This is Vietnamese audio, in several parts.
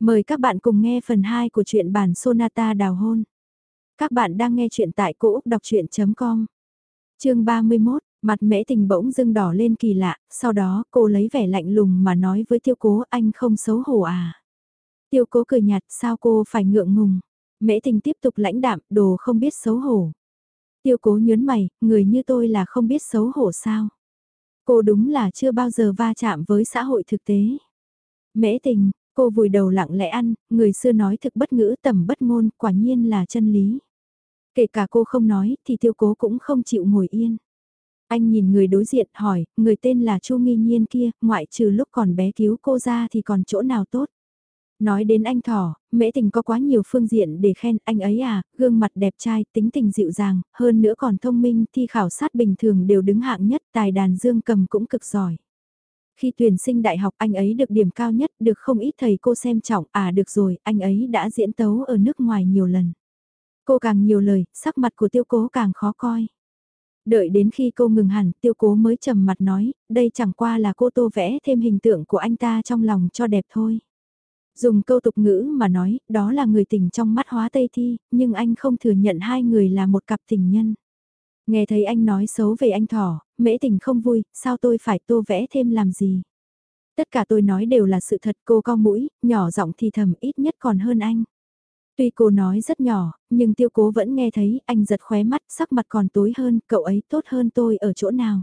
Mời các bạn cùng nghe phần 2 của truyện bản Sonata Đào Hôn. Các bạn đang nghe truyện tại cỗ Úc Đọc Chuyện.com Chương 31, mặt mễ tình bỗng dưng đỏ lên kỳ lạ, sau đó cô lấy vẻ lạnh lùng mà nói với tiêu cố anh không xấu hổ à. Tiêu cố cười nhạt sao cô phải ngượng ngùng. Mễ tình tiếp tục lãnh đạm đồ không biết xấu hổ. Tiêu cố nhớn mày, người như tôi là không biết xấu hổ sao. Cô đúng là chưa bao giờ va chạm với xã hội thực tế. Mễ tình, Cô vùi đầu lặng lẽ ăn, người xưa nói thực bất ngữ tầm bất ngôn, quả nhiên là chân lý. Kể cả cô không nói, thì tiêu cố cũng không chịu ngồi yên. Anh nhìn người đối diện hỏi, người tên là Chu Nghi Nhiên kia, ngoại trừ lúc còn bé cứu cô ra thì còn chỗ nào tốt. Nói đến anh Thỏ, mễ tình có quá nhiều phương diện để khen anh ấy à, gương mặt đẹp trai, tính tình dịu dàng, hơn nữa còn thông minh, thi khảo sát bình thường đều đứng hạng nhất, tài đàn dương cầm cũng cực giỏi. Khi tuyển sinh đại học anh ấy được điểm cao nhất, được không ít thầy cô xem trọng, à được rồi, anh ấy đã diễn tấu ở nước ngoài nhiều lần. Cô càng nhiều lời, sắc mặt của tiêu cố càng khó coi. Đợi đến khi cô ngừng hẳn, tiêu cố mới trầm mặt nói, đây chẳng qua là cô tô vẽ thêm hình tượng của anh ta trong lòng cho đẹp thôi. Dùng câu tục ngữ mà nói, đó là người tình trong mắt hóa Tây Thi, nhưng anh không thừa nhận hai người là một cặp tình nhân. Nghe thấy anh nói xấu về anh thỏ, mễ tình không vui, sao tôi phải tô vẽ thêm làm gì? Tất cả tôi nói đều là sự thật cô co mũi, nhỏ giọng thì thầm ít nhất còn hơn anh. Tuy cô nói rất nhỏ, nhưng tiêu cố vẫn nghe thấy anh giật khóe mắt sắc mặt còn tối hơn, cậu ấy tốt hơn tôi ở chỗ nào.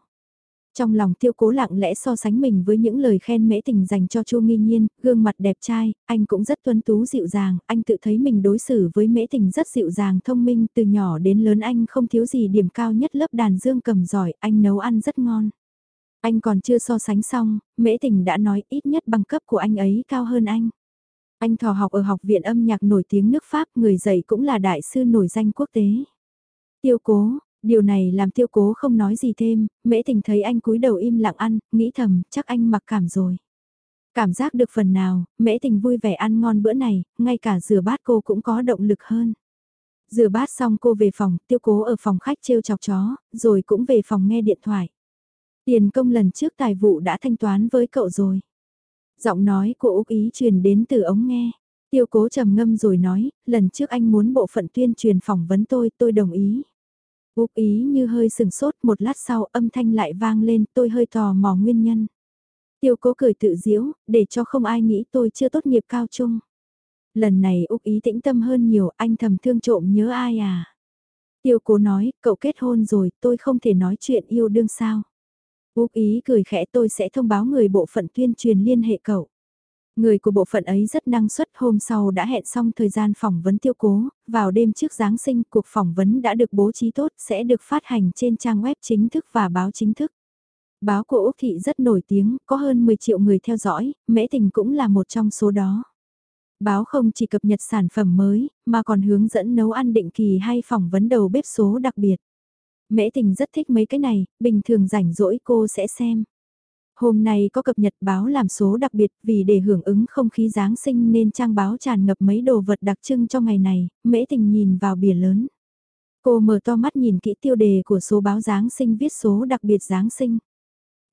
Trong lòng tiêu cố lặng lẽ so sánh mình với những lời khen mễ tình dành cho Chu Nghi Nhiên, gương mặt đẹp trai, anh cũng rất tuân tú dịu dàng, anh tự thấy mình đối xử với mễ tình rất dịu dàng thông minh, từ nhỏ đến lớn anh không thiếu gì điểm cao nhất lớp đàn dương cầm giỏi, anh nấu ăn rất ngon. Anh còn chưa so sánh xong, mễ tình đã nói ít nhất bằng cấp của anh ấy cao hơn anh. Anh thò học ở học viện âm nhạc nổi tiếng nước Pháp, người dạy cũng là đại sư nổi danh quốc tế. Tiêu cố, Điều này làm tiêu cố không nói gì thêm, mễ tình thấy anh cúi đầu im lặng ăn, nghĩ thầm, chắc anh mặc cảm rồi. Cảm giác được phần nào, mễ tình vui vẻ ăn ngon bữa này, ngay cả rửa bát cô cũng có động lực hơn. Rửa bát xong cô về phòng, tiêu cố ở phòng khách trêu chọc chó, rồi cũng về phòng nghe điện thoại. Tiền công lần trước tài vụ đã thanh toán với cậu rồi. Giọng nói của Úc Ý truyền đến từ ống nghe. Tiêu cố trầm ngâm rồi nói, lần trước anh muốn bộ phận tuyên truyền phỏng vấn tôi, tôi đồng ý. Úc ý như hơi sừng sốt một lát sau âm thanh lại vang lên tôi hơi tò mò nguyên nhân. Tiêu cố cười tự diễu, để cho không ai nghĩ tôi chưa tốt nghiệp cao trung. Lần này Úc ý tĩnh tâm hơn nhiều anh thầm thương trộm nhớ ai à. Tiêu cố nói, cậu kết hôn rồi, tôi không thể nói chuyện yêu đương sao. Úc ý cười khẽ tôi sẽ thông báo người bộ phận tuyên truyền liên hệ cậu. Người của bộ phận ấy rất năng suất hôm sau đã hẹn xong thời gian phỏng vấn tiêu cố, vào đêm trước Giáng sinh cuộc phỏng vấn đã được bố trí tốt sẽ được phát hành trên trang web chính thức và báo chính thức. Báo của Úc Thị rất nổi tiếng, có hơn 10 triệu người theo dõi, mễ tình cũng là một trong số đó. Báo không chỉ cập nhật sản phẩm mới, mà còn hướng dẫn nấu ăn định kỳ hay phỏng vấn đầu bếp số đặc biệt. Mễ tình rất thích mấy cái này, bình thường rảnh rỗi cô sẽ xem. Hôm nay có cập nhật báo làm số đặc biệt vì để hưởng ứng không khí Giáng sinh nên trang báo tràn ngập mấy đồ vật đặc trưng cho ngày này, mễ tình nhìn vào bìa lớn. Cô mở to mắt nhìn kỹ tiêu đề của số báo Giáng sinh viết số đặc biệt Giáng sinh.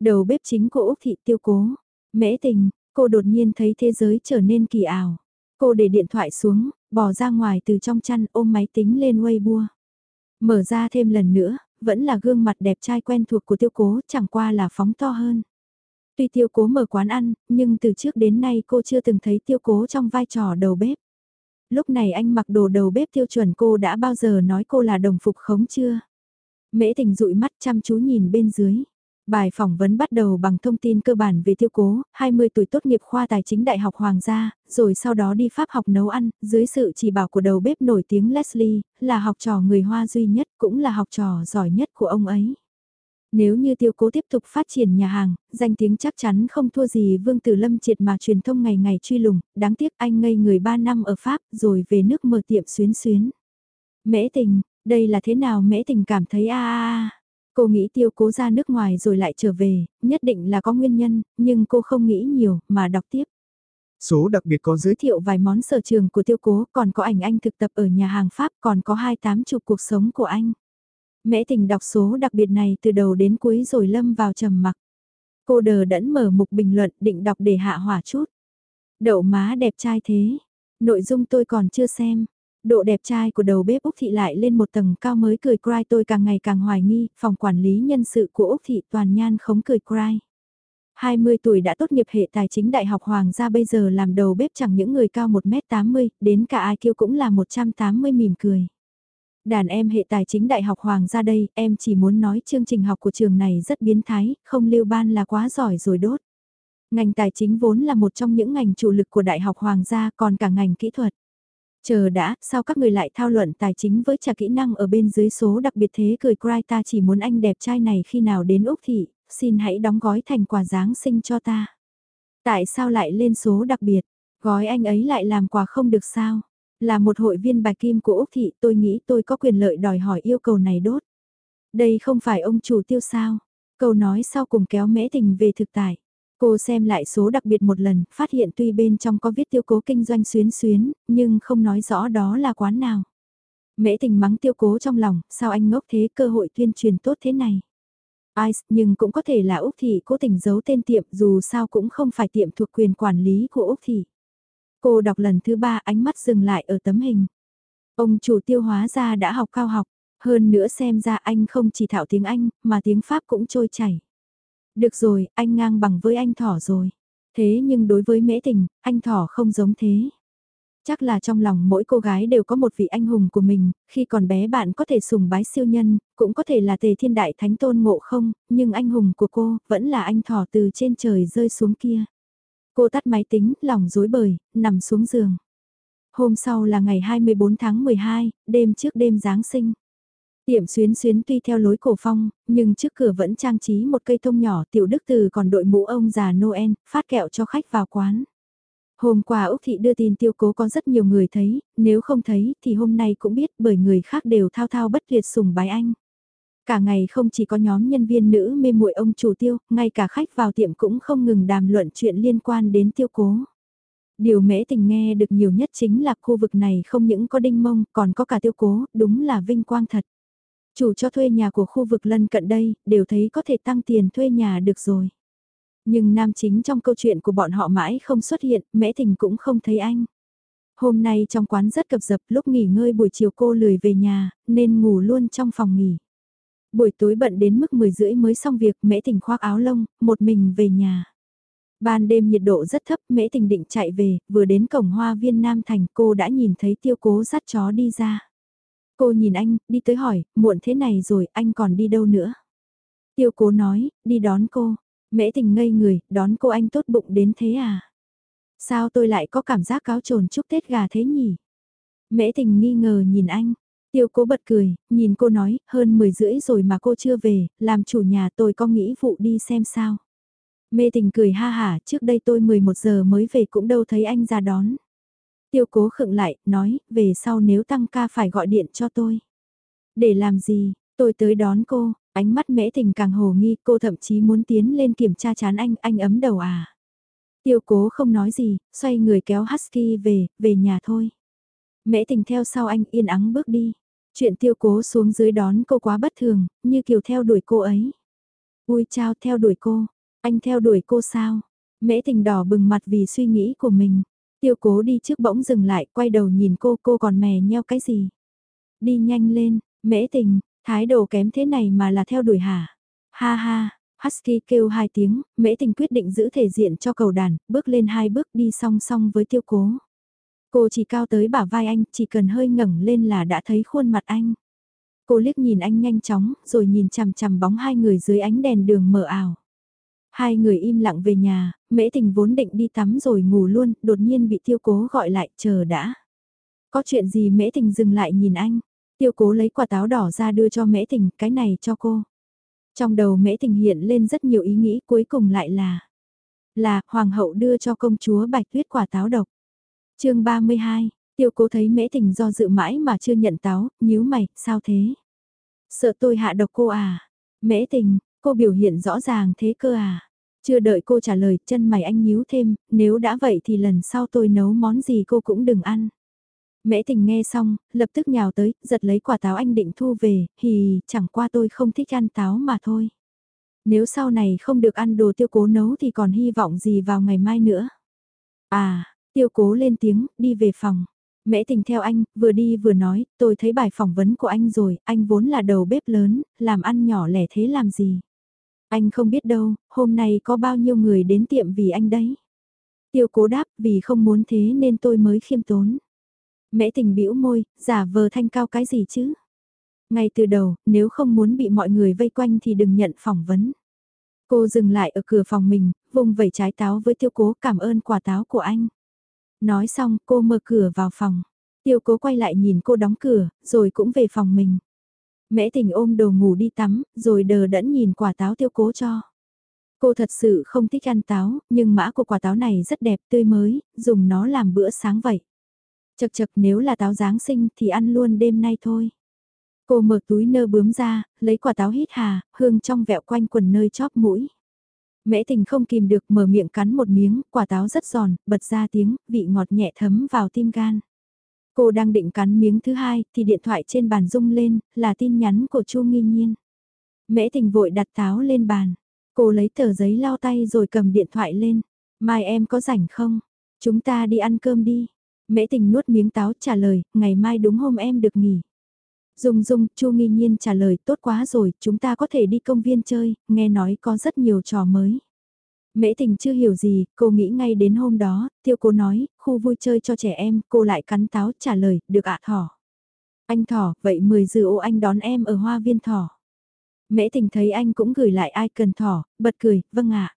Đầu bếp chính của Úc Thị Tiêu Cố. Mễ tình, cô đột nhiên thấy thế giới trở nên kỳ ảo. Cô để điện thoại xuống, bỏ ra ngoài từ trong chăn ôm máy tính lên Weibo. Mở ra thêm lần nữa, vẫn là gương mặt đẹp trai quen thuộc của tiêu cố, chẳng qua là phóng to hơn. Tuy tiêu cố mở quán ăn, nhưng từ trước đến nay cô chưa từng thấy tiêu cố trong vai trò đầu bếp. Lúc này anh mặc đồ đầu bếp tiêu chuẩn cô đã bao giờ nói cô là đồng phục khống chưa? Mễ tình dụi mắt chăm chú nhìn bên dưới. Bài phỏng vấn bắt đầu bằng thông tin cơ bản về tiêu cố, 20 tuổi tốt nghiệp khoa tài chính Đại học Hoàng gia, rồi sau đó đi Pháp học nấu ăn, dưới sự chỉ bảo của đầu bếp nổi tiếng Leslie, là học trò người Hoa duy nhất, cũng là học trò giỏi nhất của ông ấy. Nếu như tiêu cố tiếp tục phát triển nhà hàng, danh tiếng chắc chắn không thua gì Vương Tử Lâm triệt mà truyền thông ngày ngày truy lùng, đáng tiếc anh ngây người 3 năm ở Pháp rồi về nước mở tiệm xuyến xuyến. Mễ tình, đây là thế nào mễ tình cảm thấy a a Cô nghĩ tiêu cố ra nước ngoài rồi lại trở về, nhất định là có nguyên nhân, nhưng cô không nghĩ nhiều mà đọc tiếp. Số đặc biệt có giới thiệu vài món sở trường của tiêu cố, còn có ảnh anh thực tập ở nhà hàng Pháp, còn có hai tám chục cuộc sống của anh. Mễ tình đọc số đặc biệt này từ đầu đến cuối rồi lâm vào trầm mặc. Cô đờ đẫn mở mục bình luận định đọc để hạ hỏa chút. Đậu má đẹp trai thế. Nội dung tôi còn chưa xem. Độ đẹp trai của đầu bếp Úc Thị lại lên một tầng cao mới cười cry tôi càng ngày càng hoài nghi, phòng quản lý nhân sự của Úc Thị toàn nhan khống cười cry. 20 tuổi đã tốt nghiệp hệ tài chính Đại học Hoàng gia bây giờ làm đầu bếp chẳng những người cao 1m80, đến cả IQ cũng là 180 mỉm cười. Đàn em hệ tài chính Đại học Hoàng gia đây, em chỉ muốn nói chương trình học của trường này rất biến thái, không lưu ban là quá giỏi rồi đốt. Ngành tài chính vốn là một trong những ngành chủ lực của Đại học Hoàng gia còn cả ngành kỹ thuật. Chờ đã, sao các người lại thao luận tài chính với trà kỹ năng ở bên dưới số đặc biệt thế cười cry ta chỉ muốn anh đẹp trai này khi nào đến Úc Thị, xin hãy đóng gói thành quà Giáng sinh cho ta. Tại sao lại lên số đặc biệt, gói anh ấy lại làm quà không được sao? Là một hội viên bài kim của Úc Thị tôi nghĩ tôi có quyền lợi đòi hỏi yêu cầu này đốt. Đây không phải ông chủ tiêu sao? Câu nói sau cùng kéo mễ tình về thực tại. Cô xem lại số đặc biệt một lần, phát hiện tuy bên trong có viết tiêu cố kinh doanh xuyến xuyến, nhưng không nói rõ đó là quán nào. Mễ tình mắng tiêu cố trong lòng, sao anh ngốc thế cơ hội tuyên truyền tốt thế này. Ice, nhưng cũng có thể là Úc Thị cố tình giấu tên tiệm dù sao cũng không phải tiệm thuộc quyền quản lý của Úc Thị. Cô đọc lần thứ ba ánh mắt dừng lại ở tấm hình. Ông chủ tiêu hóa ra đã học cao học, hơn nữa xem ra anh không chỉ thạo tiếng Anh, mà tiếng Pháp cũng trôi chảy. Được rồi, anh ngang bằng với anh thỏ rồi. Thế nhưng đối với mễ tình, anh thỏ không giống thế. Chắc là trong lòng mỗi cô gái đều có một vị anh hùng của mình, khi còn bé bạn có thể sùng bái siêu nhân, cũng có thể là tề thiên đại thánh tôn ngộ không, nhưng anh hùng của cô vẫn là anh thỏ từ trên trời rơi xuống kia. Cô tắt máy tính, lòng rối bời, nằm xuống giường. Hôm sau là ngày 24 tháng 12, đêm trước đêm Giáng sinh. Tiệm xuyến xuyến tuy theo lối cổ phong, nhưng trước cửa vẫn trang trí một cây thông nhỏ tiểu đức từ còn đội mũ ông già Noel, phát kẹo cho khách vào quán. Hôm qua Úc Thị đưa tin tiêu cố có rất nhiều người thấy, nếu không thấy thì hôm nay cũng biết bởi người khác đều thao thao bất tuyệt sùng bái anh. Cả ngày không chỉ có nhóm nhân viên nữ mê muội ông chủ tiêu, ngay cả khách vào tiệm cũng không ngừng đàm luận chuyện liên quan đến tiêu cố. Điều mễ tình nghe được nhiều nhất chính là khu vực này không những có đinh mông còn có cả tiêu cố, đúng là vinh quang thật. Chủ cho thuê nhà của khu vực lân cận đây, đều thấy có thể tăng tiền thuê nhà được rồi. Nhưng nam chính trong câu chuyện của bọn họ mãi không xuất hiện, mễ tình cũng không thấy anh. Hôm nay trong quán rất cập dập lúc nghỉ ngơi buổi chiều cô lười về nhà, nên ngủ luôn trong phòng nghỉ. Buổi tối bận đến mức 10 rưỡi mới xong việc, mễ tình khoác áo lông, một mình về nhà. Ban đêm nhiệt độ rất thấp, mễ tình định chạy về, vừa đến cổng hoa viên Nam Thành cô đã nhìn thấy tiêu cố dắt chó đi ra. Cô nhìn anh, đi tới hỏi, muộn thế này rồi, anh còn đi đâu nữa? Tiêu cố nói, đi đón cô. Mễ tình ngây người, đón cô anh tốt bụng đến thế à? Sao tôi lại có cảm giác cáo trồn chúc Tết gà thế nhỉ? Mễ tình nghi ngờ nhìn anh. Tiêu cố bật cười, nhìn cô nói, hơn 10 rưỡi rồi mà cô chưa về, làm chủ nhà tôi có nghĩ vụ đi xem sao. Mê tình cười ha hả, trước đây tôi 11 giờ mới về cũng đâu thấy anh ra đón. Tiêu cố khựng lại, nói, về sau nếu tăng ca phải gọi điện cho tôi. Để làm gì, tôi tới đón cô, ánh mắt mễ tình càng hồ nghi, cô thậm chí muốn tiến lên kiểm tra chán anh, anh ấm đầu à. Tiêu cố không nói gì, xoay người kéo Husky về, về nhà thôi. Mễ tình theo sau anh yên ắng bước đi. Chuyện tiêu cố xuống dưới đón cô quá bất thường, như kiểu theo đuổi cô ấy. Ui chao theo đuổi cô, anh theo đuổi cô sao? Mễ tình đỏ bừng mặt vì suy nghĩ của mình. Tiêu cố đi trước bỗng dừng lại, quay đầu nhìn cô, cô còn mè nheo cái gì? Đi nhanh lên, mễ tình, thái độ kém thế này mà là theo đuổi hả? Ha ha, Husky kêu hai tiếng, mễ tình quyết định giữ thể diện cho cầu đàn, bước lên hai bước đi song song với tiêu cố. Cô chỉ cao tới bả vai anh, chỉ cần hơi ngẩng lên là đã thấy khuôn mặt anh. Cô liếc nhìn anh nhanh chóng, rồi nhìn chằm chằm bóng hai người dưới ánh đèn đường mờ ảo. Hai người im lặng về nhà, mễ tình vốn định đi tắm rồi ngủ luôn, đột nhiên bị tiêu cố gọi lại, chờ đã. Có chuyện gì mễ tình dừng lại nhìn anh, tiêu cố lấy quả táo đỏ ra đưa cho mễ tình, cái này cho cô. Trong đầu mễ tình hiện lên rất nhiều ý nghĩ cuối cùng lại là, là hoàng hậu đưa cho công chúa bạch tuyết quả táo độc chương 32, tiêu cố thấy mễ tình do dự mãi mà chưa nhận táo, nhíu mày, sao thế? Sợ tôi hạ độc cô à? Mễ tình, cô biểu hiện rõ ràng thế cơ à? Chưa đợi cô trả lời, chân mày anh nhíu thêm, nếu đã vậy thì lần sau tôi nấu món gì cô cũng đừng ăn. Mễ tình nghe xong, lập tức nhào tới, giật lấy quả táo anh định thu về, hì, chẳng qua tôi không thích ăn táo mà thôi. Nếu sau này không được ăn đồ tiêu cố nấu thì còn hy vọng gì vào ngày mai nữa. À, Tiêu cố lên tiếng, đi về phòng. Mễ tình theo anh, vừa đi vừa nói, tôi thấy bài phỏng vấn của anh rồi, anh vốn là đầu bếp lớn, làm ăn nhỏ lẻ thế làm gì. Anh không biết đâu, hôm nay có bao nhiêu người đến tiệm vì anh đấy. Tiêu cố đáp, vì không muốn thế nên tôi mới khiêm tốn. Mễ tình bĩu môi, giả vờ thanh cao cái gì chứ? Ngay từ đầu, nếu không muốn bị mọi người vây quanh thì đừng nhận phỏng vấn. Cô dừng lại ở cửa phòng mình, vùng vẩy trái táo với tiêu cố cảm ơn quả táo của anh. Nói xong, cô mở cửa vào phòng. Tiêu cố quay lại nhìn cô đóng cửa, rồi cũng về phòng mình. Mễ tình ôm đồ ngủ đi tắm, rồi đờ đẫn nhìn quả táo tiêu cố cho. Cô thật sự không thích ăn táo, nhưng mã của quả táo này rất đẹp tươi mới, dùng nó làm bữa sáng vậy. Chật chật nếu là táo Giáng sinh thì ăn luôn đêm nay thôi. Cô mở túi nơ bướm ra, lấy quả táo hít hà, hương trong vẹo quanh quần nơi chóp mũi. Mễ tình không kìm được mở miệng cắn một miếng, quả táo rất giòn, bật ra tiếng, vị ngọt nhẹ thấm vào tim gan. Cô đang định cắn miếng thứ hai, thì điện thoại trên bàn rung lên, là tin nhắn của Chu Nghi Nhiên. Mễ tình vội đặt táo lên bàn. Cô lấy tờ giấy lau tay rồi cầm điện thoại lên. Mai em có rảnh không? Chúng ta đi ăn cơm đi. Mễ tình nuốt miếng táo trả lời, ngày mai đúng hôm em được nghỉ. Dung Dung, Chu Nghi Nhiên trả lời tốt quá rồi, chúng ta có thể đi công viên chơi, nghe nói có rất nhiều trò mới. Mễ tình chưa hiểu gì, cô nghĩ ngay đến hôm đó, tiêu cô nói, khu vui chơi cho trẻ em, cô lại cắn táo trả lời, được ạ thỏ. Anh thỏ, vậy 10 giờ ô anh đón em ở hoa viên thỏ. Mễ tình thấy anh cũng gửi lại ai cần thỏ, bật cười, vâng ạ.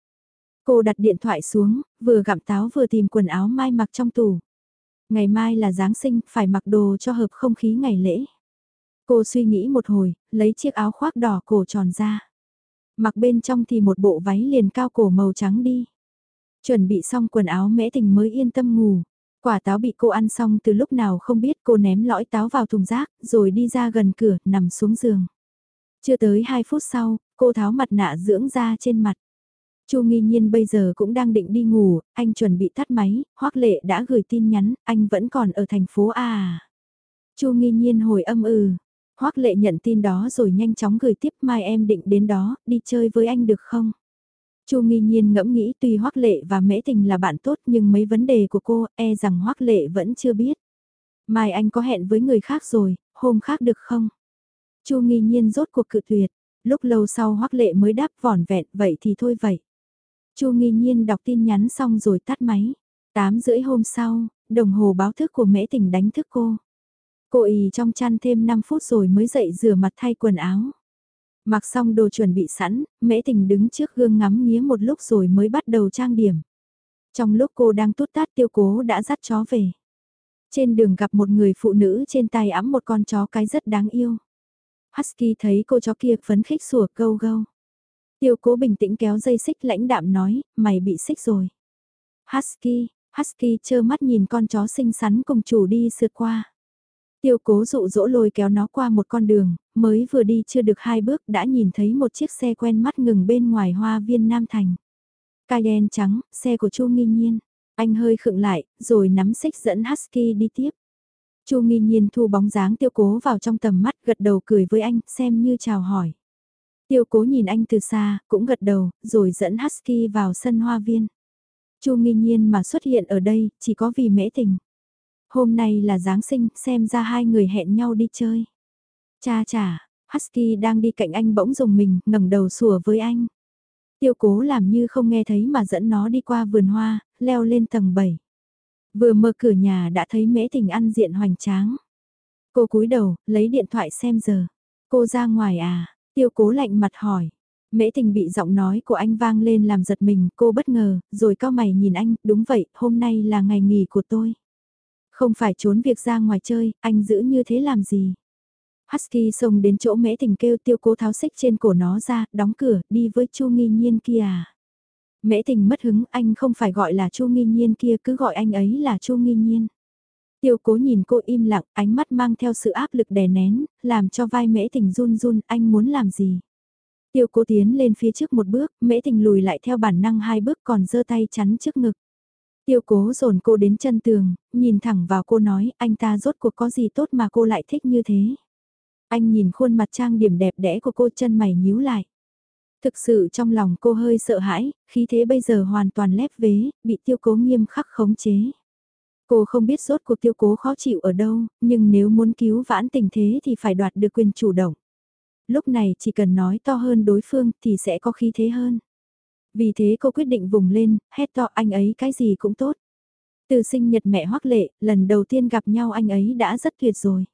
Cô đặt điện thoại xuống, vừa gặm táo vừa tìm quần áo mai mặc trong tủ. Ngày mai là Giáng sinh, phải mặc đồ cho hợp không khí ngày lễ. Cô suy nghĩ một hồi, lấy chiếc áo khoác đỏ cổ tròn ra. Mặc bên trong thì một bộ váy liền cao cổ màu trắng đi. Chuẩn bị xong quần áo mễ tình mới yên tâm ngủ. Quả táo bị cô ăn xong từ lúc nào không biết cô ném lõi táo vào thùng rác, rồi đi ra gần cửa, nằm xuống giường. Chưa tới 2 phút sau, cô tháo mặt nạ dưỡng da trên mặt. Chu nghi nhiên bây giờ cũng đang định đi ngủ, anh chuẩn bị tắt máy, Hoắc Lệ đã gửi tin nhắn, anh vẫn còn ở thành phố à. Chu nghi nhiên hồi âm ừ, Hoắc lệ nhận tin đó rồi nhanh chóng gửi tiếp mai em định đến đó, đi chơi với anh được không? Chu nghi nhiên ngẫm nghĩ tuy Hoắc lệ và mễ tình là bạn tốt nhưng mấy vấn đề của cô e rằng Hoắc lệ vẫn chưa biết. Mai anh có hẹn với người khác rồi, hôm khác được không? Chu nghi nhiên rốt cuộc cự tuyệt, lúc lâu sau Hoắc lệ mới đáp vỏn vẹn vậy thì thôi vậy. Chu nghi nhiên đọc tin nhắn xong rồi tắt máy. Tám rưỡi hôm sau, đồng hồ báo thức của mễ tình đánh thức cô. Cô ì trong chăn thêm 5 phút rồi mới dậy rửa mặt thay quần áo. Mặc xong đồ chuẩn bị sẵn, mễ tình đứng trước gương ngắm nghía một lúc rồi mới bắt đầu trang điểm. Trong lúc cô đang tút tát tiêu cố đã dắt chó về. Trên đường gặp một người phụ nữ trên tay ẵm một con chó cái rất đáng yêu. Husky thấy cô chó kia phấn khích sủa câu gâu. Tiêu cố bình tĩnh kéo dây xích lãnh đạm nói, mày bị xích rồi. Husky, Husky trơ mắt nhìn con chó xinh xắn cùng chủ đi sượt qua. Tiêu cố dụ dỗ lôi kéo nó qua một con đường, mới vừa đi chưa được hai bước đã nhìn thấy một chiếc xe quen mắt ngừng bên ngoài hoa viên Nam Thành. Cayenne trắng, xe của Chu Nghi Nhiên. Anh hơi khựng lại, rồi nắm xích dẫn Husky đi tiếp. Chu Nghi Nhiên thu bóng dáng tiêu cố vào trong tầm mắt gật đầu cười với anh, xem như chào hỏi. Tiêu cố nhìn anh từ xa, cũng gật đầu, rồi dẫn Husky vào sân hoa viên. Chu Nghi Nhiên mà xuất hiện ở đây, chỉ có vì mễ tình. Hôm nay là Giáng sinh, xem ra hai người hẹn nhau đi chơi. Cha chả, Husky đang đi cạnh anh bỗng dùng mình, ngẩng đầu sủa với anh. Tiêu cố làm như không nghe thấy mà dẫn nó đi qua vườn hoa, leo lên tầng 7. Vừa mở cửa nhà đã thấy mễ tình ăn diện hoành tráng. Cô cúi đầu, lấy điện thoại xem giờ. Cô ra ngoài à, tiêu cố lạnh mặt hỏi. Mễ tình bị giọng nói của anh vang lên làm giật mình, cô bất ngờ, rồi cao mày nhìn anh, đúng vậy, hôm nay là ngày nghỉ của tôi. Không phải trốn việc ra ngoài chơi, anh giữ như thế làm gì? Husky xông đến chỗ mễ tình kêu tiêu cố tháo xích trên cổ nó ra, đóng cửa, đi với chu nghi nhiên kia à. Mễ tình mất hứng, anh không phải gọi là chu nghi nhiên kia, cứ gọi anh ấy là chu nghi nhiên. Tiêu cố nhìn cô im lặng, ánh mắt mang theo sự áp lực đè nén, làm cho vai mễ tình run run, anh muốn làm gì? Tiêu cố tiến lên phía trước một bước, mễ tình lùi lại theo bản năng hai bước còn giơ tay chắn trước ngực. Tiêu cố dồn cô đến chân tường, nhìn thẳng vào cô nói anh ta rốt cuộc có gì tốt mà cô lại thích như thế. Anh nhìn khuôn mặt trang điểm đẹp đẽ của cô chân mày nhíu lại. Thực sự trong lòng cô hơi sợ hãi, khí thế bây giờ hoàn toàn lép vế, bị tiêu cố nghiêm khắc khống chế. Cô không biết rốt cuộc tiêu cố khó chịu ở đâu, nhưng nếu muốn cứu vãn tình thế thì phải đoạt được quyền chủ động. Lúc này chỉ cần nói to hơn đối phương thì sẽ có khí thế hơn. Vì thế cô quyết định vùng lên, hét to anh ấy cái gì cũng tốt. Từ sinh nhật mẹ hoắc lệ, lần đầu tiên gặp nhau anh ấy đã rất tuyệt rồi.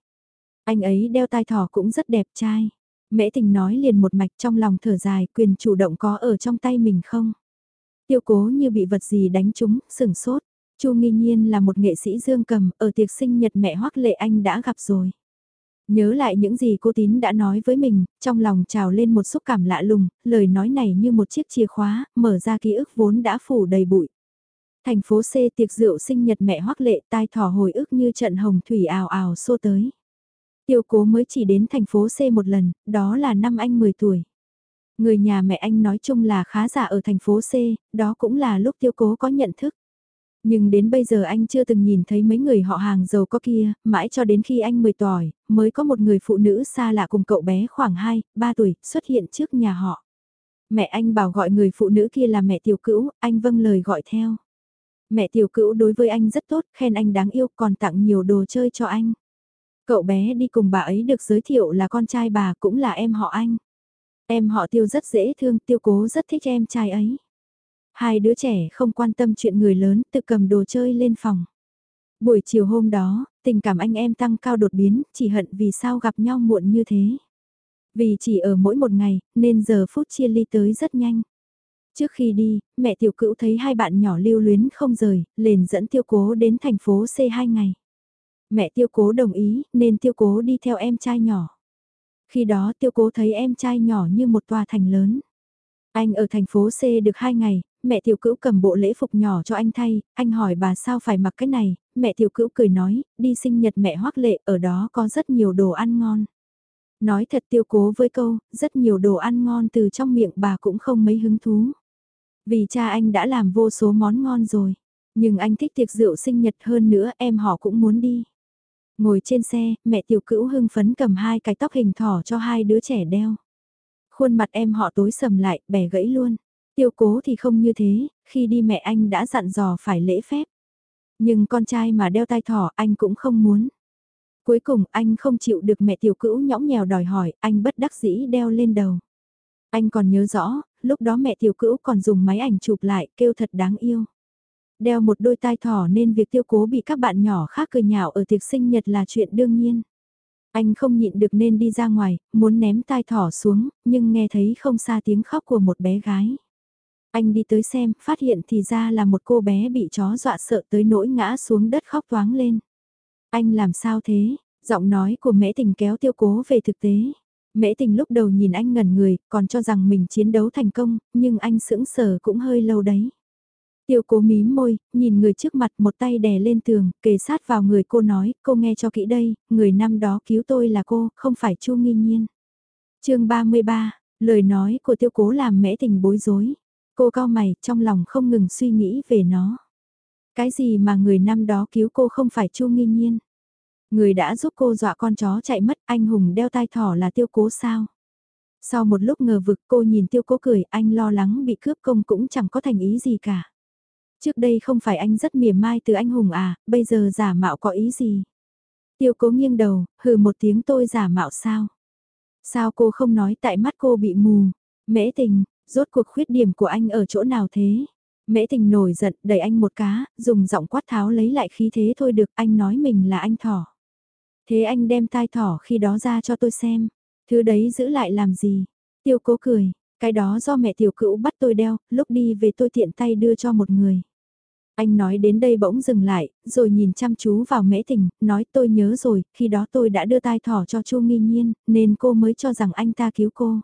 Anh ấy đeo tai thỏ cũng rất đẹp trai. Mễ tình nói liền một mạch trong lòng thở dài, quyền chủ động có ở trong tay mình không? Tiêu cố như bị vật gì đánh trúng, sửng sốt. Chu nghi nhiên là một nghệ sĩ dương cầm, ở tiệc sinh nhật mẹ hoắc lệ anh đã gặp rồi. Nhớ lại những gì cô Tín đã nói với mình, trong lòng trào lên một xúc cảm lạ lùng, lời nói này như một chiếc chìa khóa, mở ra ký ức vốn đã phủ đầy bụi. Thành phố C tiệc rượu sinh nhật mẹ hoắc lệ tai thỏ hồi ức như trận hồng thủy ào ào xô tới. Tiêu cố mới chỉ đến thành phố C một lần, đó là năm anh 10 tuổi. Người nhà mẹ anh nói chung là khá giả ở thành phố C, đó cũng là lúc tiêu cố có nhận thức. Nhưng đến bây giờ anh chưa từng nhìn thấy mấy người họ hàng giàu có kia, mãi cho đến khi anh 10 tuổi, mới có một người phụ nữ xa lạ cùng cậu bé khoảng 2, 3 tuổi, xuất hiện trước nhà họ. Mẹ anh bảo gọi người phụ nữ kia là mẹ tiểu cữu, anh vâng lời gọi theo. Mẹ tiểu cữu đối với anh rất tốt, khen anh đáng yêu còn tặng nhiều đồ chơi cho anh. Cậu bé đi cùng bà ấy được giới thiệu là con trai bà cũng là em họ anh. Em họ tiêu rất dễ thương, tiêu cố rất thích em trai ấy. Hai đứa trẻ không quan tâm chuyện người lớn tự cầm đồ chơi lên phòng. Buổi chiều hôm đó, tình cảm anh em tăng cao đột biến, chỉ hận vì sao gặp nhau muộn như thế. Vì chỉ ở mỗi một ngày, nên giờ phút chia ly tới rất nhanh. Trước khi đi, mẹ tiểu cữu thấy hai bạn nhỏ lưu luyến không rời, liền dẫn tiêu cố đến thành phố C hai ngày. Mẹ tiêu cố đồng ý, nên tiêu cố đi theo em trai nhỏ. Khi đó tiêu cố thấy em trai nhỏ như một tòa thành lớn. Anh ở thành phố C được hai ngày, mẹ tiểu cữu cầm bộ lễ phục nhỏ cho anh thay, anh hỏi bà sao phải mặc cái này, mẹ tiểu cữu cười nói, đi sinh nhật mẹ hoác lệ, ở đó có rất nhiều đồ ăn ngon. Nói thật tiêu cố với câu, rất nhiều đồ ăn ngon từ trong miệng bà cũng không mấy hứng thú. Vì cha anh đã làm vô số món ngon rồi, nhưng anh thích tiệc rượu sinh nhật hơn nữa em họ cũng muốn đi. Ngồi trên xe, mẹ tiểu cữu hưng phấn cầm hai cái tóc hình thỏ cho hai đứa trẻ đeo. Khuôn mặt em họ tối sầm lại, bẻ gãy luôn. Tiêu cố thì không như thế, khi đi mẹ anh đã dặn dò phải lễ phép. Nhưng con trai mà đeo tai thỏ anh cũng không muốn. Cuối cùng anh không chịu được mẹ tiểu cữu nhõng nhèo đòi hỏi, anh bất đắc dĩ đeo lên đầu. Anh còn nhớ rõ, lúc đó mẹ tiểu cữu còn dùng máy ảnh chụp lại, kêu thật đáng yêu. Đeo một đôi tai thỏ nên việc tiêu cố bị các bạn nhỏ khác cười nhạo ở tiệc sinh nhật là chuyện đương nhiên. Anh không nhịn được nên đi ra ngoài, muốn ném tai thỏ xuống, nhưng nghe thấy không xa tiếng khóc của một bé gái. Anh đi tới xem, phát hiện thì ra là một cô bé bị chó dọa sợ tới nỗi ngã xuống đất khóc toáng lên. Anh làm sao thế? Giọng nói của mễ tình kéo tiêu cố về thực tế. Mễ tình lúc đầu nhìn anh ngẩn người, còn cho rằng mình chiến đấu thành công, nhưng anh sững sờ cũng hơi lâu đấy. Tiêu cố mím môi, nhìn người trước mặt một tay đè lên tường, kề sát vào người cô nói, cô nghe cho kỹ đây, người năm đó cứu tôi là cô, không phải Chu Nghi Nhiên. chương 33, lời nói của tiêu cố làm mễ tình bối rối. Cô cao mày, trong lòng không ngừng suy nghĩ về nó. Cái gì mà người năm đó cứu cô không phải Chu Nghi Nhiên? Người đã giúp cô dọa con chó chạy mất, anh hùng đeo tai thỏ là tiêu cố sao? Sau một lúc ngờ vực cô nhìn tiêu cố cười, anh lo lắng bị cướp công cũng chẳng có thành ý gì cả. Trước đây không phải anh rất mỉa mai từ anh hùng à, bây giờ giả mạo có ý gì? Tiêu cố nghiêng đầu, hừ một tiếng tôi giả mạo sao? Sao cô không nói tại mắt cô bị mù? Mễ tình, rốt cuộc khuyết điểm của anh ở chỗ nào thế? Mễ tình nổi giận, đẩy anh một cá, dùng giọng quát tháo lấy lại khí thế thôi được, anh nói mình là anh thỏ. Thế anh đem tai thỏ khi đó ra cho tôi xem, thứ đấy giữ lại làm gì? Tiêu cố cười, cái đó do mẹ tiểu cữu bắt tôi đeo, lúc đi về tôi tiện tay đưa cho một người. Anh nói đến đây bỗng dừng lại, rồi nhìn chăm chú vào mễ tình, nói tôi nhớ rồi, khi đó tôi đã đưa tai thỏ cho Chu Nghi Nhiên, nên cô mới cho rằng anh ta cứu cô.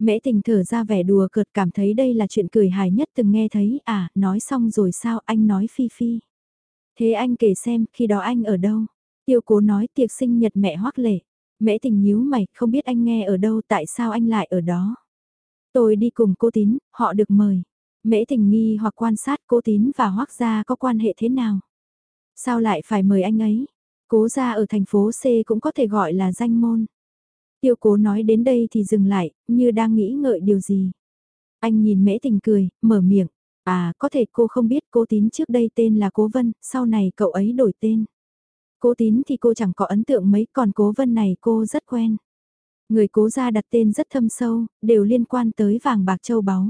Mễ tình thở ra vẻ đùa cợt cảm thấy đây là chuyện cười hài nhất từng nghe thấy, à, nói xong rồi sao anh nói phi phi. Thế anh kể xem, khi đó anh ở đâu? Tiêu cố nói tiệc sinh nhật mẹ hoắc lệ. Mễ tình nhíu mày, không biết anh nghe ở đâu tại sao anh lại ở đó. Tôi đi cùng cô tín, họ được mời. Mễ tình nghi hoặc quan sát cô tín và hoắc gia có quan hệ thế nào? Sao lại phải mời anh ấy? Cố gia ở thành phố C cũng có thể gọi là danh môn. Tiêu cố nói đến đây thì dừng lại, như đang nghĩ ngợi điều gì. Anh nhìn mễ tình cười, mở miệng. À, có thể cô không biết cô tín trước đây tên là Cố Vân, sau này cậu ấy đổi tên. Cố tín thì cô chẳng có ấn tượng mấy, còn cố Vân này cô rất quen. Người cố gia đặt tên rất thâm sâu, đều liên quan tới vàng bạc châu báu.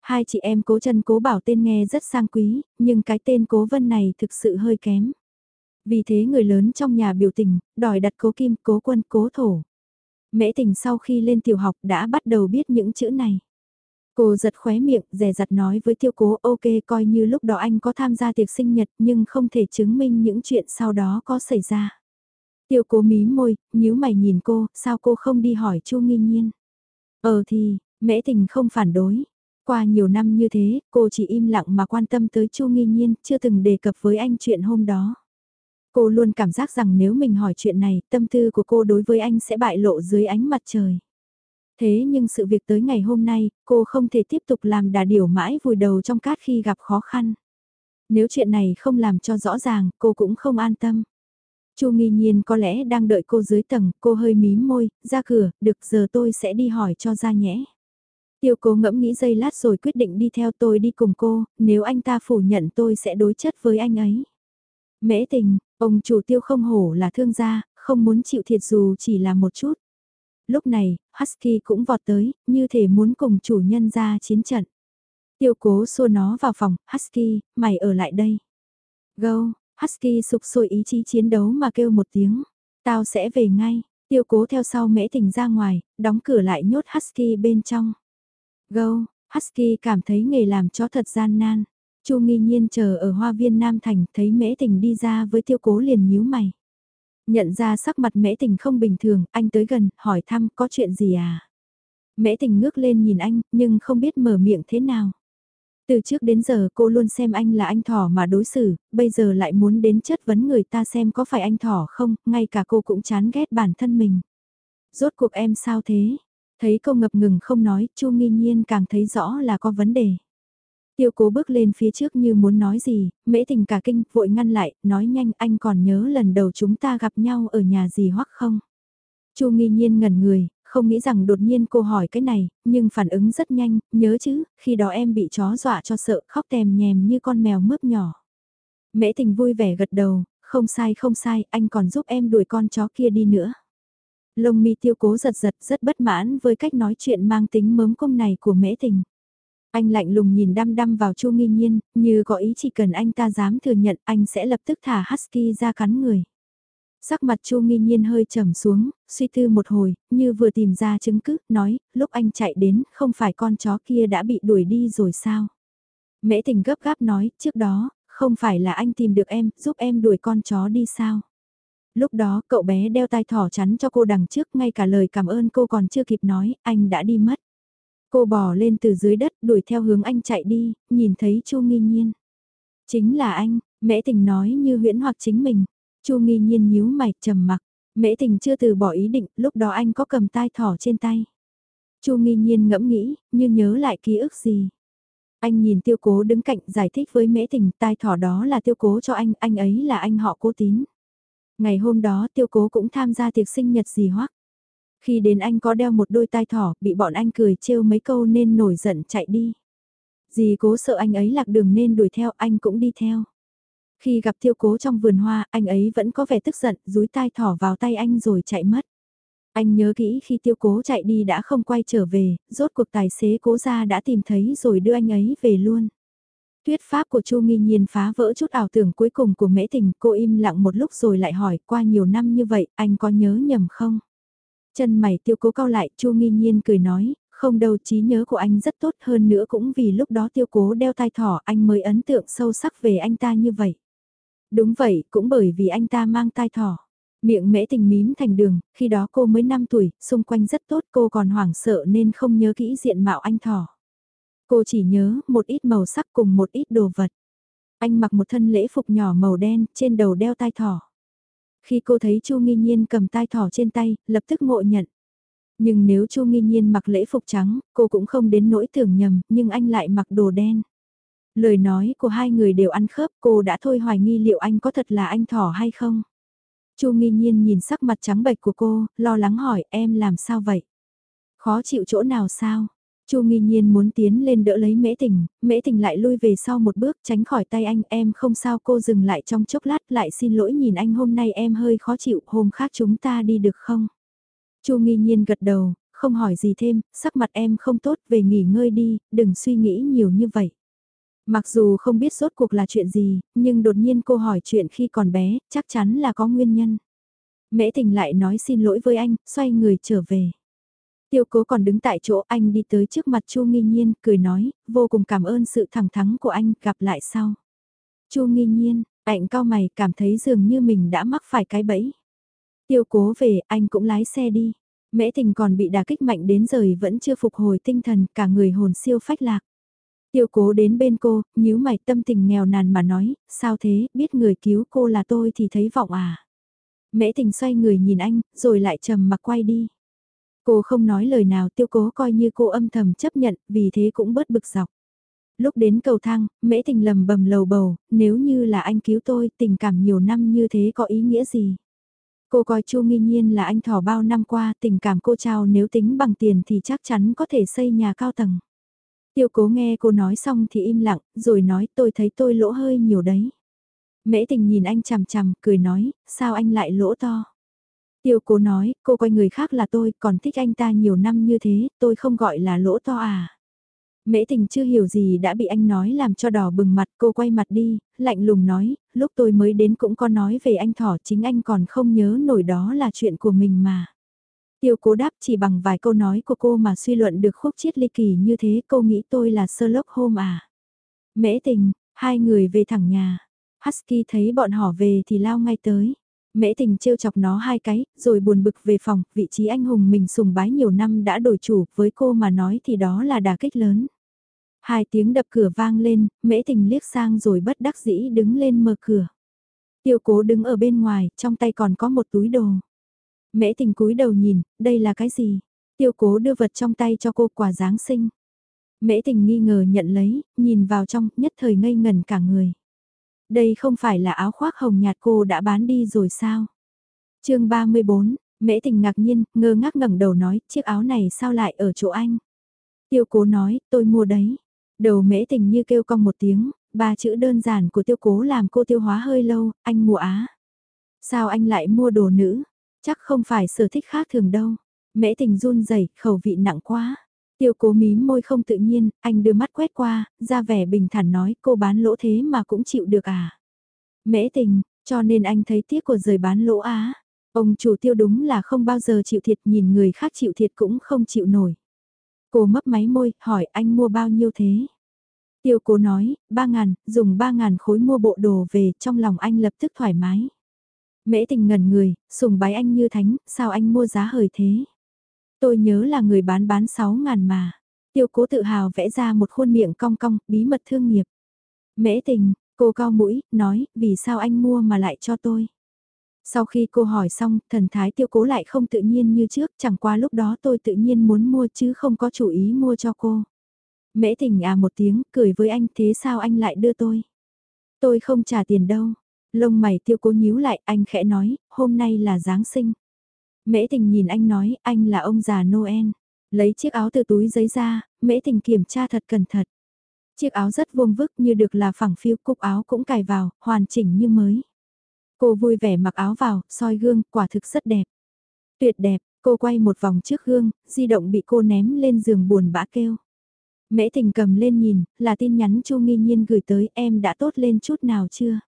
Hai chị em cố chân cố bảo tên nghe rất sang quý, nhưng cái tên cố Vân này thực sự hơi kém. Vì thế người lớn trong nhà biểu tình, đòi đặt cố kim, cố quân, cố thổ. Mễ tình sau khi lên tiểu học đã bắt đầu biết những chữ này. Cô giật khóe miệng, rè rặt nói với tiêu cố ok coi như lúc đó anh có tham gia tiệc sinh nhật nhưng không thể chứng minh những chuyện sau đó có xảy ra. Tiêu cố mí môi, nhíu mày nhìn cô, sao cô không đi hỏi chu nghi nhiên. Ờ thì, mễ tình không phản đối. Qua nhiều năm như thế, cô chỉ im lặng mà quan tâm tới chu nghi nhiên, chưa từng đề cập với anh chuyện hôm đó. Cô luôn cảm giác rằng nếu mình hỏi chuyện này, tâm tư của cô đối với anh sẽ bại lộ dưới ánh mặt trời. Thế nhưng sự việc tới ngày hôm nay, cô không thể tiếp tục làm đà điểu mãi vùi đầu trong cát khi gặp khó khăn. Nếu chuyện này không làm cho rõ ràng, cô cũng không an tâm. Chu nghi nhiên có lẽ đang đợi cô dưới tầng, cô hơi mím môi, ra cửa, được giờ tôi sẽ đi hỏi cho ra nhẽ. Tiêu cố ngẫm nghĩ giây lát rồi quyết định đi theo tôi đi cùng cô, nếu anh ta phủ nhận tôi sẽ đối chất với anh ấy. Mễ tình, ông chủ tiêu không hổ là thương gia, không muốn chịu thiệt dù chỉ là một chút. Lúc này, Husky cũng vọt tới, như thể muốn cùng chủ nhân ra chiến trận. Tiêu cố xua nó vào phòng, Husky, mày ở lại đây. Go, Husky sụp sôi ý chí chiến đấu mà kêu một tiếng. Tao sẽ về ngay. Tiêu cố theo sau mễ tình ra ngoài, đóng cửa lại nhốt Husky bên trong. Go, Husky cảm thấy nghề làm chó thật gian nan. Chu nghi nhiên chờ ở hoa viên Nam Thành thấy mễ tình đi ra với tiêu cố liền nhíu mày. Nhận ra sắc mặt mễ tình không bình thường, anh tới gần, hỏi thăm có chuyện gì à? Mễ tình ngước lên nhìn anh, nhưng không biết mở miệng thế nào. Từ trước đến giờ cô luôn xem anh là anh thỏ mà đối xử, bây giờ lại muốn đến chất vấn người ta xem có phải anh thỏ không, ngay cả cô cũng chán ghét bản thân mình. Rốt cuộc em sao thế? Thấy cô ngập ngừng không nói, Chu nghi nhiên càng thấy rõ là có vấn đề. Tiêu cố bước lên phía trước như muốn nói gì, mễ tình cả kinh, vội ngăn lại, nói nhanh anh còn nhớ lần đầu chúng ta gặp nhau ở nhà gì hoắc không? Chu nghi nhiên ngẩn người, không nghĩ rằng đột nhiên cô hỏi cái này, nhưng phản ứng rất nhanh, nhớ chứ, khi đó em bị chó dọa cho sợ, khóc tèm nhèm như con mèo mướp nhỏ. Mễ tình vui vẻ gật đầu, không sai không sai, anh còn giúp em đuổi con chó kia đi nữa. Lông mi tiêu cố giật giật rất bất mãn với cách nói chuyện mang tính mớm công này của mễ tình. Anh lạnh lùng nhìn đăm đăm vào Chu Nghi Nhiên, như có ý chỉ cần anh ta dám thừa nhận anh sẽ lập tức thả Husky ra cắn người. Sắc mặt Chu Nghi Nhiên hơi trầm xuống, suy tư một hồi, như vừa tìm ra chứng cứ, nói, lúc anh chạy đến, không phải con chó kia đã bị đuổi đi rồi sao? Mễ tình gấp gáp nói, trước đó, không phải là anh tìm được em, giúp em đuổi con chó đi sao? Lúc đó cậu bé đeo tai thỏ chắn cho cô đằng trước, ngay cả lời cảm ơn cô còn chưa kịp nói, anh đã đi mất. Cô bò lên từ dưới đất đuổi theo hướng anh chạy đi, nhìn thấy Chu Nghi Nhiên. Chính là anh, mễ tình nói như huyễn hoặc chính mình. Chu Nghi Nhiên nhíu mày trầm mặc. Mễ tình chưa từ bỏ ý định, lúc đó anh có cầm tai thỏ trên tay. Chu Nghi Nhiên ngẫm nghĩ, như nhớ lại ký ức gì. Anh nhìn tiêu cố đứng cạnh giải thích với mễ tình tai thỏ đó là tiêu cố cho anh, anh ấy là anh họ cố tín. Ngày hôm đó tiêu cố cũng tham gia tiệc sinh nhật gì hoắc. Khi đến anh có đeo một đôi tai thỏ, bị bọn anh cười trêu mấy câu nên nổi giận chạy đi. Dì cố sợ anh ấy lạc đường nên đuổi theo, anh cũng đi theo. Khi gặp tiêu cố trong vườn hoa, anh ấy vẫn có vẻ tức giận, rúi tai thỏ vào tay anh rồi chạy mất. Anh nhớ kỹ khi tiêu cố chạy đi đã không quay trở về, rốt cuộc tài xế cố ra đã tìm thấy rồi đưa anh ấy về luôn. Tuyết pháp của Chu Nghi Nhiên phá vỡ chút ảo tưởng cuối cùng của mễ tình, cô im lặng một lúc rồi lại hỏi qua nhiều năm như vậy, anh có nhớ nhầm không? Chân mày tiêu cố cao lại, Chu nghi nhiên cười nói, không đâu trí nhớ của anh rất tốt hơn nữa cũng vì lúc đó tiêu cố đeo tai thỏ anh mới ấn tượng sâu sắc về anh ta như vậy. Đúng vậy, cũng bởi vì anh ta mang tai thỏ. Miệng mễ tình mím thành đường, khi đó cô mới 5 tuổi, xung quanh rất tốt cô còn hoảng sợ nên không nhớ kỹ diện mạo anh thỏ. Cô chỉ nhớ một ít màu sắc cùng một ít đồ vật. Anh mặc một thân lễ phục nhỏ màu đen, trên đầu đeo tai thỏ. Khi cô thấy Chu Nghi Nhiên cầm tai thỏ trên tay, lập tức ngộ nhận. Nhưng nếu Chu Nghi Nhiên mặc lễ phục trắng, cô cũng không đến nỗi tưởng nhầm, nhưng anh lại mặc đồ đen. Lời nói của hai người đều ăn khớp, cô đã thôi hoài nghi liệu anh có thật là anh thỏ hay không. Chu Nghi Nhiên nhìn sắc mặt trắng bệch của cô, lo lắng hỏi em làm sao vậy? Khó chịu chỗ nào sao? Chu nghi nhiên muốn tiến lên đỡ lấy mễ tình, mễ tình lại lui về sau một bước tránh khỏi tay anh em không sao cô dừng lại trong chốc lát lại xin lỗi nhìn anh hôm nay em hơi khó chịu hôm khác chúng ta đi được không? Chu nghi nhiên gật đầu, không hỏi gì thêm, sắc mặt em không tốt về nghỉ ngơi đi, đừng suy nghĩ nhiều như vậy. Mặc dù không biết rốt cuộc là chuyện gì, nhưng đột nhiên cô hỏi chuyện khi còn bé, chắc chắn là có nguyên nhân. Mễ tình lại nói xin lỗi với anh, xoay người trở về. Tiêu cố còn đứng tại chỗ anh đi tới trước mặt Chu Nghi Nhiên, cười nói, vô cùng cảm ơn sự thẳng thắn của anh, gặp lại sau. Chu Nghi Nhiên, ảnh cao mày cảm thấy dường như mình đã mắc phải cái bẫy. Tiêu cố về, anh cũng lái xe đi. Mễ tình còn bị đả kích mạnh đến rời vẫn chưa phục hồi tinh thần, cả người hồn siêu phách lạc. Tiêu cố đến bên cô, nhíu mày tâm tình nghèo nàn mà nói, sao thế, biết người cứu cô là tôi thì thấy vọng à. Mễ tình xoay người nhìn anh, rồi lại trầm mặc quay đi. Cô không nói lời nào tiêu cố coi như cô âm thầm chấp nhận, vì thế cũng bớt bực dọc. Lúc đến cầu thang, mễ tình lầm bầm lầu bầu, nếu như là anh cứu tôi, tình cảm nhiều năm như thế có ý nghĩa gì? Cô coi Chu Nghi Nhiên là anh thỏ bao năm qua, tình cảm cô trao nếu tính bằng tiền thì chắc chắn có thể xây nhà cao tầng. Tiêu cố nghe cô nói xong thì im lặng, rồi nói tôi thấy tôi lỗ hơi nhiều đấy. Mễ tình nhìn anh chằm chằm, cười nói, sao anh lại lỗ to? Tiêu cố nói, cô coi người khác là tôi, còn thích anh ta nhiều năm như thế, tôi không gọi là lỗ to à. Mễ tình chưa hiểu gì đã bị anh nói làm cho đỏ bừng mặt cô quay mặt đi, lạnh lùng nói, lúc tôi mới đến cũng có nói về anh thỏ chính anh còn không nhớ nổi đó là chuyện của mình mà. Tiêu cố đáp chỉ bằng vài câu nói của cô mà suy luận được khúc chiết ly kỳ như thế cô nghĩ tôi là Sherlock Holmes à. Mễ tình, hai người về thẳng nhà. Husky thấy bọn họ về thì lao ngay tới. Mễ tình trêu chọc nó hai cái, rồi buồn bực về phòng, vị trí anh hùng mình sùng bái nhiều năm đã đổi chủ, với cô mà nói thì đó là đà kích lớn. Hai tiếng đập cửa vang lên, mễ tình liếc sang rồi bất đắc dĩ đứng lên mở cửa. Tiêu cố đứng ở bên ngoài, trong tay còn có một túi đồ. Mễ tình cúi đầu nhìn, đây là cái gì? Tiêu cố đưa vật trong tay cho cô quà Giáng sinh. Mễ tình nghi ngờ nhận lấy, nhìn vào trong, nhất thời ngây ngần cả người. Đây không phải là áo khoác hồng nhạt cô đã bán đi rồi sao? chương 34, Mễ tình ngạc nhiên, ngơ ngác ngẩng đầu nói, chiếc áo này sao lại ở chỗ anh? Tiêu cố nói, tôi mua đấy. Đầu mễ tình như kêu cong một tiếng, ba chữ đơn giản của tiêu cố làm cô tiêu hóa hơi lâu, anh mua á. Sao anh lại mua đồ nữ? Chắc không phải sở thích khác thường đâu. Mễ tình run rẩy khẩu vị nặng quá. Tiêu cố mím môi không tự nhiên, anh đưa mắt quét qua, ra vẻ bình thản nói cô bán lỗ thế mà cũng chịu được à. Mễ tình, cho nên anh thấy tiếc của rời bán lỗ á. Ông chủ tiêu đúng là không bao giờ chịu thiệt nhìn người khác chịu thiệt cũng không chịu nổi. Cô mấp máy môi, hỏi anh mua bao nhiêu thế? Tiêu cố nói, ba ngàn, dùng ba ngàn khối mua bộ đồ về, trong lòng anh lập tức thoải mái. Mễ tình ngẩn người, sùng bái anh như thánh, sao anh mua giá hời thế? Tôi nhớ là người bán bán sáu ngàn mà. Tiêu cố tự hào vẽ ra một khuôn miệng cong cong, bí mật thương nghiệp. Mễ tình, cô cao mũi, nói, vì sao anh mua mà lại cho tôi? Sau khi cô hỏi xong, thần thái tiêu cố lại không tự nhiên như trước, chẳng qua lúc đó tôi tự nhiên muốn mua chứ không có chủ ý mua cho cô. Mễ tình à một tiếng, cười với anh, thế sao anh lại đưa tôi? Tôi không trả tiền đâu. Lông mày tiêu cố nhíu lại, anh khẽ nói, hôm nay là Giáng sinh. Mễ tình nhìn anh nói, anh là ông già Noel. Lấy chiếc áo từ túi giấy ra, mễ tình kiểm tra thật cẩn thận. Chiếc áo rất vuông vức như được là phẳng phiu cúc áo cũng cài vào, hoàn chỉnh như mới. Cô vui vẻ mặc áo vào, soi gương, quả thực rất đẹp. Tuyệt đẹp, cô quay một vòng trước gương, di động bị cô ném lên giường buồn bã kêu. Mễ tình cầm lên nhìn, là tin nhắn Chu Nghi Nhiên gửi tới em đã tốt lên chút nào chưa?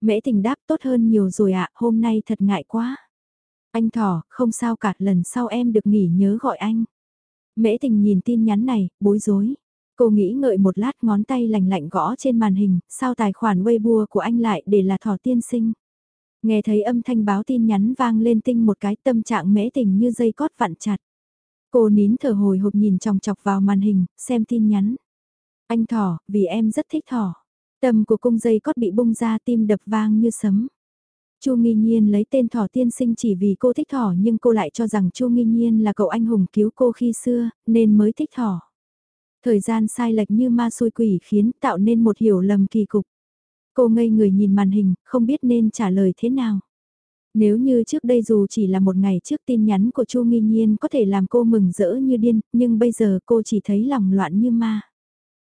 Mễ tình đáp tốt hơn nhiều rồi ạ, hôm nay thật ngại quá. Anh thỏ, không sao cả, lần sau em được nghỉ nhớ gọi anh. Mễ tình nhìn tin nhắn này, bối rối. Cô nghĩ ngợi một lát ngón tay lành lạnh gõ trên màn hình, sao tài khoản Weibo của anh lại để là thỏ tiên sinh. Nghe thấy âm thanh báo tin nhắn vang lên tinh một cái tâm trạng mễ tình như dây cót vặn chặt. Cô nín thở hồi hộp nhìn chòng chọc vào màn hình, xem tin nhắn. Anh thỏ, vì em rất thích thỏ. Tâm của cung dây cót bị bung ra tim đập vang như sấm. Chu Nghi Nhiên lấy tên Thỏ Tiên Sinh chỉ vì cô thích thỏ nhưng cô lại cho rằng Chu Nghi Nhiên là cậu anh hùng cứu cô khi xưa, nên mới thích thỏ. Thời gian sai lệch như ma xui quỷ khiến tạo nên một hiểu lầm kỳ cục. Cô ngây người nhìn màn hình, không biết nên trả lời thế nào. Nếu như trước đây dù chỉ là một ngày trước tin nhắn của Chu Nghi Nhiên có thể làm cô mừng rỡ như điên, nhưng bây giờ cô chỉ thấy lòng loạn như ma.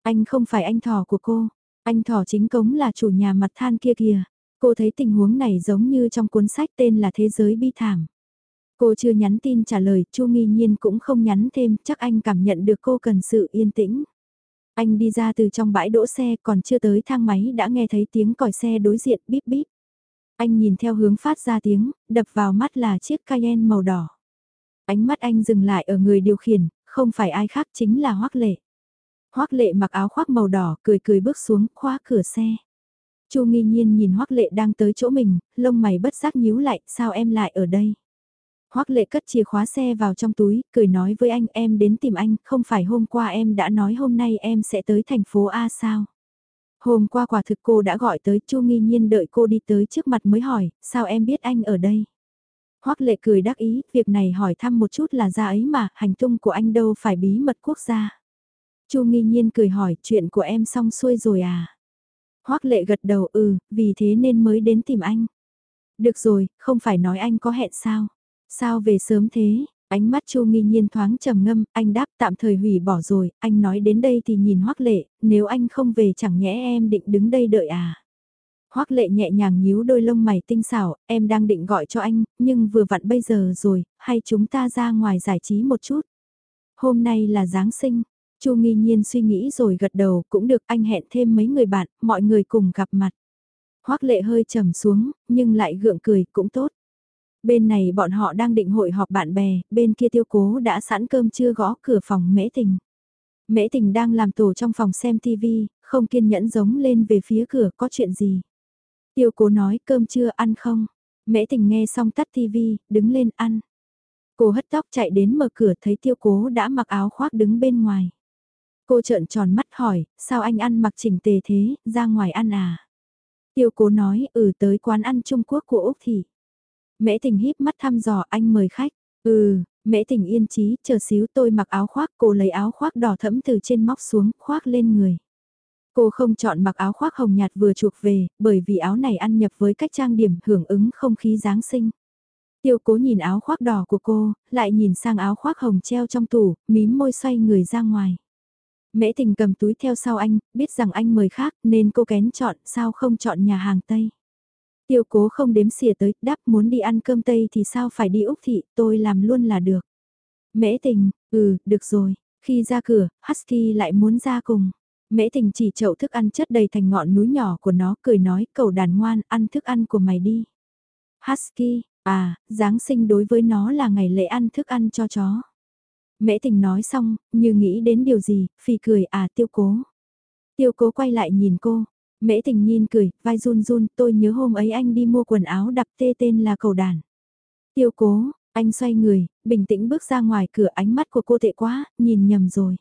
Anh không phải anh thỏ của cô, anh thỏ chính cống là chủ nhà mặt than kia kìa. Cô thấy tình huống này giống như trong cuốn sách tên là Thế giới bi thảm. Cô chưa nhắn tin trả lời, Chu Nghi Nhiên cũng không nhắn thêm, chắc anh cảm nhận được cô cần sự yên tĩnh. Anh đi ra từ trong bãi đỗ xe còn chưa tới thang máy đã nghe thấy tiếng còi xe đối diện bíp bíp. Anh nhìn theo hướng phát ra tiếng, đập vào mắt là chiếc Cayenne màu đỏ. Ánh mắt anh dừng lại ở người điều khiển, không phải ai khác chính là Hoác Lệ. Hoác Lệ mặc áo khoác màu đỏ, cười cười bước xuống, khóa cửa xe. Chu nghi nhiên nhìn Hoắc Lệ đang tới chỗ mình, lông mày bất giác nhíu lại, sao em lại ở đây? Hoắc Lệ cất chìa khóa xe vào trong túi, cười nói với anh em đến tìm anh, không phải hôm qua em đã nói hôm nay em sẽ tới thành phố A sao? Hôm qua quả thực cô đã gọi tới Chu nghi nhiên đợi cô đi tới trước mặt mới hỏi, sao em biết anh ở đây? Hoắc lệ cười đắc ý, việc này hỏi thăm một chút là ra ấy mà, hành tung của anh đâu phải bí mật quốc gia. Chu nghi nhiên cười hỏi, chuyện của em xong xuôi rồi à? Hoác lệ gật đầu ừ, vì thế nên mới đến tìm anh. Được rồi, không phải nói anh có hẹn sao? Sao về sớm thế? Ánh mắt Chu Nghi Nhiên thoáng trầm ngâm, anh đáp tạm thời hủy bỏ rồi, anh nói đến đây thì nhìn Hoắc Lệ, nếu anh không về chẳng nhẽ em định đứng đây đợi à? Hoắc Lệ nhẹ nhàng nhíu đôi lông mày tinh xảo, em đang định gọi cho anh, nhưng vừa vặn bây giờ rồi, hay chúng ta ra ngoài giải trí một chút. Hôm nay là Giáng sinh, Chu Nghi Nhiên suy nghĩ rồi gật đầu, cũng được anh hẹn thêm mấy người bạn, mọi người cùng gặp mặt. Hoắc Lệ hơi trầm xuống, nhưng lại gượng cười, cũng tốt. Bên này bọn họ đang định hội họp bạn bè, bên kia tiêu cố đã sẵn cơm chưa gõ cửa phòng mễ tình. Mễ tình đang làm tổ trong phòng xem TV, không kiên nhẫn giống lên về phía cửa có chuyện gì. Tiêu cố nói cơm chưa ăn không? Mễ tình nghe xong tắt TV, đứng lên ăn. Cô hất tóc chạy đến mở cửa thấy tiêu cố đã mặc áo khoác đứng bên ngoài. Cô trợn tròn mắt hỏi, sao anh ăn mặc chỉnh tề thế, ra ngoài ăn à? Tiêu cố nói, ừ tới quán ăn Trung Quốc của Úc thì Mễ tình híp mắt thăm dò anh mời khách. Ừ, mễ tình yên trí chờ xíu tôi mặc áo khoác, cô lấy áo khoác đỏ thẫm từ trên móc xuống, khoác lên người. Cô không chọn mặc áo khoác hồng nhạt vừa chuộc về, bởi vì áo này ăn nhập với cách trang điểm hưởng ứng không khí Giáng sinh. Tiêu cố nhìn áo khoác đỏ của cô, lại nhìn sang áo khoác hồng treo trong tủ, mím môi xoay người ra ngoài. Mễ tình cầm túi theo sau anh, biết rằng anh mời khác nên cô kén chọn sao không chọn nhà hàng Tây. Tiêu cố không đếm xỉa tới, đáp muốn đi ăn cơm Tây thì sao phải đi Úc Thị, tôi làm luôn là được. Mễ tình, ừ, được rồi. Khi ra cửa, Husky lại muốn ra cùng. Mễ tình chỉ chậu thức ăn chất đầy thành ngọn núi nhỏ của nó, cười nói, cầu đàn ngoan, ăn thức ăn của mày đi. Husky, à, Giáng sinh đối với nó là ngày lễ ăn thức ăn cho chó. Mễ tình nói xong, như nghĩ đến điều gì, phi cười à tiêu cố. Tiêu cố quay lại nhìn cô, Mễ tình nhìn cười, vai run run, tôi nhớ hôm ấy anh đi mua quần áo đặc tê tên là cầu đàn. Tiêu cố, anh xoay người, bình tĩnh bước ra ngoài cửa ánh mắt của cô tệ quá, nhìn nhầm rồi.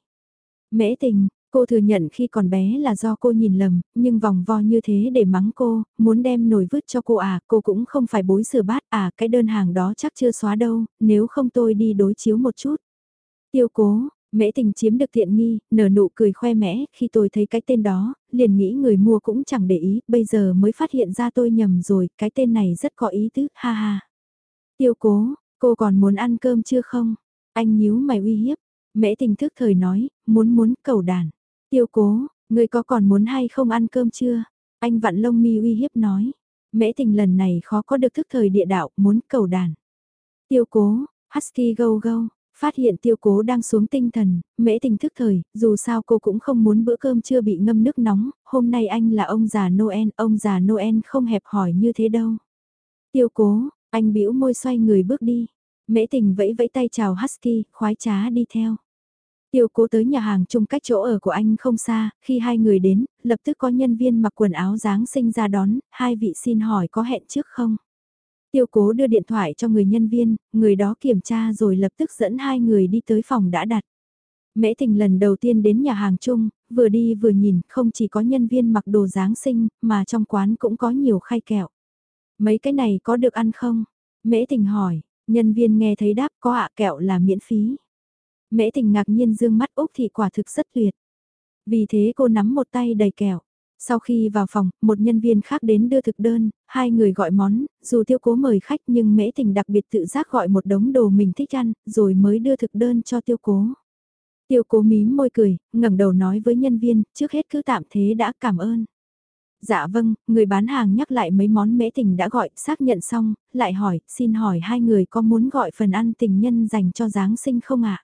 Mễ tình, cô thừa nhận khi còn bé là do cô nhìn lầm, nhưng vòng vo như thế để mắng cô, muốn đem nổi vứt cho cô à, cô cũng không phải bối sửa bát à, cái đơn hàng đó chắc chưa xóa đâu, nếu không tôi đi đối chiếu một chút. Tiêu cố, Mễ tình chiếm được tiện nghi, nở nụ cười khoe mẽ, khi tôi thấy cái tên đó, liền nghĩ người mua cũng chẳng để ý, bây giờ mới phát hiện ra tôi nhầm rồi, cái tên này rất có ý tứ, ha ha. Tiêu cố, cô còn muốn ăn cơm chưa không? Anh nhíu mày uy hiếp. Mễ tình thức thời nói, muốn muốn cầu đàn. Tiêu cố, người có còn muốn hay không ăn cơm chưa? Anh vặn lông mi uy hiếp nói. Mễ tình lần này khó có được thức thời địa đạo, muốn cầu đàn. Tiêu cố, Husky go go, Phát hiện tiêu cố đang xuống tinh thần, mễ tình thức thời, dù sao cô cũng không muốn bữa cơm chưa bị ngâm nước nóng, hôm nay anh là ông già Noel, ông già Noel không hẹp hỏi như thế đâu. Tiêu cố, anh bĩu môi xoay người bước đi. Mễ tình vẫy vẫy tay chào Husky, khoái trá đi theo. Tiêu cố tới nhà hàng chung cách chỗ ở của anh không xa, khi hai người đến, lập tức có nhân viên mặc quần áo Giáng sinh ra đón, hai vị xin hỏi có hẹn trước không? Tiêu cố đưa điện thoại cho người nhân viên, người đó kiểm tra rồi lập tức dẫn hai người đi tới phòng đã đặt. Mễ Thình lần đầu tiên đến nhà hàng chung, vừa đi vừa nhìn, không chỉ có nhân viên mặc đồ Giáng sinh, mà trong quán cũng có nhiều khay kẹo. Mấy cái này có được ăn không? Mễ Thình hỏi, nhân viên nghe thấy đáp có ạ kẹo là miễn phí. Mễ Thình ngạc nhiên dương mắt Úc thì quả thực rất tuyệt. Vì thế cô nắm một tay đầy kẹo. Sau khi vào phòng, một nhân viên khác đến đưa thực đơn, hai người gọi món, dù tiêu cố mời khách nhưng mễ tình đặc biệt tự giác gọi một đống đồ mình thích ăn, rồi mới đưa thực đơn cho tiêu cố. Tiêu cố mím môi cười, ngẩng đầu nói với nhân viên, trước hết cứ tạm thế đã cảm ơn. Dạ vâng, người bán hàng nhắc lại mấy món mễ tình đã gọi, xác nhận xong, lại hỏi, xin hỏi hai người có muốn gọi phần ăn tình nhân dành cho Giáng sinh không ạ?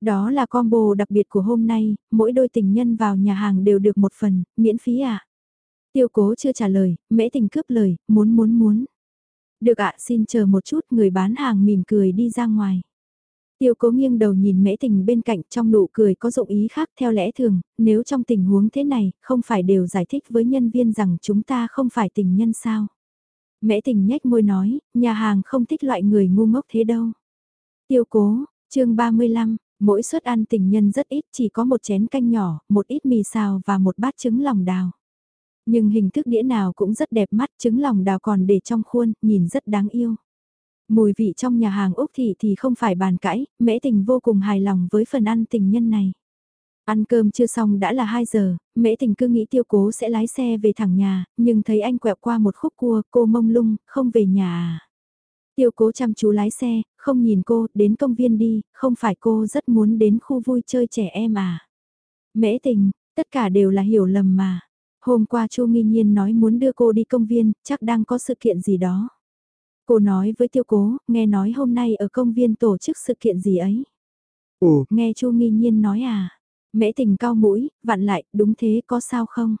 Đó là combo đặc biệt của hôm nay, mỗi đôi tình nhân vào nhà hàng đều được một phần, miễn phí ạ. Tiêu cố chưa trả lời, mễ tình cướp lời, muốn muốn muốn. Được ạ xin chờ một chút người bán hàng mỉm cười đi ra ngoài. Tiêu cố nghiêng đầu nhìn mễ tình bên cạnh trong nụ cười có dụng ý khác theo lẽ thường, nếu trong tình huống thế này, không phải đều giải thích với nhân viên rằng chúng ta không phải tình nhân sao. Mễ tình nhếch môi nói, nhà hàng không thích loại người ngu ngốc thế đâu. Tiêu cố, chương 35, mỗi suất ăn tình nhân rất ít chỉ có một chén canh nhỏ, một ít mì xào và một bát trứng lòng đào. Nhưng hình thức đĩa nào cũng rất đẹp mắt, trứng lòng đào còn để trong khuôn, nhìn rất đáng yêu. Mùi vị trong nhà hàng Úc Thị thì không phải bàn cãi, mễ tình vô cùng hài lòng với phần ăn tình nhân này. Ăn cơm chưa xong đã là 2 giờ, mễ tình cứ nghĩ tiêu cố sẽ lái xe về thẳng nhà, nhưng thấy anh quẹo qua một khúc cua, cô mông lung, không về nhà à. Tiêu cố chăm chú lái xe, không nhìn cô, đến công viên đi, không phải cô rất muốn đến khu vui chơi trẻ em à. Mễ tình, tất cả đều là hiểu lầm mà. Hôm qua Chu Nghi Nhiên nói muốn đưa cô đi công viên, chắc đang có sự kiện gì đó. Cô nói với tiêu cố, nghe nói hôm nay ở công viên tổ chức sự kiện gì ấy. Ồ, nghe Chu nghi nhiên nói à. Mễ tình cao mũi, vặn lại, đúng thế có sao không?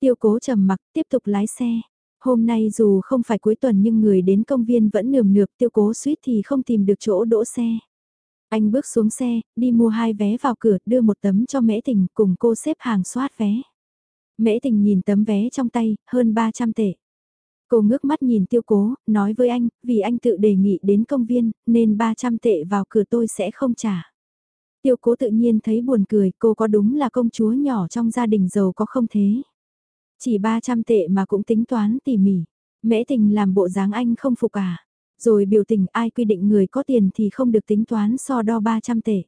Tiêu cố trầm mặc, tiếp tục lái xe. Hôm nay dù không phải cuối tuần nhưng người đến công viên vẫn nườm nượp tiêu cố suýt thì không tìm được chỗ đỗ xe. Anh bước xuống xe, đi mua hai vé vào cửa, đưa một tấm cho mễ tình cùng cô xếp hàng soát vé. Mễ tình nhìn tấm vé trong tay, hơn 300 tệ. Cô ngước mắt nhìn tiêu cố, nói với anh, vì anh tự đề nghị đến công viên, nên 300 tệ vào cửa tôi sẽ không trả. Tiêu cố tự nhiên thấy buồn cười, cô có đúng là công chúa nhỏ trong gia đình giàu có không thế? Chỉ 300 tệ mà cũng tính toán tỉ mỉ. Mễ tình làm bộ dáng anh không phục à. Rồi biểu tình ai quy định người có tiền thì không được tính toán so đo 300 tệ.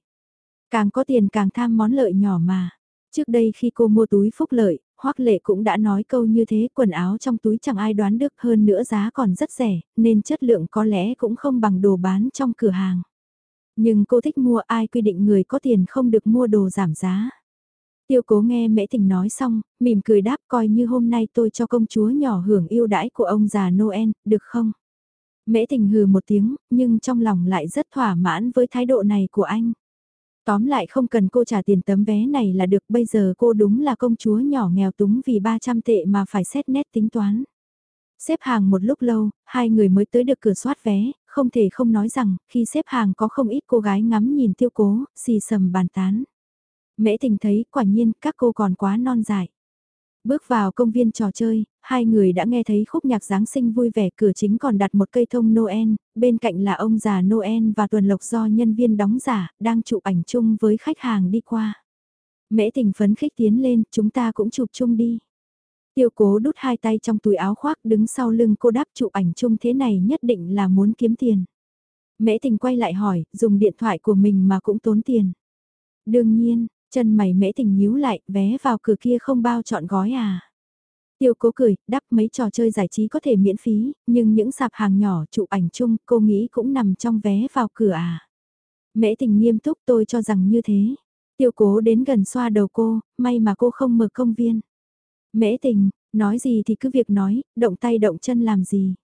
Càng có tiền càng tham món lợi nhỏ mà. Trước đây khi cô mua túi phúc lợi, Hoắc Lệ cũng đã nói câu như thế, quần áo trong túi chẳng ai đoán được hơn nữa giá còn rất rẻ, nên chất lượng có lẽ cũng không bằng đồ bán trong cửa hàng. Nhưng cô thích mua ai quy định người có tiền không được mua đồ giảm giá. Tiêu cố nghe mễ tình nói xong, mỉm cười đáp coi như hôm nay tôi cho công chúa nhỏ hưởng yêu đãi của ông già Noel, được không? Mễ tình hừ một tiếng, nhưng trong lòng lại rất thỏa mãn với thái độ này của anh. Tóm lại không cần cô trả tiền tấm vé này là được bây giờ cô đúng là công chúa nhỏ nghèo túng vì 300 tệ mà phải xét nét tính toán. Xếp hàng một lúc lâu, hai người mới tới được cửa soát vé, không thể không nói rằng khi xếp hàng có không ít cô gái ngắm nhìn tiêu cố, xì sầm bàn tán. Mễ tình thấy quả nhiên các cô còn quá non dại. Bước vào công viên trò chơi, hai người đã nghe thấy khúc nhạc Giáng sinh vui vẻ cửa chính còn đặt một cây thông Noel, bên cạnh là ông già Noel và tuần lộc do nhân viên đóng giả, đang chụp ảnh chung với khách hàng đi qua. Mễ tình phấn khích tiến lên, chúng ta cũng chụp chung đi. Tiêu cố đút hai tay trong túi áo khoác đứng sau lưng cô đáp chụp ảnh chung thế này nhất định là muốn kiếm tiền. Mễ tình quay lại hỏi, dùng điện thoại của mình mà cũng tốn tiền. Đương nhiên, Chân mày mễ tình nhíu lại, vé vào cửa kia không bao chọn gói à. Tiêu cố cười, đắp mấy trò chơi giải trí có thể miễn phí, nhưng những sạp hàng nhỏ chụp ảnh chung cô nghĩ cũng nằm trong vé vào cửa à. Mễ tình nghiêm túc tôi cho rằng như thế. Tiêu cố đến gần xoa đầu cô, may mà cô không mở công viên. Mễ tình, nói gì thì cứ việc nói, động tay động chân làm gì.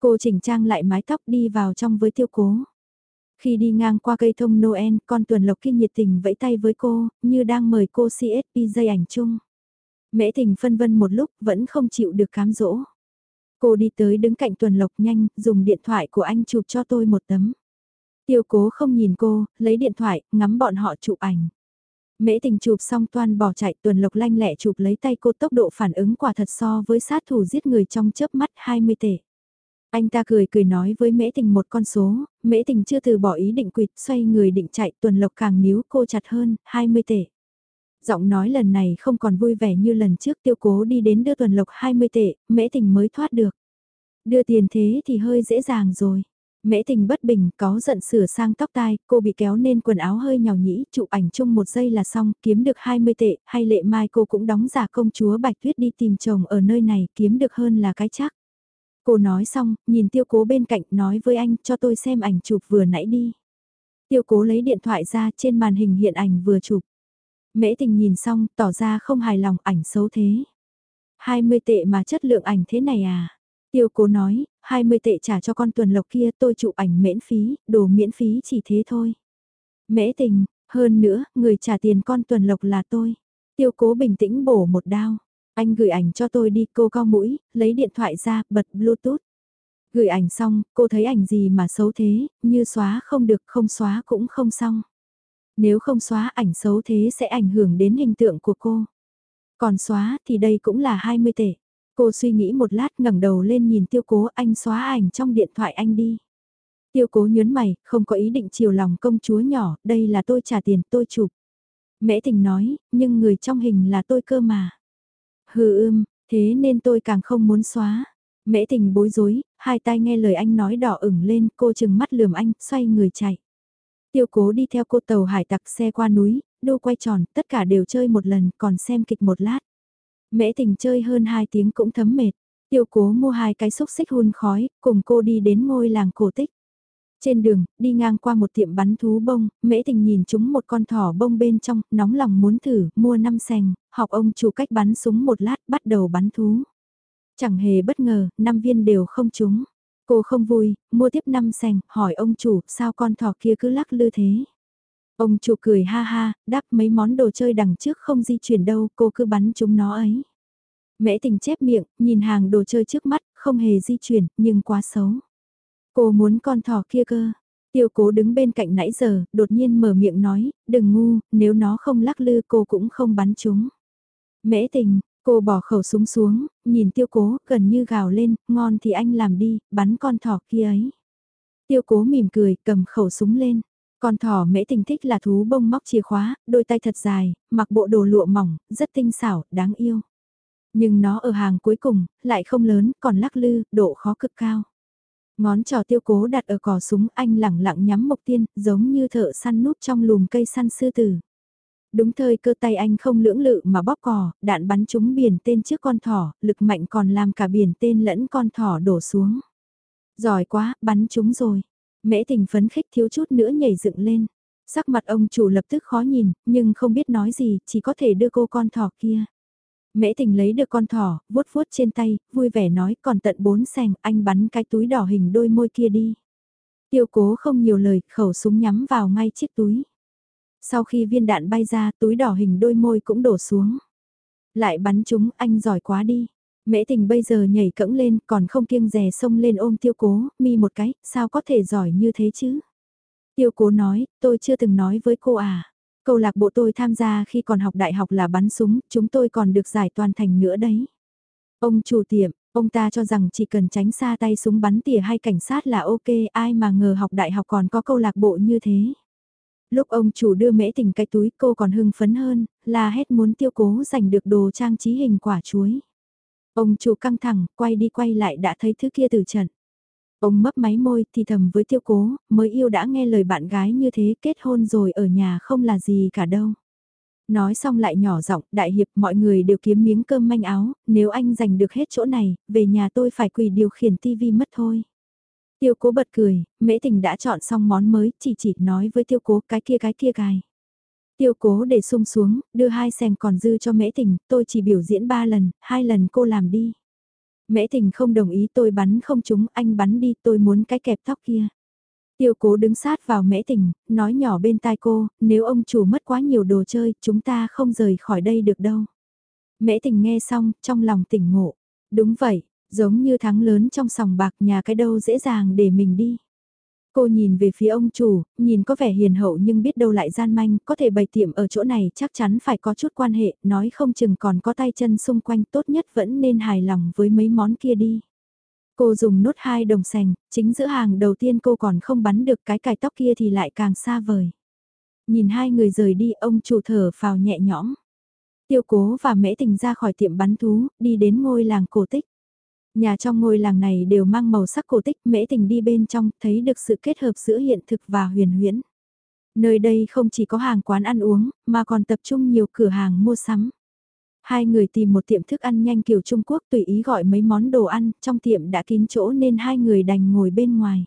Cô chỉnh trang lại mái tóc đi vào trong với tiêu cố. Khi đi ngang qua cây thông Noel, con tuần lộc kia nhiệt tình vẫy tay với cô, như đang mời cô CSP dây ảnh chung. Mễ tình phân vân một lúc, vẫn không chịu được cám dỗ. Cô đi tới đứng cạnh tuần lộc nhanh, dùng điện thoại của anh chụp cho tôi một tấm. Tiêu cố không nhìn cô, lấy điện thoại, ngắm bọn họ chụp ảnh. Mễ tình chụp xong toan bỏ chạy tuần lộc lanh lẹ chụp lấy tay cô tốc độ phản ứng quả thật so với sát thủ giết người trong chớp mắt 20 tệ. Anh ta cười cười nói với mễ tình một con số, mễ tình chưa từ bỏ ý định quỵt xoay người định chạy tuần lộc càng níu cô chặt hơn, 20 tệ. Giọng nói lần này không còn vui vẻ như lần trước tiêu cố đi đến đưa tuần lộc 20 tệ, mễ tình mới thoát được. Đưa tiền thế thì hơi dễ dàng rồi. Mễ tình bất bình, có giận sửa sang tóc tai, cô bị kéo nên quần áo hơi nhào nhĩ, chụp ảnh chung một giây là xong, kiếm được 20 tệ, hay lệ mai cô cũng đóng giả công chúa Bạch Tuyết đi tìm chồng ở nơi này, kiếm được hơn là cái chắc. Cô nói xong, nhìn tiêu cố bên cạnh nói với anh cho tôi xem ảnh chụp vừa nãy đi. Tiêu cố lấy điện thoại ra trên màn hình hiện ảnh vừa chụp. Mễ tình nhìn xong, tỏ ra không hài lòng ảnh xấu thế. 20 tệ mà chất lượng ảnh thế này à? Tiêu cố nói, 20 tệ trả cho con tuần lộc kia tôi chụp ảnh miễn phí, đồ miễn phí chỉ thế thôi. Mễ tình, hơn nữa, người trả tiền con tuần lộc là tôi. Tiêu cố bình tĩnh bổ một đao. Anh gửi ảnh cho tôi đi cô cao mũi, lấy điện thoại ra, bật bluetooth. Gửi ảnh xong, cô thấy ảnh gì mà xấu thế, như xóa không được không xóa cũng không xong. Nếu không xóa ảnh xấu thế sẽ ảnh hưởng đến hình tượng của cô. Còn xóa thì đây cũng là 20 tệ. Cô suy nghĩ một lát ngẩng đầu lên nhìn tiêu cố anh xóa ảnh trong điện thoại anh đi. Tiêu cố nhớn mày, không có ý định chiều lòng công chúa nhỏ, đây là tôi trả tiền tôi chụp. Mễ tình nói, nhưng người trong hình là tôi cơ mà. Hừ ưm, thế nên tôi càng không muốn xóa. Mễ tình bối rối, hai tay nghe lời anh nói đỏ ửng lên, cô chừng mắt lườm anh, xoay người chạy. Tiêu cố đi theo cô tàu hải tặc xe qua núi, đô quay tròn, tất cả đều chơi một lần, còn xem kịch một lát. Mễ tình chơi hơn 2 tiếng cũng thấm mệt. Tiêu cố mua hai cái xúc xích hun khói, cùng cô đi đến ngôi làng cổ tích. Trên đường, đi ngang qua một tiệm bắn thú bông, mễ tình nhìn chúng một con thỏ bông bên trong, nóng lòng muốn thử, mua năm sành, học ông chủ cách bắn súng một lát, bắt đầu bắn thú. Chẳng hề bất ngờ, năm viên đều không trúng. Cô không vui, mua tiếp năm sành, hỏi ông chủ, sao con thỏ kia cứ lắc lư thế? Ông chủ cười ha ha, đáp mấy món đồ chơi đằng trước không di chuyển đâu, cô cứ bắn chúng nó ấy. Mễ tình chép miệng, nhìn hàng đồ chơi trước mắt, không hề di chuyển, nhưng quá xấu. Cô muốn con thỏ kia cơ. Tiêu cố đứng bên cạnh nãy giờ, đột nhiên mở miệng nói, đừng ngu, nếu nó không lắc lư cô cũng không bắn chúng. Mễ tình, cô bỏ khẩu súng xuống, nhìn tiêu cố, gần như gào lên, ngon thì anh làm đi, bắn con thỏ kia ấy. Tiêu cố mỉm cười, cầm khẩu súng lên. Con thỏ mễ tình thích là thú bông móc chìa khóa, đôi tay thật dài, mặc bộ đồ lụa mỏng, rất tinh xảo, đáng yêu. Nhưng nó ở hàng cuối cùng, lại không lớn, còn lắc lư, độ khó cực cao. Ngón trò tiêu cố đặt ở cò súng anh lẳng lặng nhắm mục tiên, giống như thợ săn núp trong lùm cây săn sư tử. Đúng thời cơ tay anh không lưỡng lự mà bóp cò, đạn bắn trúng biển tên trước con thỏ, lực mạnh còn làm cả biển tên lẫn con thỏ đổ xuống. Giỏi quá, bắn trúng rồi. Mễ tình phấn khích thiếu chút nữa nhảy dựng lên. Sắc mặt ông chủ lập tức khó nhìn, nhưng không biết nói gì, chỉ có thể đưa cô con thỏ kia. Mễ tình lấy được con thỏ, vuốt vuốt trên tay, vui vẻ nói còn tận bốn sành, anh bắn cái túi đỏ hình đôi môi kia đi. Tiêu cố không nhiều lời, khẩu súng nhắm vào ngay chiếc túi. Sau khi viên đạn bay ra, túi đỏ hình đôi môi cũng đổ xuống. Lại bắn chúng, anh giỏi quá đi. Mễ tình bây giờ nhảy cẫng lên, còn không kiêng rè xông lên ôm tiêu cố, mi một cái, sao có thể giỏi như thế chứ? Tiêu cố nói, tôi chưa từng nói với cô à. Câu lạc bộ tôi tham gia khi còn học đại học là bắn súng, chúng tôi còn được giải toàn thành nữa đấy. Ông chủ tiệm, ông ta cho rằng chỉ cần tránh xa tay súng bắn tỉa hay cảnh sát là ok, ai mà ngờ học đại học còn có câu lạc bộ như thế. Lúc ông chủ đưa mễ tình cái túi cô còn hưng phấn hơn, là hết muốn tiêu cố giành được đồ trang trí hình quả chuối. Ông chủ căng thẳng, quay đi quay lại đã thấy thứ kia từ trận. Ông mấp máy môi thì thầm với tiêu cố, mới yêu đã nghe lời bạn gái như thế kết hôn rồi ở nhà không là gì cả đâu. Nói xong lại nhỏ giọng, đại hiệp mọi người đều kiếm miếng cơm manh áo, nếu anh giành được hết chỗ này, về nhà tôi phải quỳ điều khiển tivi mất thôi. Tiêu cố bật cười, mễ tình đã chọn xong món mới, chỉ chỉ nói với tiêu cố cái kia cái kia cài. Tiêu cố để sung xuống, đưa hai sen còn dư cho mễ tình, tôi chỉ biểu diễn ba lần, hai lần cô làm đi. Mễ tình không đồng ý tôi bắn không trúng, anh bắn đi, tôi muốn cái kẹp tóc kia. Tiêu cố đứng sát vào mễ tình, nói nhỏ bên tai cô, nếu ông chủ mất quá nhiều đồ chơi, chúng ta không rời khỏi đây được đâu. Mễ tình nghe xong, trong lòng tỉnh ngộ. Đúng vậy, giống như thắng lớn trong sòng bạc nhà cái đâu dễ dàng để mình đi. Cô nhìn về phía ông chủ, nhìn có vẻ hiền hậu nhưng biết đâu lại gian manh, có thể bày tiệm ở chỗ này chắc chắn phải có chút quan hệ, nói không chừng còn có tay chân xung quanh tốt nhất vẫn nên hài lòng với mấy món kia đi. Cô dùng nốt hai đồng sành, chính giữa hàng đầu tiên cô còn không bắn được cái cài tóc kia thì lại càng xa vời. Nhìn hai người rời đi ông chủ thở phào nhẹ nhõm. Tiêu cố và mễ tình ra khỏi tiệm bắn thú, đi đến ngôi làng cổ tích. Nhà trong ngôi làng này đều mang màu sắc cổ tích mễ tình đi bên trong thấy được sự kết hợp giữa hiện thực và huyền huyễn. Nơi đây không chỉ có hàng quán ăn uống mà còn tập trung nhiều cửa hàng mua sắm. Hai người tìm một tiệm thức ăn nhanh kiểu Trung Quốc tùy ý gọi mấy món đồ ăn, trong tiệm đã kín chỗ nên hai người đành ngồi bên ngoài.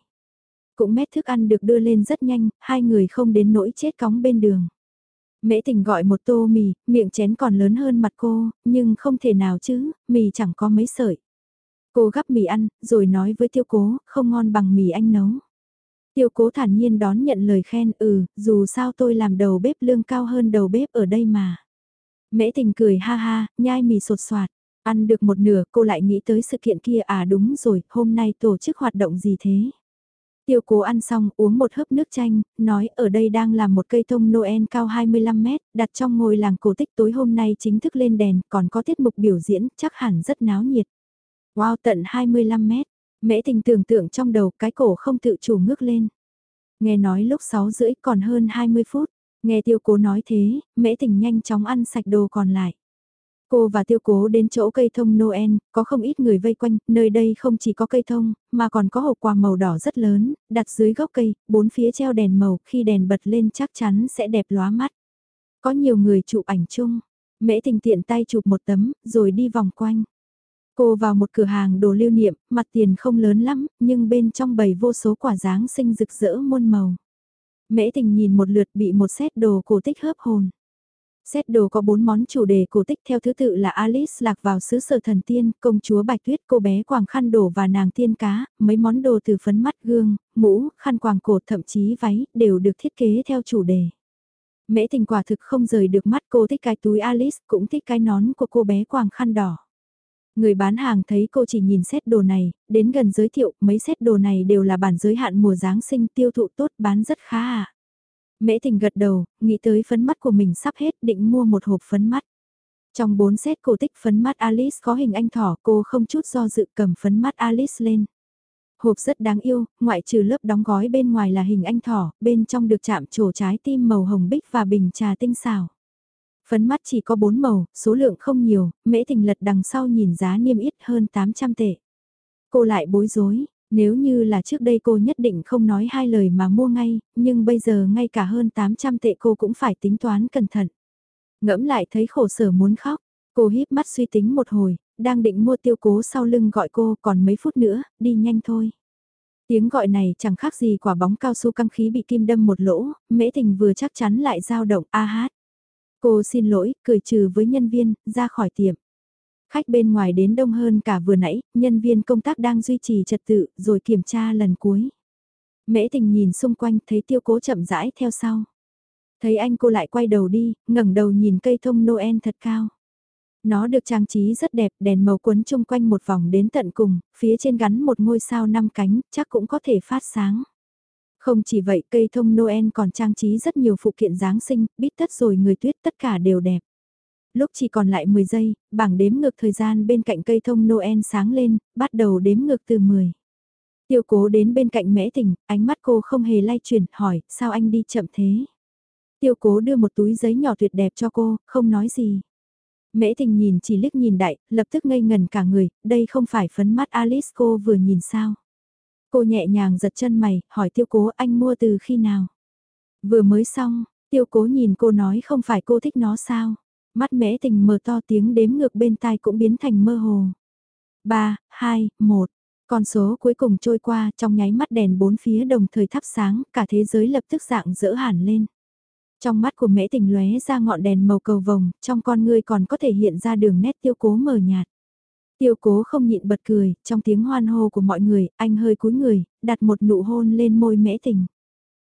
Cũng mét thức ăn được đưa lên rất nhanh, hai người không đến nỗi chết cóng bên đường. Mễ tình gọi một tô mì, miệng chén còn lớn hơn mặt cô, nhưng không thể nào chứ, mì chẳng có mấy sợi. Cô gắp mì ăn, rồi nói với tiêu cố, không ngon bằng mì anh nấu. Tiêu cố thản nhiên đón nhận lời khen, ừ, dù sao tôi làm đầu bếp lương cao hơn đầu bếp ở đây mà. Mễ tình cười ha ha, nhai mì sột soạt. Ăn được một nửa cô lại nghĩ tới sự kiện kia à đúng rồi, hôm nay tổ chức hoạt động gì thế? Tiêu cố ăn xong uống một hớp nước chanh, nói ở đây đang làm một cây thông Noel cao 25 mét, đặt trong ngôi làng cổ tích tối hôm nay chính thức lên đèn, còn có tiết mục biểu diễn, chắc hẳn rất náo nhiệt. Wow tận 25 mét, mễ tình tưởng tượng trong đầu cái cổ không tự chủ ngước lên. Nghe nói lúc 6 rưỡi còn hơn 20 phút, nghe tiêu cố nói thế, mễ tình nhanh chóng ăn sạch đồ còn lại. Cô và tiêu cố đến chỗ cây thông Noel, có không ít người vây quanh, nơi đây không chỉ có cây thông, mà còn có hộp quà màu đỏ rất lớn, đặt dưới gốc cây, bốn phía treo đèn màu, khi đèn bật lên chắc chắn sẽ đẹp lóa mắt. Có nhiều người chụp ảnh chung, mễ tình tiện tay chụp một tấm, rồi đi vòng quanh. Cô vào một cửa hàng đồ lưu niệm, mặt tiền không lớn lắm, nhưng bên trong bầy vô số quả dáng sinh rực rỡ muôn màu. Mễ tình nhìn một lượt bị một set đồ cổ tích hớp hồn. Xét đồ có bốn món chủ đề cổ tích theo thứ tự là Alice lạc vào xứ sở thần tiên, công chúa Bạch Tuyết, cô bé quàng khăn đổ và nàng tiên cá, mấy món đồ từ phấn mắt gương, mũ, khăn quàng cổ thậm chí váy đều được thiết kế theo chủ đề. Mễ tình quả thực không rời được mắt cô thích cái túi Alice cũng thích cái nón của cô bé quàng khăn đỏ. Người bán hàng thấy cô chỉ nhìn xét đồ này, đến gần giới thiệu mấy xét đồ này đều là bản giới hạn mùa Giáng sinh tiêu thụ tốt bán rất khá à. Mễ tình gật đầu, nghĩ tới phấn mắt của mình sắp hết định mua một hộp phấn mắt. Trong bốn set cổ tích phấn mắt Alice có hình anh thỏ cô không chút do dự cầm phấn mắt Alice lên. Hộp rất đáng yêu, ngoại trừ lớp đóng gói bên ngoài là hình anh thỏ, bên trong được chạm trổ trái tim màu hồng bích và bình trà tinh xào. Phấn mắt chỉ có 4 màu, số lượng không nhiều, mễ tình lật đằng sau nhìn giá niêm yết hơn 800 tệ. Cô lại bối rối, nếu như là trước đây cô nhất định không nói hai lời mà mua ngay, nhưng bây giờ ngay cả hơn 800 tệ cô cũng phải tính toán cẩn thận. Ngẫm lại thấy khổ sở muốn khóc, cô híp mắt suy tính một hồi, đang định mua tiêu cố sau lưng gọi cô còn mấy phút nữa, đi nhanh thôi. Tiếng gọi này chẳng khác gì quả bóng cao su căng khí bị kim đâm một lỗ, mễ tình vừa chắc chắn lại dao động a hát. Cô xin lỗi, cười trừ với nhân viên, ra khỏi tiệm. Khách bên ngoài đến đông hơn cả vừa nãy, nhân viên công tác đang duy trì trật tự, rồi kiểm tra lần cuối. Mễ tình nhìn xung quanh thấy tiêu cố chậm rãi theo sau. Thấy anh cô lại quay đầu đi, ngẩng đầu nhìn cây thông Noel thật cao. Nó được trang trí rất đẹp, đèn màu quấn chung quanh một vòng đến tận cùng, phía trên gắn một ngôi sao năm cánh, chắc cũng có thể phát sáng. Không chỉ vậy cây thông Noel còn trang trí rất nhiều phụ kiện Giáng sinh, bít tất rồi người tuyết tất cả đều đẹp. Lúc chỉ còn lại 10 giây, bảng đếm ngược thời gian bên cạnh cây thông Noel sáng lên, bắt đầu đếm ngược từ 10. Tiêu cố đến bên cạnh mễ tỉnh, ánh mắt cô không hề lay chuyển, hỏi, sao anh đi chậm thế? Tiêu cố đưa một túi giấy nhỏ tuyệt đẹp cho cô, không nói gì. Mễ tình nhìn chỉ liếc nhìn đại, lập tức ngây ngần cả người, đây không phải phấn mắt Alice cô vừa nhìn sao. Cô nhẹ nhàng giật chân mày, hỏi tiêu cố anh mua từ khi nào? Vừa mới xong, tiêu cố nhìn cô nói không phải cô thích nó sao? Mắt mễ tình mờ to tiếng đếm ngược bên tai cũng biến thành mơ hồ. 3, 2, 1. Con số cuối cùng trôi qua trong nháy mắt đèn bốn phía đồng thời thắp sáng, cả thế giới lập tức dạng dỡ hẳn lên. Trong mắt của mễ tình lóe ra ngọn đèn màu cầu vồng, trong con ngươi còn có thể hiện ra đường nét tiêu cố mờ nhạt. Tiêu cố không nhịn bật cười, trong tiếng hoan hô của mọi người, anh hơi cúi người, đặt một nụ hôn lên môi mễ tình.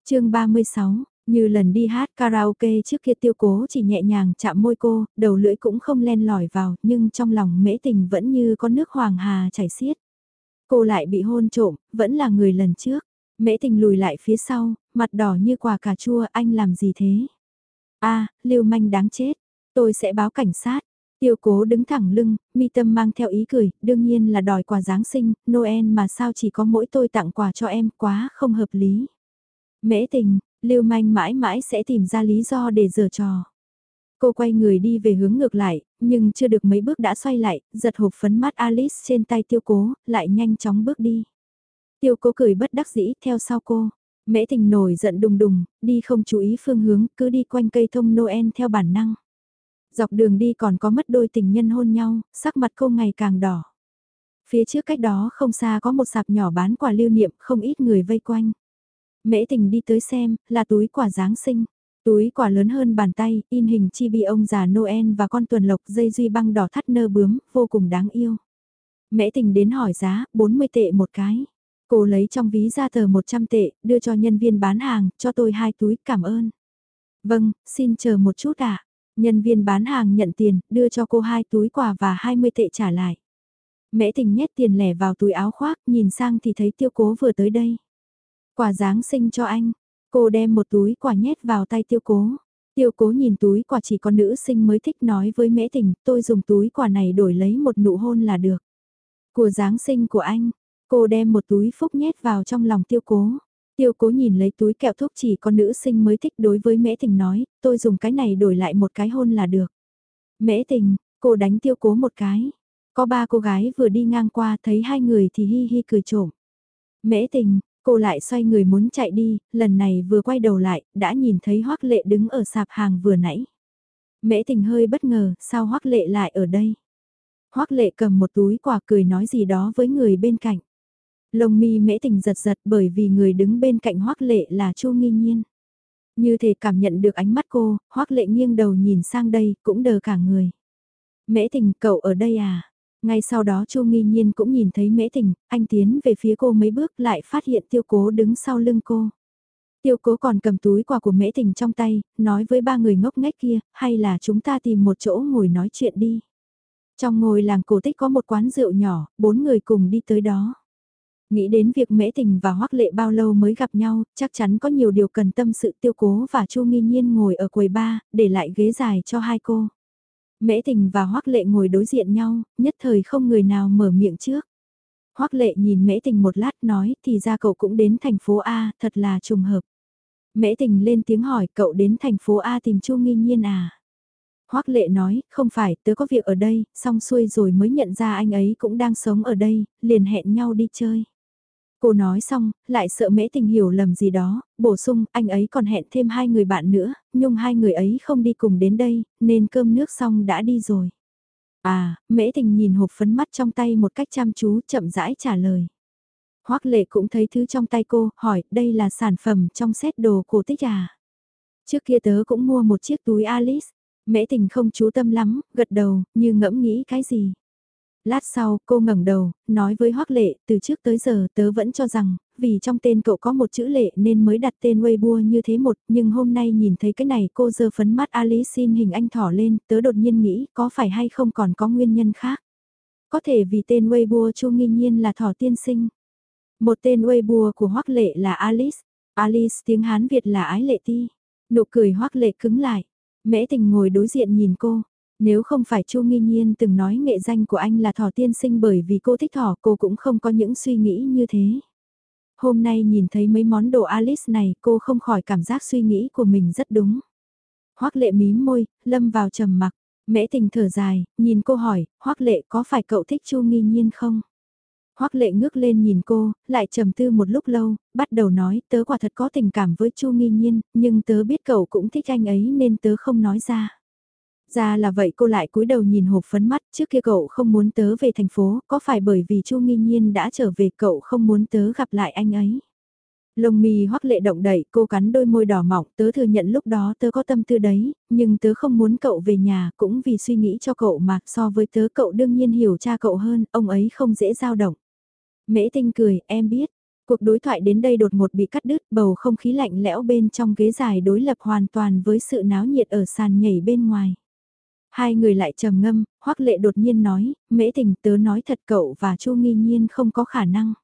chương 36, như lần đi hát karaoke trước kia tiêu cố chỉ nhẹ nhàng chạm môi cô, đầu lưỡi cũng không len lỏi vào, nhưng trong lòng mễ tình vẫn như có nước hoàng hà chảy xiết. Cô lại bị hôn trộm, vẫn là người lần trước. Mễ tình lùi lại phía sau, mặt đỏ như quả cà chua, anh làm gì thế? a lưu manh đáng chết, tôi sẽ báo cảnh sát. Tiêu cố đứng thẳng lưng, mi tâm mang theo ý cười, đương nhiên là đòi quà Giáng sinh, Noel mà sao chỉ có mỗi tôi tặng quà cho em quá không hợp lý. Mễ tình, lưu manh mãi mãi sẽ tìm ra lý do để giở trò. Cô quay người đi về hướng ngược lại, nhưng chưa được mấy bước đã xoay lại, giật hộp phấn mắt Alice trên tay tiêu cố, lại nhanh chóng bước đi. Tiêu cố cười bất đắc dĩ theo sau cô. Mễ tình nổi giận đùng đùng, đi không chú ý phương hướng, cứ đi quanh cây thông Noel theo bản năng. Dọc đường đi còn có mất đôi tình nhân hôn nhau, sắc mặt cô ngày càng đỏ. Phía trước cách đó không xa có một sạp nhỏ bán quà lưu niệm, không ít người vây quanh. Mễ tình đi tới xem, là túi quà Giáng sinh. Túi quà lớn hơn bàn tay, in hình chi bi ông già Noel và con tuần lộc dây duy băng đỏ thắt nơ bướm, vô cùng đáng yêu. Mễ tình đến hỏi giá, 40 tệ một cái. Cô lấy trong ví ra tờ 100 tệ, đưa cho nhân viên bán hàng, cho tôi hai túi, cảm ơn. Vâng, xin chờ một chút ạ. Nhân viên bán hàng nhận tiền, đưa cho cô hai túi quà và 20 tệ trả lại. Mễ tình nhét tiền lẻ vào túi áo khoác, nhìn sang thì thấy tiêu cố vừa tới đây. Quà Giáng sinh cho anh. Cô đem một túi quà nhét vào tay tiêu cố. Tiêu cố nhìn túi quà chỉ có nữ sinh mới thích nói với mễ tình, tôi dùng túi quà này đổi lấy một nụ hôn là được. Của Giáng sinh của anh, cô đem một túi phúc nhét vào trong lòng tiêu cố. Tiêu cố nhìn lấy túi kẹo thuốc chỉ có nữ sinh mới thích đối với mễ tình nói, tôi dùng cái này đổi lại một cái hôn là được. Mễ tình, cô đánh tiêu cố một cái. Có ba cô gái vừa đi ngang qua thấy hai người thì hi hi cười trộm. Mễ tình, cô lại xoay người muốn chạy đi, lần này vừa quay đầu lại, đã nhìn thấy Hoắc Lệ đứng ở sạp hàng vừa nãy. Mễ tình hơi bất ngờ, sao Hoắc Lệ lại ở đây? Hoắc Lệ cầm một túi quà cười nói gì đó với người bên cạnh. Lông mi mễ tình giật giật bởi vì người đứng bên cạnh Hoác Lệ là Chu Nghi Nhiên. Như thể cảm nhận được ánh mắt cô, Hoác Lệ nghiêng đầu nhìn sang đây, cũng đờ cả người. Mễ tình, cậu ở đây à? Ngay sau đó Chu Nghi Nhiên cũng nhìn thấy Mễ Tình, anh tiến về phía cô mấy bước lại phát hiện Tiêu Cố đứng sau lưng cô. Tiêu Cố còn cầm túi quà của Mễ Tình trong tay, nói với ba người ngốc nghếch kia, hay là chúng ta tìm một chỗ ngồi nói chuyện đi. Trong ngôi làng cổ tích có một quán rượu nhỏ, bốn người cùng đi tới đó. Nghĩ đến việc Mễ Tình và Hoắc Lệ bao lâu mới gặp nhau, chắc chắn có nhiều điều cần tâm sự Tiêu Cố và Chu Nghi Nhiên ngồi ở quầy ba, để lại ghế dài cho hai cô. Mễ tình và Hoắc Lệ ngồi đối diện nhau, nhất thời không người nào mở miệng trước. Hoắc Lệ nhìn Mễ tình một lát nói thì ra cậu cũng đến thành phố A, thật là trùng hợp. Mễ tình lên tiếng hỏi cậu đến thành phố A tìm Chu Nghi Nhiên à? Hoắc Lệ nói, không phải, tớ có việc ở đây, xong xuôi rồi mới nhận ra anh ấy cũng đang sống ở đây, liền hẹn nhau đi chơi. Cô nói xong, lại sợ mễ tình hiểu lầm gì đó, bổ sung anh ấy còn hẹn thêm hai người bạn nữa, nhưng hai người ấy không đi cùng đến đây, nên cơm nước xong đã đi rồi. À, mễ tình nhìn hộp phấn mắt trong tay một cách chăm chú chậm rãi trả lời. Hoác lệ cũng thấy thứ trong tay cô, hỏi đây là sản phẩm trong set đồ cổ tích à? Trước kia tớ cũng mua một chiếc túi Alice, mễ tình không chú tâm lắm, gật đầu, như ngẫm nghĩ cái gì. Lát sau, cô ngẩng đầu, nói với Hoắc Lệ, từ trước tới giờ tớ vẫn cho rằng, vì trong tên cậu có một chữ lệ nên mới đặt tên Weibo như thế một, nhưng hôm nay nhìn thấy cái này cô dơ phấn mắt Alice xin hình anh thỏ lên, tớ đột nhiên nghĩ có phải hay không còn có nguyên nhân khác. Có thể vì tên Weibo Chu nghi nhiên là thỏ tiên sinh. Một tên Weibo của Hoắc Lệ là Alice, Alice tiếng Hán Việt là ái lệ ti. Nụ cười Hoắc Lệ cứng lại, mễ tình ngồi đối diện nhìn cô, nếu không phải Chu Nghi Nhiên từng nói nghệ danh của anh là thỏ tiên sinh bởi vì cô thích thỏ cô cũng không có những suy nghĩ như thế. Hôm nay nhìn thấy mấy món đồ Alice này cô không khỏi cảm giác suy nghĩ của mình rất đúng. Hoác lệ mím môi, lâm vào trầm mặc, mễ tình thở dài, nhìn cô hỏi, Hoác lệ có phải cậu thích Chu Nghi Nhiên không? Hoác lệ ngước lên nhìn cô, lại trầm tư một lúc lâu, bắt đầu nói tớ quả thật có tình cảm với Chu Nghi Nhiên, nhưng tớ biết cậu cũng thích anh ấy nên tớ không nói ra. Ra là vậy cô lại cúi đầu nhìn hộp phấn mắt, trước kia cậu không muốn tớ về thành phố, có phải bởi vì Chu Nghi Nhiên đã trở về cậu không muốn tớ gặp lại anh ấy? Lông mi hoắc lệ động đẩy, cô cắn đôi môi đỏ mọng, tớ thừa nhận lúc đó tớ có tâm tư đấy, nhưng tớ không muốn cậu về nhà, cũng vì suy nghĩ cho cậu mà, so với tớ cậu đương nhiên hiểu cha cậu hơn, ông ấy không dễ dao động. Mễ tinh cười, em biết. Cuộc đối thoại đến đây đột ngột bị cắt đứt, bầu không khí lạnh lẽo bên trong ghế dài đối lập hoàn toàn với sự náo nhiệt ở sàn nhảy bên ngoài. Hai người lại trầm ngâm, hoắc lệ đột nhiên nói, mễ tình tớ nói thật cậu và chu nghi nhiên không có khả năng.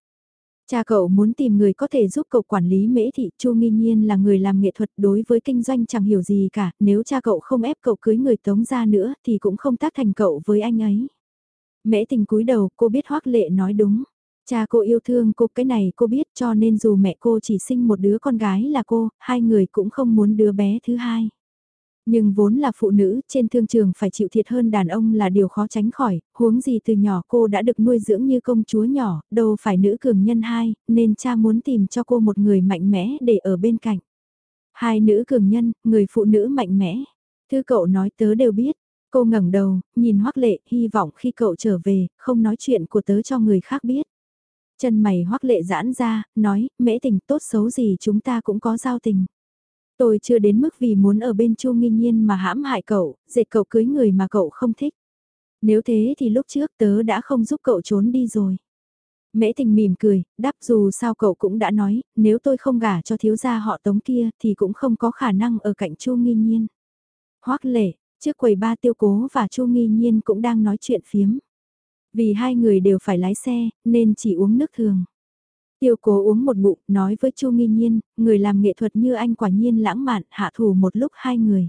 Cha cậu muốn tìm người có thể giúp cậu quản lý mễ thị, Chu Nghi Nhiên là người làm nghệ thuật đối với kinh doanh chẳng hiểu gì cả, nếu cha cậu không ép cậu cưới người tống ra nữa thì cũng không tác thành cậu với anh ấy. Mễ tình cúi đầu, cô biết Hoắc Lệ nói đúng. Cha cô yêu thương cô cái này cô biết cho nên dù mẹ cô chỉ sinh một đứa con gái là cô, hai người cũng không muốn đứa bé thứ hai. Nhưng vốn là phụ nữ, trên thương trường phải chịu thiệt hơn đàn ông là điều khó tránh khỏi, huống gì từ nhỏ cô đã được nuôi dưỡng như công chúa nhỏ, đâu phải nữ cường nhân hai, nên cha muốn tìm cho cô một người mạnh mẽ để ở bên cạnh. Hai nữ cường nhân, người phụ nữ mạnh mẽ. Thư cậu nói tớ đều biết. Cô ngẩng đầu, nhìn Hoắc Lệ, hy vọng khi cậu trở về, không nói chuyện của tớ cho người khác biết. Chân mày Hoắc Lệ giãn ra, nói, mễ tình tốt xấu gì chúng ta cũng có giao tình. Tôi chưa đến mức vì muốn ở bên Chu Nghi Nhiên mà hãm hại cậu, dệt cậu cưới người mà cậu không thích. Nếu thế thì lúc trước tớ đã không giúp cậu trốn đi rồi. Mễ tình mỉm cười, đáp dù sao cậu cũng đã nói, nếu tôi không gả cho thiếu gia họ tống kia thì cũng không có khả năng ở cạnh Chu Nghi Nhiên. Hoắc lệ, trước quầy ba tiêu cố và Chu Nghi Nhiên cũng đang nói chuyện phiếm. Vì hai người đều phải lái xe, nên chỉ uống nước thường. Tiêu cố uống một bụng, nói với Chu Nghi Nhiên, người làm nghệ thuật như anh quả nhiên lãng mạn, hạ thủ một lúc hai người.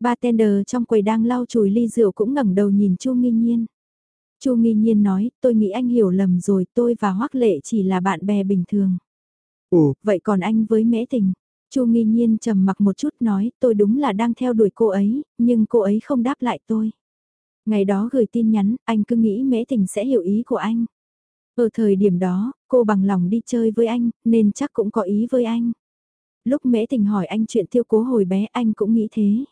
Bartender trong quầy đang lau chùi ly rượu cũng ngẩng đầu nhìn Chu Nghi Nhiên. Chu Nghi Nhiên nói, tôi nghĩ anh hiểu lầm rồi, tôi và Hoắc Lệ chỉ là bạn bè bình thường. Ồ, vậy còn anh với Mễ Tình? Chu Nghi Nhiên trầm mặc một chút nói, tôi đúng là đang theo đuổi cô ấy, nhưng cô ấy không đáp lại tôi. Ngày đó gửi tin nhắn, anh cứ nghĩ Mễ Tình sẽ hiểu ý của anh. Ở thời điểm đó, cô bằng lòng đi chơi với anh, nên chắc cũng có ý với anh. Lúc Mễ Tình hỏi anh chuyện tiêu cố hồi bé anh cũng nghĩ thế.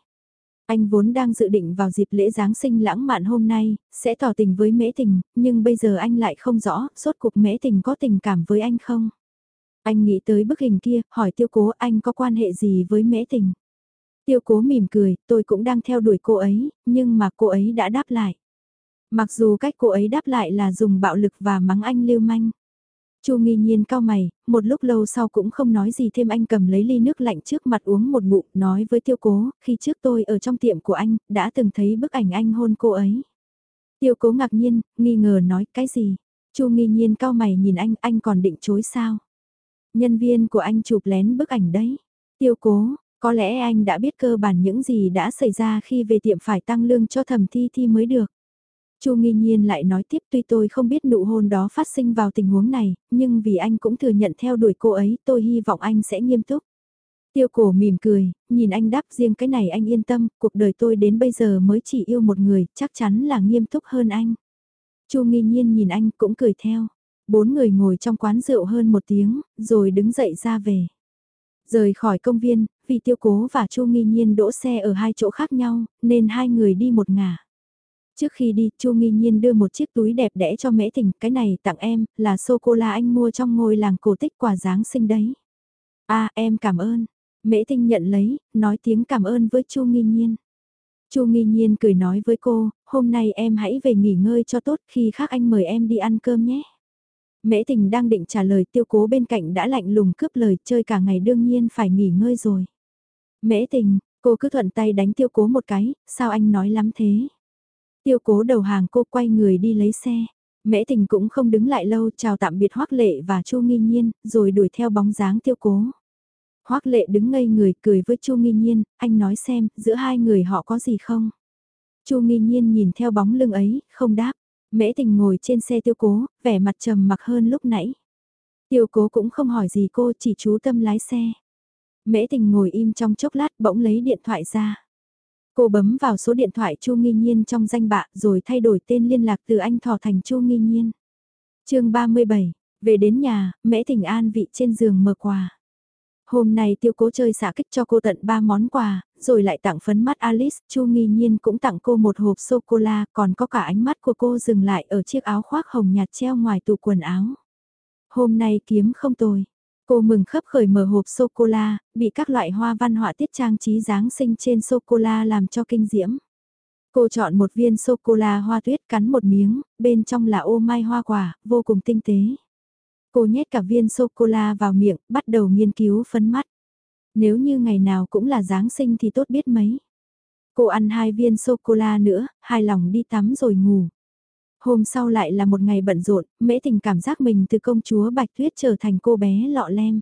Anh vốn đang dự định vào dịp lễ Giáng sinh lãng mạn hôm nay, sẽ tỏ tình với Mễ Tình, nhưng bây giờ anh lại không rõ, suốt cuộc Mễ Tình có tình cảm với anh không? Anh nghĩ tới bức hình kia, hỏi tiêu cố anh có quan hệ gì với Mễ Tình? Tiêu cố mỉm cười, tôi cũng đang theo đuổi cô ấy, nhưng mà cô ấy đã đáp lại. Mặc dù cách cô ấy đáp lại là dùng bạo lực và mắng anh lưu manh. Chu nghi nhiên cao mày, một lúc lâu sau cũng không nói gì thêm anh cầm lấy ly nước lạnh trước mặt uống một ngụm nói với tiêu cố, khi trước tôi ở trong tiệm của anh, đã từng thấy bức ảnh anh hôn cô ấy. Tiêu cố ngạc nhiên, nghi ngờ nói cái gì? Chu nghi nhiên cao mày nhìn anh, anh còn định chối sao? Nhân viên của anh chụp lén bức ảnh đấy. Tiêu cố, có lẽ anh đã biết cơ bản những gì đã xảy ra khi về tiệm phải tăng lương cho thẩm thi thi mới được. Chu nghi nhiên lại nói tiếp tuy tôi không biết nụ hôn đó phát sinh vào tình huống này, nhưng vì anh cũng thừa nhận theo đuổi cô ấy tôi hy vọng anh sẽ nghiêm túc. Tiêu cổ mỉm cười, nhìn anh đáp riêng cái này anh yên tâm, cuộc đời tôi đến bây giờ mới chỉ yêu một người, chắc chắn là nghiêm túc hơn anh. Chu nghi nhiên nhìn anh cũng cười theo. Bốn người ngồi trong quán rượu hơn một tiếng, rồi đứng dậy ra về. Rời khỏi công viên, vì tiêu cố và Chu nghi nhiên đỗ xe ở hai chỗ khác nhau, nên hai người đi một ngả. Trước khi đi, Chu Nghi Nhiên đưa một chiếc túi đẹp đẽ cho Mễ Tình, cái này tặng em, là sô-cô-la anh mua trong ngôi làng cổ tích quà Giáng sinh đấy. À, em cảm ơn. Mễ Tinh nhận lấy, nói tiếng cảm ơn với Chu Nghi Nhiên. Chu Nghi Nhiên cười nói với cô, hôm nay em hãy về nghỉ ngơi cho tốt khi khác anh mời em đi ăn cơm nhé. Mễ Tình đang định trả lời tiêu cố bên cạnh đã lạnh lùng cướp lời chơi cả ngày đương nhiên phải nghỉ ngơi rồi. Mễ Tình, cô cứ thuận tay đánh tiêu cố một cái, sao anh nói lắm thế? Tiêu cố đầu hàng cô quay người đi lấy xe. Mễ tình cũng không đứng lại lâu chào tạm biệt Hoắc Lệ và Chu Nghi Nhiên, rồi đuổi theo bóng dáng tiêu cố. Hoắc Lệ đứng ngây người cười với Chu Nghi Nhiên, anh nói xem, giữa hai người họ có gì không? Chu Nghi Nhiên nhìn theo bóng lưng ấy, không đáp. Mễ tình ngồi trên xe tiêu cố, vẻ mặt trầm mặc hơn lúc nãy. Tiêu cố cũng không hỏi gì cô chỉ chú tâm lái xe. Mễ tình ngồi im trong chốc lát bỗng lấy điện thoại ra. Cô bấm vào số điện thoại Chu Nghi Nhiên trong danh bạ rồi thay đổi tên liên lạc từ anh Thỏ thành Chu Nghi Nhiên. chương 37, về đến nhà, Mẹ thỉnh an vị trên giường mở quà. Hôm nay tiêu cố chơi xả kích cho cô tận 3 món quà, rồi lại tặng phấn mắt Alice, Chu Nghi Nhiên cũng tặng cô một hộp sô-cô-la, còn có cả ánh mắt của cô dừng lại ở chiếc áo khoác hồng nhạt treo ngoài tủ quần áo. Hôm nay kiếm không tồi, Cô mừng khấp khởi mở hộp sô-cô-la, bị các loại hoa văn họa tiết trang trí Giáng sinh trên sô-cô-la làm cho kinh diễm. Cô chọn một viên sô-cô-la hoa tuyết cắn một miếng, bên trong là ô mai hoa quả, vô cùng tinh tế. Cô nhét cả viên sô-cô-la vào miệng, bắt đầu nghiên cứu phấn mắt. Nếu như ngày nào cũng là Giáng sinh thì tốt biết mấy. Cô ăn hai viên sô-cô-la nữa, hai lòng đi tắm rồi ngủ. Hôm sau lại là một ngày bận rộn, mễ tình cảm giác mình từ công chúa Bạch Tuyết trở thành cô bé lọ lem.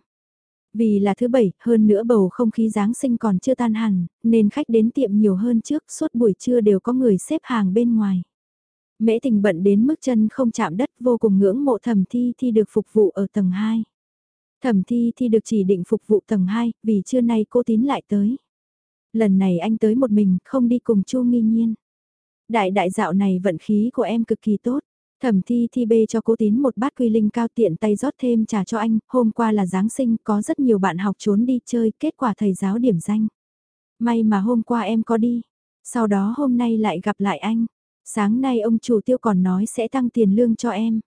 Vì là thứ bảy, hơn nữa bầu không khí Giáng sinh còn chưa tan hẳn, nên khách đến tiệm nhiều hơn trước, suốt buổi trưa đều có người xếp hàng bên ngoài. Mễ tình bận đến mức chân không chạm đất vô cùng ngưỡng mộ thẩm thi thi được phục vụ ở tầng 2. Thẩm thi thi được chỉ định phục vụ tầng 2, vì trưa nay cô tín lại tới. Lần này anh tới một mình, không đi cùng Chu Nghi Nhiên. Đại đại dạo này vận khí của em cực kỳ tốt. Thẩm thi thi bê cho cố tín một bát quy linh cao tiện tay rót thêm trà cho anh, hôm qua là Giáng sinh, có rất nhiều bạn học trốn đi chơi, kết quả thầy giáo điểm danh. May mà hôm qua em có đi, sau đó hôm nay lại gặp lại anh. Sáng nay ông chủ tiêu còn nói sẽ tăng tiền lương cho em.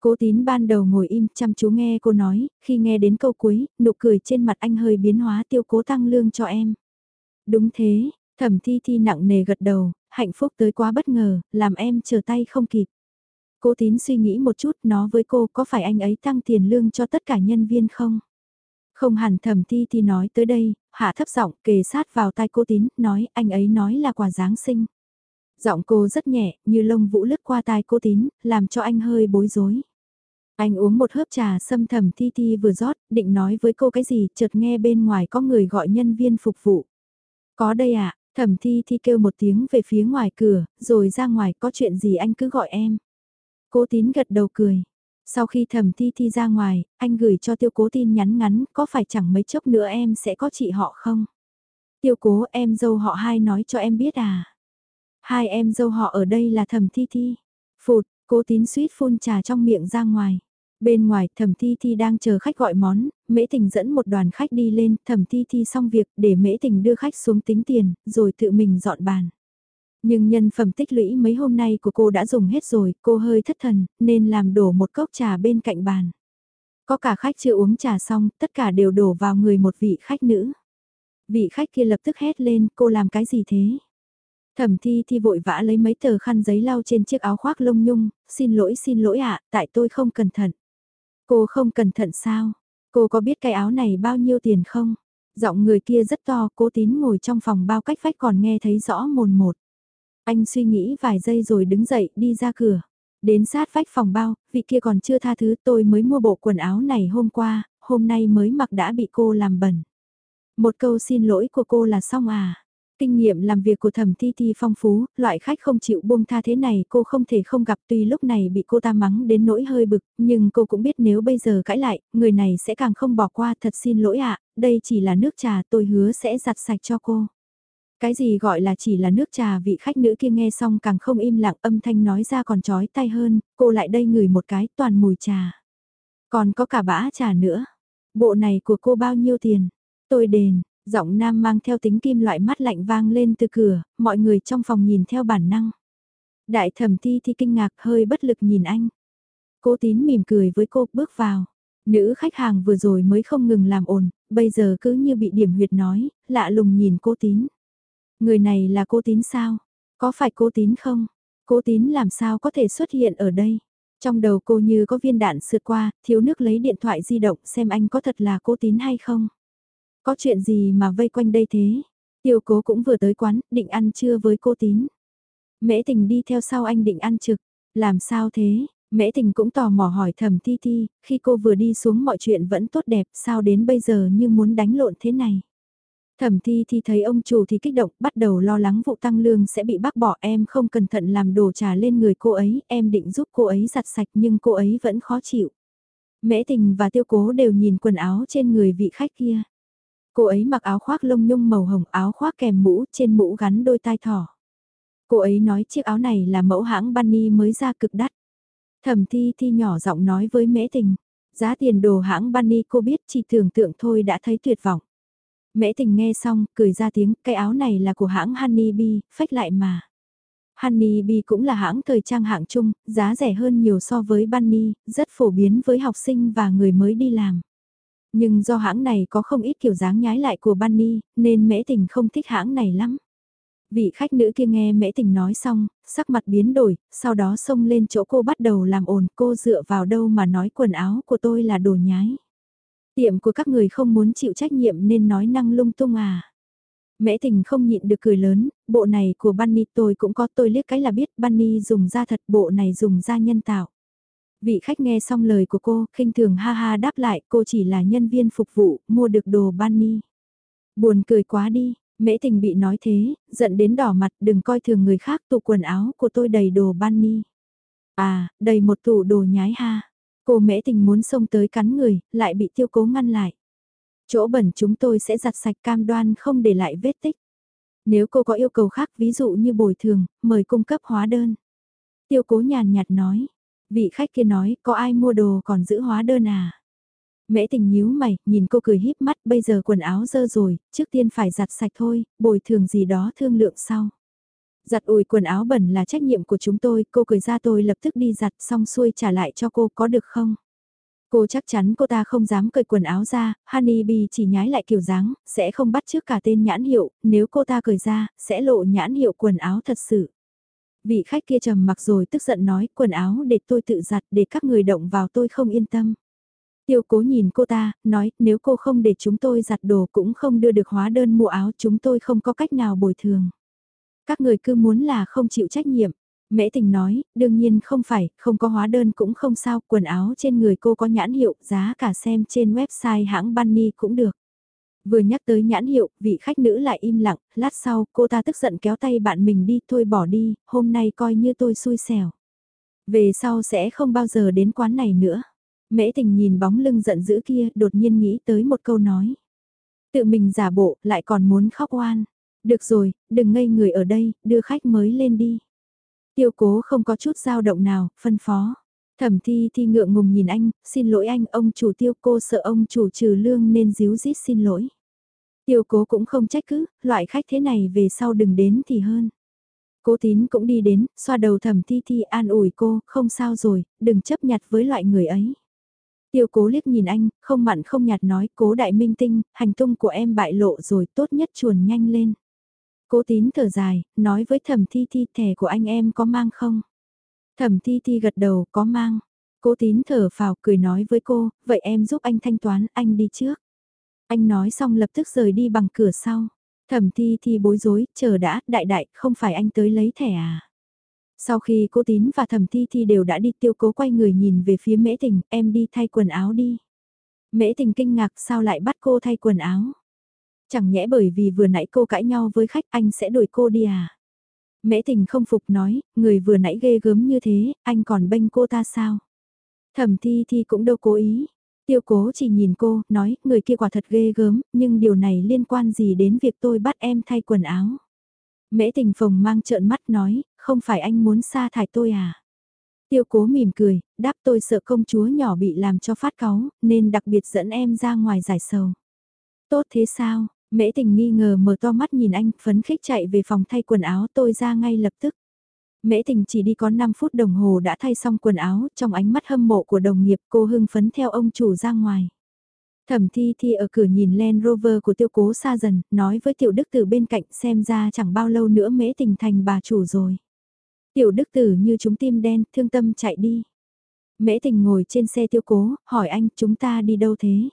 Cố tín ban đầu ngồi im chăm chú nghe cô nói, khi nghe đến câu cuối, nụ cười trên mặt anh hơi biến hóa tiêu cố tăng lương cho em. Đúng thế, thẩm thi thi nặng nề gật đầu, hạnh phúc tới quá bất ngờ, làm em chờ tay không kịp. Cố tín suy nghĩ một chút nó với cô có phải anh ấy tăng tiền lương cho tất cả nhân viên không? Không hẳn thẩm thi thì nói tới đây, hạ thấp giọng kề sát vào tai cô tín, nói anh ấy nói là quà Giáng sinh. Giọng cô rất nhẹ, như lông vũ lướt qua tai cô tín, làm cho anh hơi bối rối. Anh uống một hớp trà xâm thầm thi thi vừa rót, định nói với cô cái gì, chợt nghe bên ngoài có người gọi nhân viên phục vụ. Có đây ạ, à? Thẩm thi thi kêu một tiếng về phía ngoài cửa, rồi ra ngoài có chuyện gì anh cứ gọi em. Cố tín gật đầu cười. Sau khi thẩm thi thi ra ngoài, anh gửi cho tiêu cố tin nhắn ngắn, có phải chẳng mấy chốc nữa em sẽ có chị họ không? Tiêu cố em dâu họ hai nói cho em biết à? Hai em dâu họ ở đây là thẩm thi thi. Phụt, cố tín suýt phun trà trong miệng ra ngoài. Bên ngoài thẩm thi thi đang chờ khách gọi món, mễ tình dẫn một đoàn khách đi lên, thẩm thi thi xong việc để mễ tình đưa khách xuống tính tiền, rồi tự mình dọn bàn. Nhưng nhân phẩm tích lũy mấy hôm nay của cô đã dùng hết rồi, cô hơi thất thần, nên làm đổ một cốc trà bên cạnh bàn. Có cả khách chưa uống trà xong, tất cả đều đổ vào người một vị khách nữ. Vị khách kia lập tức hét lên, cô làm cái gì thế? Thẩm thi thi vội vã lấy mấy tờ khăn giấy lau trên chiếc áo khoác lông nhung, xin lỗi xin lỗi ạ, tại tôi không cẩn thận. Cô không cẩn thận sao? Cô có biết cái áo này bao nhiêu tiền không? Giọng người kia rất to, cố tín ngồi trong phòng bao cách vách còn nghe thấy rõ mồn một. Anh suy nghĩ vài giây rồi đứng dậy đi ra cửa. Đến sát vách phòng bao, vị kia còn chưa tha thứ tôi mới mua bộ quần áo này hôm qua, hôm nay mới mặc đã bị cô làm bẩn. Một câu xin lỗi của cô là xong à? Kinh nghiệm làm việc của thẩm thi thi phong phú, loại khách không chịu buông tha thế này cô không thể không gặp tuy lúc này bị cô ta mắng đến nỗi hơi bực, nhưng cô cũng biết nếu bây giờ cãi lại, người này sẽ càng không bỏ qua thật xin lỗi ạ, đây chỉ là nước trà tôi hứa sẽ giặt sạch cho cô. Cái gì gọi là chỉ là nước trà vị khách nữ kia nghe xong càng không im lặng âm thanh nói ra còn chói tay hơn, cô lại đây ngửi một cái toàn mùi trà. Còn có cả bã trà nữa. Bộ này của cô bao nhiêu tiền? Tôi đền, giọng nam mang theo tính kim loại mắt lạnh vang lên từ cửa, mọi người trong phòng nhìn theo bản năng. Đại thẩm thi thì kinh ngạc hơi bất lực nhìn anh. Cô tín mỉm cười với cô bước vào. Nữ khách hàng vừa rồi mới không ngừng làm ồn, bây giờ cứ như bị điểm huyệt nói, lạ lùng nhìn cô tín. Người này là cô tín sao? Có phải cô tín không? Cô tín làm sao có thể xuất hiện ở đây? Trong đầu cô như có viên đạn sượt qua, thiếu nước lấy điện thoại di động xem anh có thật là cô tín hay không? Có chuyện gì mà vây quanh đây thế? Tiêu cố cũng vừa tới quán, định ăn trưa với cô tín. Mễ tình đi theo sau anh định ăn trực. Làm sao thế? Mễ tình cũng tò mò hỏi thầm Thi Thi, khi cô vừa đi xuống mọi chuyện vẫn tốt đẹp, sao đến bây giờ như muốn đánh lộn thế này? Thẩm thi thì thấy ông chủ thì kích động, bắt đầu lo lắng vụ tăng lương sẽ bị bác bỏ em không cẩn thận làm đổ trà lên người cô ấy, em định giúp cô ấy giặt sạch nhưng cô ấy vẫn khó chịu. Mễ tình và tiêu cố đều nhìn quần áo trên người vị khách kia. Cô ấy mặc áo khoác lông nhung màu hồng áo khoác kèm mũ trên mũ gắn đôi tai thỏ. Cô ấy nói chiếc áo này là mẫu hãng Bunny mới ra cực đắt. Thẩm thi thi nhỏ giọng nói với mễ tình. Giá tiền đồ hãng Bunny cô biết chỉ tưởng tượng thôi đã thấy tuyệt vọng. Mễ tình nghe xong, cười ra tiếng, cái áo này là của hãng Honey Bee, phách lại mà. Honey Bee cũng là hãng thời trang hạng chung, giá rẻ hơn nhiều so với Bunny, rất phổ biến với học sinh và người mới đi làm. Nhưng do hãng này có không ít kiểu dáng nhái lại của Bunny, nên mễ tình không thích hãng này lắm. Vị khách nữ kia nghe mễ tình nói xong, sắc mặt biến đổi, sau đó xông lên chỗ cô bắt đầu làm ồn cô dựa vào đâu mà nói quần áo của tôi là đồ nhái. Tiệm của các người không muốn chịu trách nhiệm nên nói năng lung tung à. Mễ tình không nhịn được cười lớn, bộ này của Bunny tôi cũng có tôi liếc cái là biết Bunny dùng da thật bộ này dùng da nhân tạo. Vị khách nghe xong lời của cô, khinh thường ha ha đáp lại cô chỉ là nhân viên phục vụ, mua được đồ Bunny. Buồn cười quá đi, mễ tình bị nói thế, giận đến đỏ mặt đừng coi thường người khác tủ quần áo của tôi đầy đồ Bunny. À, đầy một tủ đồ nhái ha. Cô mễ tình muốn xông tới cắn người, lại bị tiêu cố ngăn lại. Chỗ bẩn chúng tôi sẽ giặt sạch cam đoan không để lại vết tích. Nếu cô có yêu cầu khác ví dụ như bồi thường, mời cung cấp hóa đơn. Tiêu cố nhàn nhạt nói, vị khách kia nói có ai mua đồ còn giữ hóa đơn à? Mễ tình nhíu mày, nhìn cô cười híp mắt, bây giờ quần áo dơ rồi, trước tiên phải giặt sạch thôi, bồi thường gì đó thương lượng sau. Giặt ủi quần áo bẩn là trách nhiệm của chúng tôi, cô cười ra tôi lập tức đi giặt xong xuôi trả lại cho cô có được không? Cô chắc chắn cô ta không dám cởi quần áo ra, Honey chỉ nhái lại kiểu dáng, sẽ không bắt trước cả tên nhãn hiệu, nếu cô ta cởi ra, sẽ lộ nhãn hiệu quần áo thật sự. Vị khách kia trầm mặc rồi tức giận nói quần áo để tôi tự giặt để các người động vào tôi không yên tâm. Tiêu cố nhìn cô ta, nói nếu cô không để chúng tôi giặt đồ cũng không đưa được hóa đơn mua áo chúng tôi không có cách nào bồi thường. Các người cứ muốn là không chịu trách nhiệm. Mễ tình nói, đương nhiên không phải, không có hóa đơn cũng không sao, quần áo trên người cô có nhãn hiệu, giá cả xem trên website hãng Bunny cũng được. Vừa nhắc tới nhãn hiệu, vị khách nữ lại im lặng, lát sau cô ta tức giận kéo tay bạn mình đi, thôi bỏ đi, hôm nay coi như tôi xui xẻo. Về sau sẽ không bao giờ đến quán này nữa. Mễ tình nhìn bóng lưng giận dữ kia, đột nhiên nghĩ tới một câu nói. Tự mình giả bộ, lại còn muốn khóc oan. Được rồi, đừng ngây người ở đây, đưa khách mới lên đi. Tiêu cố không có chút dao động nào, phân phó. Thẩm thi thi ngượng ngùng nhìn anh, xin lỗi anh, ông chủ tiêu cô sợ ông chủ trừ lương nên díu dít xin lỗi. Tiêu cố cũng không trách cứ, loại khách thế này về sau đừng đến thì hơn. Cố tín cũng đi đến, xoa đầu thẩm thi thi an ủi cô, không sao rồi, đừng chấp nhặt với loại người ấy. Tiêu cố liếc nhìn anh, không mặn không nhạt nói, cố đại minh tinh, hành tung của em bại lộ rồi, tốt nhất chuồn nhanh lên. Cố tín thở dài, nói với thẩm thi thi thẻ của anh em có mang không? Thẩm thi thi gật đầu, có mang. Cố tín thở phào cười nói với cô, vậy em giúp anh thanh toán, anh đi trước. Anh nói xong lập tức rời đi bằng cửa sau. Thẩm thi thi bối rối, chờ đã, đại đại, không phải anh tới lấy thẻ à? Sau khi cô tín và thẩm thi thi đều đã đi tiêu cố quay người nhìn về phía mễ tình, em đi thay quần áo đi. Mễ tình kinh ngạc sao lại bắt cô thay quần áo? Chẳng nhẽ bởi vì vừa nãy cô cãi nhau với khách anh sẽ đuổi cô đi à? Mễ tình không phục nói, người vừa nãy ghê gớm như thế, anh còn bênh cô ta sao? Thẩm thi thi cũng đâu cố ý. Tiêu cố chỉ nhìn cô, nói, người kia quả thật ghê gớm, nhưng điều này liên quan gì đến việc tôi bắt em thay quần áo? Mễ tình phồng mang trợn mắt nói, không phải anh muốn sa thải tôi à? Tiêu cố mỉm cười, đáp tôi sợ công chúa nhỏ bị làm cho phát cáu, nên đặc biệt dẫn em ra ngoài giải sầu. Tốt thế sao? Mễ tình nghi ngờ mở to mắt nhìn anh, phấn khích chạy về phòng thay quần áo tôi ra ngay lập tức. Mễ tình chỉ đi có 5 phút đồng hồ đã thay xong quần áo, trong ánh mắt hâm mộ của đồng nghiệp cô hưng phấn theo ông chủ ra ngoài. Thẩm thi thi ở cửa nhìn Land Rover của tiêu cố xa dần, nói với tiểu đức từ bên cạnh xem ra chẳng bao lâu nữa mễ tình thành bà chủ rồi. Tiểu đức tử như chúng tim đen, thương tâm chạy đi. Mễ tình ngồi trên xe tiêu cố, hỏi anh chúng ta đi đâu thế?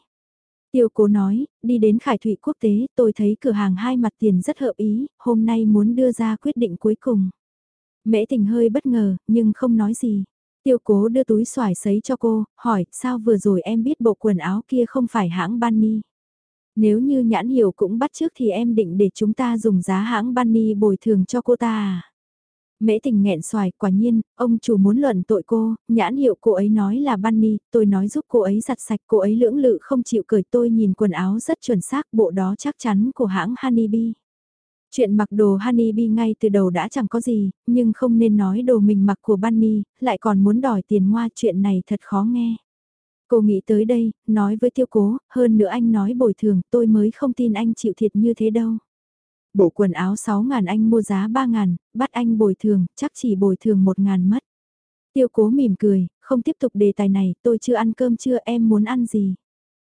Tiêu cố nói, đi đến khải thụy quốc tế, tôi thấy cửa hàng hai mặt tiền rất hợp ý, hôm nay muốn đưa ra quyết định cuối cùng. Mễ tình hơi bất ngờ, nhưng không nói gì. Tiêu cố đưa túi xoài sấy cho cô, hỏi, sao vừa rồi em biết bộ quần áo kia không phải hãng Bunny? Nếu như nhãn hiệu cũng bắt trước thì em định để chúng ta dùng giá hãng Bunny bồi thường cho cô ta à? Mễ tình nghẹn xoài, quả nhiên, ông chủ muốn luận tội cô, nhãn hiệu cô ấy nói là Bunny, tôi nói giúp cô ấy giặt sạch, cô ấy lưỡng lự không chịu cởi tôi nhìn quần áo rất chuẩn xác, bộ đó chắc chắn của hãng Honeybee. Chuyện mặc đồ Honeybee ngay từ đầu đã chẳng có gì, nhưng không nên nói đồ mình mặc của Bunny, lại còn muốn đòi tiền ngoa chuyện này thật khó nghe. Cô nghĩ tới đây, nói với tiêu cố, hơn nữa anh nói bồi thường, tôi mới không tin anh chịu thiệt như thế đâu. Bộ quần áo 6 ngàn anh mua giá 3 ngàn, bắt anh bồi thường, chắc chỉ bồi thường 1 ngàn mất. Tiêu cố mỉm cười, không tiếp tục đề tài này, tôi chưa ăn cơm chưa em muốn ăn gì.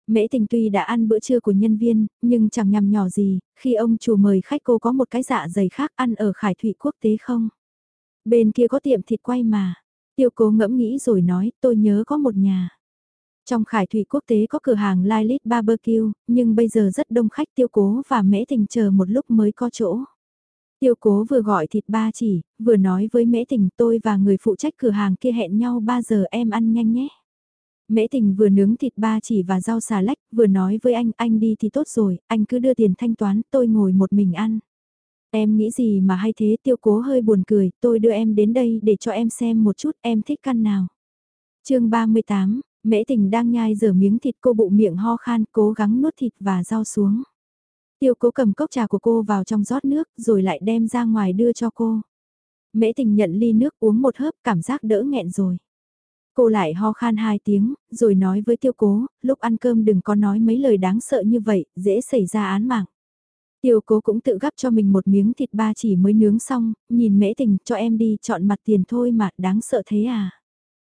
Mễ tình tuy đã ăn bữa trưa của nhân viên, nhưng chẳng nhằm nhỏ gì, khi ông chủ mời khách cô có một cái dạ dày khác ăn ở Khải Thụy Quốc tế không? Bên kia có tiệm thịt quay mà. Tiêu cố ngẫm nghĩ rồi nói, tôi nhớ có một nhà. Trong khải thủy quốc tế có cửa hàng Lilith Barbecue, nhưng bây giờ rất đông khách tiêu cố và mễ tình chờ một lúc mới có chỗ. Tiêu cố vừa gọi thịt ba chỉ, vừa nói với mễ tình tôi và người phụ trách cửa hàng kia hẹn nhau 3 giờ em ăn nhanh nhé. Mễ tình vừa nướng thịt ba chỉ và rau xà lách, vừa nói với anh, anh đi thì tốt rồi, anh cứ đưa tiền thanh toán, tôi ngồi một mình ăn. Em nghĩ gì mà hay thế tiêu cố hơi buồn cười, tôi đưa em đến đây để cho em xem một chút, em thích căn nào. chương 38, Mễ tình đang nhai dở miếng thịt cô bụ miệng ho khan cố gắng nuốt thịt và rau xuống. Tiêu cố cầm cốc trà của cô vào trong rót nước rồi lại đem ra ngoài đưa cho cô. Mễ tình nhận ly nước uống một hớp cảm giác đỡ nghẹn rồi. Cô lại ho khan hai tiếng, rồi nói với tiêu cố, lúc ăn cơm đừng có nói mấy lời đáng sợ như vậy, dễ xảy ra án mạng. Tiêu cố cũng tự gắp cho mình một miếng thịt ba chỉ mới nướng xong, nhìn mễ tình cho em đi chọn mặt tiền thôi mà đáng sợ thế à.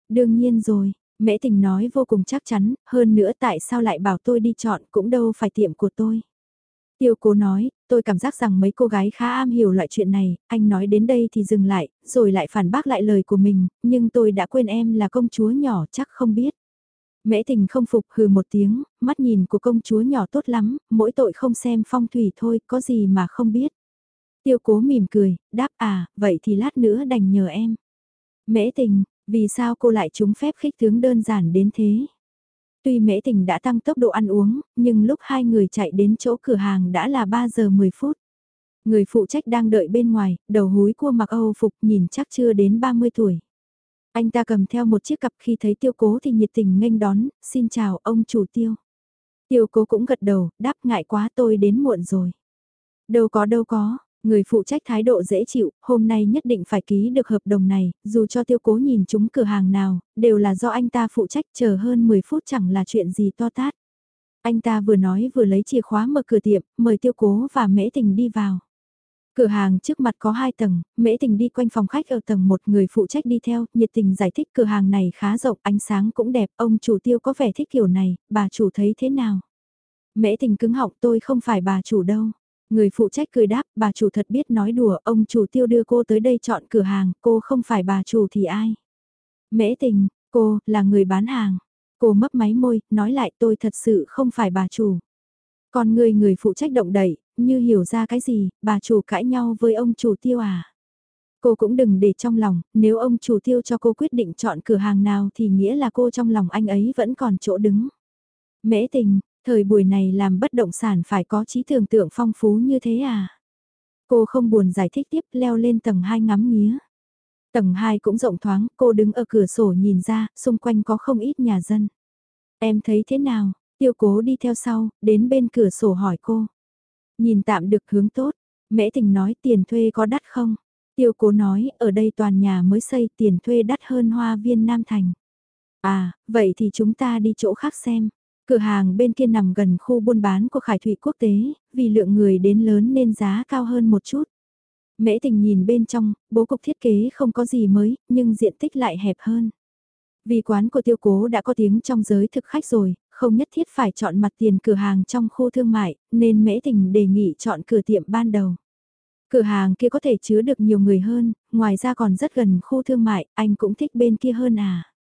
Đương nhiên rồi, mễ tình nói vô cùng chắc chắn, hơn nữa tại sao lại bảo tôi đi chọn cũng đâu phải tiệm của tôi. Tiêu cố nói, tôi cảm giác rằng mấy cô gái khá am hiểu loại chuyện này, anh nói đến đây thì dừng lại, rồi lại phản bác lại lời của mình, nhưng tôi đã quên em là công chúa nhỏ chắc không biết. Mễ tình không phục hừ một tiếng, mắt nhìn của công chúa nhỏ tốt lắm, mỗi tội không xem phong thủy thôi, có gì mà không biết. Tiêu cố mỉm cười, đáp à, vậy thì lát nữa đành nhờ em. Mễ tình, vì sao cô lại trúng phép khích tướng đơn giản đến thế? Tuy mễ tình đã tăng tốc độ ăn uống, nhưng lúc hai người chạy đến chỗ cửa hàng đã là 3 giờ 10 phút. Người phụ trách đang đợi bên ngoài, đầu húi cua mặc Âu phục nhìn chắc chưa đến 30 tuổi. Anh ta cầm theo một chiếc cặp khi thấy tiêu cố thì nhiệt tình nghênh đón, xin chào ông chủ tiêu. Tiêu cố cũng gật đầu, đáp ngại quá tôi đến muộn rồi. Đâu có đâu có, người phụ trách thái độ dễ chịu, hôm nay nhất định phải ký được hợp đồng này, dù cho tiêu cố nhìn chúng cửa hàng nào, đều là do anh ta phụ trách chờ hơn 10 phút chẳng là chuyện gì to tát. Anh ta vừa nói vừa lấy chìa khóa mở cửa tiệm, mời tiêu cố và mễ tình đi vào. Cửa hàng trước mặt có hai tầng, mễ tình đi quanh phòng khách ở tầng một người phụ trách đi theo, nhiệt tình giải thích cửa hàng này khá rộng, ánh sáng cũng đẹp, ông chủ tiêu có vẻ thích kiểu này, bà chủ thấy thế nào? Mễ tình cứng họng tôi không phải bà chủ đâu. Người phụ trách cười đáp, bà chủ thật biết nói đùa, ông chủ tiêu đưa cô tới đây chọn cửa hàng, cô không phải bà chủ thì ai? Mễ tình, cô, là người bán hàng. Cô mấp máy môi, nói lại tôi thật sự không phải bà chủ. Còn người người phụ trách động đẩy, như hiểu ra cái gì, bà chủ cãi nhau với ông chủ tiêu à. Cô cũng đừng để trong lòng, nếu ông chủ tiêu cho cô quyết định chọn cửa hàng nào thì nghĩa là cô trong lòng anh ấy vẫn còn chỗ đứng. Mễ tình, thời buổi này làm bất động sản phải có trí tưởng tượng phong phú như thế à. Cô không buồn giải thích tiếp leo lên tầng 2 ngắm nghía. Tầng 2 cũng rộng thoáng, cô đứng ở cửa sổ nhìn ra, xung quanh có không ít nhà dân. Em thấy thế nào? Tiêu cố đi theo sau, đến bên cửa sổ hỏi cô. Nhìn tạm được hướng tốt, mễ tình nói tiền thuê có đắt không? Tiêu cố nói, ở đây toàn nhà mới xây tiền thuê đắt hơn hoa viên Nam Thành. À, vậy thì chúng ta đi chỗ khác xem. Cửa hàng bên kia nằm gần khu buôn bán của Khải Thụy Quốc tế, vì lượng người đến lớn nên giá cao hơn một chút. Mễ tình nhìn bên trong, bố cục thiết kế không có gì mới, nhưng diện tích lại hẹp hơn. Vì quán của tiêu cố đã có tiếng trong giới thực khách rồi, không nhất thiết phải chọn mặt tiền cửa hàng trong khu thương mại, nên mễ tình đề nghị chọn cửa tiệm ban đầu. Cửa hàng kia có thể chứa được nhiều người hơn, ngoài ra còn rất gần khu thương mại, anh cũng thích bên kia hơn à.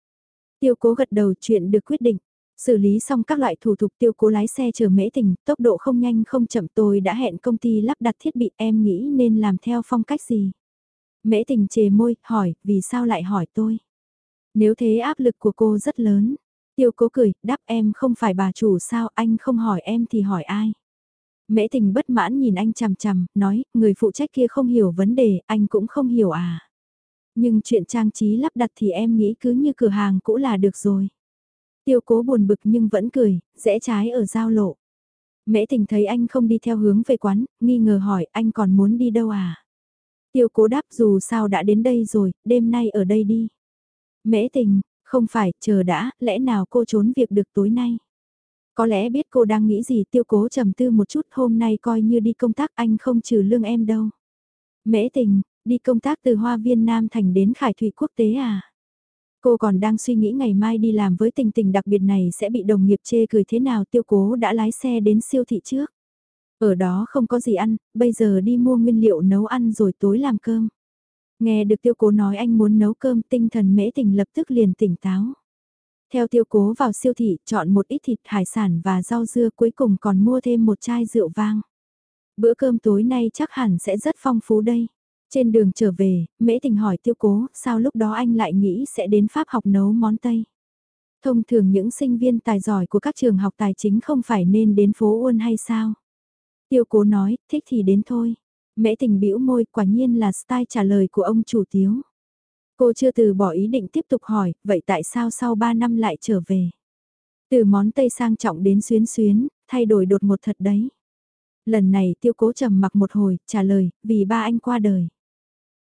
Tiêu cố gật đầu chuyện được quyết định. Xử lý xong các loại thủ tục tiêu cố lái xe chờ mễ tình, tốc độ không nhanh không chậm tôi đã hẹn công ty lắp đặt thiết bị em nghĩ nên làm theo phong cách gì. Mễ tình chề môi, hỏi, vì sao lại hỏi tôi? Nếu thế áp lực của cô rất lớn. Tiêu cố cười, đáp em không phải bà chủ sao, anh không hỏi em thì hỏi ai. Mễ tình bất mãn nhìn anh chằm chằm, nói, người phụ trách kia không hiểu vấn đề, anh cũng không hiểu à. Nhưng chuyện trang trí lắp đặt thì em nghĩ cứ như cửa hàng cũ là được rồi. Tiêu cố buồn bực nhưng vẫn cười, rẽ trái ở giao lộ. Mễ tình thấy anh không đi theo hướng về quán, nghi ngờ hỏi anh còn muốn đi đâu à? Tiêu cố đáp dù sao đã đến đây rồi, đêm nay ở đây đi. Mễ tình, không phải, chờ đã, lẽ nào cô trốn việc được tối nay? Có lẽ biết cô đang nghĩ gì tiêu cố trầm tư một chút hôm nay coi như đi công tác anh không trừ lương em đâu. Mễ tình, đi công tác từ Hoa Viên Nam Thành đến Khải Thụy Quốc tế à? Cô còn đang suy nghĩ ngày mai đi làm với tình tình đặc biệt này sẽ bị đồng nghiệp chê cười thế nào tiêu cố đã lái xe đến siêu thị trước. Ở đó không có gì ăn, bây giờ đi mua nguyên liệu nấu ăn rồi tối làm cơm. Nghe được tiêu cố nói anh muốn nấu cơm tinh thần mễ tình lập tức liền tỉnh táo. Theo tiêu cố vào siêu thị chọn một ít thịt hải sản và rau dưa cuối cùng còn mua thêm một chai rượu vang. Bữa cơm tối nay chắc hẳn sẽ rất phong phú đây. Trên đường trở về, mễ tình hỏi tiêu cố sao lúc đó anh lại nghĩ sẽ đến Pháp học nấu món Tây. Thông thường những sinh viên tài giỏi của các trường học tài chính không phải nên đến phố Uôn hay sao? Tiêu cố nói, thích thì đến thôi. Mễ tình bĩu môi quả nhiên là style trả lời của ông chủ tiếu. Cô chưa từ bỏ ý định tiếp tục hỏi, vậy tại sao sau 3 năm lại trở về? Từ món Tây sang trọng đến xuyến xuyến, thay đổi đột ngột thật đấy. Lần này tiêu cố trầm mặc một hồi, trả lời, vì ba anh qua đời.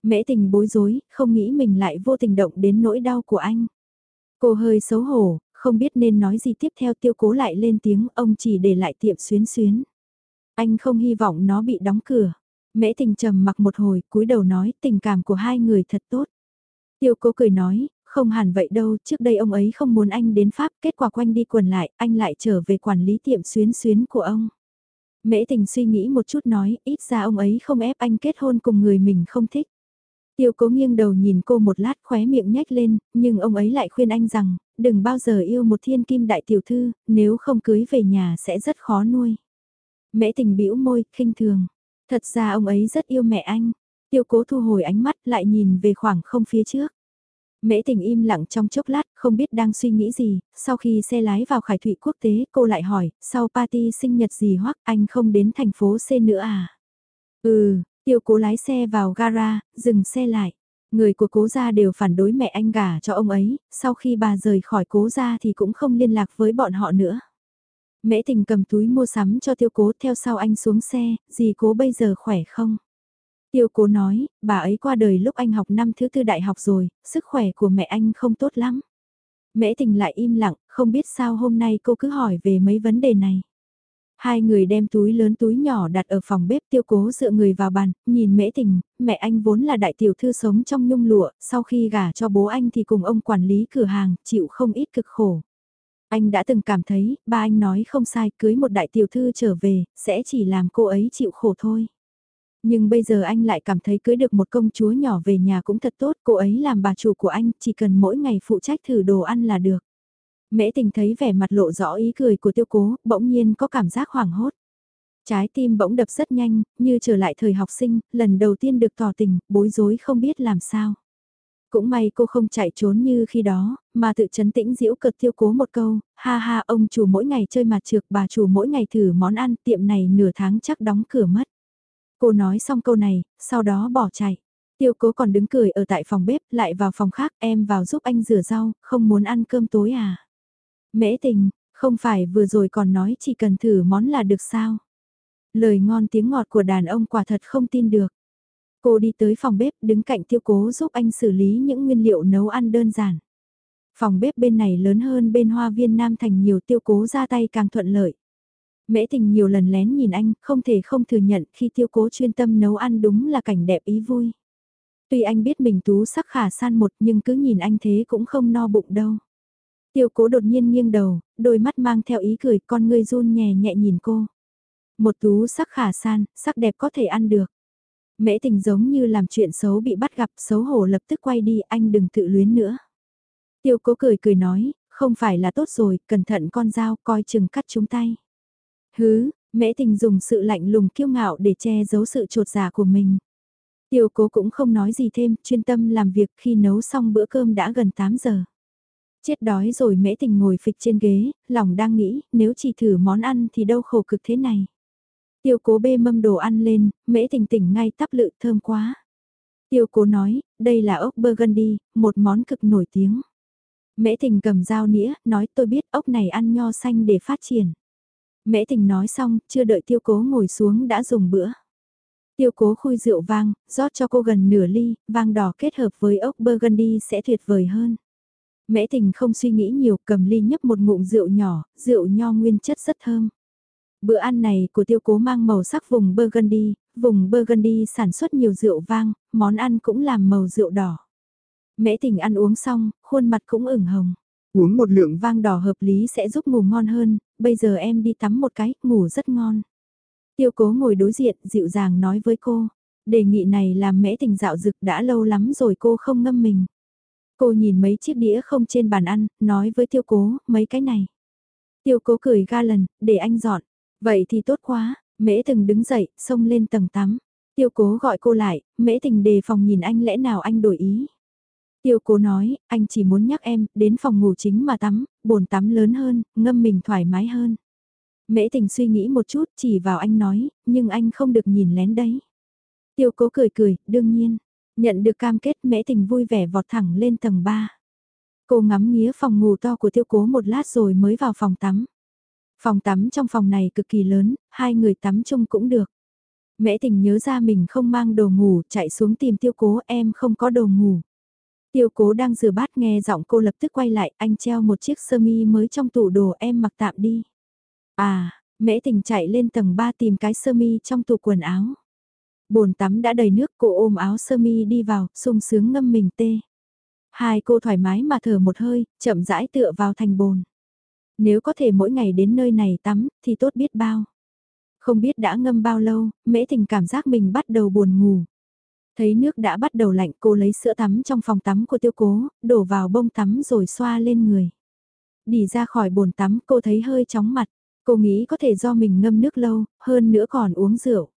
Mễ tình bối rối, không nghĩ mình lại vô tình động đến nỗi đau của anh. Cô hơi xấu hổ, không biết nên nói gì tiếp theo tiêu cố lại lên tiếng, ông chỉ để lại tiệm xuyến xuyến. Anh không hy vọng nó bị đóng cửa. Mễ tình trầm mặc một hồi, cúi đầu nói tình cảm của hai người thật tốt. Tiêu cố cười nói, không hẳn vậy đâu, trước đây ông ấy không muốn anh đến Pháp, kết quả quanh đi quần lại, anh lại trở về quản lý tiệm xuyến xuyến của ông. Mễ tình suy nghĩ một chút nói, ít ra ông ấy không ép anh kết hôn cùng người mình không thích. Tiêu cố nghiêng đầu nhìn cô một lát khóe miệng nhếch lên, nhưng ông ấy lại khuyên anh rằng, đừng bao giờ yêu một thiên kim đại tiểu thư, nếu không cưới về nhà sẽ rất khó nuôi. Mễ tình bĩu môi, khinh thường. Thật ra ông ấy rất yêu mẹ anh. Tiêu cố thu hồi ánh mắt lại nhìn về khoảng không phía trước. Mễ tình im lặng trong chốc lát, không biết đang suy nghĩ gì, sau khi xe lái vào khải thụy quốc tế, cô lại hỏi, sau party sinh nhật gì hoắc anh không đến thành phố C nữa à? Ừ, tiêu cố lái xe vào gara, dừng xe lại. Người của cố gia đều phản đối mẹ anh gả cho ông ấy, sau khi bà rời khỏi cố gia thì cũng không liên lạc với bọn họ nữa. Mễ tình cầm túi mua sắm cho tiêu cố theo sau anh xuống xe, gì cố bây giờ khỏe không? Tiêu cố nói, bà ấy qua đời lúc anh học năm thứ tư đại học rồi, sức khỏe của mẹ anh không tốt lắm. Mễ tình lại im lặng, không biết sao hôm nay cô cứ hỏi về mấy vấn đề này. Hai người đem túi lớn túi nhỏ đặt ở phòng bếp tiêu cố dựa người vào bàn, nhìn mễ tình, mẹ anh vốn là đại tiểu thư sống trong nhung lụa, sau khi gả cho bố anh thì cùng ông quản lý cửa hàng, chịu không ít cực khổ. Anh đã từng cảm thấy, ba anh nói không sai, cưới một đại tiểu thư trở về, sẽ chỉ làm cô ấy chịu khổ thôi. Nhưng bây giờ anh lại cảm thấy cưới được một công chúa nhỏ về nhà cũng thật tốt, cô ấy làm bà chủ của anh, chỉ cần mỗi ngày phụ trách thử đồ ăn là được. Mễ tình thấy vẻ mặt lộ rõ ý cười của tiêu cố, bỗng nhiên có cảm giác hoảng hốt. Trái tim bỗng đập rất nhanh, như trở lại thời học sinh, lần đầu tiên được tỏ tình, bối rối không biết làm sao. Cũng may cô không chạy trốn như khi đó, mà tự chấn tĩnh diễu cực tiêu cố một câu, ha ha ông chủ mỗi ngày chơi mặt trược bà chủ mỗi ngày thử món ăn tiệm này nửa tháng chắc đóng cửa mất. Cô nói xong câu này, sau đó bỏ chạy. Tiêu cố còn đứng cười ở tại phòng bếp, lại vào phòng khác, em vào giúp anh rửa rau, không muốn ăn cơm tối à. Mễ tình, không phải vừa rồi còn nói chỉ cần thử món là được sao. Lời ngon tiếng ngọt của đàn ông quả thật không tin được. Cô đi tới phòng bếp đứng cạnh tiêu cố giúp anh xử lý những nguyên liệu nấu ăn đơn giản. Phòng bếp bên này lớn hơn bên hoa viên Nam Thành nhiều tiêu cố ra tay càng thuận lợi. Mễ tình nhiều lần lén nhìn anh, không thể không thừa nhận khi tiêu cố chuyên tâm nấu ăn đúng là cảnh đẹp ý vui. Tuy anh biết mình tú sắc khả san một nhưng cứ nhìn anh thế cũng không no bụng đâu. Tiêu cố đột nhiên nghiêng đầu, đôi mắt mang theo ý cười con ngươi run nhẹ nhẹ nhìn cô. Một tú sắc khả san, sắc đẹp có thể ăn được. Mễ tình giống như làm chuyện xấu bị bắt gặp xấu hổ lập tức quay đi anh đừng tự luyến nữa. Tiêu cố cười cười nói, không phải là tốt rồi, cẩn thận con dao coi chừng cắt chúng tay. Hứ, mễ tình dùng sự lạnh lùng kiêu ngạo để che giấu sự trột giả dạ của mình. Tiêu cố cũng không nói gì thêm, chuyên tâm làm việc khi nấu xong bữa cơm đã gần 8 giờ. Chết đói rồi mễ tình ngồi phịch trên ghế, lòng đang nghĩ, nếu chỉ thử món ăn thì đâu khổ cực thế này. Tiêu cố bê mâm đồ ăn lên, mễ tình tỉnh ngay tắp lự thơm quá. Tiêu cố nói, đây là ốc burgundy, một món cực nổi tiếng. Mễ tình cầm dao nĩa, nói tôi biết ốc này ăn nho xanh để phát triển. Mễ tình nói xong, chưa đợi tiêu cố ngồi xuống đã dùng bữa. Tiêu cố khui rượu vang, rót cho cô gần nửa ly, vang đỏ kết hợp với ốc burgundy sẽ tuyệt vời hơn. Mễ tình không suy nghĩ nhiều cầm ly nhấp một ngụm rượu nhỏ, rượu nho nguyên chất rất thơm. Bữa ăn này của tiêu cố mang màu sắc vùng Burgundy, vùng Burgundy sản xuất nhiều rượu vang, món ăn cũng làm màu rượu đỏ. Mễ tình ăn uống xong, khuôn mặt cũng ửng hồng. Uống một lượng vang đỏ hợp lý sẽ giúp ngủ ngon hơn, bây giờ em đi tắm một cái, ngủ rất ngon. Tiêu cố ngồi đối diện, dịu dàng nói với cô. Đề nghị này làm mễ tình dạo dực đã lâu lắm rồi cô không ngâm mình. Cô nhìn mấy chiếc đĩa không trên bàn ăn, nói với tiêu cố, mấy cái này. Tiêu cố cười ga lần, để anh dọn. Vậy thì tốt quá, mễ từng đứng dậy, xông lên tầng tắm. Tiêu cố gọi cô lại, mễ tình đề phòng nhìn anh lẽ nào anh đổi ý. Tiêu cố nói, anh chỉ muốn nhắc em, đến phòng ngủ chính mà tắm, bồn tắm lớn hơn, ngâm mình thoải mái hơn. Mễ tình suy nghĩ một chút, chỉ vào anh nói, nhưng anh không được nhìn lén đấy. Tiêu cố cười cười, đương nhiên. Nhận được cam kết mễ tình vui vẻ vọt thẳng lên tầng 3. Cô ngắm nghía phòng ngủ to của tiêu cố một lát rồi mới vào phòng tắm. Phòng tắm trong phòng này cực kỳ lớn, hai người tắm chung cũng được. Mễ tình nhớ ra mình không mang đồ ngủ, chạy xuống tìm tiêu cố em không có đồ ngủ. Tiêu cố đang rửa bát nghe giọng cô lập tức quay lại, anh treo một chiếc sơ mi mới trong tủ đồ em mặc tạm đi. À, mễ tình chạy lên tầng 3 tìm cái sơ mi trong tủ quần áo. Bồn tắm đã đầy nước cô ôm áo sơ mi đi vào, sung sướng ngâm mình tê. Hai cô thoải mái mà thở một hơi, chậm rãi tựa vào thành bồn. Nếu có thể mỗi ngày đến nơi này tắm, thì tốt biết bao. Không biết đã ngâm bao lâu, mễ tình cảm giác mình bắt đầu buồn ngủ. Thấy nước đã bắt đầu lạnh cô lấy sữa tắm trong phòng tắm của tiêu cố, đổ vào bông tắm rồi xoa lên người. Đi ra khỏi bồn tắm cô thấy hơi chóng mặt. Cô nghĩ có thể do mình ngâm nước lâu, hơn nữa còn uống rượu.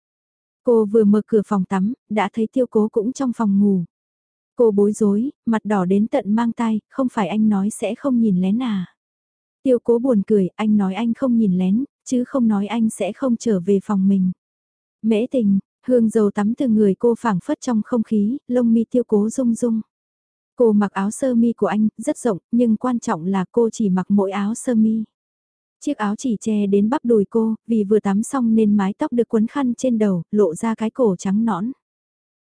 Cô vừa mở cửa phòng tắm, đã thấy tiêu cố cũng trong phòng ngủ. Cô bối rối, mặt đỏ đến tận mang tay, không phải anh nói sẽ không nhìn lén à. Tiêu cố buồn cười, anh nói anh không nhìn lén, chứ không nói anh sẽ không trở về phòng mình. Mễ tình, hương dầu tắm từ người cô phảng phất trong không khí, lông mi tiêu cố rung rung. Cô mặc áo sơ mi của anh, rất rộng, nhưng quan trọng là cô chỉ mặc mỗi áo sơ mi. Chiếc áo chỉ che đến bắp đùi cô, vì vừa tắm xong nên mái tóc được quấn khăn trên đầu, lộ ra cái cổ trắng nõn.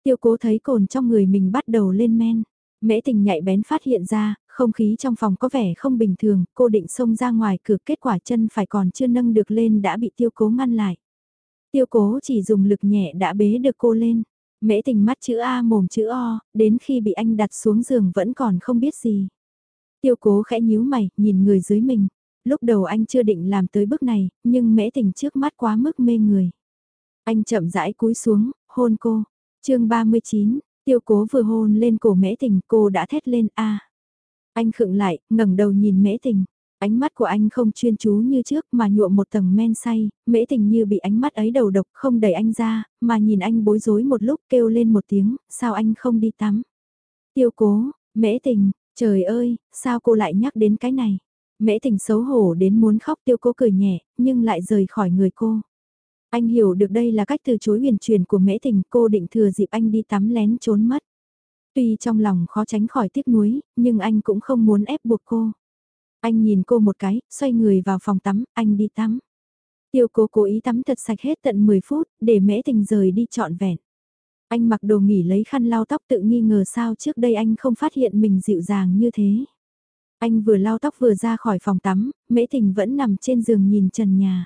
Tiêu cố thấy cồn trong người mình bắt đầu lên men. Mễ tình nhạy bén phát hiện ra, không khí trong phòng có vẻ không bình thường, cô định xông ra ngoài cửa kết quả chân phải còn chưa nâng được lên đã bị tiêu cố ngăn lại. Tiêu cố chỉ dùng lực nhẹ đã bế được cô lên. Mễ tình mắt chữ A mồm chữ O, đến khi bị anh đặt xuống giường vẫn còn không biết gì. Tiêu cố khẽ nhíu mày, nhìn người dưới mình. Lúc đầu anh chưa định làm tới bước này, nhưng mễ tình trước mắt quá mức mê người. Anh chậm rãi cúi xuống, hôn cô. chương 39, tiêu cố vừa hôn lên cổ mễ tình cô đã thét lên a Anh khựng lại, ngẩng đầu nhìn mễ tình. Ánh mắt của anh không chuyên chú như trước mà nhuộm một tầng men say, mễ tình như bị ánh mắt ấy đầu độc không đẩy anh ra, mà nhìn anh bối rối một lúc kêu lên một tiếng, sao anh không đi tắm. Tiêu cố, mễ tình, trời ơi, sao cô lại nhắc đến cái này. Mễ tình xấu hổ đến muốn khóc tiêu cố cười nhẹ, nhưng lại rời khỏi người cô. Anh hiểu được đây là cách từ chối huyền truyền của mễ tình cô định thừa dịp anh đi tắm lén trốn mất. Tuy trong lòng khó tránh khỏi tiếc nuối, nhưng anh cũng không muốn ép buộc cô. Anh nhìn cô một cái, xoay người vào phòng tắm, anh đi tắm. Tiêu cố cố ý tắm thật sạch hết tận 10 phút, để mễ tình rời đi trọn vẹn. Anh mặc đồ nghỉ lấy khăn lau tóc tự nghi ngờ sao trước đây anh không phát hiện mình dịu dàng như thế. Anh vừa lau tóc vừa ra khỏi phòng tắm, mễ Thình vẫn nằm trên giường nhìn trần nhà.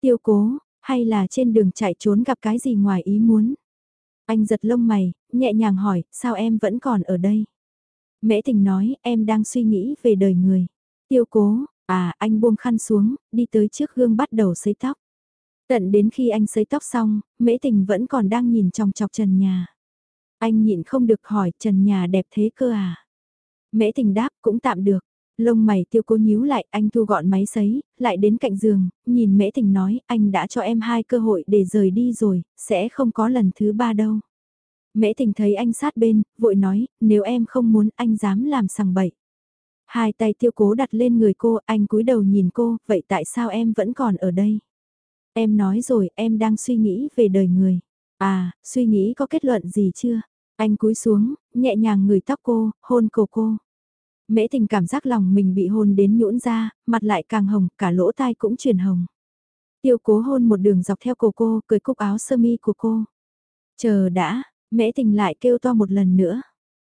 Tiêu cố, hay là trên đường chạy trốn gặp cái gì ngoài ý muốn? Anh giật lông mày, nhẹ nhàng hỏi, sao em vẫn còn ở đây? Mễ Thình nói, em đang suy nghĩ về đời người. Tiêu cố, à, anh buông khăn xuống, đi tới trước gương bắt đầu sấy tóc. Tận đến khi anh sấy tóc xong, mễ tình vẫn còn đang nhìn trong chọc trần nhà. Anh nhịn không được hỏi trần nhà đẹp thế cơ à? Mễ tình đáp cũng tạm được. Lông mày tiêu cố nhíu lại, anh thu gọn máy sấy, lại đến cạnh giường, nhìn mễ tình nói, anh đã cho em hai cơ hội để rời đi rồi, sẽ không có lần thứ ba đâu. Mễ tình thấy anh sát bên, vội nói, nếu em không muốn anh dám làm sằng bậy. Hai tay tiêu cố đặt lên người cô, anh cúi đầu nhìn cô, vậy tại sao em vẫn còn ở đây? Em nói rồi, em đang suy nghĩ về đời người. À, suy nghĩ có kết luận gì chưa? Anh cúi xuống, nhẹ nhàng ngửi tóc cô, hôn cổ cô. Mễ tình cảm giác lòng mình bị hôn đến nhũn ra, mặt lại càng hồng, cả lỗ tai cũng chuyển hồng. Tiêu cố hôn một đường dọc theo cổ cô, cười cúc áo sơ mi của cô. Chờ đã, mễ tình lại kêu to một lần nữa.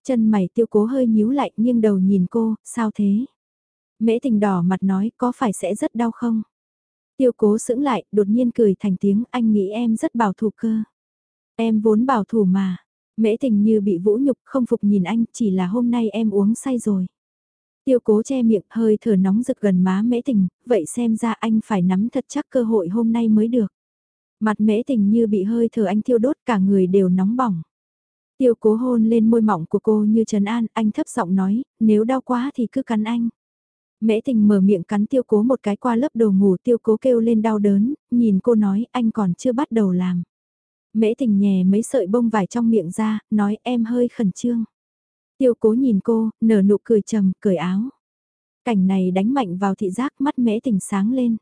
Chân mày tiêu cố hơi nhíu lại nghiêng đầu nhìn cô, sao thế? Mễ tình đỏ mặt nói có phải sẽ rất đau không? Tiêu cố sững lại, đột nhiên cười thành tiếng anh nghĩ em rất bảo thủ cơ. Em vốn bảo thủ mà. Mễ tình như bị vũ nhục không phục nhìn anh chỉ là hôm nay em uống say rồi. Tiêu cố che miệng hơi thở nóng rực gần má mễ tình, vậy xem ra anh phải nắm thật chắc cơ hội hôm nay mới được. Mặt mễ tình như bị hơi thở anh thiêu đốt cả người đều nóng bỏng. Tiêu cố hôn lên môi mỏng của cô như trấn an, anh thấp giọng nói, nếu đau quá thì cứ cắn anh. Mễ tình mở miệng cắn tiêu cố một cái qua lớp đồ ngủ tiêu cố kêu lên đau đớn, nhìn cô nói anh còn chưa bắt đầu làm. Mễ tình nhè mấy sợi bông vải trong miệng ra, nói em hơi khẩn trương. Tiêu cố nhìn cô, nở nụ cười trầm, cởi áo. Cảnh này đánh mạnh vào thị giác mắt mễ tình sáng lên.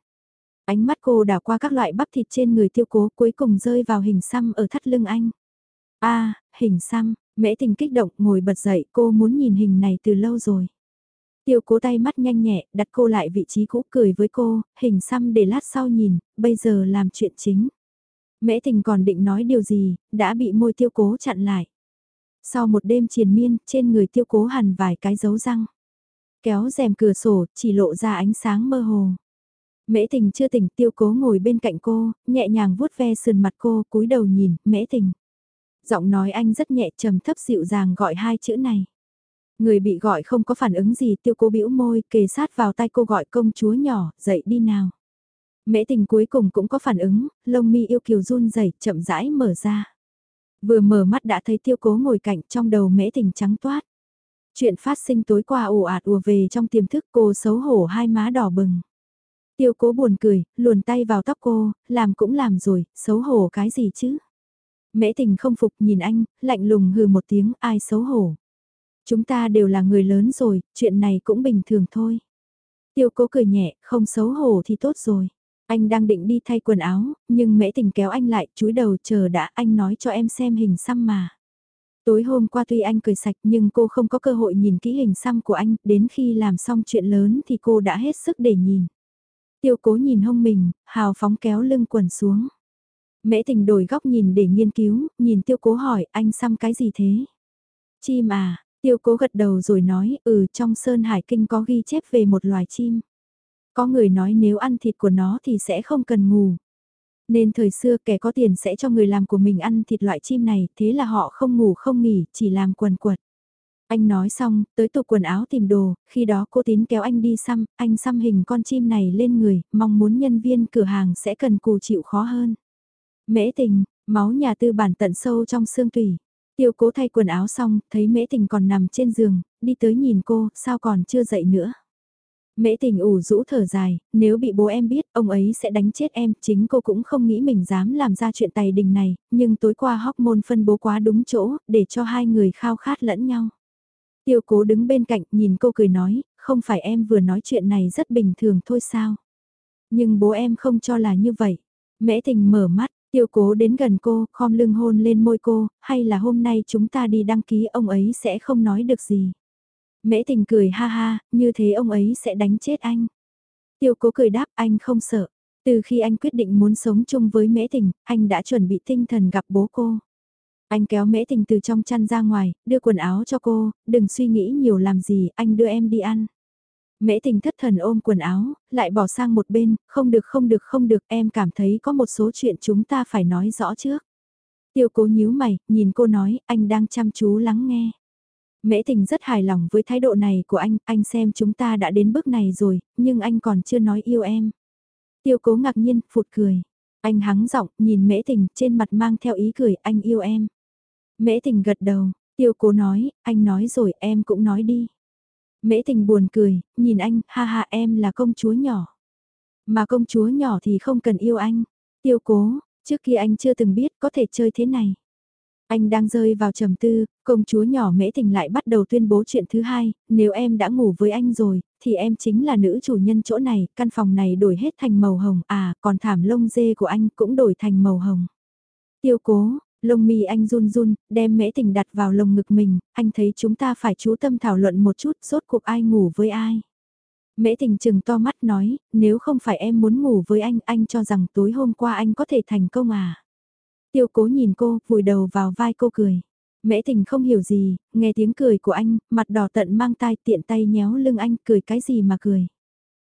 Ánh mắt cô đảo qua các loại bắp thịt trên người tiêu cố cuối cùng rơi vào hình xăm ở thắt lưng anh. a hình xăm, mễ tình kích động ngồi bật dậy cô muốn nhìn hình này từ lâu rồi. Tiêu cố tay mắt nhanh nhẹ, đặt cô lại vị trí cũ cười với cô, hình xăm để lát sau nhìn, bây giờ làm chuyện chính. Mễ tình còn định nói điều gì, đã bị môi tiêu cố chặn lại. Sau một đêm triền miên, trên người tiêu cố hằn vài cái dấu răng. Kéo rèm cửa sổ, chỉ lộ ra ánh sáng mơ hồ. Mễ tình chưa tỉnh tiêu cố ngồi bên cạnh cô, nhẹ nhàng vuốt ve sườn mặt cô, cúi đầu nhìn, mễ tình. Giọng nói anh rất nhẹ trầm thấp dịu dàng gọi hai chữ này. Người bị gọi không có phản ứng gì tiêu cố bĩu môi kề sát vào tay cô gọi công chúa nhỏ, dậy đi nào. Mễ tình cuối cùng cũng có phản ứng, lông mi yêu kiều run rẩy chậm rãi mở ra. Vừa mở mắt đã thấy tiêu cố ngồi cạnh trong đầu mễ tình trắng toát. Chuyện phát sinh tối qua ồ ạt ùa về trong tiềm thức cô xấu hổ hai má đỏ bừng. Tiêu cố buồn cười, luồn tay vào tóc cô, làm cũng làm rồi, xấu hổ cái gì chứ? Mễ tình không phục nhìn anh, lạnh lùng hừ một tiếng ai xấu hổ. Chúng ta đều là người lớn rồi, chuyện này cũng bình thường thôi. Tiêu cố cười nhẹ, không xấu hổ thì tốt rồi. Anh đang định đi thay quần áo, nhưng mễ tình kéo anh lại, chúi đầu chờ đã anh nói cho em xem hình xăm mà. Tối hôm qua tuy anh cười sạch nhưng cô không có cơ hội nhìn kỹ hình xăm của anh, đến khi làm xong chuyện lớn thì cô đã hết sức để nhìn. Tiêu cố nhìn hông mình, hào phóng kéo lưng quần xuống. Mễ tình đổi góc nhìn để nghiên cứu, nhìn tiêu cố hỏi anh xăm cái gì thế? Chim à, tiêu cố gật đầu rồi nói, ừ trong Sơn Hải Kinh có ghi chép về một loài chim. Có người nói nếu ăn thịt của nó thì sẽ không cần ngủ. Nên thời xưa kẻ có tiền sẽ cho người làm của mình ăn thịt loại chim này, thế là họ không ngủ không nghỉ, chỉ làm quần quật. Anh nói xong, tới tủ quần áo tìm đồ, khi đó cô tín kéo anh đi xăm, anh xăm hình con chim này lên người, mong muốn nhân viên cửa hàng sẽ cần cù chịu khó hơn. Mễ tình, máu nhà tư bản tận sâu trong xương tủy. Tiêu cố thay quần áo xong, thấy mễ tình còn nằm trên giường, đi tới nhìn cô, sao còn chưa dậy nữa. Mễ tình ủ rũ thở dài, nếu bị bố em biết ông ấy sẽ đánh chết em, chính cô cũng không nghĩ mình dám làm ra chuyện tài đình này, nhưng tối qua hormone phân bố quá đúng chỗ, để cho hai người khao khát lẫn nhau. Tiêu cố đứng bên cạnh nhìn cô cười nói, không phải em vừa nói chuyện này rất bình thường thôi sao. Nhưng bố em không cho là như vậy. Mễ tình mở mắt, tiêu cố đến gần cô, khom lưng hôn lên môi cô, hay là hôm nay chúng ta đi đăng ký ông ấy sẽ không nói được gì. Mễ tình cười ha ha, như thế ông ấy sẽ đánh chết anh. Tiêu cố cười đáp anh không sợ. Từ khi anh quyết định muốn sống chung với mễ tình, anh đã chuẩn bị tinh thần gặp bố cô. Anh kéo mễ tình từ trong chăn ra ngoài, đưa quần áo cho cô, đừng suy nghĩ nhiều làm gì, anh đưa em đi ăn. Mễ tình thất thần ôm quần áo, lại bỏ sang một bên, không được không được không được, em cảm thấy có một số chuyện chúng ta phải nói rõ trước. Tiêu cố nhíu mày, nhìn cô nói, anh đang chăm chú lắng nghe. Mễ tình rất hài lòng với thái độ này của anh, anh xem chúng ta đã đến bước này rồi, nhưng anh còn chưa nói yêu em. Tiêu cố ngạc nhiên, phụt cười. Anh hắng giọng, nhìn mễ tình, trên mặt mang theo ý cười, anh yêu em. Mễ tình gật đầu, tiêu cố nói, anh nói rồi em cũng nói đi. Mễ tình buồn cười, nhìn anh, ha ha em là công chúa nhỏ. Mà công chúa nhỏ thì không cần yêu anh. Tiêu cố, trước kia anh chưa từng biết có thể chơi thế này. Anh đang rơi vào trầm tư, công chúa nhỏ mễ tình lại bắt đầu tuyên bố chuyện thứ hai, nếu em đã ngủ với anh rồi, thì em chính là nữ chủ nhân chỗ này, căn phòng này đổi hết thành màu hồng, à, còn thảm lông dê của anh cũng đổi thành màu hồng. Tiêu cố, lông mi anh run run, đem mễ tình đặt vào lồng ngực mình, anh thấy chúng ta phải chú tâm thảo luận một chút, rốt cuộc ai ngủ với ai. Mễ tình chừng to mắt nói, nếu không phải em muốn ngủ với anh, anh cho rằng tối hôm qua anh có thể thành công à. Tiêu cố nhìn cô, vùi đầu vào vai cô cười. Mễ tình không hiểu gì, nghe tiếng cười của anh, mặt đỏ tận mang tai tiện tay nhéo lưng anh, cười cái gì mà cười.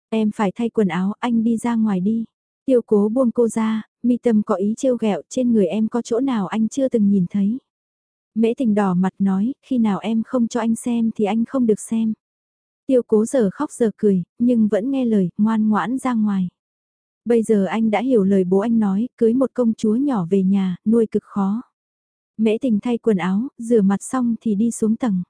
Em phải thay quần áo, anh đi ra ngoài đi. Tiêu cố buông cô ra, mi tâm có ý trêu ghẹo trên người em có chỗ nào anh chưa từng nhìn thấy. Mễ tình đỏ mặt nói, khi nào em không cho anh xem thì anh không được xem. Tiêu cố giờ khóc giờ cười, nhưng vẫn nghe lời, ngoan ngoãn ra ngoài. Bây giờ anh đã hiểu lời bố anh nói, cưới một công chúa nhỏ về nhà, nuôi cực khó. Mễ tình thay quần áo, rửa mặt xong thì đi xuống tầng.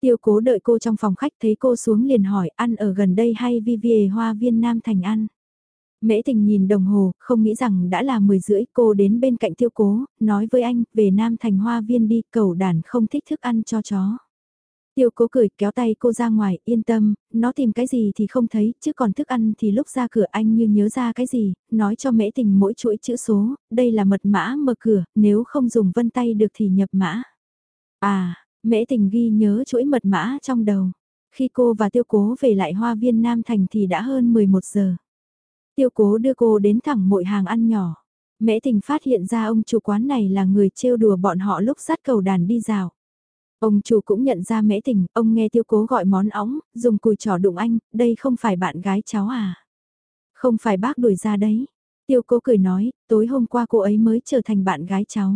Tiêu cố đợi cô trong phòng khách thấy cô xuống liền hỏi ăn ở gần đây hay vi về hoa viên Nam Thành ăn. Mễ tình nhìn đồng hồ, không nghĩ rằng đã là 10 rưỡi cô đến bên cạnh tiêu cố, nói với anh, về Nam Thành Hoa Viên đi, cầu đàn không thích thức ăn cho chó. Tiêu cố cười kéo tay cô ra ngoài, yên tâm, nó tìm cái gì thì không thấy, chứ còn thức ăn thì lúc ra cửa anh như nhớ ra cái gì, nói cho mễ tình mỗi chuỗi chữ số, đây là mật mã mở cửa, nếu không dùng vân tay được thì nhập mã. À, mễ tình ghi nhớ chuỗi mật mã trong đầu. Khi cô và tiêu cố về lại hoa viên Nam Thành thì đã hơn 11 giờ. Tiêu cố đưa cô đến thẳng mội hàng ăn nhỏ. Mễ tình phát hiện ra ông chủ quán này là người trêu đùa bọn họ lúc dắt cầu đàn đi rào. Ông chủ cũng nhận ra mễ tình, ông nghe tiêu cố gọi món óng, dùng cùi trò đụng anh, đây không phải bạn gái cháu à. Không phải bác đuổi ra đấy. Tiêu cố cười nói, tối hôm qua cô ấy mới trở thành bạn gái cháu.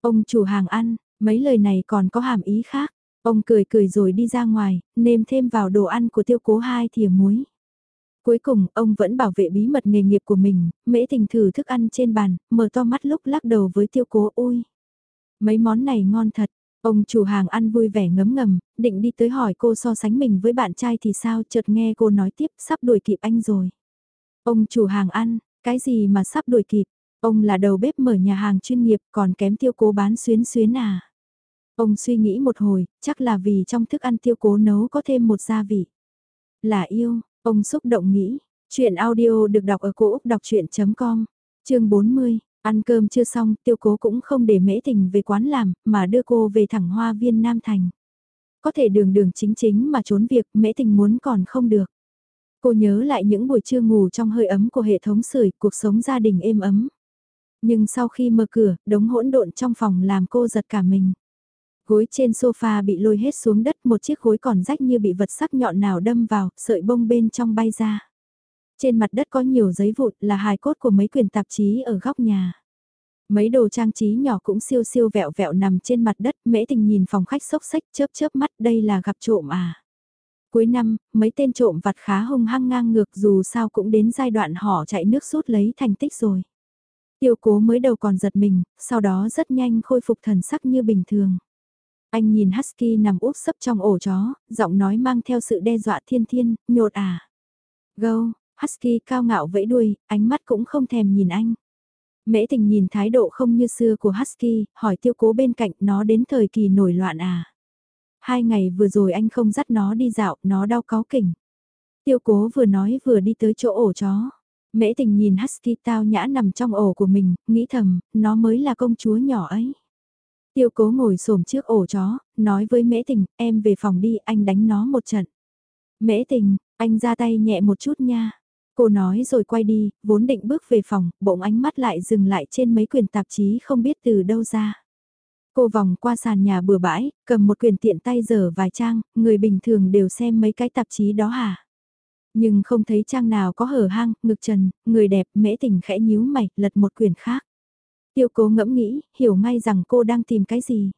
Ông chủ hàng ăn, mấy lời này còn có hàm ý khác. Ông cười cười rồi đi ra ngoài, nêm thêm vào đồ ăn của tiêu cố hai thìa muối. Cuối cùng, ông vẫn bảo vệ bí mật nghề nghiệp của mình, mễ tình thử thức ăn trên bàn, mở to mắt lúc lắc đầu với tiêu cố ôi. Mấy món này ngon thật, ông chủ hàng ăn vui vẻ ngấm ngầm, định đi tới hỏi cô so sánh mình với bạn trai thì sao, chợt nghe cô nói tiếp sắp đuổi kịp anh rồi. Ông chủ hàng ăn, cái gì mà sắp đuổi kịp, ông là đầu bếp mở nhà hàng chuyên nghiệp còn kém tiêu cố bán xuyến xuyến à. Ông suy nghĩ một hồi, chắc là vì trong thức ăn tiêu cố nấu có thêm một gia vị. Là yêu, ông xúc động nghĩ. Chuyện audio được đọc ở cổ Úc đọc chuyện.com, chương 40. Ăn cơm chưa xong, tiêu cố cũng không để mễ tình về quán làm, mà đưa cô về thẳng hoa viên Nam Thành. Có thể đường đường chính chính mà trốn việc, mễ tình muốn còn không được. Cô nhớ lại những buổi trưa ngủ trong hơi ấm của hệ thống sưởi, cuộc sống gia đình êm ấm. Nhưng sau khi mở cửa, đống hỗn độn trong phòng làm cô giật cả mình. Gối trên sofa bị lôi hết xuống đất một chiếc gối còn rách như bị vật sắc nhọn nào đâm vào, sợi bông bên trong bay ra. Trên mặt đất có nhiều giấy vụn là hài cốt của mấy quyền tạp chí ở góc nhà. Mấy đồ trang trí nhỏ cũng siêu siêu vẹo vẹo nằm trên mặt đất, mễ tình nhìn phòng khách sốc xách chớp chớp mắt đây là gặp trộm à. Cuối năm, mấy tên trộm vặt khá hung hăng ngang ngược dù sao cũng đến giai đoạn họ chạy nước rút lấy thành tích rồi. Tiêu cố mới đầu còn giật mình, sau đó rất nhanh khôi phục thần sắc như bình thường. Anh nhìn Husky nằm úp sấp trong ổ chó, giọng nói mang theo sự đe dọa thiên thiên, nhột à. Gâu, Husky cao ngạo vẫy đuôi, ánh mắt cũng không thèm nhìn anh. Mễ tình nhìn thái độ không như xưa của Husky, hỏi tiêu cố bên cạnh nó đến thời kỳ nổi loạn à. Hai ngày vừa rồi anh không dắt nó đi dạo, nó đau có kỉnh. Tiêu cố vừa nói vừa đi tới chỗ ổ chó. Mễ tình nhìn Husky tao nhã nằm trong ổ của mình, nghĩ thầm, nó mới là công chúa nhỏ ấy. Tiêu cố ngồi xổm trước ổ chó, nói với mễ tình, em về phòng đi, anh đánh nó một trận. Mễ tình, anh ra tay nhẹ một chút nha. Cô nói rồi quay đi, vốn định bước về phòng, bỗng ánh mắt lại dừng lại trên mấy quyển tạp chí không biết từ đâu ra. Cô vòng qua sàn nhà bừa bãi, cầm một quyển tiện tay dở vài trang, người bình thường đều xem mấy cái tạp chí đó hả? Nhưng không thấy trang nào có hở hang, ngực trần, người đẹp mễ tình khẽ nhíu mày, lật một quyển khác. Tiêu cố ngẫm nghĩ, hiểu ngay rằng cô đang tìm cái gì.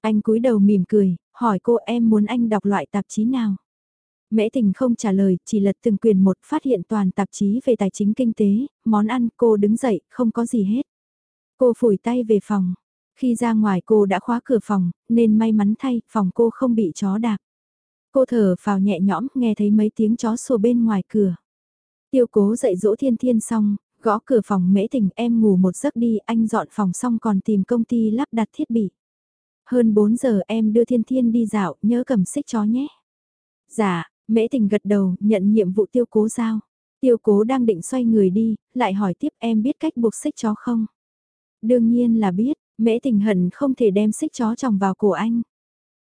Anh cúi đầu mỉm cười, hỏi cô em muốn anh đọc loại tạp chí nào. Mễ tình không trả lời, chỉ lật từng quyền một phát hiện toàn tạp chí về tài chính kinh tế, món ăn, cô đứng dậy, không có gì hết. Cô phủi tay về phòng. Khi ra ngoài cô đã khóa cửa phòng, nên may mắn thay, phòng cô không bị chó đạp. Cô thở vào nhẹ nhõm, nghe thấy mấy tiếng chó sủa bên ngoài cửa. Tiêu cố dậy dỗ thiên thiên xong, Gõ cửa phòng mễ tình em ngủ một giấc đi, anh dọn phòng xong còn tìm công ty lắp đặt thiết bị. Hơn 4 giờ em đưa thiên thiên đi dạo, nhớ cầm xích chó nhé. Dạ, mễ tình gật đầu, nhận nhiệm vụ tiêu cố giao. Tiêu cố đang định xoay người đi, lại hỏi tiếp em biết cách buộc xích chó không? Đương nhiên là biết, mễ tình hận không thể đem xích chó tròng vào cổ anh.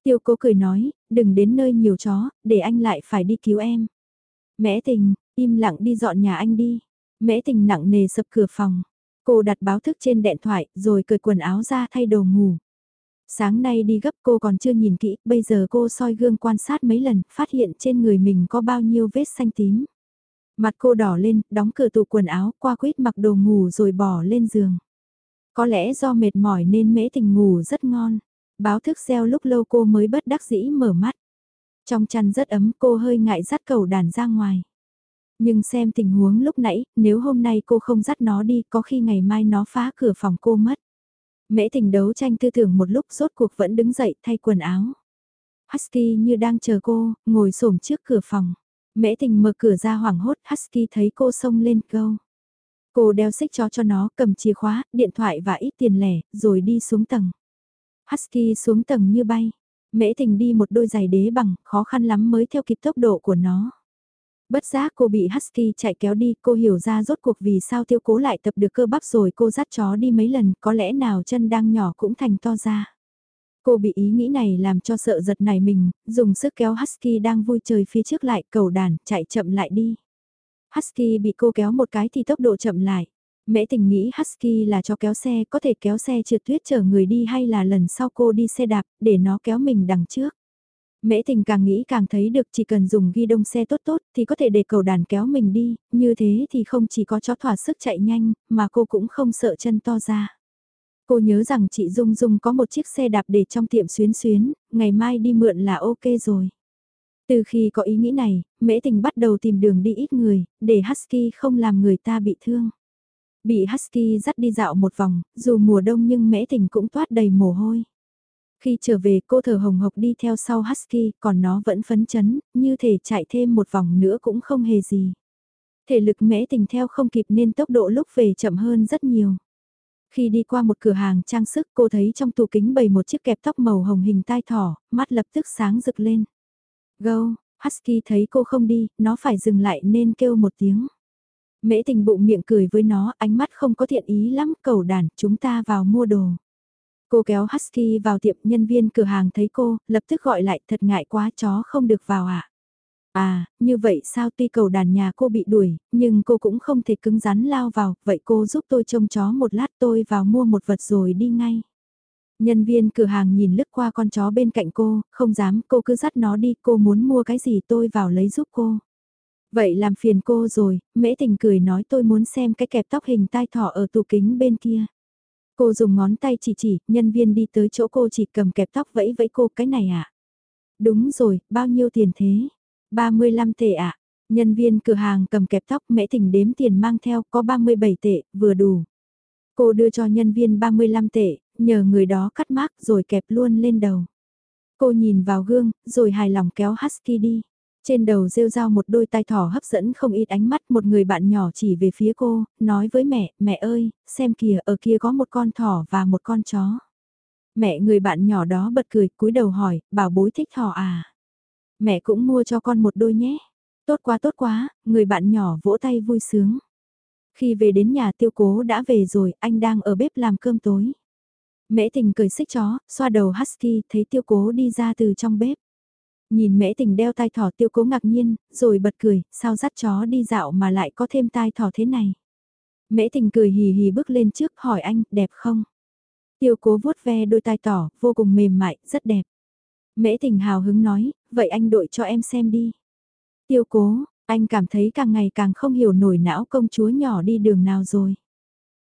Tiêu cố cười nói, đừng đến nơi nhiều chó, để anh lại phải đi cứu em. Mễ tình, im lặng đi dọn nhà anh đi. Mễ tình nặng nề sập cửa phòng. Cô đặt báo thức trên điện thoại rồi cởi quần áo ra thay đồ ngủ. Sáng nay đi gấp cô còn chưa nhìn kỹ, bây giờ cô soi gương quan sát mấy lần, phát hiện trên người mình có bao nhiêu vết xanh tím. Mặt cô đỏ lên, đóng cửa tủ quần áo, qua quýt mặc đồ ngủ rồi bỏ lên giường. Có lẽ do mệt mỏi nên mễ tình ngủ rất ngon. Báo thức reo lúc lâu cô mới bất đắc dĩ mở mắt. Trong chăn rất ấm cô hơi ngại dắt cầu đàn ra ngoài. Nhưng xem tình huống lúc nãy, nếu hôm nay cô không dắt nó đi, có khi ngày mai nó phá cửa phòng cô mất. Mễ tình đấu tranh tư tưởng một lúc rốt cuộc vẫn đứng dậy thay quần áo. Husky như đang chờ cô, ngồi xổm trước cửa phòng. Mễ tình mở cửa ra hoảng hốt, Husky thấy cô xông lên câu. Cô đeo xích chó cho nó, cầm chìa khóa, điện thoại và ít tiền lẻ, rồi đi xuống tầng. Husky xuống tầng như bay. Mễ tình đi một đôi giày đế bằng, khó khăn lắm mới theo kịp tốc độ của nó. Bất giác cô bị Husky chạy kéo đi, cô hiểu ra rốt cuộc vì sao tiêu cố lại tập được cơ bắp rồi cô dắt chó đi mấy lần, có lẽ nào chân đang nhỏ cũng thành to ra. Cô bị ý nghĩ này làm cho sợ giật này mình, dùng sức kéo Husky đang vui chơi phía trước lại cầu đàn, chạy chậm lại đi. Husky bị cô kéo một cái thì tốc độ chậm lại. Mẹ tình nghĩ Husky là cho kéo xe, có thể kéo xe trượt tuyết chở người đi hay là lần sau cô đi xe đạp, để nó kéo mình đằng trước. Mễ tình càng nghĩ càng thấy được chỉ cần dùng ghi đông xe tốt tốt thì có thể để cầu đàn kéo mình đi, như thế thì không chỉ có chó thỏa sức chạy nhanh, mà cô cũng không sợ chân to ra. Cô nhớ rằng chị Dung Dung có một chiếc xe đạp để trong tiệm xuyến xuyến, ngày mai đi mượn là ok rồi. Từ khi có ý nghĩ này, mễ tình bắt đầu tìm đường đi ít người, để Husky không làm người ta bị thương. Bị Husky dắt đi dạo một vòng, dù mùa đông nhưng mễ tình cũng toát đầy mồ hôi. Khi trở về cô thở hồng hộc đi theo sau Husky, còn nó vẫn phấn chấn, như thể chạy thêm một vòng nữa cũng không hề gì. Thể lực mễ tình theo không kịp nên tốc độ lúc về chậm hơn rất nhiều. Khi đi qua một cửa hàng trang sức cô thấy trong tủ kính bày một chiếc kẹp tóc màu hồng hình tai thỏ, mắt lập tức sáng rực lên. Go, Husky thấy cô không đi, nó phải dừng lại nên kêu một tiếng. Mễ tình bụng miệng cười với nó, ánh mắt không có thiện ý lắm, cầu đàn, chúng ta vào mua đồ. Cô kéo Husky vào tiệm nhân viên cửa hàng thấy cô, lập tức gọi lại thật ngại quá chó không được vào ạ. À? à, như vậy sao tuy cầu đàn nhà cô bị đuổi, nhưng cô cũng không thể cứng rắn lao vào, vậy cô giúp tôi trông chó một lát tôi vào mua một vật rồi đi ngay. Nhân viên cửa hàng nhìn lướt qua con chó bên cạnh cô, không dám, cô cứ dắt nó đi, cô muốn mua cái gì tôi vào lấy giúp cô. Vậy làm phiền cô rồi, mễ tình cười nói tôi muốn xem cái kẹp tóc hình tai thỏ ở tủ kính bên kia. Cô dùng ngón tay chỉ chỉ, nhân viên đi tới chỗ cô chỉ cầm kẹp tóc vẫy vẫy cô cái này à? Đúng rồi, bao nhiêu tiền thế? 35 tệ ạ. À? Nhân viên cửa hàng cầm kẹp tóc mễ thỉnh đếm tiền mang theo có 37 tệ, vừa đủ. Cô đưa cho nhân viên 35 tệ, nhờ người đó cắt mác rồi kẹp luôn lên đầu. Cô nhìn vào gương, rồi hài lòng kéo Husky đi. Trên đầu rêu rao một đôi tai thỏ hấp dẫn không ít ánh mắt một người bạn nhỏ chỉ về phía cô, nói với mẹ, mẹ ơi, xem kìa, ở kia có một con thỏ và một con chó. Mẹ người bạn nhỏ đó bật cười, cúi đầu hỏi, bảo bối thích thỏ à? Mẹ cũng mua cho con một đôi nhé. Tốt quá tốt quá, người bạn nhỏ vỗ tay vui sướng. Khi về đến nhà tiêu cố đã về rồi, anh đang ở bếp làm cơm tối. Mẹ tình cười xích chó, xoa đầu Husky, thấy tiêu cố đi ra từ trong bếp. Nhìn mễ tình đeo tai thỏ tiêu cố ngạc nhiên, rồi bật cười, sao dắt chó đi dạo mà lại có thêm tai thỏ thế này. Mễ tình cười hì hì bước lên trước hỏi anh, đẹp không? Tiêu cố vuốt ve đôi tai tỏ, vô cùng mềm mại, rất đẹp. Mễ tình hào hứng nói, vậy anh đội cho em xem đi. Tiêu cố, anh cảm thấy càng ngày càng không hiểu nổi não công chúa nhỏ đi đường nào rồi.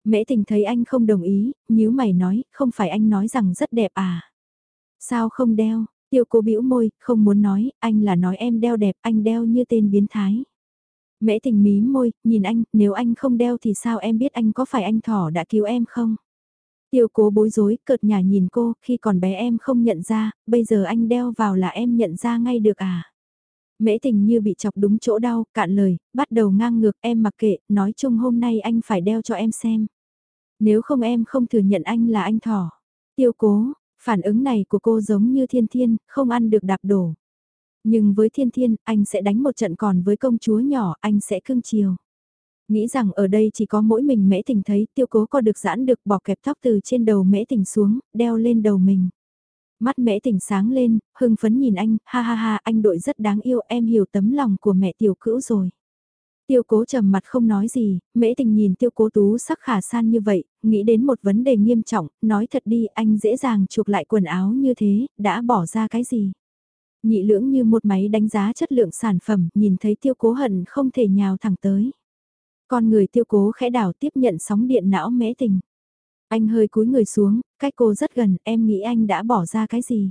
Mễ tình thấy anh không đồng ý, nếu mày nói, không phải anh nói rằng rất đẹp à. Sao không đeo, Tiêu cố bĩu môi, không muốn nói, anh là nói em đeo đẹp, anh đeo như tên biến thái. Mễ tình mí môi, nhìn anh, nếu anh không đeo thì sao em biết anh có phải anh thỏ đã cứu em không? Tiêu cố bối rối, cợt nhà nhìn cô, khi còn bé em không nhận ra, bây giờ anh đeo vào là em nhận ra ngay được à? Mễ tình như bị chọc đúng chỗ đau, cạn lời, bắt đầu ngang ngược em mặc kệ, nói chung hôm nay anh phải đeo cho em xem. Nếu không em không thừa nhận anh là anh thỏ. Tiêu cố, Phản ứng này của cô giống như thiên thiên, không ăn được đạp đổ. Nhưng với thiên thiên, anh sẽ đánh một trận còn với công chúa nhỏ, anh sẽ cưng chiều. Nghĩ rằng ở đây chỉ có mỗi mình mễ tình thấy tiêu cố có được giãn được bỏ kẹp tóc từ trên đầu mễ tình xuống, đeo lên đầu mình. Mắt mễ tình sáng lên, hưng phấn nhìn anh, ha ha ha, anh đội rất đáng yêu, em hiểu tấm lòng của mẹ tiểu cữu rồi. Tiêu cố trầm mặt không nói gì, mễ tình nhìn tiêu cố tú sắc khả san như vậy, nghĩ đến một vấn đề nghiêm trọng, nói thật đi anh dễ dàng chuộc lại quần áo như thế, đã bỏ ra cái gì. Nhị lưỡng như một máy đánh giá chất lượng sản phẩm, nhìn thấy tiêu cố hận không thể nhào thẳng tới. Con người tiêu cố khẽ đảo tiếp nhận sóng điện não mễ tình. Anh hơi cúi người xuống, cách cô rất gần, em nghĩ anh đã bỏ ra cái gì.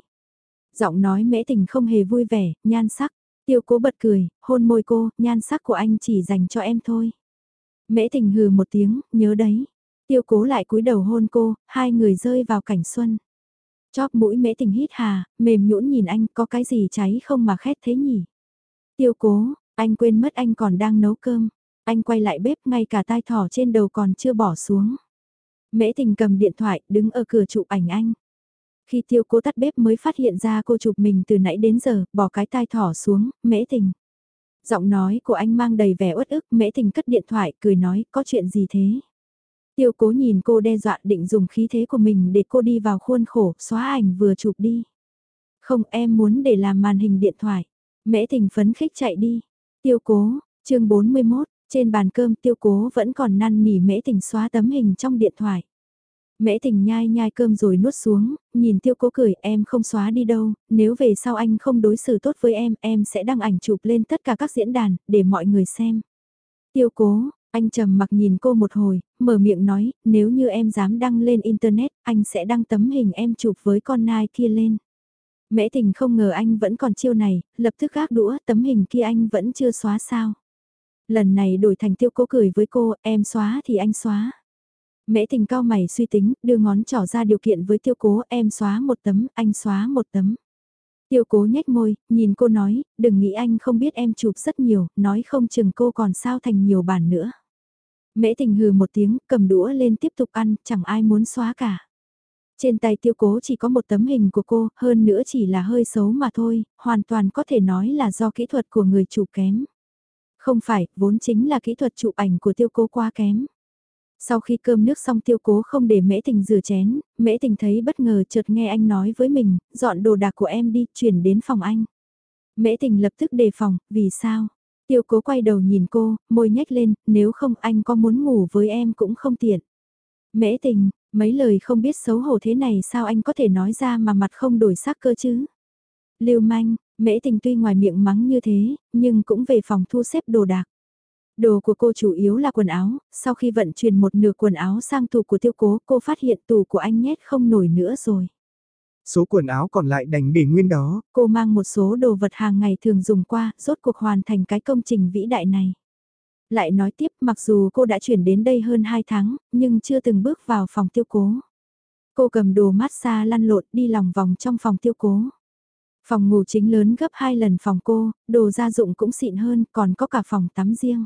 Giọng nói mễ tình không hề vui vẻ, nhan sắc. Tiêu cố bật cười, hôn môi cô, nhan sắc của anh chỉ dành cho em thôi. Mễ tình hừ một tiếng, nhớ đấy. Tiêu cố lại cúi đầu hôn cô, hai người rơi vào cảnh xuân. Chóp mũi mễ tình hít hà, mềm nhũn nhìn anh có cái gì cháy không mà khét thế nhỉ. Tiêu cố, anh quên mất anh còn đang nấu cơm. Anh quay lại bếp ngay cả tai thỏ trên đầu còn chưa bỏ xuống. Mễ tình cầm điện thoại đứng ở cửa chụp ảnh anh. Khi tiêu cố tắt bếp mới phát hiện ra cô chụp mình từ nãy đến giờ, bỏ cái tai thỏ xuống, mễ tình. Giọng nói của anh mang đầy vẻ uất ức, mễ tình cất điện thoại, cười nói, có chuyện gì thế? Tiêu cố nhìn cô đe dọa định dùng khí thế của mình để cô đi vào khuôn khổ, xóa ảnh vừa chụp đi. Không em muốn để làm màn hình điện thoại. Mễ tình phấn khích chạy đi. Tiêu cố, chương 41, trên bàn cơm tiêu cố vẫn còn năn nỉ mễ tình xóa tấm hình trong điện thoại. Mễ tình nhai nhai cơm rồi nuốt xuống, nhìn tiêu cố cười em không xóa đi đâu, nếu về sau anh không đối xử tốt với em, em sẽ đăng ảnh chụp lên tất cả các diễn đàn, để mọi người xem. Tiêu cố, anh trầm mặc nhìn cô một hồi, mở miệng nói, nếu như em dám đăng lên Internet, anh sẽ đăng tấm hình em chụp với con nai kia lên. Mễ tình không ngờ anh vẫn còn chiêu này, lập tức gác đũa, tấm hình kia anh vẫn chưa xóa sao. Lần này đổi thành tiêu cố cười với cô, em xóa thì anh xóa. Mễ tình cao mày suy tính, đưa ngón trỏ ra điều kiện với tiêu cố, em xóa một tấm, anh xóa một tấm. Tiêu cố nhếch môi, nhìn cô nói, đừng nghĩ anh không biết em chụp rất nhiều, nói không chừng cô còn sao thành nhiều bản nữa. Mễ tình hừ một tiếng, cầm đũa lên tiếp tục ăn, chẳng ai muốn xóa cả. Trên tay tiêu cố chỉ có một tấm hình của cô, hơn nữa chỉ là hơi xấu mà thôi, hoàn toàn có thể nói là do kỹ thuật của người chụp kém. Không phải, vốn chính là kỹ thuật chụp ảnh của tiêu cố quá kém. Sau khi cơm nước xong tiêu cố không để mễ tình rửa chén, mễ tình thấy bất ngờ chợt nghe anh nói với mình, dọn đồ đạc của em đi, chuyển đến phòng anh. Mễ tình lập tức đề phòng, vì sao? Tiêu cố quay đầu nhìn cô, môi nhếch lên, nếu không anh có muốn ngủ với em cũng không tiện. Mễ tình, mấy lời không biết xấu hổ thế này sao anh có thể nói ra mà mặt không đổi sắc cơ chứ? Lưu manh, mễ tình tuy ngoài miệng mắng như thế, nhưng cũng về phòng thu xếp đồ đạc. Đồ của cô chủ yếu là quần áo, sau khi vận chuyển một nửa quần áo sang tủ của tiêu cố cô phát hiện tủ của anh nhét không nổi nữa rồi. Số quần áo còn lại đành để nguyên đó. Cô mang một số đồ vật hàng ngày thường dùng qua, rốt cuộc hoàn thành cái công trình vĩ đại này. Lại nói tiếp mặc dù cô đã chuyển đến đây hơn 2 tháng, nhưng chưa từng bước vào phòng tiêu cố. Cô cầm đồ massage lăn lộn đi lòng vòng trong phòng tiêu cố. Phòng ngủ chính lớn gấp 2 lần phòng cô, đồ gia dụng cũng xịn hơn, còn có cả phòng tắm riêng.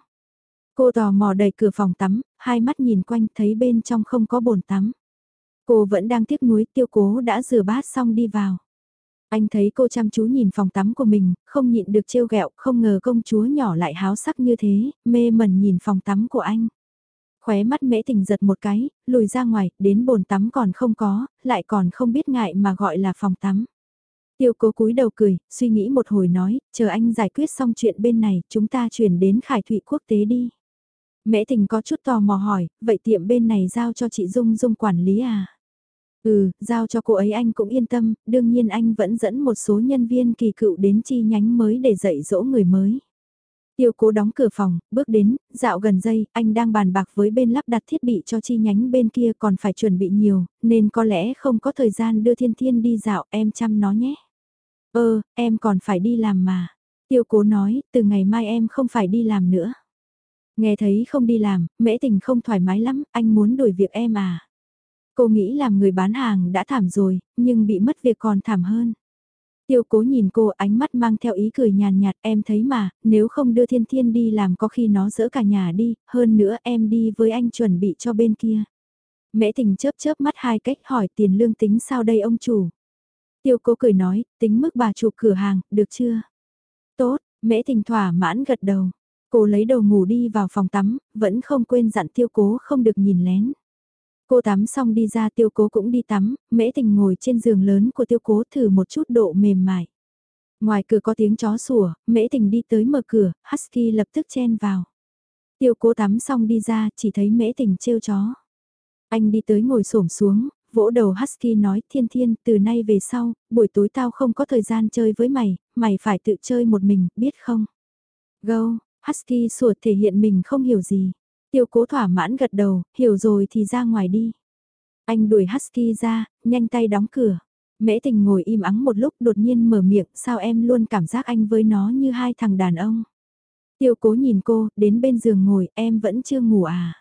Cô tò mò đẩy cửa phòng tắm, hai mắt nhìn quanh thấy bên trong không có bồn tắm. Cô vẫn đang tiếc nuối tiêu cố đã rửa bát xong đi vào. Anh thấy cô chăm chú nhìn phòng tắm của mình, không nhịn được trêu ghẹo, không ngờ công chúa nhỏ lại háo sắc như thế, mê mẩn nhìn phòng tắm của anh. Khóe mắt mễ tình giật một cái, lùi ra ngoài, đến bồn tắm còn không có, lại còn không biết ngại mà gọi là phòng tắm. Tiêu cố cúi đầu cười, suy nghĩ một hồi nói, chờ anh giải quyết xong chuyện bên này, chúng ta chuyển đến khải thụy quốc tế đi. Mễ tình có chút tò mò hỏi, vậy tiệm bên này giao cho chị Dung Dung quản lý à? Ừ, giao cho cô ấy anh cũng yên tâm, đương nhiên anh vẫn dẫn một số nhân viên kỳ cựu đến chi nhánh mới để dạy dỗ người mới. Tiêu cố đóng cửa phòng, bước đến, dạo gần dây, anh đang bàn bạc với bên lắp đặt thiết bị cho chi nhánh bên kia còn phải chuẩn bị nhiều, nên có lẽ không có thời gian đưa thiên thiên đi dạo, em chăm nó nhé. Ơ, em còn phải đi làm mà. Tiêu cố nói, từ ngày mai em không phải đi làm nữa. Nghe thấy không đi làm, mễ tình không thoải mái lắm, anh muốn đổi việc em à. Cô nghĩ làm người bán hàng đã thảm rồi, nhưng bị mất việc còn thảm hơn. Tiêu cố nhìn cô ánh mắt mang theo ý cười nhàn nhạt em thấy mà, nếu không đưa thiên thiên đi làm có khi nó dỡ cả nhà đi, hơn nữa em đi với anh chuẩn bị cho bên kia. Mễ tình chớp chớp mắt hai cách hỏi tiền lương tính sao đây ông chủ. Tiêu cố cười nói, tính mức bà chủ cửa hàng, được chưa? Tốt, mễ tình thỏa mãn gật đầu. Cô lấy đầu ngủ đi vào phòng tắm, vẫn không quên dặn tiêu cố không được nhìn lén. Cô tắm xong đi ra tiêu cố cũng đi tắm, mễ tình ngồi trên giường lớn của tiêu cố thử một chút độ mềm mại. Ngoài cửa có tiếng chó sủa, mễ tình đi tới mở cửa, Husky lập tức chen vào. Tiêu cố tắm xong đi ra, chỉ thấy mễ tình trêu chó. Anh đi tới ngồi xổm xuống, vỗ đầu Husky nói thiên thiên, từ nay về sau, buổi tối tao không có thời gian chơi với mày, mày phải tự chơi một mình, biết không? gâu Husky sủa thể hiện mình không hiểu gì. Tiêu cố thỏa mãn gật đầu, hiểu rồi thì ra ngoài đi. Anh đuổi Husky ra, nhanh tay đóng cửa. Mễ tình ngồi im ắng một lúc đột nhiên mở miệng, sao em luôn cảm giác anh với nó như hai thằng đàn ông. Tiêu cố nhìn cô, đến bên giường ngồi, em vẫn chưa ngủ à.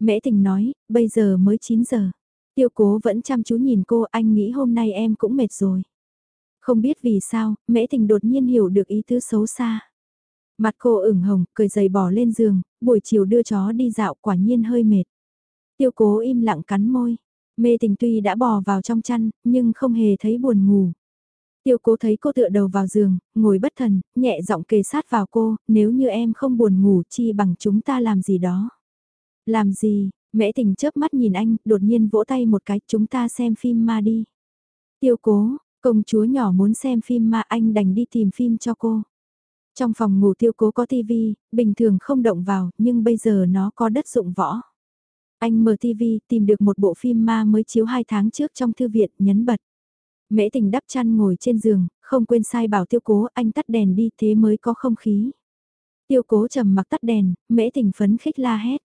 Mễ tình nói, bây giờ mới 9 giờ. Tiêu cố vẫn chăm chú nhìn cô, anh nghĩ hôm nay em cũng mệt rồi. Không biết vì sao, mễ tình đột nhiên hiểu được ý tứ xấu xa. Mặt cô ửng hồng, cười dày bỏ lên giường, buổi chiều đưa chó đi dạo quả nhiên hơi mệt. Tiêu cố im lặng cắn môi. Mê tình tuy đã bò vào trong chăn, nhưng không hề thấy buồn ngủ. Tiêu cố thấy cô tựa đầu vào giường, ngồi bất thần, nhẹ giọng kề sát vào cô, nếu như em không buồn ngủ chi bằng chúng ta làm gì đó. Làm gì, Mễ tình chớp mắt nhìn anh, đột nhiên vỗ tay một cái, chúng ta xem phim ma đi. Tiêu cố, công chúa nhỏ muốn xem phim ma anh đành đi tìm phim cho cô. Trong phòng ngủ tiêu cố có tivi, bình thường không động vào, nhưng bây giờ nó có đất dụng võ. Anh mở tivi, tìm được một bộ phim ma mới chiếu 2 tháng trước trong thư viện, nhấn bật. Mễ tình đắp chăn ngồi trên giường, không quên sai bảo tiêu cố anh tắt đèn đi thế mới có không khí. Tiêu cố trầm mặc tắt đèn, mễ tình phấn khích la hét.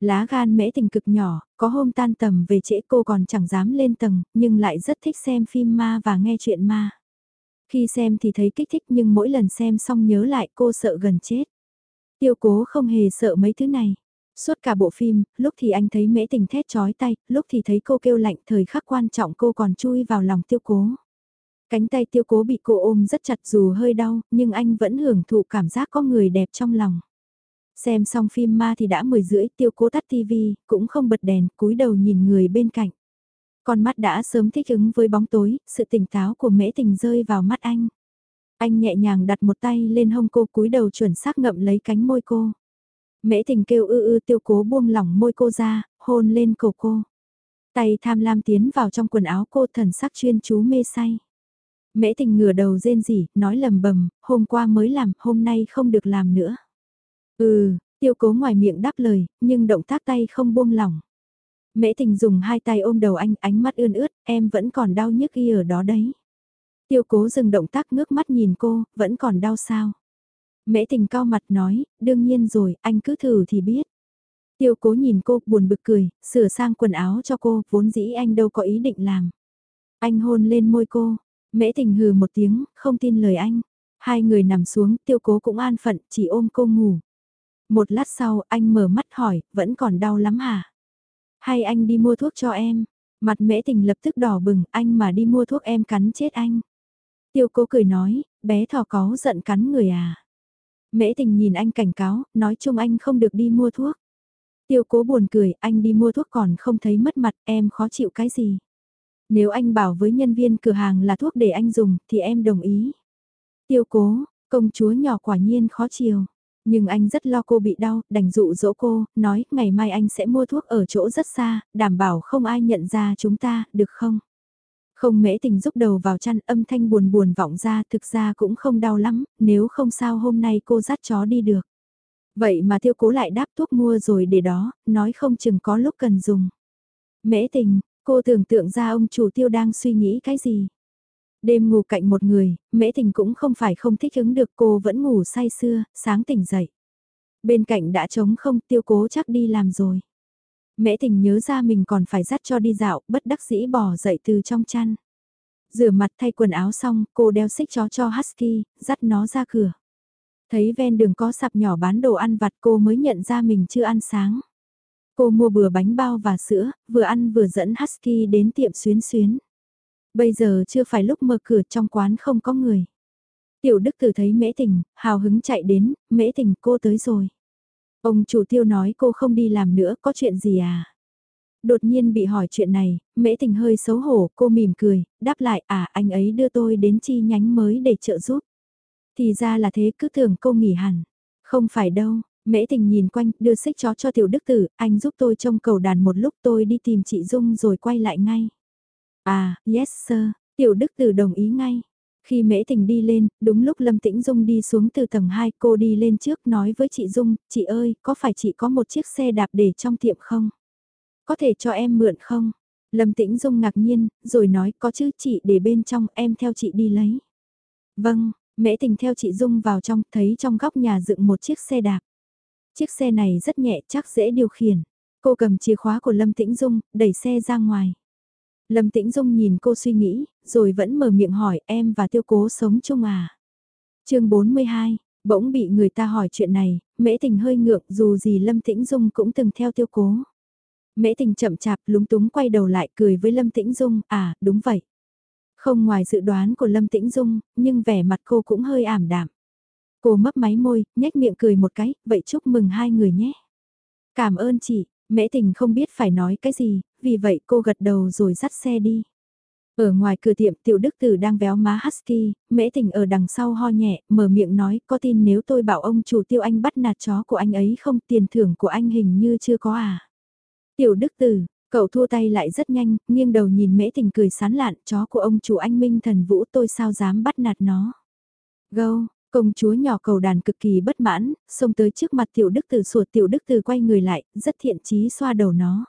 Lá gan mễ tình cực nhỏ, có hôm tan tầm về trễ cô còn chẳng dám lên tầng, nhưng lại rất thích xem phim ma và nghe chuyện ma. Khi xem thì thấy kích thích nhưng mỗi lần xem xong nhớ lại cô sợ gần chết. Tiêu cố không hề sợ mấy thứ này. Suốt cả bộ phim, lúc thì anh thấy mễ tình thét chói tay, lúc thì thấy cô kêu lạnh thời khắc quan trọng cô còn chui vào lòng tiêu cố. Cánh tay tiêu cố bị cô ôm rất chặt dù hơi đau, nhưng anh vẫn hưởng thụ cảm giác có người đẹp trong lòng. Xem xong phim ma thì đã 10 rưỡi, tiêu cố tắt tivi, cũng không bật đèn, cúi đầu nhìn người bên cạnh. Con mắt đã sớm thích ứng với bóng tối, sự tỉnh táo của mễ tình rơi vào mắt anh. Anh nhẹ nhàng đặt một tay lên hông cô cúi đầu chuẩn xác ngậm lấy cánh môi cô. Mễ tình kêu ư ư tiêu cố buông lỏng môi cô ra, hôn lên cổ cô. Tay tham lam tiến vào trong quần áo cô thần sắc chuyên chú mê say. Mễ tình ngửa đầu rên rỉ, nói lầm bầm, hôm qua mới làm, hôm nay không được làm nữa. Ừ, tiêu cố ngoài miệng đáp lời, nhưng động tác tay không buông lỏng. Mễ tình dùng hai tay ôm đầu anh, ánh mắt ươn ướt, em vẫn còn đau nhức y ở đó đấy. Tiêu cố dừng động tác ngước mắt nhìn cô, vẫn còn đau sao? Mễ tình cao mặt nói, đương nhiên rồi, anh cứ thử thì biết. Tiêu cố nhìn cô, buồn bực cười, sửa sang quần áo cho cô, vốn dĩ anh đâu có ý định làm. Anh hôn lên môi cô, mễ tình hừ một tiếng, không tin lời anh. Hai người nằm xuống, tiêu cố cũng an phận, chỉ ôm cô ngủ. Một lát sau, anh mở mắt hỏi, vẫn còn đau lắm hả? Hay anh đi mua thuốc cho em? Mặt mễ tình lập tức đỏ bừng, anh mà đi mua thuốc em cắn chết anh. Tiêu cố cười nói, bé thỏ có giận cắn người à? Mễ tình nhìn anh cảnh cáo, nói chung anh không được đi mua thuốc. Tiêu cố buồn cười, anh đi mua thuốc còn không thấy mất mặt, em khó chịu cái gì. Nếu anh bảo với nhân viên cửa hàng là thuốc để anh dùng, thì em đồng ý. Tiêu cố, công chúa nhỏ quả nhiên khó chiều. Nhưng anh rất lo cô bị đau, đành dụ dỗ cô, nói ngày mai anh sẽ mua thuốc ở chỗ rất xa, đảm bảo không ai nhận ra chúng ta, được không? Không mễ tình rúc đầu vào chăn âm thanh buồn buồn vọng ra thực ra cũng không đau lắm, nếu không sao hôm nay cô dắt chó đi được. Vậy mà tiêu cố lại đáp thuốc mua rồi để đó, nói không chừng có lúc cần dùng. Mễ tình, cô tưởng tượng ra ông chủ tiêu đang suy nghĩ cái gì. Đêm ngủ cạnh một người, mễ tình cũng không phải không thích ứng được cô vẫn ngủ say sưa, sáng tỉnh dậy. Bên cạnh đã trống không tiêu cố chắc đi làm rồi. Mễ tình nhớ ra mình còn phải dắt cho đi dạo, bất đắc dĩ bỏ dậy từ trong chăn. Rửa mặt thay quần áo xong, cô đeo xích chó cho Husky, dắt nó ra cửa. Thấy ven đường có sạp nhỏ bán đồ ăn vặt cô mới nhận ra mình chưa ăn sáng. Cô mua bừa bánh bao và sữa, vừa ăn vừa dẫn Husky đến tiệm xuyến xuyến. Bây giờ chưa phải lúc mở cửa trong quán không có người. Tiểu Đức Tử thấy Mễ Tình, hào hứng chạy đến, Mễ Tình cô tới rồi. Ông chủ tiêu nói cô không đi làm nữa, có chuyện gì à? Đột nhiên bị hỏi chuyện này, Mễ Tình hơi xấu hổ, cô mỉm cười, đáp lại à anh ấy đưa tôi đến chi nhánh mới để trợ giúp. Thì ra là thế cứ tưởng cô nghỉ hẳn. Không phải đâu, Mễ Tình nhìn quanh, đưa xích chó cho Tiểu Đức Tử, anh giúp tôi trông cầu đàn một lúc tôi đi tìm chị Dung rồi quay lại ngay. À, yes sir, tiểu đức tử đồng ý ngay. Khi mễ tình đi lên, đúng lúc Lâm Tĩnh Dung đi xuống từ tầng 2, cô đi lên trước nói với chị Dung, chị ơi, có phải chị có một chiếc xe đạp để trong tiệm không? Có thể cho em mượn không? Lâm Tĩnh Dung ngạc nhiên, rồi nói có chứ chị để bên trong em theo chị đi lấy. Vâng, mễ tình theo chị Dung vào trong, thấy trong góc nhà dựng một chiếc xe đạp. Chiếc xe này rất nhẹ chắc dễ điều khiển. Cô cầm chìa khóa của Lâm Tĩnh Dung, đẩy xe ra ngoài. Lâm Tĩnh Dung nhìn cô suy nghĩ, rồi vẫn mở miệng hỏi em và tiêu cố sống chung à. chương 42, bỗng bị người ta hỏi chuyện này, mễ tình hơi ngượng dù gì Lâm Tĩnh Dung cũng từng theo tiêu cố. Mễ tình chậm chạp lúng túng quay đầu lại cười với Lâm Tĩnh Dung, à, đúng vậy. Không ngoài dự đoán của Lâm Tĩnh Dung, nhưng vẻ mặt cô cũng hơi ảm đạm. Cô mấp máy môi, nhếch miệng cười một cái, vậy chúc mừng hai người nhé. Cảm ơn chị, mễ tình không biết phải nói cái gì, vì vậy cô gật đầu rồi dắt xe đi. Ở ngoài cửa tiệm tiểu đức tử đang véo má Husky, mễ tình ở đằng sau ho nhẹ, mở miệng nói có tin nếu tôi bảo ông chủ tiêu anh bắt nạt chó của anh ấy không tiền thưởng của anh hình như chưa có à. Tiểu đức tử, cậu thua tay lại rất nhanh, nghiêng đầu nhìn mễ tình cười sán lạn, chó của ông chủ anh Minh thần vũ tôi sao dám bắt nạt nó. Gâu, công chúa nhỏ cầu đàn cực kỳ bất mãn, xông tới trước mặt tiểu đức tử sủa tiểu đức tử quay người lại, rất thiện chí xoa đầu nó.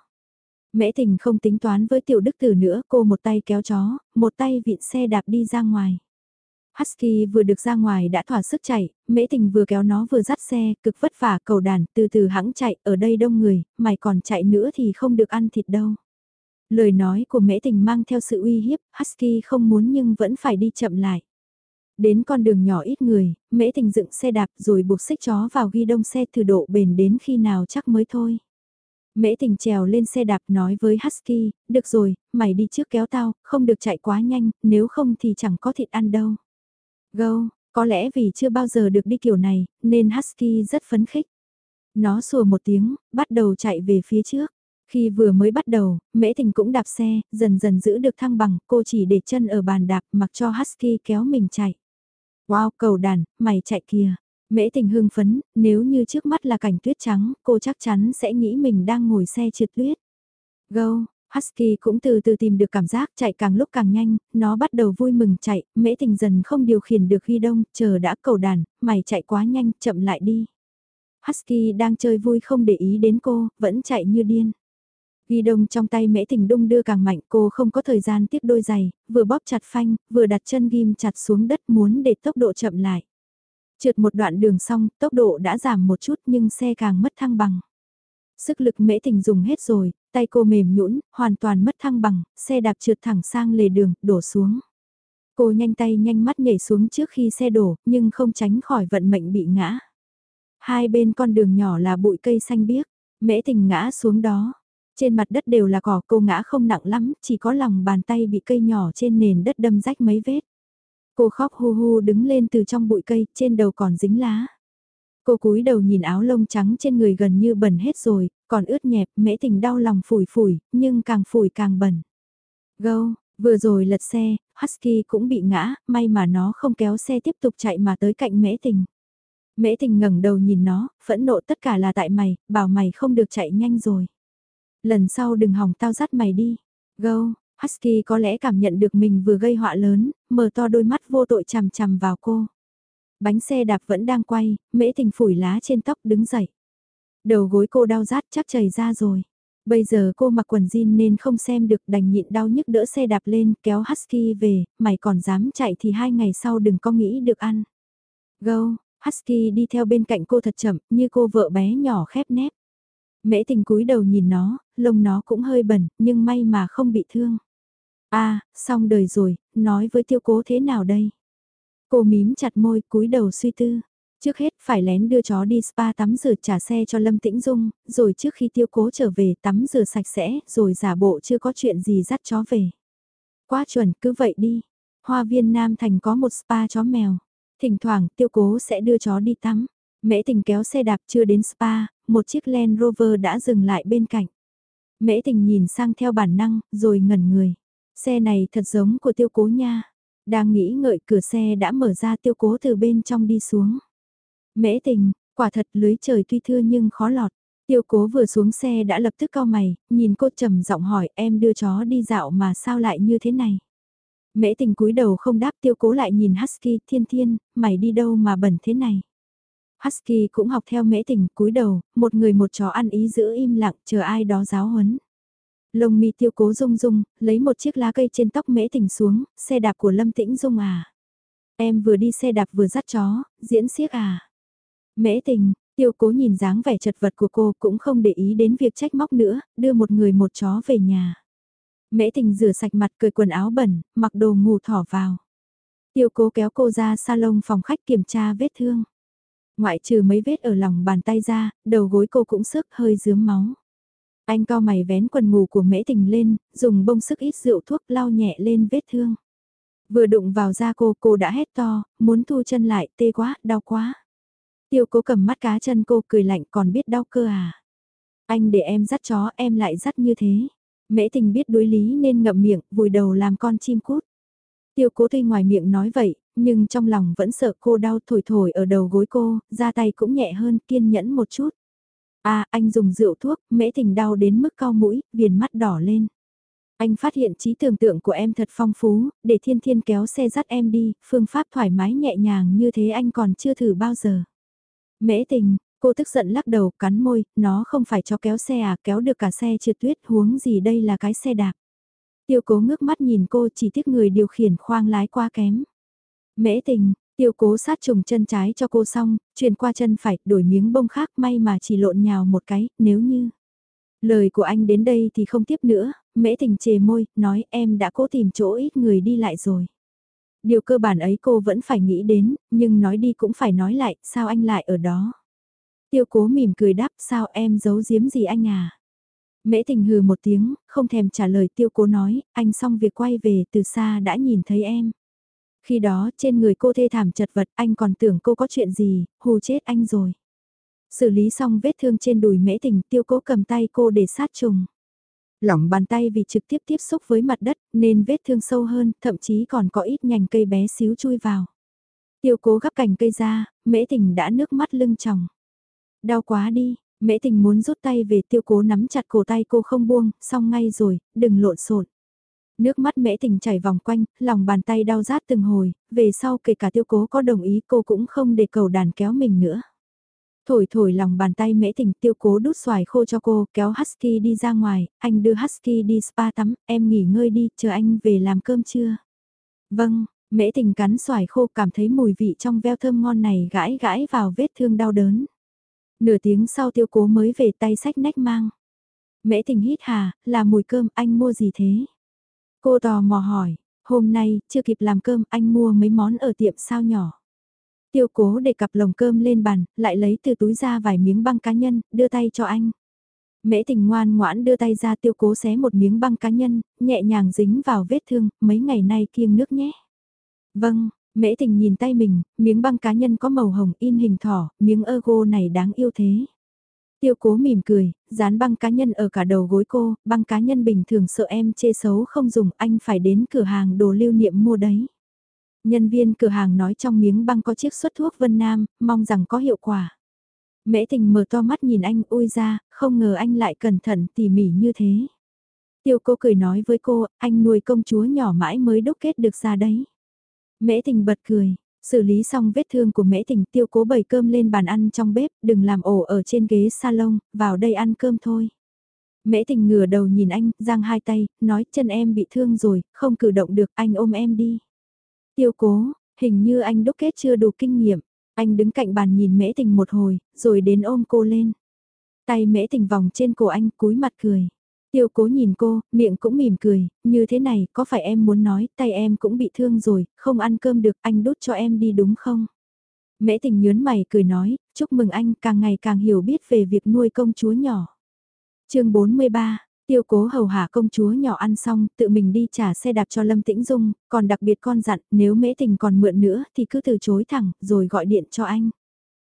Mễ tình không tính toán với tiểu đức tử nữa, cô một tay kéo chó, một tay vịn xe đạp đi ra ngoài. Husky vừa được ra ngoài đã thỏa sức chạy, mễ tình vừa kéo nó vừa dắt xe, cực vất vả cầu đàn, từ từ hãng chạy, ở đây đông người, mày còn chạy nữa thì không được ăn thịt đâu. Lời nói của mễ tình mang theo sự uy hiếp, Husky không muốn nhưng vẫn phải đi chậm lại. Đến con đường nhỏ ít người, mễ tình dựng xe đạp rồi buộc xích chó vào ghi đông xe thử độ bền đến khi nào chắc mới thôi. Mễ tình trèo lên xe đạp nói với Husky, được rồi, mày đi trước kéo tao, không được chạy quá nhanh, nếu không thì chẳng có thịt ăn đâu. Gâu, có lẽ vì chưa bao giờ được đi kiểu này, nên Husky rất phấn khích. Nó sùa một tiếng, bắt đầu chạy về phía trước. Khi vừa mới bắt đầu, Mễ Thình cũng đạp xe, dần dần giữ được thăng bằng, cô chỉ để chân ở bàn đạp mặc cho Husky kéo mình chạy. Wow, cầu đàn, mày chạy kìa. Mễ Tình hưng phấn, nếu như trước mắt là cảnh tuyết trắng, cô chắc chắn sẽ nghĩ mình đang ngồi xe trượt tuyết. Go, Husky cũng từ từ tìm được cảm giác chạy càng lúc càng nhanh, nó bắt đầu vui mừng chạy, mễ tình dần không điều khiển được ghi đông, chờ đã cầu đàn, mày chạy quá nhanh, chậm lại đi. Husky đang chơi vui không để ý đến cô, vẫn chạy như điên. Ghi đông trong tay mễ tình đung đưa càng mạnh cô không có thời gian tiếp đôi giày, vừa bóp chặt phanh, vừa đặt chân ghim chặt xuống đất muốn để tốc độ chậm lại. Trượt một đoạn đường xong, tốc độ đã giảm một chút nhưng xe càng mất thăng bằng. Sức lực mễ tình dùng hết rồi, tay cô mềm nhũn, hoàn toàn mất thăng bằng, xe đạp trượt thẳng sang lề đường, đổ xuống. Cô nhanh tay nhanh mắt nhảy xuống trước khi xe đổ, nhưng không tránh khỏi vận mệnh bị ngã. Hai bên con đường nhỏ là bụi cây xanh biếc, mễ tình ngã xuống đó. Trên mặt đất đều là cỏ cô ngã không nặng lắm, chỉ có lòng bàn tay bị cây nhỏ trên nền đất đâm rách mấy vết. Cô khóc hu hu đứng lên từ trong bụi cây, trên đầu còn dính lá. Cô cúi đầu nhìn áo lông trắng trên người gần như bẩn hết rồi, còn ướt nhẹp, mễ tình đau lòng phủi phủi, nhưng càng phủi càng bẩn. Gâu, vừa rồi lật xe, Husky cũng bị ngã, may mà nó không kéo xe tiếp tục chạy mà tới cạnh mễ tình. Mễ tình ngẩng đầu nhìn nó, phẫn nộ tất cả là tại mày, bảo mày không được chạy nhanh rồi. Lần sau đừng hỏng tao dắt mày đi. Gâu, Husky có lẽ cảm nhận được mình vừa gây họa lớn, mở to đôi mắt vô tội chằm chằm vào cô. Bánh xe đạp vẫn đang quay, mễ tình phủi lá trên tóc đứng dậy. Đầu gối cô đau rát chắc chảy ra rồi. Bây giờ cô mặc quần jean nên không xem được đành nhịn đau nhức đỡ xe đạp lên kéo Husky về, mày còn dám chạy thì hai ngày sau đừng có nghĩ được ăn. gâu, Husky đi theo bên cạnh cô thật chậm như cô vợ bé nhỏ khép nép. Mễ tình cúi đầu nhìn nó, lông nó cũng hơi bẩn nhưng may mà không bị thương. À, xong đời rồi, nói với tiêu cố thế nào đây? Cô mím chặt môi cúi đầu suy tư. Trước hết phải lén đưa chó đi spa tắm rửa trả xe cho Lâm Tĩnh Dung, rồi trước khi tiêu cố trở về tắm rửa sạch sẽ, rồi giả bộ chưa có chuyện gì dắt chó về. Quá chuẩn, cứ vậy đi. Hoa viên Nam Thành có một spa chó mèo. Thỉnh thoảng tiêu cố sẽ đưa chó đi tắm. Mễ tình kéo xe đạp chưa đến spa, một chiếc Land Rover đã dừng lại bên cạnh. Mễ tình nhìn sang theo bản năng, rồi ngẩn người. Xe này thật giống của tiêu cố nha. Đang nghĩ ngợi cửa xe đã mở ra tiêu cố từ bên trong đi xuống. Mễ tình, quả thật lưới trời tuy thưa nhưng khó lọt. Tiêu cố vừa xuống xe đã lập tức cau mày, nhìn cô trầm giọng hỏi em đưa chó đi dạo mà sao lại như thế này. Mễ tình cúi đầu không đáp tiêu cố lại nhìn Husky thiên thiên, mày đi đâu mà bẩn thế này. Husky cũng học theo mễ tình cúi đầu, một người một chó ăn ý giữ im lặng chờ ai đó giáo huấn. Lông mi tiêu cố rung rung, lấy một chiếc lá cây trên tóc mễ tình xuống, xe đạp của Lâm Tĩnh Dung à. Em vừa đi xe đạp vừa dắt chó, diễn xiếc à. Mễ tình, tiêu cố nhìn dáng vẻ chật vật của cô cũng không để ý đến việc trách móc nữa, đưa một người một chó về nhà. Mễ tình rửa sạch mặt cười quần áo bẩn, mặc đồ ngủ thỏ vào. Tiêu cố kéo cô ra salon phòng khách kiểm tra vết thương. Ngoại trừ mấy vết ở lòng bàn tay ra, đầu gối cô cũng sức hơi dướm máu. Anh cao mày vén quần ngủ của mễ tình lên, dùng bông sức ít rượu thuốc lau nhẹ lên vết thương. Vừa đụng vào da cô, cô đã hét to, muốn thu chân lại, tê quá, đau quá. Tiêu cố cầm mắt cá chân cô cười lạnh còn biết đau cơ à. Anh để em dắt chó em lại dắt như thế. Mễ tình biết đối lý nên ngậm miệng, vùi đầu làm con chim cút. Tiêu cố tuy ngoài miệng nói vậy, nhưng trong lòng vẫn sợ cô đau thổi thổi ở đầu gối cô, ra tay cũng nhẹ hơn kiên nhẫn một chút. À, anh dùng rượu thuốc, mễ tình đau đến mức cao mũi, viền mắt đỏ lên. Anh phát hiện trí tưởng tượng của em thật phong phú, để thiên thiên kéo xe dắt em đi, phương pháp thoải mái nhẹ nhàng như thế anh còn chưa thử bao giờ. Mễ tình, cô tức giận lắc đầu, cắn môi, nó không phải cho kéo xe à, kéo được cả xe trượt tuyết huống gì đây là cái xe đạp. Tiêu cố ngước mắt nhìn cô chỉ tiếc người điều khiển khoang lái quá kém. Mễ tình, tiêu cố sát trùng chân trái cho cô xong, chuyển qua chân phải, đổi miếng bông khác may mà chỉ lộn nhào một cái, nếu như... Lời của anh đến đây thì không tiếp nữa, mễ tình chề môi, nói em đã cố tìm chỗ ít người đi lại rồi. Điều cơ bản ấy cô vẫn phải nghĩ đến, nhưng nói đi cũng phải nói lại, sao anh lại ở đó? Tiêu cố mỉm cười đáp, sao em giấu giếm gì anh à? Mễ tình hừ một tiếng, không thèm trả lời tiêu cố nói, anh xong việc quay về từ xa đã nhìn thấy em. Khi đó trên người cô thê thảm chật vật anh còn tưởng cô có chuyện gì, hù chết anh rồi. Xử lý xong vết thương trên đùi mễ tình tiêu cố cầm tay cô để sát trùng. Lỏng bàn tay vì trực tiếp tiếp xúc với mặt đất nên vết thương sâu hơn, thậm chí còn có ít nhành cây bé xíu chui vào. Tiêu cố gắp cành cây ra, mễ tình đã nước mắt lưng tròng. Đau quá đi, mễ tình muốn rút tay về tiêu cố nắm chặt cổ tay cô không buông, xong ngay rồi, đừng lộn xộn. Nước mắt mễ tình chảy vòng quanh, lòng bàn tay đau rát từng hồi, về sau kể cả tiêu cố có đồng ý cô cũng không để cầu đàn kéo mình nữa. Thổi thổi lòng bàn tay mễ tình tiêu cố đút xoài khô cho cô, kéo Husky đi ra ngoài, anh đưa Husky đi spa tắm, em nghỉ ngơi đi, chờ anh về làm cơm trưa. Vâng, mễ tình cắn xoài khô cảm thấy mùi vị trong veo thơm ngon này gãi gãi vào vết thương đau đớn. Nửa tiếng sau tiêu cố mới về tay sách nách mang. Mễ tình hít hà, là mùi cơm anh mua gì thế? Cô tò mò hỏi, hôm nay, chưa kịp làm cơm anh mua mấy món ở tiệm sao nhỏ. Tiêu cố để cặp lồng cơm lên bàn, lại lấy từ túi ra vài miếng băng cá nhân, đưa tay cho anh. Mễ tình ngoan ngoãn đưa tay ra tiêu cố xé một miếng băng cá nhân, nhẹ nhàng dính vào vết thương, mấy ngày nay kiêng nước nhé. Vâng, mễ tình nhìn tay mình, miếng băng cá nhân có màu hồng in hình thỏ, miếng ergo này đáng yêu thế. Tiêu cố mỉm cười, dán băng cá nhân ở cả đầu gối cô, băng cá nhân bình thường sợ em chê xấu không dùng, anh phải đến cửa hàng đồ lưu niệm mua đấy. Nhân viên cửa hàng nói trong miếng băng có chiếc xuất thuốc Vân Nam, mong rằng có hiệu quả. Mễ tình mở to mắt nhìn anh ui ra, không ngờ anh lại cẩn thận tỉ mỉ như thế. Tiêu cô cười nói với cô, anh nuôi công chúa nhỏ mãi mới đúc kết được ra đấy. Mễ tình bật cười, xử lý xong vết thương của mễ tình tiêu cố bày cơm lên bàn ăn trong bếp, đừng làm ổ ở trên ghế salon, vào đây ăn cơm thôi. Mễ tình ngửa đầu nhìn anh, giang hai tay, nói chân em bị thương rồi, không cử động được, anh ôm em đi. Tiêu cố, hình như anh đúc kết chưa đủ kinh nghiệm. Anh đứng cạnh bàn nhìn mễ tình một hồi, rồi đến ôm cô lên. Tay mễ tình vòng trên cổ anh cúi mặt cười. Tiêu cố nhìn cô, miệng cũng mỉm cười, như thế này, có phải em muốn nói, tay em cũng bị thương rồi, không ăn cơm được, anh đút cho em đi đúng không? Mễ tình nhớn mày cười nói, chúc mừng anh càng ngày càng hiểu biết về việc nuôi công chúa nhỏ. chương 43, Tiêu cố hầu hạ công chúa nhỏ ăn xong, tự mình đi trả xe đạp cho Lâm Tĩnh Dung, còn đặc biệt con dặn, nếu mễ tình còn mượn nữa thì cứ từ chối thẳng, rồi gọi điện cho anh.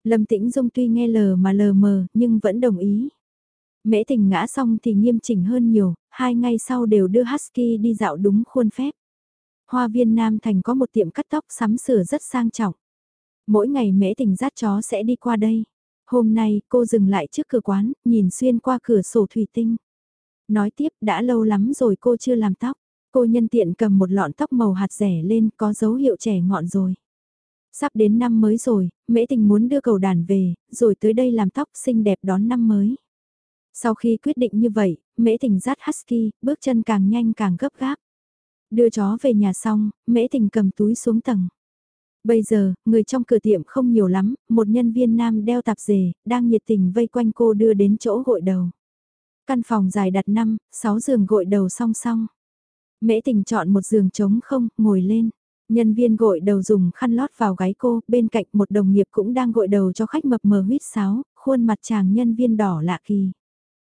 Lâm Tĩnh Dung tuy nghe lờ mà lờ mờ, nhưng vẫn đồng ý. Mễ tình ngã xong thì nghiêm chỉnh hơn nhiều, hai ngày sau đều đưa Husky đi dạo đúng khuôn phép. Hoa viên Nam Thành có một tiệm cắt tóc sắm sửa rất sang trọng. Mỗi ngày mễ tình dắt chó sẽ đi qua đây. Hôm nay cô dừng lại trước cửa quán, nhìn xuyên qua cửa sổ thủy tinh. Nói tiếp đã lâu lắm rồi cô chưa làm tóc. Cô nhân tiện cầm một lọn tóc màu hạt rẻ lên có dấu hiệu trẻ ngọn rồi. Sắp đến năm mới rồi, mễ tình muốn đưa cầu đàn về, rồi tới đây làm tóc xinh đẹp đón năm mới. Sau khi quyết định như vậy, mễ tình dắt husky, bước chân càng nhanh càng gấp gáp. Đưa chó về nhà xong, mễ tình cầm túi xuống tầng. Bây giờ, người trong cửa tiệm không nhiều lắm, một nhân viên nam đeo tạp dề, đang nhiệt tình vây quanh cô đưa đến chỗ gội đầu. Căn phòng dài đặt 5, 6 giường gội đầu song song. Mễ tình chọn một giường trống không, ngồi lên. Nhân viên gội đầu dùng khăn lót vào gáy cô, bên cạnh một đồng nghiệp cũng đang gội đầu cho khách mập mờ huyết sáo, khuôn mặt chàng nhân viên đỏ lạ kỳ.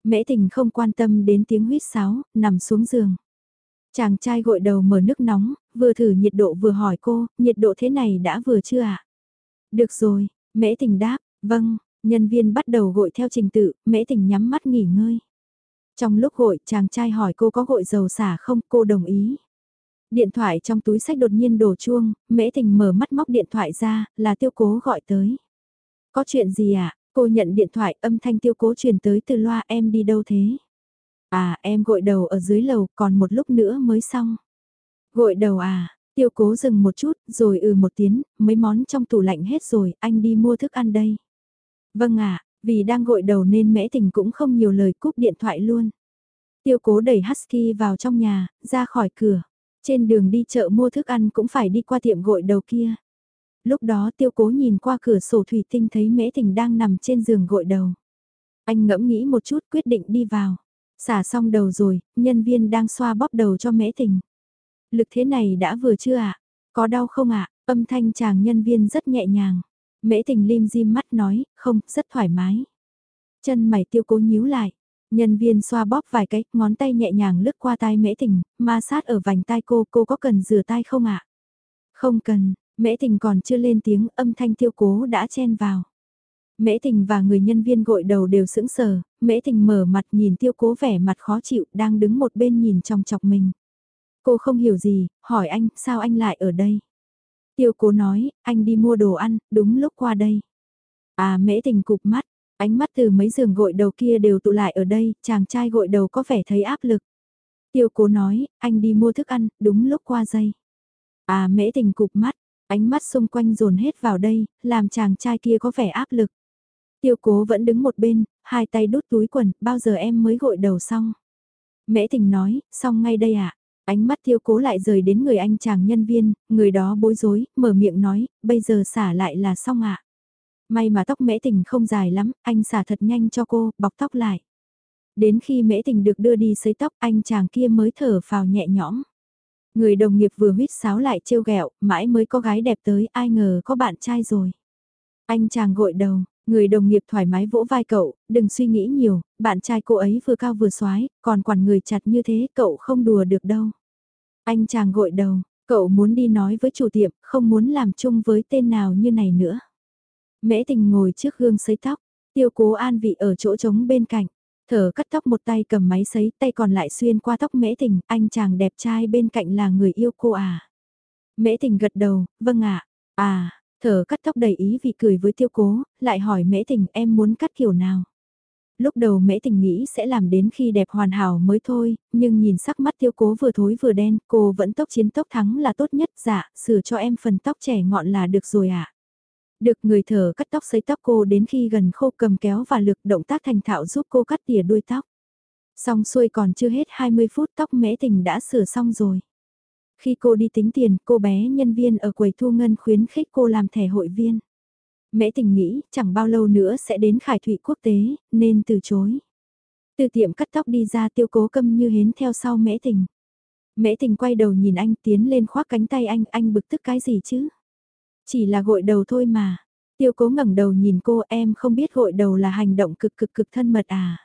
Mễ tình không quan tâm đến tiếng huyết sáo, nằm xuống giường. Chàng trai gội đầu mở nước nóng, vừa thử nhiệt độ vừa hỏi cô, nhiệt độ thế này đã vừa chưa ạ? À? Được rồi, mễ tình đáp, vâng, nhân viên bắt đầu gội theo trình tự, mễ tình nhắm mắt nghỉ ngơi. Trong lúc gội, chàng trai hỏi cô có gội dầu xả không, cô đồng ý. Điện thoại trong túi sách đột nhiên đổ chuông, mễ tình mở mắt móc điện thoại ra, là tiêu cố gọi tới. Có chuyện gì ạ? À? Cô nhận điện thoại âm thanh tiêu cố truyền tới từ loa em đi đâu thế? À em gội đầu ở dưới lầu còn một lúc nữa mới xong. Gội đầu à, tiêu cố dừng một chút rồi ừ một tiếng, mấy món trong tủ lạnh hết rồi, anh đi mua thức ăn đây. Vâng ạ, vì đang gội đầu nên mẽ tình cũng không nhiều lời cúp điện thoại luôn. Tiêu cố đẩy Husky vào trong nhà, ra khỏi cửa. Trên đường đi chợ mua thức ăn cũng phải đi qua tiệm gội đầu kia. Lúc đó tiêu cố nhìn qua cửa sổ thủy tinh thấy mễ tình đang nằm trên giường gội đầu. Anh ngẫm nghĩ một chút quyết định đi vào. Xả xong đầu rồi, nhân viên đang xoa bóp đầu cho mễ tình. Lực thế này đã vừa chưa ạ? Có đau không ạ? Âm thanh chàng nhân viên rất nhẹ nhàng. Mễ tình lim dim mắt nói, không, rất thoải mái. Chân mày tiêu cố nhíu lại. Nhân viên xoa bóp vài cái, ngón tay nhẹ nhàng lướt qua tai mễ tình, ma sát ở vành tai cô, cô có cần rửa tai không ạ? Không cần, mễ tình còn chưa lên tiếng, âm thanh tiêu cố đã chen vào. Mễ tình và người nhân viên gội đầu đều sững sờ, mễ tình mở mặt nhìn tiêu cố vẻ mặt khó chịu, đang đứng một bên nhìn trong chọc mình. Cô không hiểu gì, hỏi anh, sao anh lại ở đây? Tiêu cố nói, anh đi mua đồ ăn, đúng lúc qua đây. À mễ tình cụp mắt, ánh mắt từ mấy giường gội đầu kia đều tụ lại ở đây, chàng trai gội đầu có vẻ thấy áp lực. Tiêu cố nói, anh đi mua thức ăn, đúng lúc qua dây. À mễ tình cụp mắt, ánh mắt xung quanh dồn hết vào đây, làm chàng trai kia có vẻ áp lực. Tiêu cố vẫn đứng một bên, hai tay đút túi quần, bao giờ em mới gội đầu xong. Mễ tình nói, xong ngay đây ạ. À? Ánh mắt tiêu cố lại rời đến người anh chàng nhân viên, người đó bối rối, mở miệng nói, bây giờ xả lại là xong ạ. À? May mà tóc mễ tình không dài lắm, anh xả thật nhanh cho cô, bọc tóc lại. Đến khi mễ tình được đưa đi sấy tóc, anh chàng kia mới thở phào nhẹ nhõm. Người đồng nghiệp vừa huyết sáo lại trêu ghẹo, mãi mới có gái đẹp tới, ai ngờ có bạn trai rồi. Anh chàng gội đầu, Người đồng nghiệp thoải mái vỗ vai cậu, đừng suy nghĩ nhiều, bạn trai cô ấy vừa cao vừa xoái, còn quản người chặt như thế cậu không đùa được đâu. Anh chàng gội đầu, cậu muốn đi nói với chủ tiệm, không muốn làm chung với tên nào như này nữa. Mễ tình ngồi trước gương sấy tóc, tiêu cố an vị ở chỗ trống bên cạnh, thở cắt tóc một tay cầm máy sấy, tay còn lại xuyên qua tóc mễ tình, anh chàng đẹp trai bên cạnh là người yêu cô à. Mễ tình gật đầu, vâng ạ, à. à, Thở cắt tóc đầy ý vị cười với tiêu cố, lại hỏi mễ tình em muốn cắt kiểu nào. Lúc đầu mễ tình nghĩ sẽ làm đến khi đẹp hoàn hảo mới thôi, nhưng nhìn sắc mắt tiêu cố vừa thối vừa đen, cô vẫn tốc chiến tốc thắng là tốt nhất dạ, sửa cho em phần tóc trẻ ngọn là được rồi ạ. À. Được người thở cắt tóc sấy tóc cô đến khi gần khô cầm kéo và lực động tác thành thạo giúp cô cắt tỉa đuôi tóc. Xong xuôi còn chưa hết 20 phút tóc mễ tình đã sửa xong rồi. Khi cô đi tính tiền, cô bé nhân viên ở quầy thu ngân khuyến khích cô làm thẻ hội viên. Mễ tình nghĩ chẳng bao lâu nữa sẽ đến khải thụy quốc tế, nên từ chối. Từ tiệm cắt tóc đi ra tiêu cố câm như hến theo sau mễ tình. Mễ tình quay đầu nhìn anh tiến lên khoác cánh tay anh, anh bực tức cái gì chứ? Chỉ là gội đầu thôi mà. Tiêu cố ngẩng đầu nhìn cô em không biết gội đầu là hành động cực cực cực thân mật à.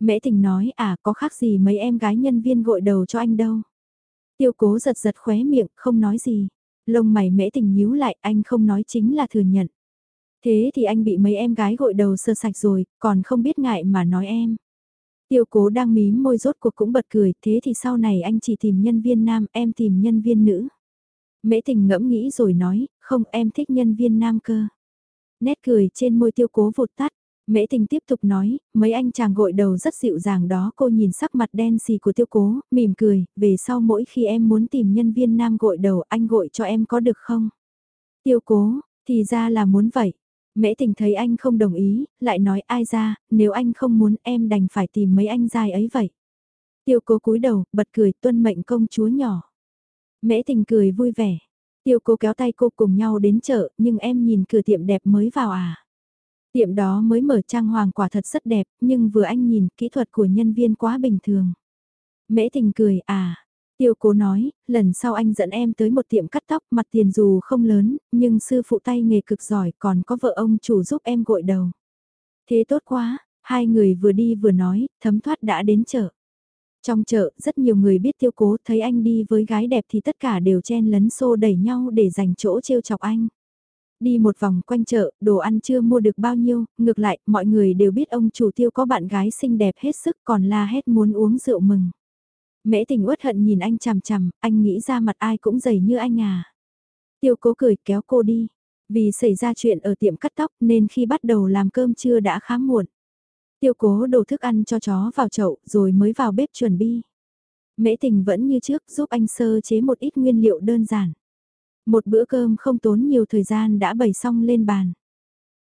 Mễ tình nói à có khác gì mấy em gái nhân viên gội đầu cho anh đâu. Tiêu cố giật giật khóe miệng, không nói gì. Lông mày mễ tình nhíu lại, anh không nói chính là thừa nhận. Thế thì anh bị mấy em gái gội đầu sơ sạch rồi, còn không biết ngại mà nói em. Tiêu cố đang mím môi rốt cuộc cũng bật cười, thế thì sau này anh chỉ tìm nhân viên nam, em tìm nhân viên nữ. Mễ tình ngẫm nghĩ rồi nói, không em thích nhân viên nam cơ. Nét cười trên môi tiêu cố vụt tắt, Mễ tình tiếp tục nói, mấy anh chàng gội đầu rất dịu dàng đó cô nhìn sắc mặt đen xì của tiêu cố, mỉm cười, về sau mỗi khi em muốn tìm nhân viên nam gội đầu anh gội cho em có được không? Tiêu cố, thì ra là muốn vậy. Mễ tình thấy anh không đồng ý, lại nói ai ra, nếu anh không muốn em đành phải tìm mấy anh dài ấy vậy. Tiêu cố cúi đầu, bật cười tuân mệnh công chúa nhỏ. Mễ tình cười vui vẻ. Tiêu cố kéo tay cô cùng nhau đến chợ, nhưng em nhìn cửa tiệm đẹp mới vào à. Tiệm đó mới mở trang hoàng quả thật rất đẹp, nhưng vừa anh nhìn, kỹ thuật của nhân viên quá bình thường. Mễ tình cười, à, tiêu cố nói, lần sau anh dẫn em tới một tiệm cắt tóc, mặt tiền dù không lớn, nhưng sư phụ tay nghề cực giỏi, còn có vợ ông chủ giúp em gội đầu. Thế tốt quá, hai người vừa đi vừa nói, thấm thoát đã đến chợ. Trong chợ, rất nhiều người biết tiêu cố thấy anh đi với gái đẹp thì tất cả đều chen lấn xô đẩy nhau để giành chỗ trêu chọc anh. Đi một vòng quanh chợ, đồ ăn chưa mua được bao nhiêu, ngược lại, mọi người đều biết ông chủ tiêu có bạn gái xinh đẹp hết sức còn la hét muốn uống rượu mừng. Mễ tình uất hận nhìn anh chằm chằm, anh nghĩ ra mặt ai cũng dày như anh à. Tiêu cố cười kéo cô đi. Vì xảy ra chuyện ở tiệm cắt tóc nên khi bắt đầu làm cơm trưa đã khá muộn. Tiêu cố đổ thức ăn cho chó vào chậu rồi mới vào bếp chuẩn bị. Mễ tình vẫn như trước giúp anh sơ chế một ít nguyên liệu đơn giản. Một bữa cơm không tốn nhiều thời gian đã bày xong lên bàn.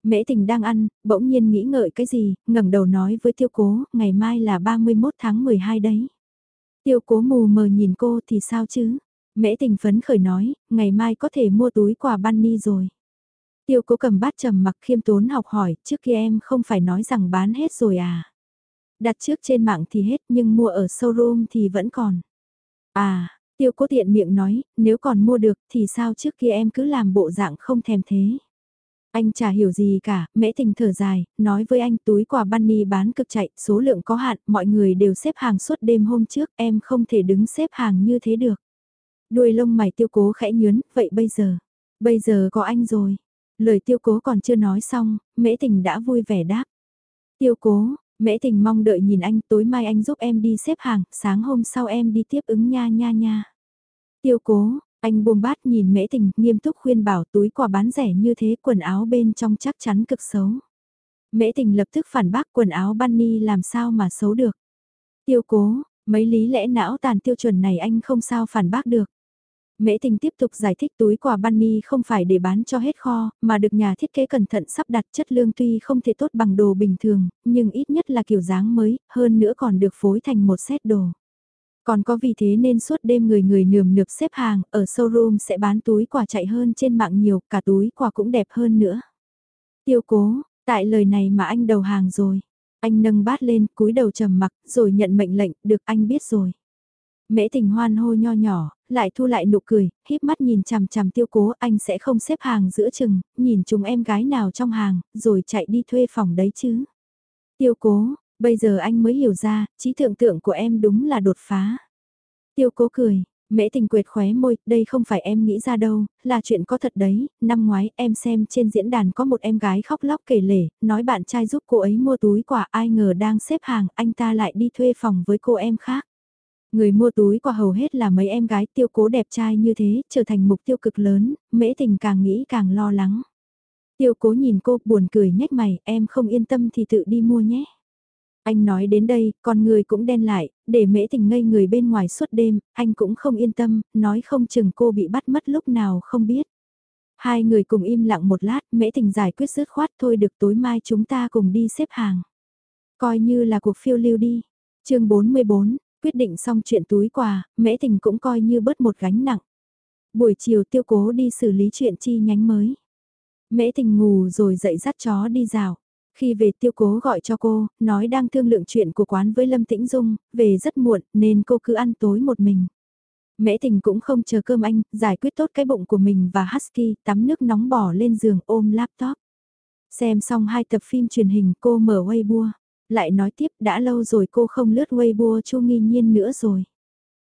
Mễ tình đang ăn, bỗng nhiên nghĩ ngợi cái gì, ngẩng đầu nói với tiêu cố, ngày mai là 31 tháng 12 đấy. Tiêu cố mù mờ nhìn cô thì sao chứ? Mễ tình phấn khởi nói, ngày mai có thể mua túi quà bunny rồi. Tiêu cố cầm bát trầm mặc khiêm tốn học hỏi, trước kia em không phải nói rằng bán hết rồi à? Đặt trước trên mạng thì hết nhưng mua ở showroom thì vẫn còn. À, tiêu cố tiện miệng nói, nếu còn mua được thì sao trước kia em cứ làm bộ dạng không thèm thế. Anh chả hiểu gì cả, mễ tình thở dài, nói với anh túi quà bunny bán cực chạy, số lượng có hạn, mọi người đều xếp hàng suốt đêm hôm trước, em không thể đứng xếp hàng như thế được. Đuôi lông mày tiêu cố khẽ nhướn, vậy bây giờ, bây giờ có anh rồi. Lời tiêu cố còn chưa nói xong, mễ tình đã vui vẻ đáp. Tiêu cố, mễ tình mong đợi nhìn anh tối mai anh giúp em đi xếp hàng, sáng hôm sau em đi tiếp ứng nha nha nha. Tiêu cố, anh buông bát nhìn mễ tình, nghiêm túc khuyên bảo túi quà bán rẻ như thế quần áo bên trong chắc chắn cực xấu. Mễ tình lập tức phản bác quần áo bunny làm sao mà xấu được. Tiêu cố, mấy lý lẽ não tàn tiêu chuẩn này anh không sao phản bác được. Mễ tình tiếp tục giải thích túi quà bunny không phải để bán cho hết kho, mà được nhà thiết kế cẩn thận sắp đặt chất lương tuy không thể tốt bằng đồ bình thường, nhưng ít nhất là kiểu dáng mới, hơn nữa còn được phối thành một set đồ. Còn có vì thế nên suốt đêm người người nườm nượp xếp hàng, ở showroom sẽ bán túi quà chạy hơn trên mạng nhiều, cả túi quà cũng đẹp hơn nữa. Tiêu cố, tại lời này mà anh đầu hàng rồi. Anh nâng bát lên, cúi đầu trầm mặc, rồi nhận mệnh lệnh, được anh biết rồi. Mễ tình hoan hô nho nhỏ, lại thu lại nụ cười, híp mắt nhìn chằm chằm tiêu cố anh sẽ không xếp hàng giữa chừng, nhìn chúng em gái nào trong hàng, rồi chạy đi thuê phòng đấy chứ. Tiêu cố, bây giờ anh mới hiểu ra, trí tưởng tượng của em đúng là đột phá. Tiêu cố cười, Mễ tình quyệt khóe môi, đây không phải em nghĩ ra đâu, là chuyện có thật đấy, năm ngoái em xem trên diễn đàn có một em gái khóc lóc kể lể, nói bạn trai giúp cô ấy mua túi quà ai ngờ đang xếp hàng, anh ta lại đi thuê phòng với cô em khác. Người mua túi quà hầu hết là mấy em gái tiêu cố đẹp trai như thế, trở thành mục tiêu cực lớn, mễ tình càng nghĩ càng lo lắng. Tiêu cố nhìn cô buồn cười nhếch mày, em không yên tâm thì tự đi mua nhé. Anh nói đến đây, con người cũng đen lại, để mễ tình ngây người bên ngoài suốt đêm, anh cũng không yên tâm, nói không chừng cô bị bắt mất lúc nào không biết. Hai người cùng im lặng một lát, mễ tình giải quyết dứt khoát thôi được tối mai chúng ta cùng đi xếp hàng. Coi như là cuộc phiêu lưu đi. chương 44, quyết định xong chuyện túi quà, mễ tình cũng coi như bớt một gánh nặng. Buổi chiều tiêu cố đi xử lý chuyện chi nhánh mới. Mễ tình ngủ rồi dậy dắt chó đi rào. Khi về tiêu cố gọi cho cô, nói đang thương lượng chuyện của quán với Lâm Tĩnh Dung, về rất muộn nên cô cứ ăn tối một mình. Mễ tình cũng không chờ cơm anh, giải quyết tốt cái bụng của mình và Husky, tắm nước nóng bỏ lên giường ôm laptop. Xem xong hai tập phim truyền hình cô mở Weibo, lại nói tiếp đã lâu rồi cô không lướt Weibo Chu Nghi Nhiên nữa rồi.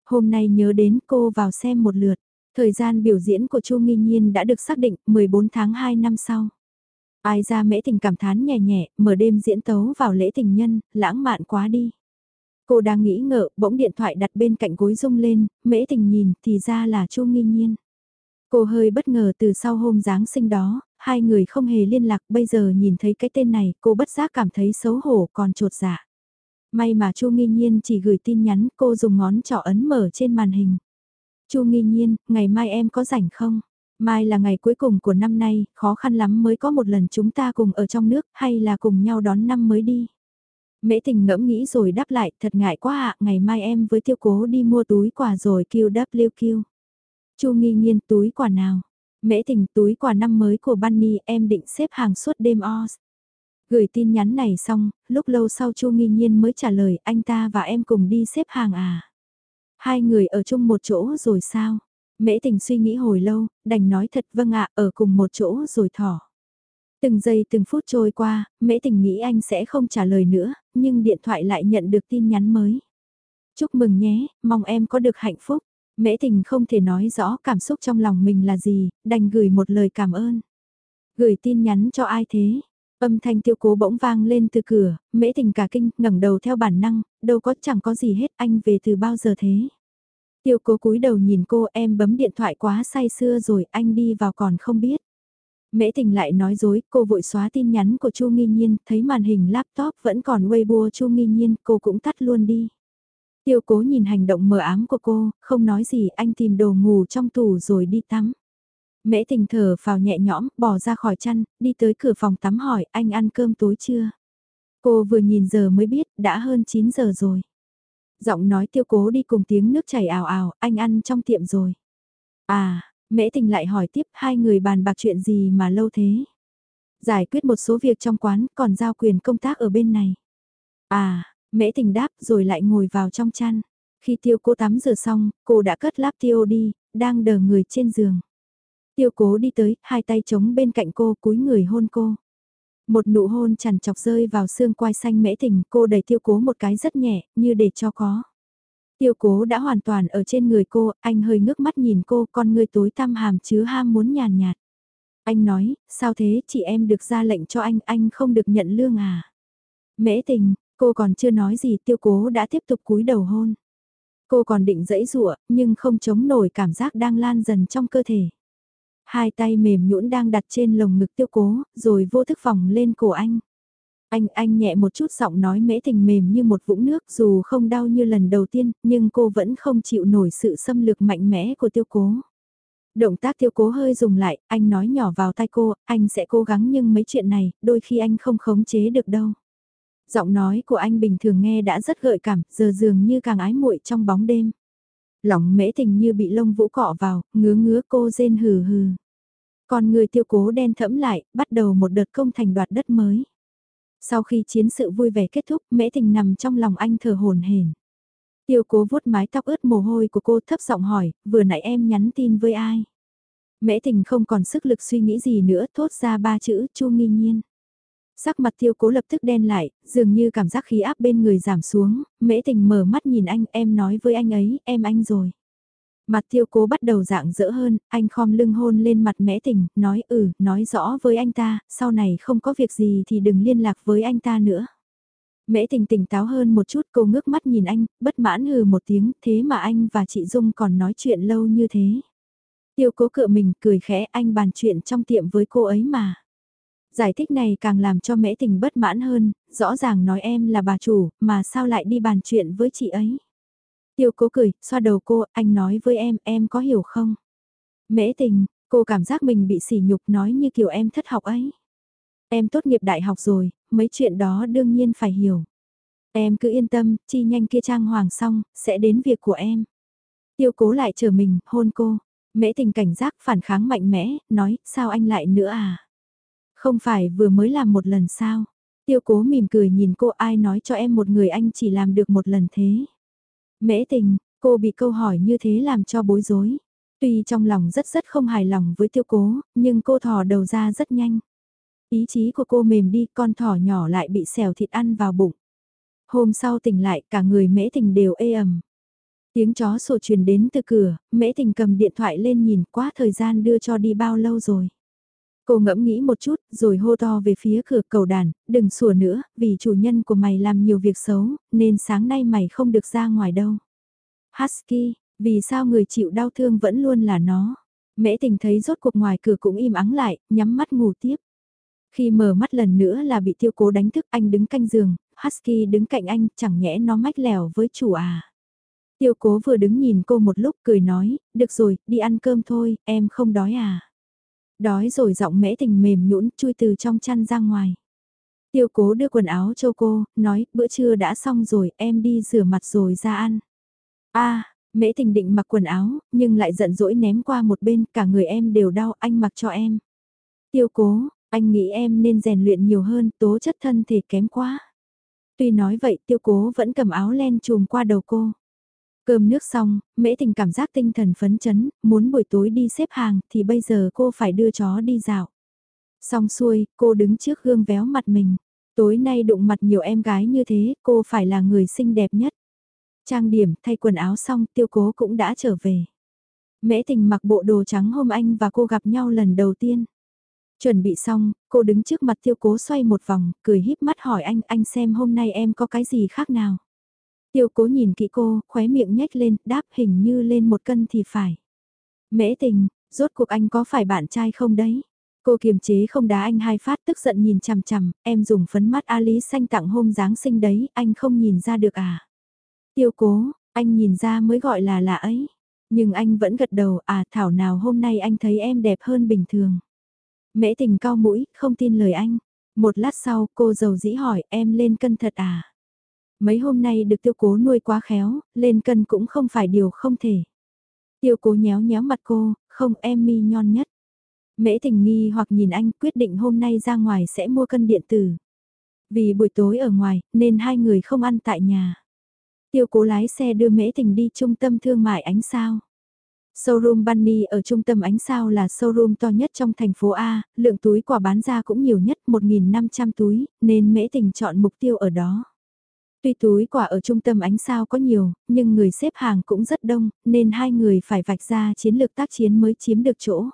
Hôm nay nhớ đến cô vào xem một lượt, thời gian biểu diễn của Chu Nghi Nhiên đã được xác định 14 tháng 2 năm sau. Ai ra mễ tình cảm thán nhẹ nhẹ, mở đêm diễn tấu vào lễ tình nhân, lãng mạn quá đi. Cô đang nghĩ ngợi, bỗng điện thoại đặt bên cạnh gối rung lên, mễ tình nhìn, thì ra là Chu Nghi Nhiên. Cô hơi bất ngờ từ sau hôm Giáng sinh đó, hai người không hề liên lạc, bây giờ nhìn thấy cái tên này, cô bất giác cảm thấy xấu hổ còn trột dạ. May mà Chu Nghi Nhiên chỉ gửi tin nhắn, cô dùng ngón trỏ ấn mở trên màn hình. Chu Nghi Nhiên, ngày mai em có rảnh không? Mai là ngày cuối cùng của năm nay, khó khăn lắm mới có một lần chúng ta cùng ở trong nước hay là cùng nhau đón năm mới đi. Mễ tình ngẫm nghĩ rồi đáp lại, thật ngại quá ạ, ngày mai em với tiêu cố đi mua túi quà rồi QWQ. Chu nghi nhiên túi quà nào? Mễ tình túi quà năm mới của Bunny em định xếp hàng suốt đêm Oz. Gửi tin nhắn này xong, lúc lâu sau Chu nghi nhiên mới trả lời anh ta và em cùng đi xếp hàng à. Hai người ở chung một chỗ rồi sao? Mễ tình suy nghĩ hồi lâu, đành nói thật vâng ạ, ở cùng một chỗ rồi thỏ. Từng giây từng phút trôi qua, mễ tình nghĩ anh sẽ không trả lời nữa, nhưng điện thoại lại nhận được tin nhắn mới. Chúc mừng nhé, mong em có được hạnh phúc. Mễ tình không thể nói rõ cảm xúc trong lòng mình là gì, đành gửi một lời cảm ơn. Gửi tin nhắn cho ai thế? Âm thanh tiêu cố bỗng vang lên từ cửa, mễ tình cả kinh, ngẩng đầu theo bản năng, đâu có chẳng có gì hết, anh về từ bao giờ thế? Tiêu cố cúi đầu nhìn cô em bấm điện thoại quá say xưa rồi anh đi vào còn không biết. Mễ tình lại nói dối, cô vội xóa tin nhắn của Chu Nghi Nhiên, thấy màn hình laptop vẫn còn Weibo Chu Nghi Nhiên, cô cũng tắt luôn đi. Tiêu cố nhìn hành động mờ ám của cô, không nói gì, anh tìm đồ ngủ trong tủ rồi đi tắm. Mễ tình thở vào nhẹ nhõm, bỏ ra khỏi chăn, đi tới cửa phòng tắm hỏi anh ăn cơm tối chưa? Cô vừa nhìn giờ mới biết, đã hơn 9 giờ rồi. Giọng nói tiêu cố đi cùng tiếng nước chảy ào ào, anh ăn trong tiệm rồi. À, mễ tình lại hỏi tiếp hai người bàn bạc chuyện gì mà lâu thế? Giải quyết một số việc trong quán, còn giao quyền công tác ở bên này. À, mễ tình đáp rồi lại ngồi vào trong chăn. Khi tiêu cố tắm rửa xong, cô đã cất láp tiêu đi, đang đờ người trên giường. Tiêu cố đi tới, hai tay chống bên cạnh cô cúi người hôn cô. Một nụ hôn chằn chọc rơi vào xương quai xanh mễ tình, cô đẩy tiêu cố một cái rất nhẹ, như để cho có. Tiêu cố đã hoàn toàn ở trên người cô, anh hơi ngước mắt nhìn cô, con người tối tăm hàm chứa ham muốn nhàn nhạt. Anh nói, sao thế, chị em được ra lệnh cho anh, anh không được nhận lương à? Mễ tình, cô còn chưa nói gì, tiêu cố đã tiếp tục cúi đầu hôn. Cô còn định dẫy rụa, nhưng không chống nổi cảm giác đang lan dần trong cơ thể. Hai tay mềm nhũn đang đặt trên lồng ngực tiêu cố, rồi vô thức vòng lên cổ anh. Anh, anh nhẹ một chút giọng nói mễ tình mềm như một vũng nước dù không đau như lần đầu tiên, nhưng cô vẫn không chịu nổi sự xâm lược mạnh mẽ của tiêu cố. Động tác tiêu cố hơi dùng lại, anh nói nhỏ vào tai cô, anh sẽ cố gắng nhưng mấy chuyện này, đôi khi anh không khống chế được đâu. Giọng nói của anh bình thường nghe đã rất gợi cảm, giờ dường như càng ái muội trong bóng đêm. Lòng mễ tình như bị lông vũ cọ vào, ngứa ngứa cô rên hừ hừ. Còn người tiêu cố đen thẫm lại, bắt đầu một đợt công thành đoạt đất mới. Sau khi chiến sự vui vẻ kết thúc, mễ tình nằm trong lòng anh thở hồn hển. Tiêu cố vuốt mái tóc ướt mồ hôi của cô thấp giọng hỏi, vừa nãy em nhắn tin với ai? Mễ tình không còn sức lực suy nghĩ gì nữa, thốt ra ba chữ, chu nghi nhiên. Sắc mặt tiêu cố lập tức đen lại, dường như cảm giác khí áp bên người giảm xuống, mễ tình mở mắt nhìn anh, em nói với anh ấy, em anh rồi. Mặt tiêu cố bắt đầu dạng dỡ hơn, anh khom lưng hôn lên mặt mễ tình, nói ừ, nói rõ với anh ta, sau này không có việc gì thì đừng liên lạc với anh ta nữa. Mễ tình tỉnh táo hơn một chút cô ngước mắt nhìn anh, bất mãn hừ một tiếng, thế mà anh và chị Dung còn nói chuyện lâu như thế. Tiêu cố cựa mình cười khẽ anh bàn chuyện trong tiệm với cô ấy mà. Giải thích này càng làm cho mễ tình bất mãn hơn, rõ ràng nói em là bà chủ, mà sao lại đi bàn chuyện với chị ấy. Tiêu cố cười, xoa đầu cô, anh nói với em, em có hiểu không? Mễ tình, cô cảm giác mình bị sỉ nhục nói như kiểu em thất học ấy. Em tốt nghiệp đại học rồi, mấy chuyện đó đương nhiên phải hiểu. Em cứ yên tâm, chi nhanh kia trang hoàng xong, sẽ đến việc của em. Tiêu cố lại chờ mình, hôn cô. Mễ tình cảnh giác phản kháng mạnh mẽ, nói, sao anh lại nữa à? Không phải vừa mới làm một lần sao? Tiêu cố mỉm cười nhìn cô ai nói cho em một người anh chỉ làm được một lần thế. Mễ tình, cô bị câu hỏi như thế làm cho bối rối. Tuy trong lòng rất rất không hài lòng với tiêu cố, nhưng cô thò đầu ra rất nhanh. Ý chí của cô mềm đi, con thỏ nhỏ lại bị xèo thịt ăn vào bụng. Hôm sau tỉnh lại, cả người mễ tình đều ê ẩm. Tiếng chó sổ truyền đến từ cửa, mễ tình cầm điện thoại lên nhìn quá thời gian đưa cho đi bao lâu rồi. Cô ngẫm nghĩ một chút, rồi hô to về phía cửa cầu đàn, đừng sủa nữa, vì chủ nhân của mày làm nhiều việc xấu, nên sáng nay mày không được ra ngoài đâu. Husky, vì sao người chịu đau thương vẫn luôn là nó? Mễ tình thấy rốt cuộc ngoài cửa cũng im ắng lại, nhắm mắt ngủ tiếp. Khi mở mắt lần nữa là bị tiêu cố đánh thức anh đứng canh giường, Husky đứng cạnh anh, chẳng nhẽ nó mách lèo với chủ à. Tiêu cố vừa đứng nhìn cô một lúc cười nói, được rồi, đi ăn cơm thôi, em không đói à. Đói rồi giọng mễ tình mềm nhũn chui từ trong chăn ra ngoài. Tiêu cố đưa quần áo cho cô, nói, bữa trưa đã xong rồi, em đi rửa mặt rồi ra ăn. a mễ tình định mặc quần áo, nhưng lại giận dỗi ném qua một bên, cả người em đều đau, anh mặc cho em. Tiêu cố, anh nghĩ em nên rèn luyện nhiều hơn, tố chất thân thể kém quá. Tuy nói vậy tiêu cố vẫn cầm áo len chùm qua đầu cô. Cơm nước xong, mễ tình cảm giác tinh thần phấn chấn, muốn buổi tối đi xếp hàng thì bây giờ cô phải đưa chó đi dạo. Xong xuôi, cô đứng trước gương véo mặt mình. Tối nay đụng mặt nhiều em gái như thế, cô phải là người xinh đẹp nhất. Trang điểm, thay quần áo xong, tiêu cố cũng đã trở về. Mễ tình mặc bộ đồ trắng hôm anh và cô gặp nhau lần đầu tiên. Chuẩn bị xong, cô đứng trước mặt tiêu cố xoay một vòng, cười híp mắt hỏi anh, anh xem hôm nay em có cái gì khác nào. Tiêu cố nhìn kỹ cô, khóe miệng nhếch lên, đáp hình như lên một cân thì phải. Mễ tình, rốt cuộc anh có phải bạn trai không đấy? Cô kiềm chế không đá anh hai phát tức giận nhìn chằm chằm, em dùng phấn mắt A Lý xanh tặng hôm Giáng sinh đấy, anh không nhìn ra được à? Tiêu cố, anh nhìn ra mới gọi là lạ ấy. Nhưng anh vẫn gật đầu, à thảo nào hôm nay anh thấy em đẹp hơn bình thường. Mễ tình cao mũi, không tin lời anh. Một lát sau, cô giàu dĩ hỏi, em lên cân thật à? Mấy hôm nay được tiêu cố nuôi quá khéo, lên cân cũng không phải điều không thể. Tiêu cố nhéo nhéo mặt cô, không em mi nhon nhất. Mễ tình nghi hoặc nhìn anh quyết định hôm nay ra ngoài sẽ mua cân điện tử. Vì buổi tối ở ngoài, nên hai người không ăn tại nhà. Tiêu cố lái xe đưa mễ tình đi trung tâm thương mại ánh sao. Showroom Bunny ở trung tâm ánh sao là showroom to nhất trong thành phố A, lượng túi quà bán ra cũng nhiều nhất 1.500 túi, nên mễ tình chọn mục tiêu ở đó. Tuy túi quà ở trung tâm ánh sao có nhiều, nhưng người xếp hàng cũng rất đông, nên hai người phải vạch ra chiến lược tác chiến mới chiếm được chỗ.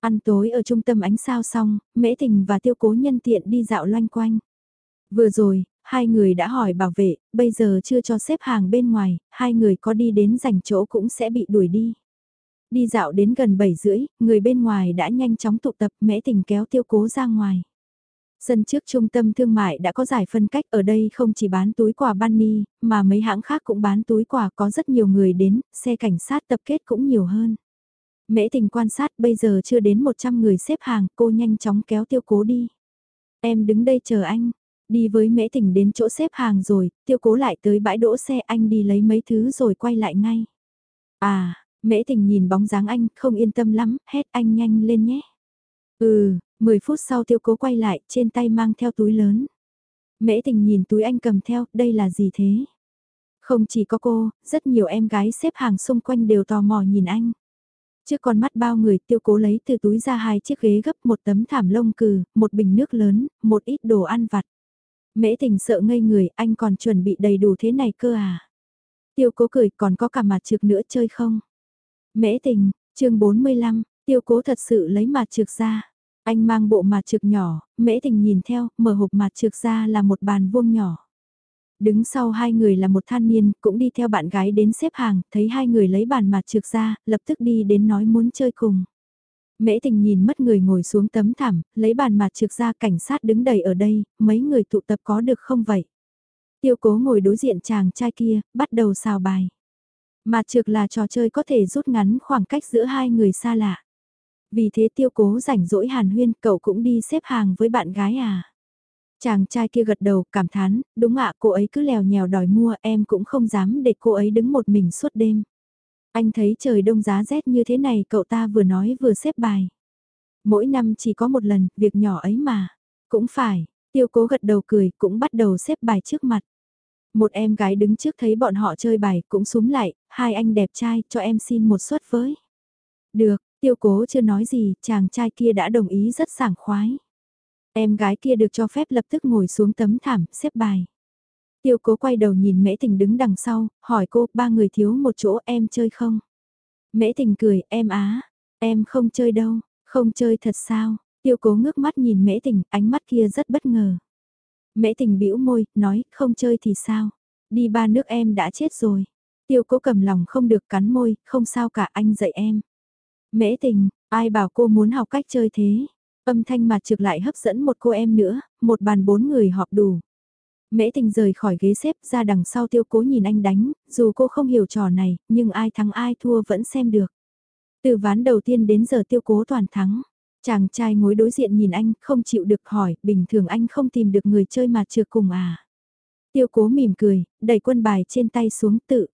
Ăn tối ở trung tâm ánh sao xong, Mễ Tình và Tiêu Cố nhân tiện đi dạo loanh quanh. Vừa rồi, hai người đã hỏi bảo vệ, bây giờ chưa cho xếp hàng bên ngoài, hai người có đi đến giành chỗ cũng sẽ bị đuổi đi. Đi dạo đến gần 7 rưỡi, người bên ngoài đã nhanh chóng tụ tập Mễ Tình kéo Tiêu Cố ra ngoài. Sân trước trung tâm thương mại đã có giải phân cách ở đây không chỉ bán túi quà Bunny, mà mấy hãng khác cũng bán túi quà có rất nhiều người đến, xe cảnh sát tập kết cũng nhiều hơn. Mễ tình quan sát bây giờ chưa đến 100 người xếp hàng, cô nhanh chóng kéo tiêu cố đi. Em đứng đây chờ anh. Đi với mễ tình đến chỗ xếp hàng rồi, tiêu cố lại tới bãi đỗ xe anh đi lấy mấy thứ rồi quay lại ngay. À, mễ tình nhìn bóng dáng anh, không yên tâm lắm, hét anh nhanh lên nhé. Ừ, 10 phút sau tiêu cố quay lại, trên tay mang theo túi lớn. Mễ tình nhìn túi anh cầm theo, đây là gì thế? Không chỉ có cô, rất nhiều em gái xếp hàng xung quanh đều tò mò nhìn anh. Trước con mắt bao người tiêu cố lấy từ túi ra hai chiếc ghế gấp một tấm thảm lông cừ, một bình nước lớn, một ít đồ ăn vặt. Mễ tình sợ ngây người, anh còn chuẩn bị đầy đủ thế này cơ à? Tiêu cố cười còn có cả mặt trược nữa chơi không? Mễ tình, chương 45, tiêu cố thật sự lấy mặt trược ra. Anh mang bộ mặt trực nhỏ, mễ tình nhìn theo, mở hộp mặt trực ra là một bàn vuông nhỏ. Đứng sau hai người là một thanh niên, cũng đi theo bạn gái đến xếp hàng, thấy hai người lấy bàn mặt trực ra, lập tức đi đến nói muốn chơi cùng. Mễ tình nhìn mất người ngồi xuống tấm thảm, lấy bàn mặt trực ra cảnh sát đứng đầy ở đây, mấy người tụ tập có được không vậy? Tiêu cố ngồi đối diện chàng trai kia, bắt đầu xào bài. Mặt trực là trò chơi có thể rút ngắn khoảng cách giữa hai người xa lạ. Vì thế tiêu cố rảnh rỗi hàn huyên, cậu cũng đi xếp hàng với bạn gái à? Chàng trai kia gật đầu, cảm thán, đúng ạ cô ấy cứ lèo nhèo đòi mua em cũng không dám để cô ấy đứng một mình suốt đêm. Anh thấy trời đông giá rét như thế này cậu ta vừa nói vừa xếp bài. Mỗi năm chỉ có một lần, việc nhỏ ấy mà. Cũng phải, tiêu cố gật đầu cười cũng bắt đầu xếp bài trước mặt. Một em gái đứng trước thấy bọn họ chơi bài cũng súng lại, hai anh đẹp trai cho em xin một suất với. Được, tiêu cố chưa nói gì, chàng trai kia đã đồng ý rất sảng khoái. Em gái kia được cho phép lập tức ngồi xuống tấm thảm, xếp bài. Tiêu cố quay đầu nhìn mễ tình đứng đằng sau, hỏi cô, ba người thiếu một chỗ em chơi không? Mễ tình cười, em á, em không chơi đâu, không chơi thật sao? Tiêu cố ngước mắt nhìn mễ tình, ánh mắt kia rất bất ngờ. Mễ tình bĩu môi, nói, không chơi thì sao? Đi ba nước em đã chết rồi. Tiêu cố cầm lòng không được cắn môi, không sao cả anh dạy em. Mễ tình, ai bảo cô muốn học cách chơi thế? Âm thanh mặt trực lại hấp dẫn một cô em nữa, một bàn bốn người họp đủ. Mễ tình rời khỏi ghế xếp ra đằng sau tiêu cố nhìn anh đánh, dù cô không hiểu trò này, nhưng ai thắng ai thua vẫn xem được. Từ ván đầu tiên đến giờ tiêu cố toàn thắng. Chàng trai ngồi đối diện nhìn anh, không chịu được hỏi, bình thường anh không tìm được người chơi mà trượt cùng à. Tiêu cố mỉm cười, đẩy quân bài trên tay xuống tự.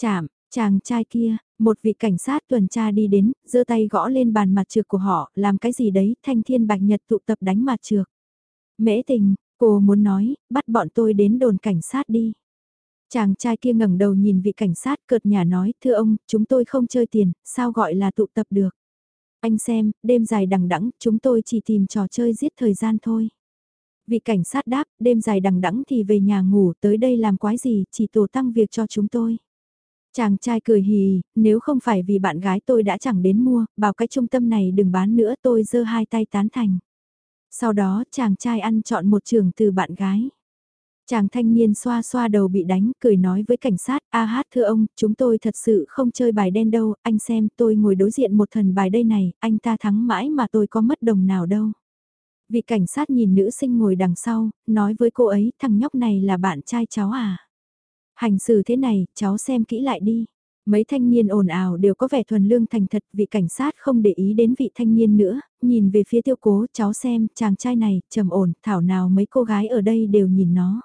Chạm, chàng trai kia, một vị cảnh sát tuần tra đi đến, giơ tay gõ lên bàn mặt trược của họ, làm cái gì đấy, thanh thiên bạch nhật tụ tập đánh mặt trược. Mễ tình, cô muốn nói, bắt bọn tôi đến đồn cảnh sát đi. Chàng trai kia ngẩng đầu nhìn vị cảnh sát cợt nhà nói, thưa ông, chúng tôi không chơi tiền, sao gọi là tụ tập được. Anh xem, đêm dài đằng đẵng, chúng tôi chỉ tìm trò chơi giết thời gian thôi. Vị cảnh sát đáp, đêm dài đằng đẵng thì về nhà ngủ, tới đây làm quái gì, chỉ tổ tăng việc cho chúng tôi. Chàng trai cười hì, nếu không phải vì bạn gái tôi đã chẳng đến mua, bảo cái trung tâm này đừng bán nữa tôi giơ hai tay tán thành. Sau đó chàng trai ăn chọn một trường từ bạn gái. Chàng thanh niên xoa xoa đầu bị đánh, cười nói với cảnh sát, a hát thưa ông, chúng tôi thật sự không chơi bài đen đâu, anh xem tôi ngồi đối diện một thần bài đây này, anh ta thắng mãi mà tôi có mất đồng nào đâu. Vị cảnh sát nhìn nữ sinh ngồi đằng sau, nói với cô ấy, thằng nhóc này là bạn trai cháu à. Hành xử thế này, cháu xem kỹ lại đi. Mấy thanh niên ồn ào đều có vẻ thuần lương thành thật, vị cảnh sát không để ý đến vị thanh niên nữa, nhìn về phía tiêu cố, cháu xem, chàng trai này, trầm ổn, thảo nào mấy cô gái ở đây đều nhìn nó.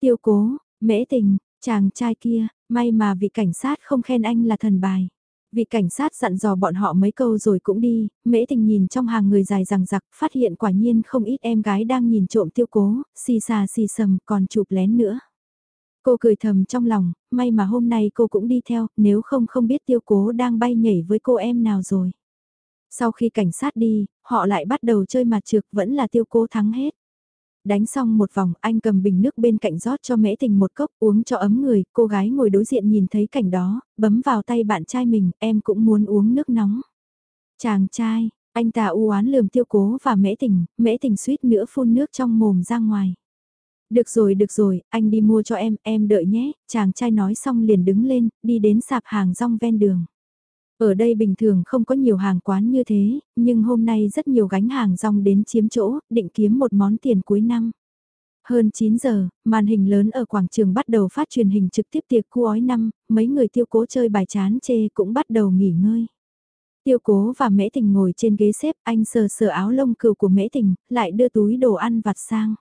Tiêu cố, mễ tình, chàng trai kia, may mà vị cảnh sát không khen anh là thần bài. Vị cảnh sát dặn dò bọn họ mấy câu rồi cũng đi, mễ tình nhìn trong hàng người dài rằng giặc, phát hiện quả nhiên không ít em gái đang nhìn trộm tiêu cố, xì xà xì sầm còn chụp lén nữa. Cô cười thầm trong lòng, may mà hôm nay cô cũng đi theo, nếu không không biết tiêu cố đang bay nhảy với cô em nào rồi. Sau khi cảnh sát đi, họ lại bắt đầu chơi mặt trược vẫn là tiêu cố thắng hết. Đánh xong một vòng, anh cầm bình nước bên cạnh rót cho mễ tình một cốc uống cho ấm người, cô gái ngồi đối diện nhìn thấy cảnh đó, bấm vào tay bạn trai mình, em cũng muốn uống nước nóng. Chàng trai, anh ta u oán lườm tiêu cố và mễ tình, mễ tình suýt nữa phun nước trong mồm ra ngoài. Được rồi, được rồi, anh đi mua cho em, em đợi nhé, chàng trai nói xong liền đứng lên, đi đến sạp hàng rong ven đường. Ở đây bình thường không có nhiều hàng quán như thế, nhưng hôm nay rất nhiều gánh hàng rong đến chiếm chỗ, định kiếm một món tiền cuối năm. Hơn 9 giờ, màn hình lớn ở quảng trường bắt đầu phát truyền hình trực tiếp tiệc cu ói năm, mấy người tiêu cố chơi bài chán chê cũng bắt đầu nghỉ ngơi. Tiêu cố và mễ tình ngồi trên ghế xếp, anh sờ sờ áo lông cừu của mễ tình, lại đưa túi đồ ăn vặt sang.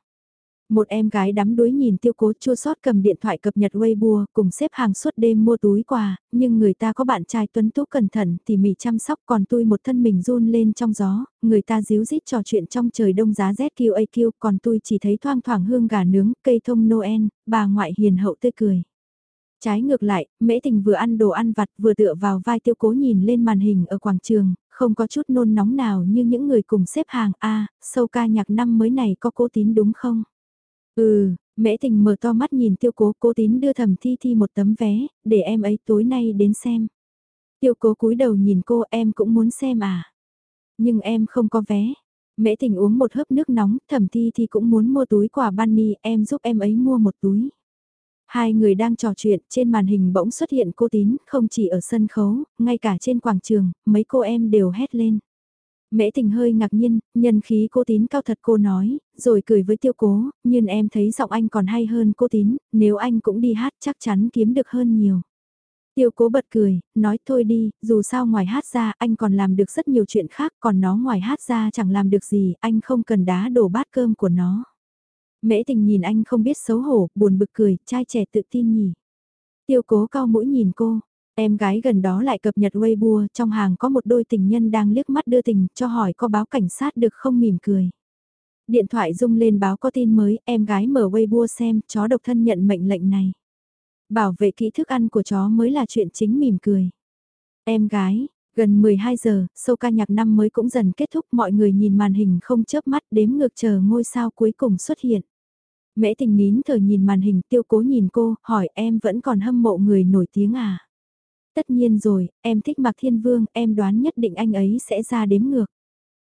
Một em gái đắm đuối nhìn tiêu cố chua sót cầm điện thoại cập nhật Weibo cùng xếp hàng suốt đêm mua túi quà, nhưng người ta có bạn trai tuấn tú cẩn thận tỉ mỉ chăm sóc còn tôi một thân mình run lên trong gió, người ta díu dít trò chuyện trong trời đông giá ZQAQ còn tôi chỉ thấy thoang thoảng hương gà nướng, cây thông Noel, bà ngoại hiền hậu tươi cười. Trái ngược lại, mễ tình vừa ăn đồ ăn vặt vừa tựa vào vai tiêu cố nhìn lên màn hình ở quảng trường, không có chút nôn nóng nào như những người cùng xếp hàng A, sâu ca nhạc năm mới này có cố tín đúng không? Ừ, mễ tình mở to mắt nhìn tiêu cố cố tín đưa thẩm thi thi một tấm vé, để em ấy tối nay đến xem. Tiêu cố cúi đầu nhìn cô em cũng muốn xem à. Nhưng em không có vé. Mễ tình uống một hớp nước nóng, thẩm thi thi cũng muốn mua túi quà bunny, em giúp em ấy mua một túi. Hai người đang trò chuyện, trên màn hình bỗng xuất hiện cô tín, không chỉ ở sân khấu, ngay cả trên quảng trường, mấy cô em đều hét lên. Mễ tình hơi ngạc nhiên, nhân khí cô tín cao thật cô nói, rồi cười với tiêu cố, nhưng em thấy giọng anh còn hay hơn cô tín, nếu anh cũng đi hát chắc chắn kiếm được hơn nhiều. Tiêu cố bật cười, nói thôi đi, dù sao ngoài hát ra anh còn làm được rất nhiều chuyện khác, còn nó ngoài hát ra chẳng làm được gì, anh không cần đá đổ bát cơm của nó. Mễ tình nhìn anh không biết xấu hổ, buồn bực cười, trai trẻ tự tin nhỉ. Tiêu cố cao mũi nhìn cô, Em gái gần đó lại cập nhật Weibo, trong hàng có một đôi tình nhân đang liếc mắt đưa tình, cho hỏi có báo cảnh sát được không mỉm cười. Điện thoại rung lên báo có tin mới, em gái mở Weibo xem, chó độc thân nhận mệnh lệnh này. Bảo vệ kỹ thức ăn của chó mới là chuyện chính mỉm cười. Em gái, gần 12 giờ, sâu ca nhạc năm mới cũng dần kết thúc mọi người nhìn màn hình không chớp mắt đếm ngược chờ ngôi sao cuối cùng xuất hiện. Mễ tình nín thở nhìn màn hình tiêu cố nhìn cô, hỏi em vẫn còn hâm mộ người nổi tiếng à? Tất nhiên rồi, em thích Mạc Thiên Vương, em đoán nhất định anh ấy sẽ ra đếm ngược.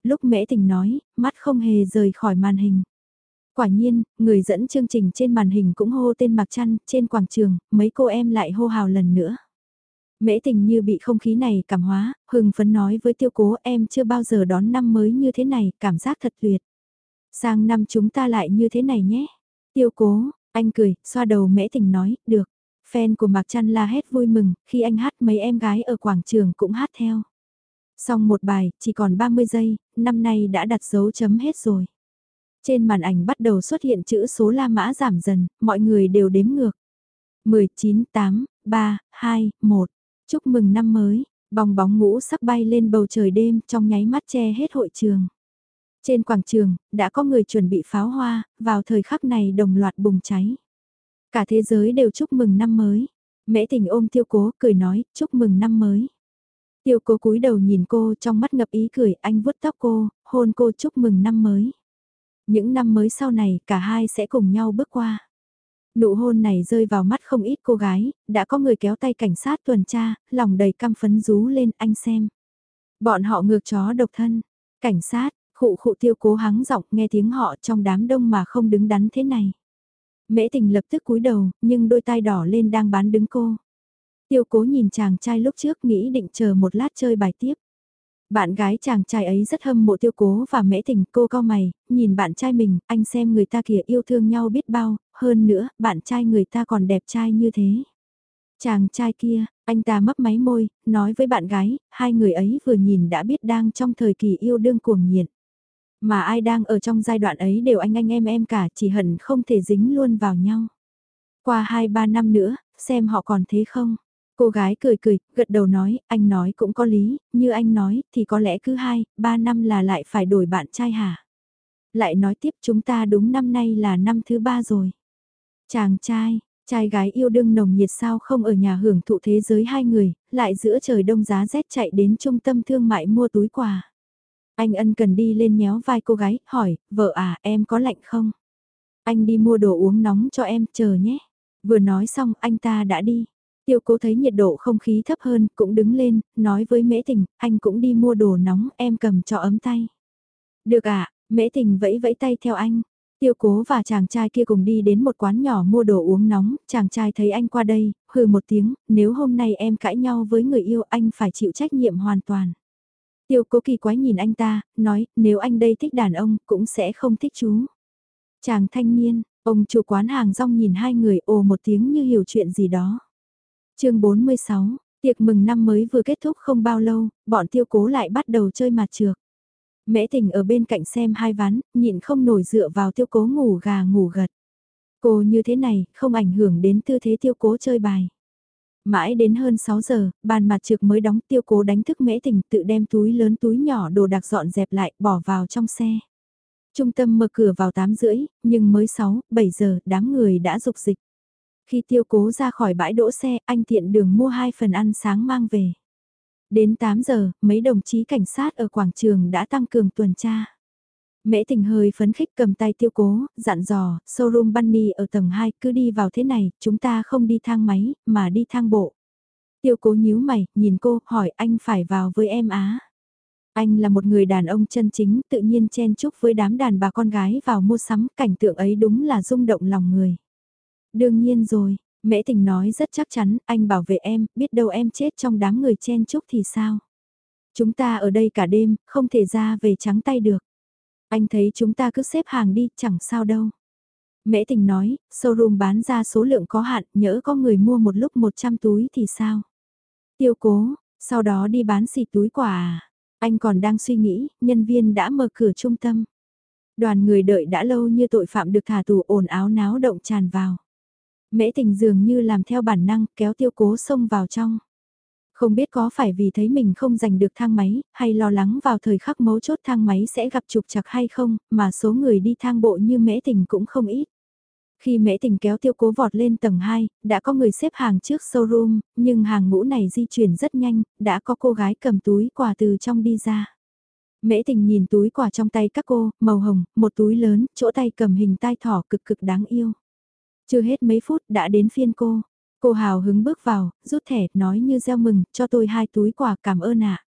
Lúc mễ tình nói, mắt không hề rời khỏi màn hình. Quả nhiên, người dẫn chương trình trên màn hình cũng hô tên Mạc Trăn, trên quảng trường, mấy cô em lại hô hào lần nữa. Mễ tình như bị không khí này cảm hóa, hừng phấn nói với tiêu cố em chưa bao giờ đón năm mới như thế này, cảm giác thật tuyệt. Sang năm chúng ta lại như thế này nhé. Tiêu cố, anh cười, xoa đầu mễ tình nói, được. Fan của Mạc Trăn la hét vui mừng, khi anh hát mấy em gái ở quảng trường cũng hát theo. Xong một bài, chỉ còn 30 giây, năm nay đã đặt dấu chấm hết rồi. Trên màn ảnh bắt đầu xuất hiện chữ số La Mã giảm dần, mọi người đều đếm ngược. 19, 8, 3, 2, 1. Chúc mừng năm mới, bong bóng ngũ sắc bay lên bầu trời đêm trong nháy mắt che hết hội trường. Trên quảng trường, đã có người chuẩn bị pháo hoa, vào thời khắc này đồng loạt bùng cháy. Cả thế giới đều chúc mừng năm mới. Mễ tình ôm tiêu cố cười nói, chúc mừng năm mới. Tiêu cố cúi đầu nhìn cô trong mắt ngập ý cười, anh vuốt tóc cô, hôn cô chúc mừng năm mới. Những năm mới sau này cả hai sẽ cùng nhau bước qua. Nụ hôn này rơi vào mắt không ít cô gái, đã có người kéo tay cảnh sát tuần tra, lòng đầy căm phấn rú lên anh xem. Bọn họ ngược chó độc thân, cảnh sát, khụ khụ tiêu cố hắng giọng nghe tiếng họ trong đám đông mà không đứng đắn thế này. Mễ tình lập tức cúi đầu, nhưng đôi tai đỏ lên đang bán đứng cô. Tiêu cố nhìn chàng trai lúc trước nghĩ định chờ một lát chơi bài tiếp. Bạn gái chàng trai ấy rất hâm mộ tiêu cố và mễ tình cô co mày, nhìn bạn trai mình, anh xem người ta kìa yêu thương nhau biết bao, hơn nữa, bạn trai người ta còn đẹp trai như thế. Chàng trai kia, anh ta mấp máy môi, nói với bạn gái, hai người ấy vừa nhìn đã biết đang trong thời kỳ yêu đương cuồng nhiệt. Mà ai đang ở trong giai đoạn ấy đều anh anh em em cả, chỉ hận không thể dính luôn vào nhau. Qua 2-3 năm nữa, xem họ còn thế không? Cô gái cười cười, gật đầu nói, anh nói cũng có lý, như anh nói, thì có lẽ cứ 2, 3 năm là lại phải đổi bạn trai hả? Lại nói tiếp chúng ta đúng năm nay là năm thứ ba rồi. Chàng trai, trai gái yêu đương nồng nhiệt sao không ở nhà hưởng thụ thế giới hai người, lại giữa trời đông giá rét chạy đến trung tâm thương mại mua túi quà. Anh ân cần đi lên nhéo vai cô gái, hỏi, vợ à, em có lạnh không? Anh đi mua đồ uống nóng cho em, chờ nhé. Vừa nói xong, anh ta đã đi. Tiêu cố thấy nhiệt độ không khí thấp hơn, cũng đứng lên, nói với mễ tình, anh cũng đi mua đồ nóng, em cầm cho ấm tay. Được à? mễ tình vẫy vẫy tay theo anh. Tiêu cố và chàng trai kia cùng đi đến một quán nhỏ mua đồ uống nóng, chàng trai thấy anh qua đây, hừ một tiếng, nếu hôm nay em cãi nhau với người yêu anh phải chịu trách nhiệm hoàn toàn. Tiêu cố kỳ quái nhìn anh ta, nói, nếu anh đây thích đàn ông, cũng sẽ không thích chú. Chàng thanh niên, ông chủ quán hàng rong nhìn hai người ồ một tiếng như hiểu chuyện gì đó. chương 46, tiệc mừng năm mới vừa kết thúc không bao lâu, bọn tiêu cố lại bắt đầu chơi mặt trược. Mễ tình ở bên cạnh xem hai ván, nhịn không nổi dựa vào tiêu cố ngủ gà ngủ gật. Cô như thế này, không ảnh hưởng đến tư thế tiêu cố chơi bài. Mãi đến hơn 6 giờ, bàn mặt trực mới đóng tiêu cố đánh thức mễ tình tự đem túi lớn túi nhỏ đồ đặc dọn dẹp lại bỏ vào trong xe. Trung tâm mở cửa vào 8 rưỡi, nhưng mới 6, 7 giờ đám người đã dục dịch. Khi tiêu cố ra khỏi bãi đỗ xe, anh tiện đường mua hai phần ăn sáng mang về. Đến 8 giờ, mấy đồng chí cảnh sát ở quảng trường đã tăng cường tuần tra. Mễ tình hơi phấn khích cầm tay tiêu cố, dặn dò, showroom Bunny ở tầng 2 cứ đi vào thế này, chúng ta không đi thang máy, mà đi thang bộ. Tiêu cố nhíu mày, nhìn cô, hỏi anh phải vào với em á. Anh là một người đàn ông chân chính, tự nhiên chen chúc với đám đàn bà con gái vào mua sắm, cảnh tượng ấy đúng là rung động lòng người. Đương nhiên rồi, mễ tình nói rất chắc chắn, anh bảo vệ em, biết đâu em chết trong đám người chen chúc thì sao. Chúng ta ở đây cả đêm, không thể ra về trắng tay được. Anh thấy chúng ta cứ xếp hàng đi, chẳng sao đâu. Mễ tình nói, showroom bán ra số lượng có hạn, nhỡ có người mua một lúc 100 túi thì sao? Tiêu cố, sau đó đi bán xịt túi quà à? Anh còn đang suy nghĩ, nhân viên đã mở cửa trung tâm. Đoàn người đợi đã lâu như tội phạm được thả tù ồn áo náo động tràn vào. Mễ tình dường như làm theo bản năng kéo tiêu cố xông vào trong. Không biết có phải vì thấy mình không giành được thang máy, hay lo lắng vào thời khắc mấu chốt thang máy sẽ gặp trục chặt hay không, mà số người đi thang bộ như mễ tình cũng không ít. Khi mễ tình kéo tiêu cố vọt lên tầng 2, đã có người xếp hàng trước showroom, nhưng hàng ngũ này di chuyển rất nhanh, đã có cô gái cầm túi quà từ trong đi ra. Mễ tình nhìn túi quà trong tay các cô, màu hồng, một túi lớn, chỗ tay cầm hình tai thỏ cực cực đáng yêu. Chưa hết mấy phút đã đến phiên cô. Cô hào hứng bước vào, rút thẻ, nói như gieo mừng, cho tôi hai túi quà cảm ơn ạ.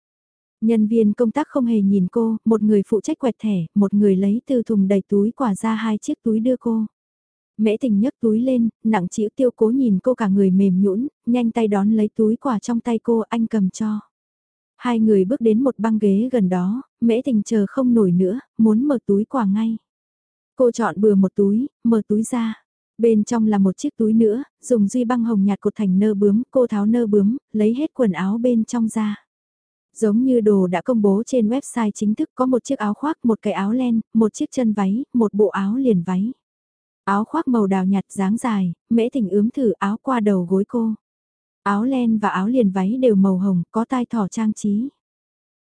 Nhân viên công tác không hề nhìn cô, một người phụ trách quẹt thẻ, một người lấy từ thùng đầy túi quà ra hai chiếc túi đưa cô. Mễ tình nhấc túi lên, nặng chịu tiêu cố nhìn cô cả người mềm nhũn, nhanh tay đón lấy túi quà trong tay cô anh cầm cho. Hai người bước đến một băng ghế gần đó, mễ tình chờ không nổi nữa, muốn mở túi quà ngay. Cô chọn bừa một túi, mở túi ra. Bên trong là một chiếc túi nữa, dùng duy băng hồng nhạt cột thành nơ bướm, cô tháo nơ bướm, lấy hết quần áo bên trong ra. Giống như đồ đã công bố trên website chính thức có một chiếc áo khoác, một cái áo len, một chiếc chân váy, một bộ áo liền váy. Áo khoác màu đào nhạt dáng dài, mễ thỉnh ướm thử áo qua đầu gối cô. Áo len và áo liền váy đều màu hồng, có tai thỏ trang trí.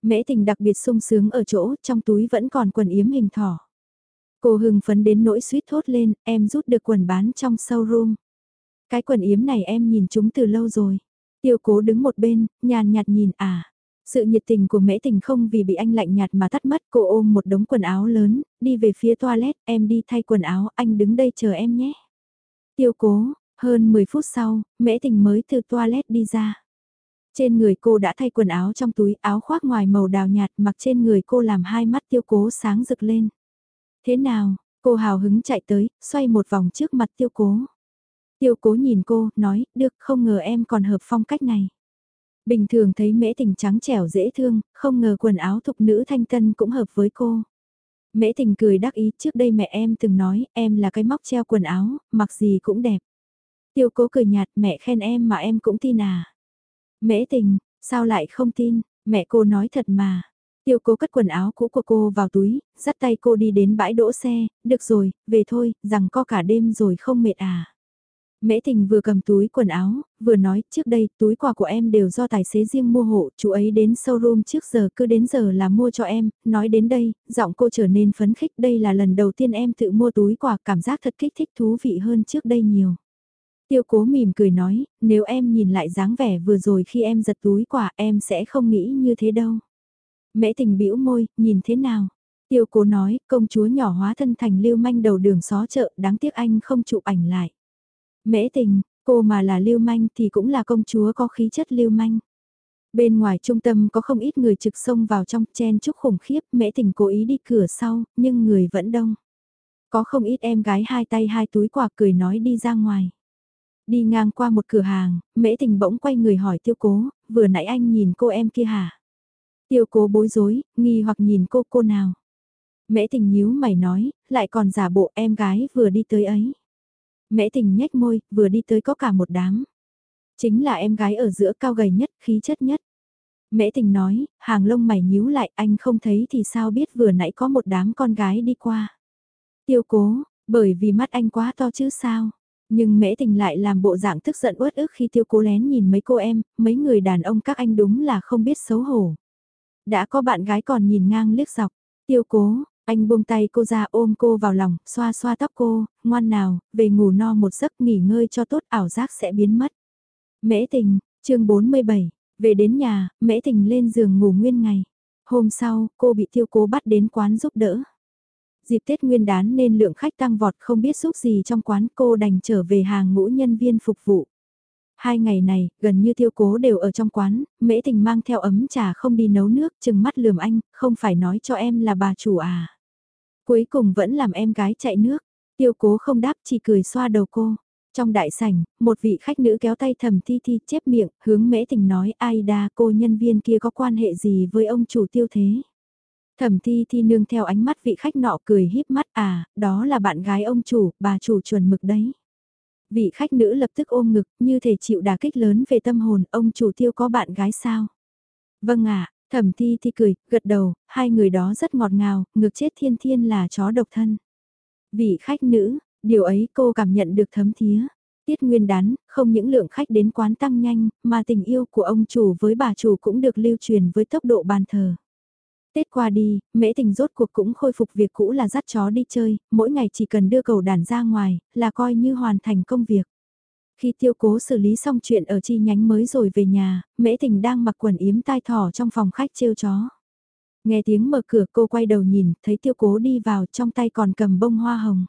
Mễ tình đặc biệt sung sướng ở chỗ, trong túi vẫn còn quần yếm hình thỏ. Cô hưng phấn đến nỗi suýt thốt lên, em rút được quần bán trong showroom. Cái quần yếm này em nhìn chúng từ lâu rồi. Tiêu cố đứng một bên, nhàn nhạt nhìn à. Sự nhiệt tình của mễ tình không vì bị anh lạnh nhạt mà tắt mất, cô ôm một đống quần áo lớn, đi về phía toilet, em đi thay quần áo, anh đứng đây chờ em nhé. Tiêu cố, hơn 10 phút sau, mễ tình mới từ toilet đi ra. Trên người cô đã thay quần áo trong túi, áo khoác ngoài màu đào nhạt mặc trên người cô làm hai mắt tiêu cố sáng rực lên. Thế nào, Cô hào hứng chạy tới, xoay một vòng trước mặt tiêu cố. Tiêu cố nhìn cô, nói, được không ngờ em còn hợp phong cách này. Bình thường thấy mễ tình trắng trẻo dễ thương, không ngờ quần áo thục nữ thanh tân cũng hợp với cô. Mễ tình cười đắc ý trước đây mẹ em từng nói em là cái móc treo quần áo, mặc gì cũng đẹp. Tiêu cố cười nhạt mẹ khen em mà em cũng tin à. Mễ tình, sao lại không tin, mẹ cô nói thật mà. Tiêu cố cất quần áo cũ của cô vào túi, dắt tay cô đi đến bãi đỗ xe, được rồi, về thôi, rằng co cả đêm rồi không mệt à. Mễ tình vừa cầm túi quần áo, vừa nói, trước đây, túi quà của em đều do tài xế riêng mua hộ, chú ấy đến showroom trước giờ, cứ đến giờ là mua cho em, nói đến đây, giọng cô trở nên phấn khích, đây là lần đầu tiên em tự mua túi quà, cảm giác thật kích thích thú vị hơn trước đây nhiều. Tiêu cố mỉm cười nói, nếu em nhìn lại dáng vẻ vừa rồi khi em giật túi quà em sẽ không nghĩ như thế đâu. Mễ tình bĩu môi, nhìn thế nào? Tiêu cố nói, công chúa nhỏ hóa thân thành lưu manh đầu đường xó chợ, đáng tiếc anh không chụp ảnh lại. Mễ tình, cô mà là lưu manh thì cũng là công chúa có khí chất lưu manh. Bên ngoài trung tâm có không ít người trực xông vào trong chen chúc khủng khiếp, mễ tình cố ý đi cửa sau, nhưng người vẫn đông. Có không ít em gái hai tay hai túi quà cười nói đi ra ngoài. Đi ngang qua một cửa hàng, mễ tình bỗng quay người hỏi tiêu cố, vừa nãy anh nhìn cô em kia hả? Tiêu cố bối rối, nghi hoặc nhìn cô cô nào? Mễ tình nhíu mày nói, lại còn giả bộ em gái vừa đi tới ấy. Mễ tình nhếch môi, vừa đi tới có cả một đám. Chính là em gái ở giữa cao gầy nhất, khí chất nhất. Mễ tình nói, hàng lông mày nhíu lại, anh không thấy thì sao biết vừa nãy có một đám con gái đi qua. Tiêu cố, bởi vì mắt anh quá to chứ sao. Nhưng mễ tình lại làm bộ dạng tức giận uất ức khi tiêu cố lén nhìn mấy cô em, mấy người đàn ông các anh đúng là không biết xấu hổ. Đã có bạn gái còn nhìn ngang liếc dọc, tiêu cố, anh buông tay cô ra ôm cô vào lòng, xoa xoa tóc cô, ngoan nào, về ngủ no một giấc nghỉ ngơi cho tốt ảo giác sẽ biến mất. Mễ tình, chương 47, về đến nhà, mễ tình lên giường ngủ nguyên ngày. Hôm sau, cô bị tiêu cố bắt đến quán giúp đỡ. Dịp Tết Nguyên đán nên lượng khách tăng vọt không biết giúp gì trong quán cô đành trở về hàng ngũ nhân viên phục vụ. Hai ngày này, gần như tiêu cố đều ở trong quán, mễ tình mang theo ấm trà không đi nấu nước, chừng mắt lườm anh, không phải nói cho em là bà chủ à. Cuối cùng vẫn làm em gái chạy nước, tiêu cố không đáp chỉ cười xoa đầu cô. Trong đại sảnh, một vị khách nữ kéo tay thầm thi thi chép miệng, hướng mễ tình nói ai đa cô nhân viên kia có quan hệ gì với ông chủ tiêu thế. Thẩm thi thi nương theo ánh mắt vị khách nọ cười híp mắt à, đó là bạn gái ông chủ, bà chủ chuẩn mực đấy. Vị khách nữ lập tức ôm ngực, như thể chịu đả kích lớn về tâm hồn, ông chủ tiêu có bạn gái sao? Vâng ạ, thẩm thi thi cười, gật đầu, hai người đó rất ngọt ngào, ngược chết thiên thiên là chó độc thân. Vị khách nữ, điều ấy cô cảm nhận được thấm thía. Tiết nguyên đán, không những lượng khách đến quán tăng nhanh, mà tình yêu của ông chủ với bà chủ cũng được lưu truyền với tốc độ bàn thờ. Tết qua đi, mễ tình rốt cuộc cũng khôi phục việc cũ là dắt chó đi chơi, mỗi ngày chỉ cần đưa cầu đàn ra ngoài, là coi như hoàn thành công việc. Khi tiêu cố xử lý xong chuyện ở chi nhánh mới rồi về nhà, mễ tình đang mặc quần yếm tai thỏ trong phòng khách trêu chó. Nghe tiếng mở cửa cô quay đầu nhìn, thấy tiêu cố đi vào trong tay còn cầm bông hoa hồng.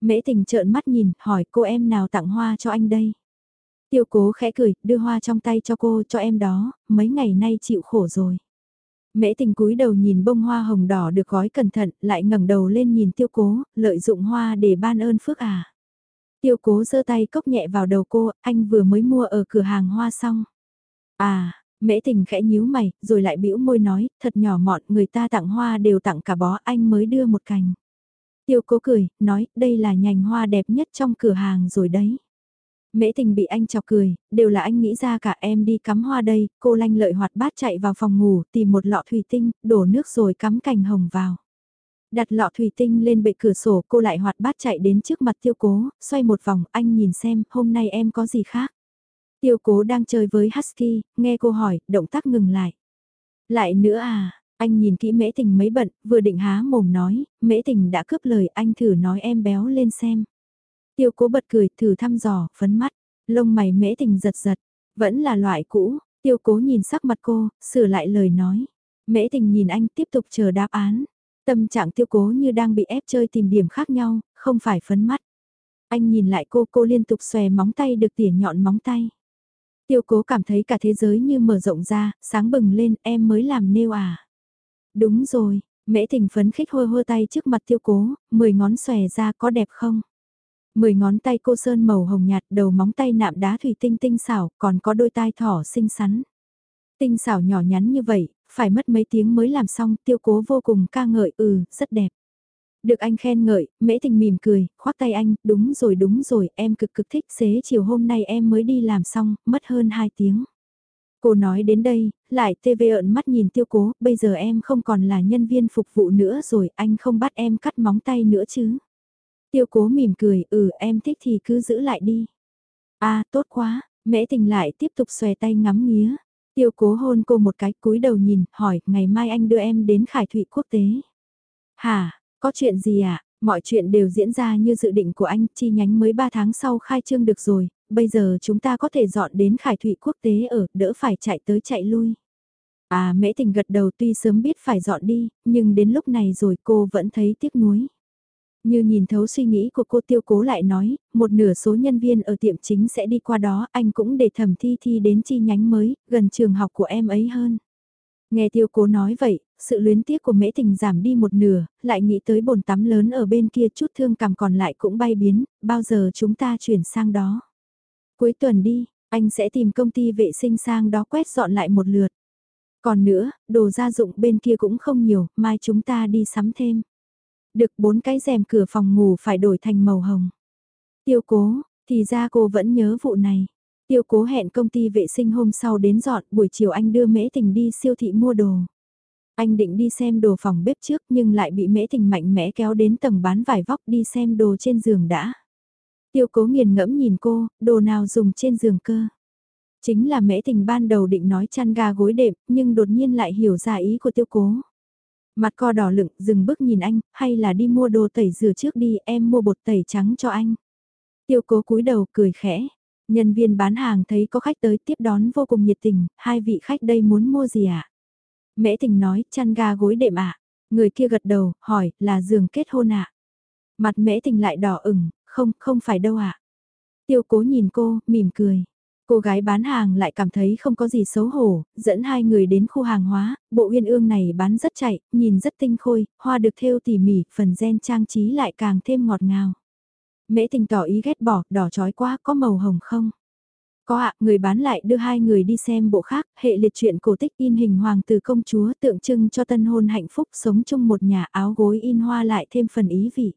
Mễ tình trợn mắt nhìn, hỏi cô em nào tặng hoa cho anh đây? Tiêu cố khẽ cười, đưa hoa trong tay cho cô, cho em đó, mấy ngày nay chịu khổ rồi. Mễ tình cúi đầu nhìn bông hoa hồng đỏ được gói cẩn thận, lại ngẩng đầu lên nhìn tiêu cố, lợi dụng hoa để ban ơn phước à. Tiêu cố giơ tay cốc nhẹ vào đầu cô, anh vừa mới mua ở cửa hàng hoa xong. À, mễ tình khẽ nhíu mày, rồi lại bĩu môi nói, thật nhỏ mọn, người ta tặng hoa đều tặng cả bó, anh mới đưa một cành. Tiêu cố cười, nói, đây là nhành hoa đẹp nhất trong cửa hàng rồi đấy. Mễ tình bị anh chọc cười, đều là anh nghĩ ra cả em đi cắm hoa đây, cô lanh lợi hoạt bát chạy vào phòng ngủ, tìm một lọ thủy tinh, đổ nước rồi cắm cành hồng vào. Đặt lọ thủy tinh lên bệ cửa sổ cô lại hoạt bát chạy đến trước mặt tiêu cố, xoay một vòng, anh nhìn xem, hôm nay em có gì khác. Tiêu cố đang chơi với Husky, nghe cô hỏi, động tác ngừng lại. Lại nữa à, anh nhìn kỹ mễ tình mấy bận, vừa định há mồm nói, mễ tình đã cướp lời anh thử nói em béo lên xem. Tiêu cố bật cười, thử thăm dò, phấn mắt, lông mày mễ tình giật giật, vẫn là loại cũ, tiêu cố nhìn sắc mặt cô, sửa lại lời nói. Mễ tình nhìn anh tiếp tục chờ đáp án. Tâm trạng tiêu cố như đang bị ép chơi tìm điểm khác nhau, không phải phấn mắt. Anh nhìn lại cô, cô liên tục xòe móng tay được tỉa nhọn móng tay. Tiêu cố cảm thấy cả thế giới như mở rộng ra, sáng bừng lên, em mới làm nêu à. Đúng rồi, Mễ tình phấn khích hôi hôi tay trước mặt tiêu cố, mười ngón xòe ra có đẹp không? Mười ngón tay cô sơn màu hồng nhạt đầu móng tay nạm đá thủy tinh tinh xảo, còn có đôi tai thỏ xinh xắn. Tinh xảo nhỏ nhắn như vậy, phải mất mấy tiếng mới làm xong, tiêu cố vô cùng ca ngợi, ừ, rất đẹp. Được anh khen ngợi, mễ tình mỉm cười, khoác tay anh, đúng rồi đúng rồi, em cực cực thích xế chiều hôm nay em mới đi làm xong, mất hơn 2 tiếng. Cô nói đến đây, lại tê vê ợn mắt nhìn tiêu cố, bây giờ em không còn là nhân viên phục vụ nữa rồi, anh không bắt em cắt móng tay nữa chứ. Tiêu cố mỉm cười, ừ em thích thì cứ giữ lại đi. à, tốt quá, mễ tình lại tiếp tục xòe tay ngắm nghía. Tiêu cố hôn cô một cái cúi đầu nhìn, hỏi, ngày mai anh đưa em đến khải thụy quốc tế. Hả, có chuyện gì? À? Mọi chuyện đều diễn ra như dự định của anh, chi nhánh mới 3 tháng sau khai trương được rồi, bây giờ chúng ta có thể dọn đến khải thụy quốc tế ở, đỡ phải chạy tới chạy lui. À mễ tình gật đầu tuy sớm biết phải dọn đi, nhưng đến lúc này rồi cô vẫn thấy tiếc nuối. Như nhìn thấu suy nghĩ của cô tiêu cố lại nói, một nửa số nhân viên ở tiệm chính sẽ đi qua đó, anh cũng để thẩm thi thi đến chi nhánh mới, gần trường học của em ấy hơn. Nghe tiêu cố nói vậy, sự luyến tiếc của mễ tình giảm đi một nửa, lại nghĩ tới bồn tắm lớn ở bên kia chút thương cảm còn lại cũng bay biến, bao giờ chúng ta chuyển sang đó. Cuối tuần đi, anh sẽ tìm công ty vệ sinh sang đó quét dọn lại một lượt. Còn nữa, đồ gia dụng bên kia cũng không nhiều, mai chúng ta đi sắm thêm. Được bốn cái rèm cửa phòng ngủ phải đổi thành màu hồng. Tiêu cố, thì ra cô vẫn nhớ vụ này. Tiêu cố hẹn công ty vệ sinh hôm sau đến dọn, buổi chiều anh đưa mễ tình đi siêu thị mua đồ. Anh định đi xem đồ phòng bếp trước nhưng lại bị mễ tình mạnh mẽ kéo đến tầng bán vải vóc đi xem đồ trên giường đã. Tiêu cố nghiền ngẫm nhìn cô, đồ nào dùng trên giường cơ. Chính là mễ tình ban đầu định nói chăn ga gối đệm, nhưng đột nhiên lại hiểu ra ý của tiêu cố. Mặt co đỏ lựng, dừng bước nhìn anh, hay là đi mua đồ tẩy rửa trước đi, em mua bột tẩy trắng cho anh. Tiêu cố cúi đầu cười khẽ. Nhân viên bán hàng thấy có khách tới tiếp đón vô cùng nhiệt tình, hai vị khách đây muốn mua gì ạ? À? Mễ tình nói, chăn ga gối đệm ạ. À? Người kia gật đầu, hỏi, là giường kết hôn ạ? À? Mặt mễ tình lại đỏ ửng, không, không phải đâu ạ. À? Tiêu cố nhìn cô, mỉm cười. Cô gái bán hàng lại cảm thấy không có gì xấu hổ, dẫn hai người đến khu hàng hóa, bộ uyên ương này bán rất chạy, nhìn rất tinh khôi, hoa được thêu tỉ mỉ, phần gen trang trí lại càng thêm ngọt ngào. Mễ tình tỏ ý ghét bỏ, đỏ chói quá, có màu hồng không? Có ạ, người bán lại đưa hai người đi xem bộ khác, hệ liệt truyện cổ tích in hình hoàng tử công chúa tượng trưng cho tân hôn hạnh phúc sống chung một nhà áo gối in hoa lại thêm phần ý vị.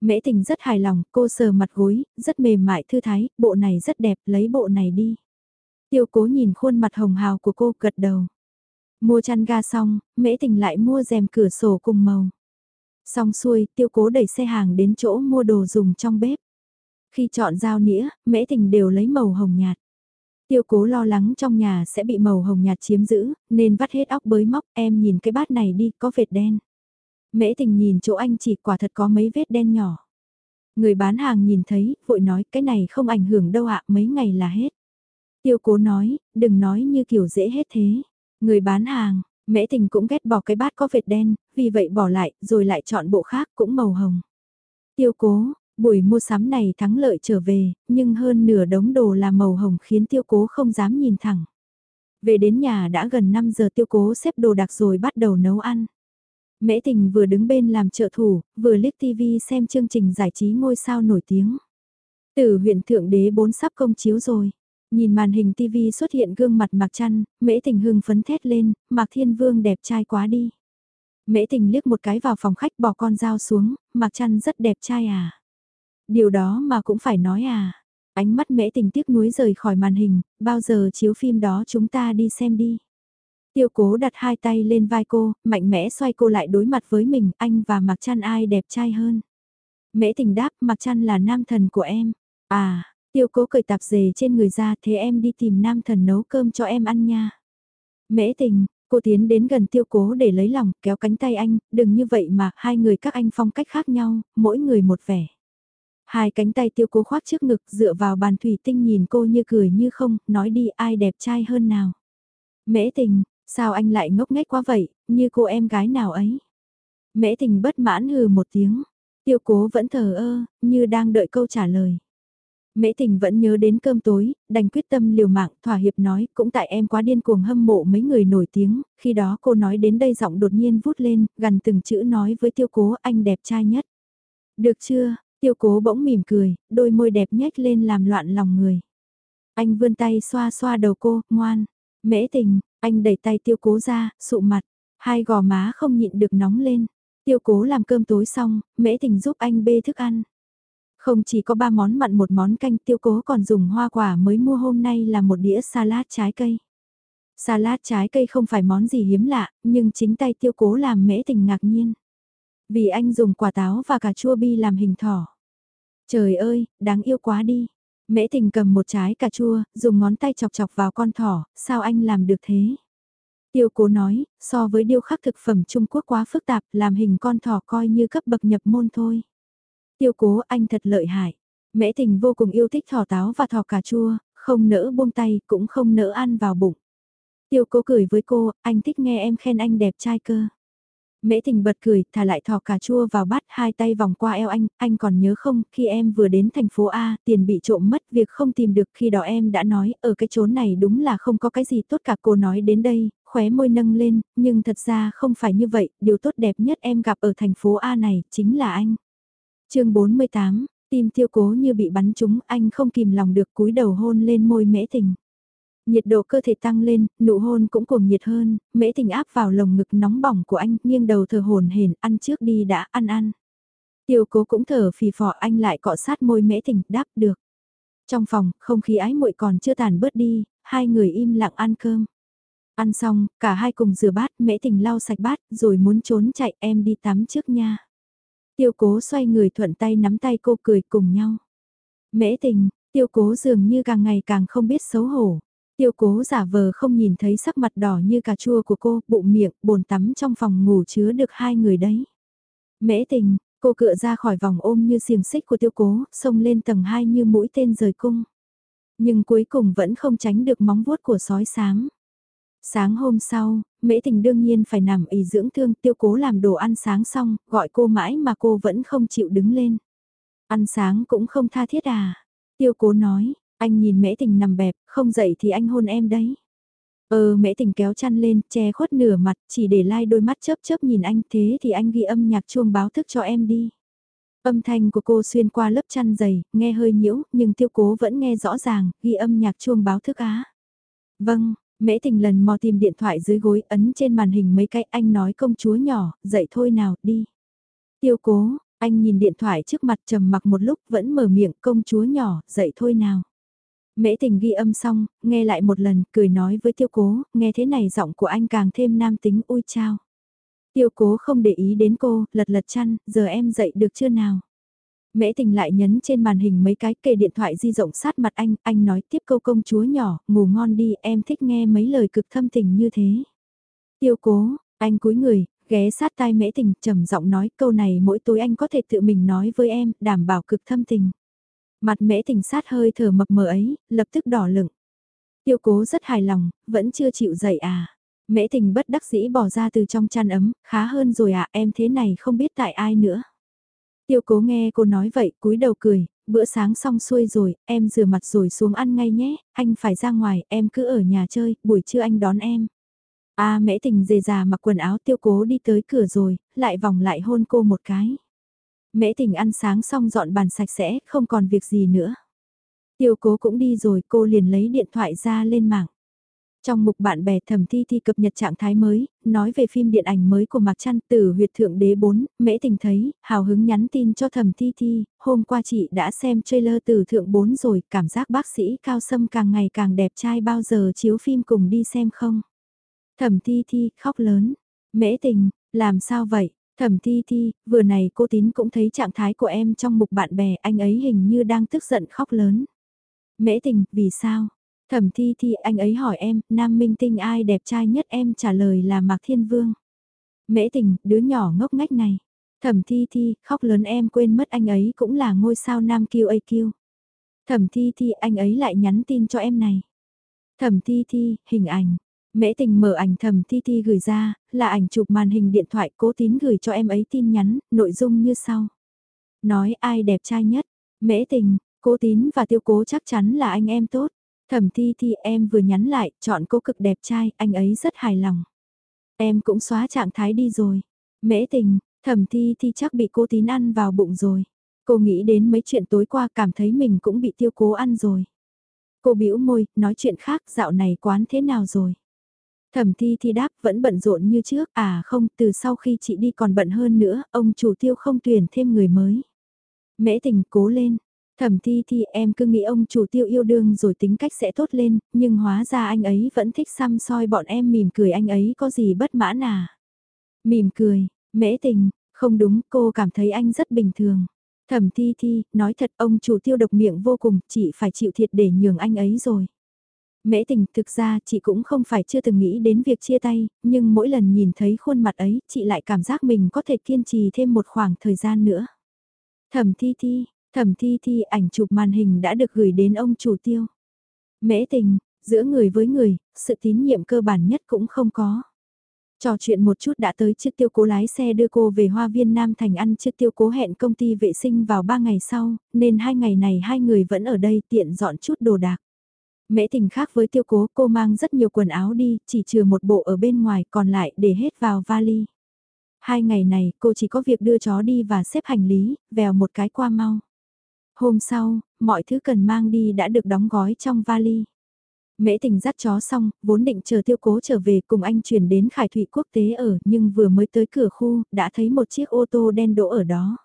Mễ tình rất hài lòng, cô sờ mặt gối, rất mềm mại thư thái, bộ này rất đẹp, lấy bộ này đi. Tiêu cố nhìn khuôn mặt hồng hào của cô gật đầu. Mua chăn ga xong, mễ tình lại mua rèm cửa sổ cùng màu. Xong xuôi, tiêu cố đẩy xe hàng đến chỗ mua đồ dùng trong bếp. Khi chọn dao nĩa, mễ tình đều lấy màu hồng nhạt. Tiêu cố lo lắng trong nhà sẽ bị màu hồng nhạt chiếm giữ, nên vắt hết óc bới móc, em nhìn cái bát này đi, có vệt đen. Mễ tình nhìn chỗ anh chỉ quả thật có mấy vết đen nhỏ. Người bán hàng nhìn thấy, vội nói cái này không ảnh hưởng đâu ạ, mấy ngày là hết. Tiêu cố nói, đừng nói như kiểu dễ hết thế. Người bán hàng, mễ tình cũng ghét bỏ cái bát có vệt đen, vì vậy bỏ lại, rồi lại chọn bộ khác cũng màu hồng. Tiêu cố, buổi mua sắm này thắng lợi trở về, nhưng hơn nửa đống đồ là màu hồng khiến tiêu cố không dám nhìn thẳng. Về đến nhà đã gần 5 giờ tiêu cố xếp đồ đặc rồi bắt đầu nấu ăn. Mễ tình vừa đứng bên làm trợ thủ, vừa liếc TV xem chương trình giải trí ngôi sao nổi tiếng. Từ huyện thượng đế bốn sắp công chiếu rồi. Nhìn màn hình TV xuất hiện gương mặt Mạc Trăn, Mễ Tình hưng phấn thét lên, Mạc Thiên Vương đẹp trai quá đi. Mễ Tình liếc một cái vào phòng khách bỏ con dao xuống, Mạc Trăn rất đẹp trai à. Điều đó mà cũng phải nói à. Ánh mắt Mễ Tình tiếc nuối rời khỏi màn hình, bao giờ chiếu phim đó chúng ta đi xem đi. Tiêu cố đặt hai tay lên vai cô, mạnh mẽ xoay cô lại đối mặt với mình, anh và Mạc Trăn ai đẹp trai hơn. Mễ tình đáp, Mạc Trăn là nam thần của em. À, tiêu cố cởi tạp dề trên người ra thế em đi tìm nam thần nấu cơm cho em ăn nha. Mễ tình, cô tiến đến gần tiêu cố để lấy lòng, kéo cánh tay anh, đừng như vậy mà, hai người các anh phong cách khác nhau, mỗi người một vẻ. Hai cánh tay tiêu cố khoác trước ngực dựa vào bàn thủy tinh nhìn cô như cười như không, nói đi ai đẹp trai hơn nào. Mễ tình, Sao anh lại ngốc nghếch quá vậy, như cô em gái nào ấy? Mễ tình bất mãn hừ một tiếng, tiêu cố vẫn thờ ơ, như đang đợi câu trả lời. Mễ tình vẫn nhớ đến cơm tối, đành quyết tâm liều mạng, thỏa hiệp nói, cũng tại em quá điên cuồng hâm mộ mấy người nổi tiếng, khi đó cô nói đến đây giọng đột nhiên vút lên, gần từng chữ nói với tiêu cố anh đẹp trai nhất. Được chưa, tiêu cố bỗng mỉm cười, đôi môi đẹp nhếch lên làm loạn lòng người. Anh vươn tay xoa xoa đầu cô, ngoan. Mễ tình, anh đẩy tay tiêu cố ra, sụ mặt. Hai gò má không nhịn được nóng lên. Tiêu cố làm cơm tối xong, mễ tình giúp anh bê thức ăn. Không chỉ có ba món mặn một món canh tiêu cố còn dùng hoa quả mới mua hôm nay là một đĩa salad trái cây. Salad trái cây không phải món gì hiếm lạ, nhưng chính tay tiêu cố làm mễ tình ngạc nhiên. Vì anh dùng quả táo và cà chua bi làm hình thỏ. Trời ơi, đáng yêu quá đi. Mễ tình cầm một trái cà chua, dùng ngón tay chọc chọc vào con thỏ, sao anh làm được thế? Tiêu cố nói, so với điêu khắc thực phẩm Trung Quốc quá phức tạp, làm hình con thỏ coi như cấp bậc nhập môn thôi. Tiêu cố anh thật lợi hại. Mễ tình vô cùng yêu thích thỏ táo và thỏ cà chua, không nỡ buông tay, cũng không nỡ ăn vào bụng. Tiêu cố cười với cô, anh thích nghe em khen anh đẹp trai cơ. Mễ tình bật cười, thả lại thỏ cà chua vào bát, hai tay vòng qua eo anh, anh còn nhớ không, khi em vừa đến thành phố A, tiền bị trộm mất, việc không tìm được, khi đó em đã nói, ở cái chốn này đúng là không có cái gì tốt cả cô nói đến đây, khóe môi nâng lên, nhưng thật ra không phải như vậy, điều tốt đẹp nhất em gặp ở thành phố A này, chính là anh. chương 48, tim tiêu cố như bị bắn trúng, anh không kìm lòng được cúi đầu hôn lên môi mễ tình. Nhiệt độ cơ thể tăng lên, nụ hôn cũng cuồng nhiệt hơn, mễ tình áp vào lồng ngực nóng bỏng của anh, nghiêng đầu thở hồn hển ăn trước đi đã, ăn ăn. Tiêu cố cũng thở phì phò anh lại cọ sát môi mễ tình, đáp được. Trong phòng, không khí ái muội còn chưa tàn bớt đi, hai người im lặng ăn cơm. Ăn xong, cả hai cùng rửa bát, mễ tình lau sạch bát, rồi muốn trốn chạy em đi tắm trước nha. Tiêu cố xoay người thuận tay nắm tay cô cười cùng nhau. Mễ tình, tiêu cố dường như càng ngày càng không biết xấu hổ. Tiêu cố giả vờ không nhìn thấy sắc mặt đỏ như cà chua của cô, bụng miệng, bồn tắm trong phòng ngủ chứa được hai người đấy. Mễ tình, cô cựa ra khỏi vòng ôm như xiềng xích của tiêu cố, xông lên tầng hai như mũi tên rời cung. Nhưng cuối cùng vẫn không tránh được móng vuốt của sói sáng. Sáng hôm sau, mễ tình đương nhiên phải nằm y dưỡng thương tiêu cố làm đồ ăn sáng xong, gọi cô mãi mà cô vẫn không chịu đứng lên. Ăn sáng cũng không tha thiết à. Tiêu cố nói, anh nhìn mễ tình nằm bẹp, không dậy thì anh hôn em đấy. Ờ mễ tình kéo chăn lên, che khuất nửa mặt, chỉ để lai đôi mắt chớp chớp nhìn anh thế thì anh ghi âm nhạc chuông báo thức cho em đi. Âm thanh của cô xuyên qua lớp chăn dày, nghe hơi nhiễu, nhưng tiêu cố vẫn nghe rõ ràng, ghi âm nhạc chuông báo thức á. Vâng, mễ tình lần mò tìm điện thoại dưới gối ấn trên màn hình mấy cái anh nói công chúa nhỏ, dậy thôi nào, đi. Tiêu cố, anh nhìn điện thoại trước mặt trầm mặc một lúc vẫn mở miệng công chúa nhỏ, dậy thôi nào. Mễ tình ghi âm xong, nghe lại một lần, cười nói với tiêu cố, nghe thế này giọng của anh càng thêm nam tính ui chao. Tiêu cố không để ý đến cô, lật lật chăn, giờ em dậy được chưa nào? Mễ tình lại nhấn trên màn hình mấy cái kề điện thoại di rộng sát mặt anh, anh nói tiếp câu công chúa nhỏ, ngủ ngon đi, em thích nghe mấy lời cực thâm tình như thế. Tiêu cố, anh cúi người, ghé sát tai mễ tình, trầm giọng nói câu này mỗi tối anh có thể tự mình nói với em, đảm bảo cực thâm tình. Mặt mễ tình sát hơi thở mập mờ ấy, lập tức đỏ lửng. Tiêu cố rất hài lòng, vẫn chưa chịu dậy à. Mễ tình bất đắc dĩ bỏ ra từ trong chăn ấm, khá hơn rồi à, em thế này không biết tại ai nữa. Tiêu cố nghe cô nói vậy, cúi đầu cười, bữa sáng xong xuôi rồi, em rửa mặt rồi xuống ăn ngay nhé, anh phải ra ngoài, em cứ ở nhà chơi, buổi trưa anh đón em. À mễ tình dề già mặc quần áo tiêu cố đi tới cửa rồi, lại vòng lại hôn cô một cái. Mễ tình ăn sáng xong dọn bàn sạch sẽ, không còn việc gì nữa. Tiêu cố cũng đi rồi, cô liền lấy điện thoại ra lên mạng. Trong mục bạn bè thẩm thi thi cập nhật trạng thái mới, nói về phim điện ảnh mới của Mạc Trăn từ huyệt thượng đế 4, mễ tình thấy, hào hứng nhắn tin cho thẩm thi thi, hôm qua chị đã xem trailer từ thượng 4 rồi, cảm giác bác sĩ cao sâm càng ngày càng đẹp trai bao giờ chiếu phim cùng đi xem không? Thẩm thi thi, khóc lớn. Mễ tình, làm sao vậy? Thẩm thi thi, vừa này cô tín cũng thấy trạng thái của em trong mục bạn bè, anh ấy hình như đang tức giận khóc lớn. Mễ tình, vì sao? Thẩm thi thi anh ấy hỏi em, nam minh tinh ai đẹp trai nhất em trả lời là Mạc Thiên Vương. Mễ tình, đứa nhỏ ngốc ngách này. Thẩm thi thi, khóc lớn em quên mất anh ấy cũng là ngôi sao nam QAQ. Thẩm thi thi anh ấy lại nhắn tin cho em này. Thẩm thi thi, hình ảnh. Mễ tình mở ảnh thầm thi thi gửi ra, là ảnh chụp màn hình điện thoại cố tín gửi cho em ấy tin nhắn, nội dung như sau. Nói ai đẹp trai nhất, mễ tình, Cố tín và tiêu cố chắc chắn là anh em tốt. Thẩm thi thi em vừa nhắn lại, chọn cô cực đẹp trai, anh ấy rất hài lòng. Em cũng xóa trạng thái đi rồi. Mễ tình, thẩm thi thi chắc bị Cố tín ăn vào bụng rồi. Cô nghĩ đến mấy chuyện tối qua cảm thấy mình cũng bị tiêu cố ăn rồi. Cô bĩu môi, nói chuyện khác, dạo này quán thế nào rồi? Thẩm thi thi đáp vẫn bận rộn như trước, à không, từ sau khi chị đi còn bận hơn nữa, ông chủ tiêu không tuyển thêm người mới. Mễ tình cố lên, thẩm thi thi em cứ nghĩ ông chủ tiêu yêu đương rồi tính cách sẽ tốt lên, nhưng hóa ra anh ấy vẫn thích xăm soi bọn em mỉm cười anh ấy có gì bất mãn à. Mỉm cười, mễ tình, không đúng cô cảm thấy anh rất bình thường. Thẩm thi thi, nói thật ông chủ tiêu độc miệng vô cùng, chị phải chịu thiệt để nhường anh ấy rồi. Mễ tình, thực ra chị cũng không phải chưa từng nghĩ đến việc chia tay, nhưng mỗi lần nhìn thấy khuôn mặt ấy, chị lại cảm giác mình có thể kiên trì thêm một khoảng thời gian nữa. Thẩm thi thi, thẩm thi thi ảnh chụp màn hình đã được gửi đến ông chủ tiêu. Mễ tình, giữa người với người, sự tín nhiệm cơ bản nhất cũng không có. Trò chuyện một chút đã tới chiếc tiêu cố lái xe đưa cô về hoa viên Nam Thành ăn chiếc tiêu cố hẹn công ty vệ sinh vào ba ngày sau, nên hai ngày này hai người vẫn ở đây tiện dọn chút đồ đạc. Mễ tình khác với tiêu cố cô mang rất nhiều quần áo đi, chỉ trừ một bộ ở bên ngoài còn lại để hết vào vali. Hai ngày này cô chỉ có việc đưa chó đi và xếp hành lý, vèo một cái qua mau. Hôm sau, mọi thứ cần mang đi đã được đóng gói trong vali. Mễ tình dắt chó xong, vốn định chờ tiêu cố trở về cùng anh chuyển đến Khải Thụy Quốc tế ở, nhưng vừa mới tới cửa khu, đã thấy một chiếc ô tô đen đỗ ở đó.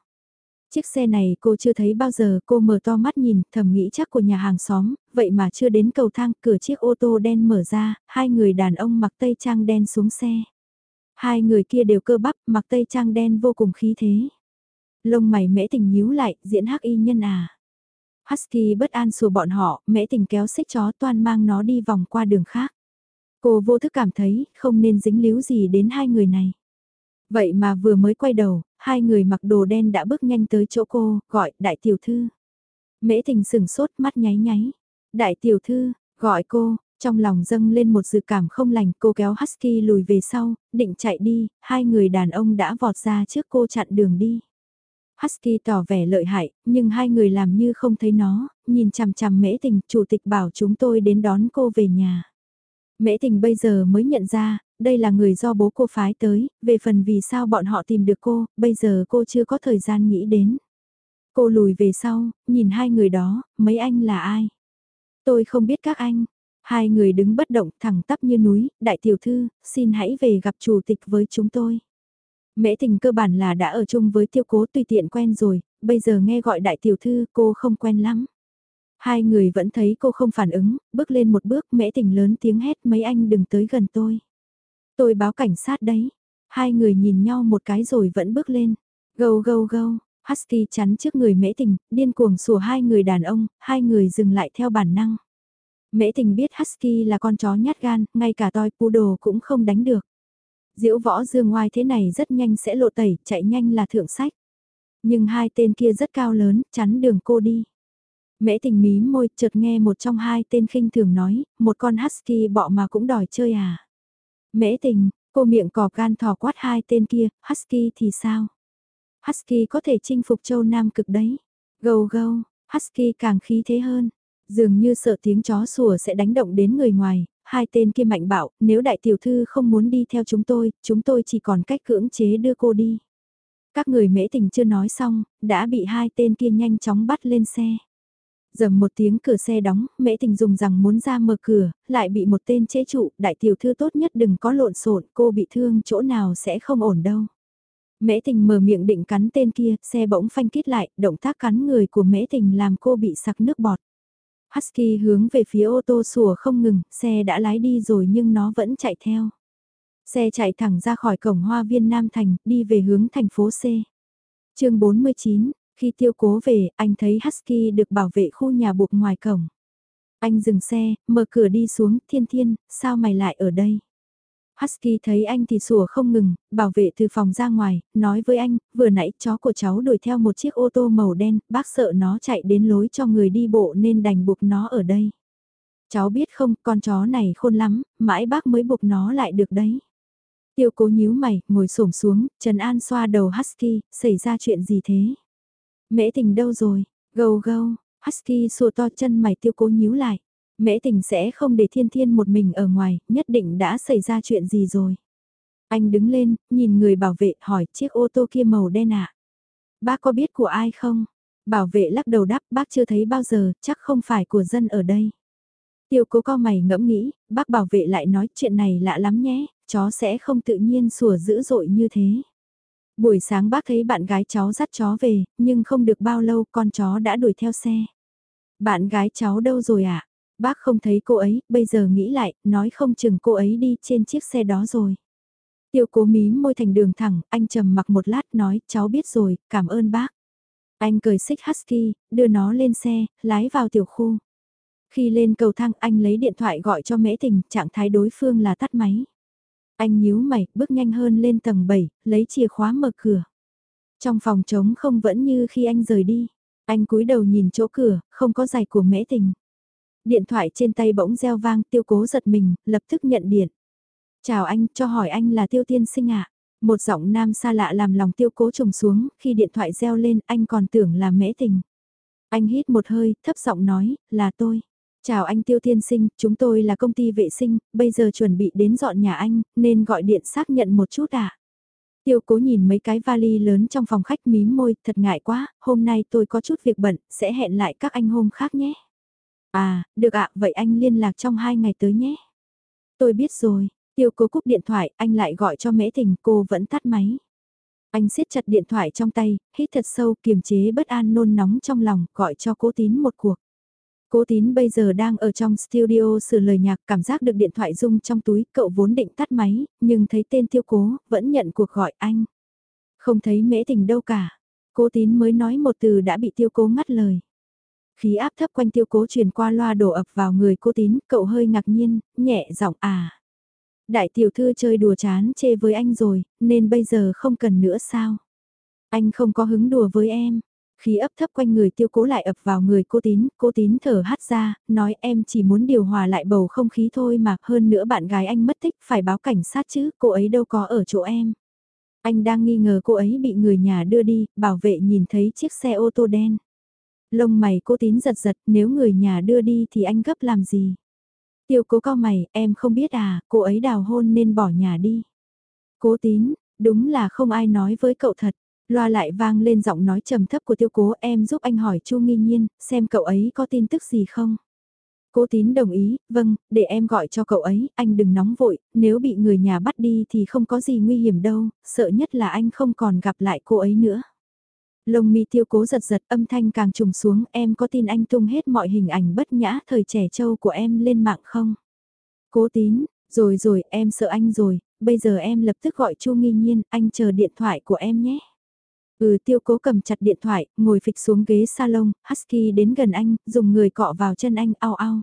Chiếc xe này cô chưa thấy bao giờ, cô mở to mắt nhìn, thầm nghĩ chắc của nhà hàng xóm, vậy mà chưa đến cầu thang, cửa chiếc ô tô đen mở ra, hai người đàn ông mặc tây trang đen xuống xe. Hai người kia đều cơ bắp, mặc tây trang đen vô cùng khí thế. Lông mày mễ tình nhíu lại, diễn hắc y nhân à. Husky bất an sủa bọn họ, mễ tình kéo xích chó toan mang nó đi vòng qua đường khác. Cô vô thức cảm thấy không nên dính líu gì đến hai người này. Vậy mà vừa mới quay đầu, hai người mặc đồ đen đã bước nhanh tới chỗ cô, gọi đại tiểu thư. Mễ tình sừng sốt mắt nháy nháy. Đại tiểu thư, gọi cô, trong lòng dâng lên một dự cảm không lành cô kéo Husky lùi về sau, định chạy đi, hai người đàn ông đã vọt ra trước cô chặn đường đi. Husky tỏ vẻ lợi hại, nhưng hai người làm như không thấy nó, nhìn chằm chằm mễ tình, chủ tịch bảo chúng tôi đến đón cô về nhà. Mễ tình bây giờ mới nhận ra, đây là người do bố cô phái tới, về phần vì sao bọn họ tìm được cô, bây giờ cô chưa có thời gian nghĩ đến. Cô lùi về sau, nhìn hai người đó, mấy anh là ai? Tôi không biết các anh. Hai người đứng bất động thẳng tắp như núi, đại tiểu thư, xin hãy về gặp chủ tịch với chúng tôi. Mễ tình cơ bản là đã ở chung với tiêu cố tùy tiện quen rồi, bây giờ nghe gọi đại tiểu thư cô không quen lắm. Hai người vẫn thấy cô không phản ứng, bước lên một bước mễ tình lớn tiếng hét mấy anh đừng tới gần tôi. Tôi báo cảnh sát đấy. Hai người nhìn nhau một cái rồi vẫn bước lên. Gâu gâu gâu, Husky chắn trước người mễ tình, điên cuồng sủa hai người đàn ông, hai người dừng lại theo bản năng. Mễ tình biết Husky là con chó nhát gan, ngay cả toi poodle cũng không đánh được. Diễu võ dương ngoài thế này rất nhanh sẽ lộ tẩy, chạy nhanh là thượng sách. Nhưng hai tên kia rất cao lớn, chắn đường cô đi. Mễ tình mí môi chợt nghe một trong hai tên khinh thường nói, một con husky bọ mà cũng đòi chơi à. Mễ tình, cô miệng cò gan thò quát hai tên kia, husky thì sao? Husky có thể chinh phục châu Nam cực đấy. Gâu gâu, husky càng khí thế hơn. Dường như sợ tiếng chó sủa sẽ đánh động đến người ngoài, hai tên kia mạnh bạo, nếu đại tiểu thư không muốn đi theo chúng tôi, chúng tôi chỉ còn cách cưỡng chế đưa cô đi. Các người mễ tình chưa nói xong, đã bị hai tên kia nhanh chóng bắt lên xe. Dầm một tiếng cửa xe đóng, mễ tình dùng rằng muốn ra mở cửa, lại bị một tên chế trụ, đại tiểu thư tốt nhất đừng có lộn xộn, cô bị thương chỗ nào sẽ không ổn đâu. Mễ tình mở miệng định cắn tên kia, xe bỗng phanh kít lại, động tác cắn người của mễ tình làm cô bị sặc nước bọt. Husky hướng về phía ô tô sủa không ngừng, xe đã lái đi rồi nhưng nó vẫn chạy theo. Xe chạy thẳng ra khỏi cổng hoa viên Nam Thành, đi về hướng thành phố C. chương 49, khi tiêu cố về, anh thấy Husky được bảo vệ khu nhà buộc ngoài cổng. Anh dừng xe, mở cửa đi xuống, thiên thiên, sao mày lại ở đây? Husky thấy anh thì sủa không ngừng, bảo vệ từ phòng ra ngoài, nói với anh, vừa nãy chó của cháu đuổi theo một chiếc ô tô màu đen, bác sợ nó chạy đến lối cho người đi bộ nên đành buộc nó ở đây. Cháu biết không, con chó này khôn lắm, mãi bác mới buộc nó lại được đấy. Tiêu cố nhíu mày, ngồi xổm xuống, Trần An xoa đầu Husky, xảy ra chuyện gì thế? Mễ tình đâu rồi? Gâu gâu, Husky sùa to chân mày tiêu cố nhíu lại. Mễ tình sẽ không để thiên thiên một mình ở ngoài, nhất định đã xảy ra chuyện gì rồi. Anh đứng lên, nhìn người bảo vệ hỏi chiếc ô tô kia màu đen ạ. Bác có biết của ai không? Bảo vệ lắc đầu đáp bác chưa thấy bao giờ, chắc không phải của dân ở đây. Tiêu cố co mày ngẫm nghĩ, bác bảo vệ lại nói chuyện này lạ lắm nhé, chó sẽ không tự nhiên sủa dữ dội như thế. Buổi sáng bác thấy bạn gái cháu dắt chó về, nhưng không được bao lâu con chó đã đuổi theo xe. Bạn gái cháu đâu rồi ạ? À? Bác không thấy cô ấy, bây giờ nghĩ lại, nói không chừng cô ấy đi trên chiếc xe đó rồi. Tiêu cố mím môi thành đường thẳng, anh trầm mặc một lát nói, cháu biết rồi, cảm ơn bác. Anh cười xích husky, đưa nó lên xe, lái vào tiểu khu. Khi lên cầu thang anh lấy điện thoại gọi cho mễ tình, trạng thái đối phương là tắt máy. Anh nhíu mày, bước nhanh hơn lên tầng 7, lấy chìa khóa mở cửa. Trong phòng trống không vẫn như khi anh rời đi. Anh cúi đầu nhìn chỗ cửa, không có giày của mễ tình. Điện thoại trên tay bỗng reo vang, tiêu cố giật mình, lập tức nhận điện. Chào anh, cho hỏi anh là tiêu tiên sinh ạ. Một giọng nam xa lạ làm lòng tiêu cố trùng xuống, khi điện thoại reo lên anh còn tưởng là mễ tình. Anh hít một hơi, thấp giọng nói, là tôi. Chào anh Tiêu Thiên Sinh, chúng tôi là công ty vệ sinh, bây giờ chuẩn bị đến dọn nhà anh, nên gọi điện xác nhận một chút ạ. À? Tiêu cố nhìn mấy cái vali lớn trong phòng khách mím môi, thật ngại quá, hôm nay tôi có chút việc bận, sẽ hẹn lại các anh hôm khác nhé. À, được ạ, vậy anh liên lạc trong hai ngày tới nhé. Tôi biết rồi, tiêu cố cúp điện thoại, anh lại gọi cho mễ tình, cô vẫn tắt máy. Anh siết chặt điện thoại trong tay, hít thật sâu, kiềm chế bất an nôn nóng trong lòng, gọi cho cố tín một cuộc. Cố tín bây giờ đang ở trong studio sửa lời nhạc cảm giác được điện thoại rung trong túi, cậu vốn định tắt máy, nhưng thấy tên tiêu cố, vẫn nhận cuộc gọi anh. Không thấy mễ tình đâu cả. Cố tín mới nói một từ đã bị tiêu cố ngắt lời. Khí áp thấp quanh tiêu cố truyền qua loa đổ ập vào người cố tín, cậu hơi ngạc nhiên, nhẹ giọng à. Đại tiểu thư chơi đùa chán chê với anh rồi, nên bây giờ không cần nữa sao? Anh không có hứng đùa với em. Khí ấp thấp quanh người tiêu cố lại ập vào người cô tín, cô tín thở hắt ra, nói em chỉ muốn điều hòa lại bầu không khí thôi mà, hơn nữa bạn gái anh mất tích, phải báo cảnh sát chứ, cô ấy đâu có ở chỗ em. Anh đang nghi ngờ cô ấy bị người nhà đưa đi, bảo vệ nhìn thấy chiếc xe ô tô đen. Lông mày cô tín giật giật, nếu người nhà đưa đi thì anh gấp làm gì? Tiêu cố cao mày, em không biết à, cô ấy đào hôn nên bỏ nhà đi. Cố tín, đúng là không ai nói với cậu thật. Loa lại vang lên giọng nói trầm thấp của tiêu cố em giúp anh hỏi Chu Nghi Nhiên, xem cậu ấy có tin tức gì không. Cố tín đồng ý, vâng, để em gọi cho cậu ấy, anh đừng nóng vội, nếu bị người nhà bắt đi thì không có gì nguy hiểm đâu, sợ nhất là anh không còn gặp lại cô ấy nữa. Lông mi tiêu cố giật giật âm thanh càng trùng xuống em có tin anh tung hết mọi hình ảnh bất nhã thời trẻ trâu của em lên mạng không? Cố tín, rồi rồi em sợ anh rồi, bây giờ em lập tức gọi Chu Nghi Nhiên, anh chờ điện thoại của em nhé. Ừ tiêu cố cầm chặt điện thoại, ngồi phịch xuống ghế salon, Husky đến gần anh, dùng người cọ vào chân anh ao ao.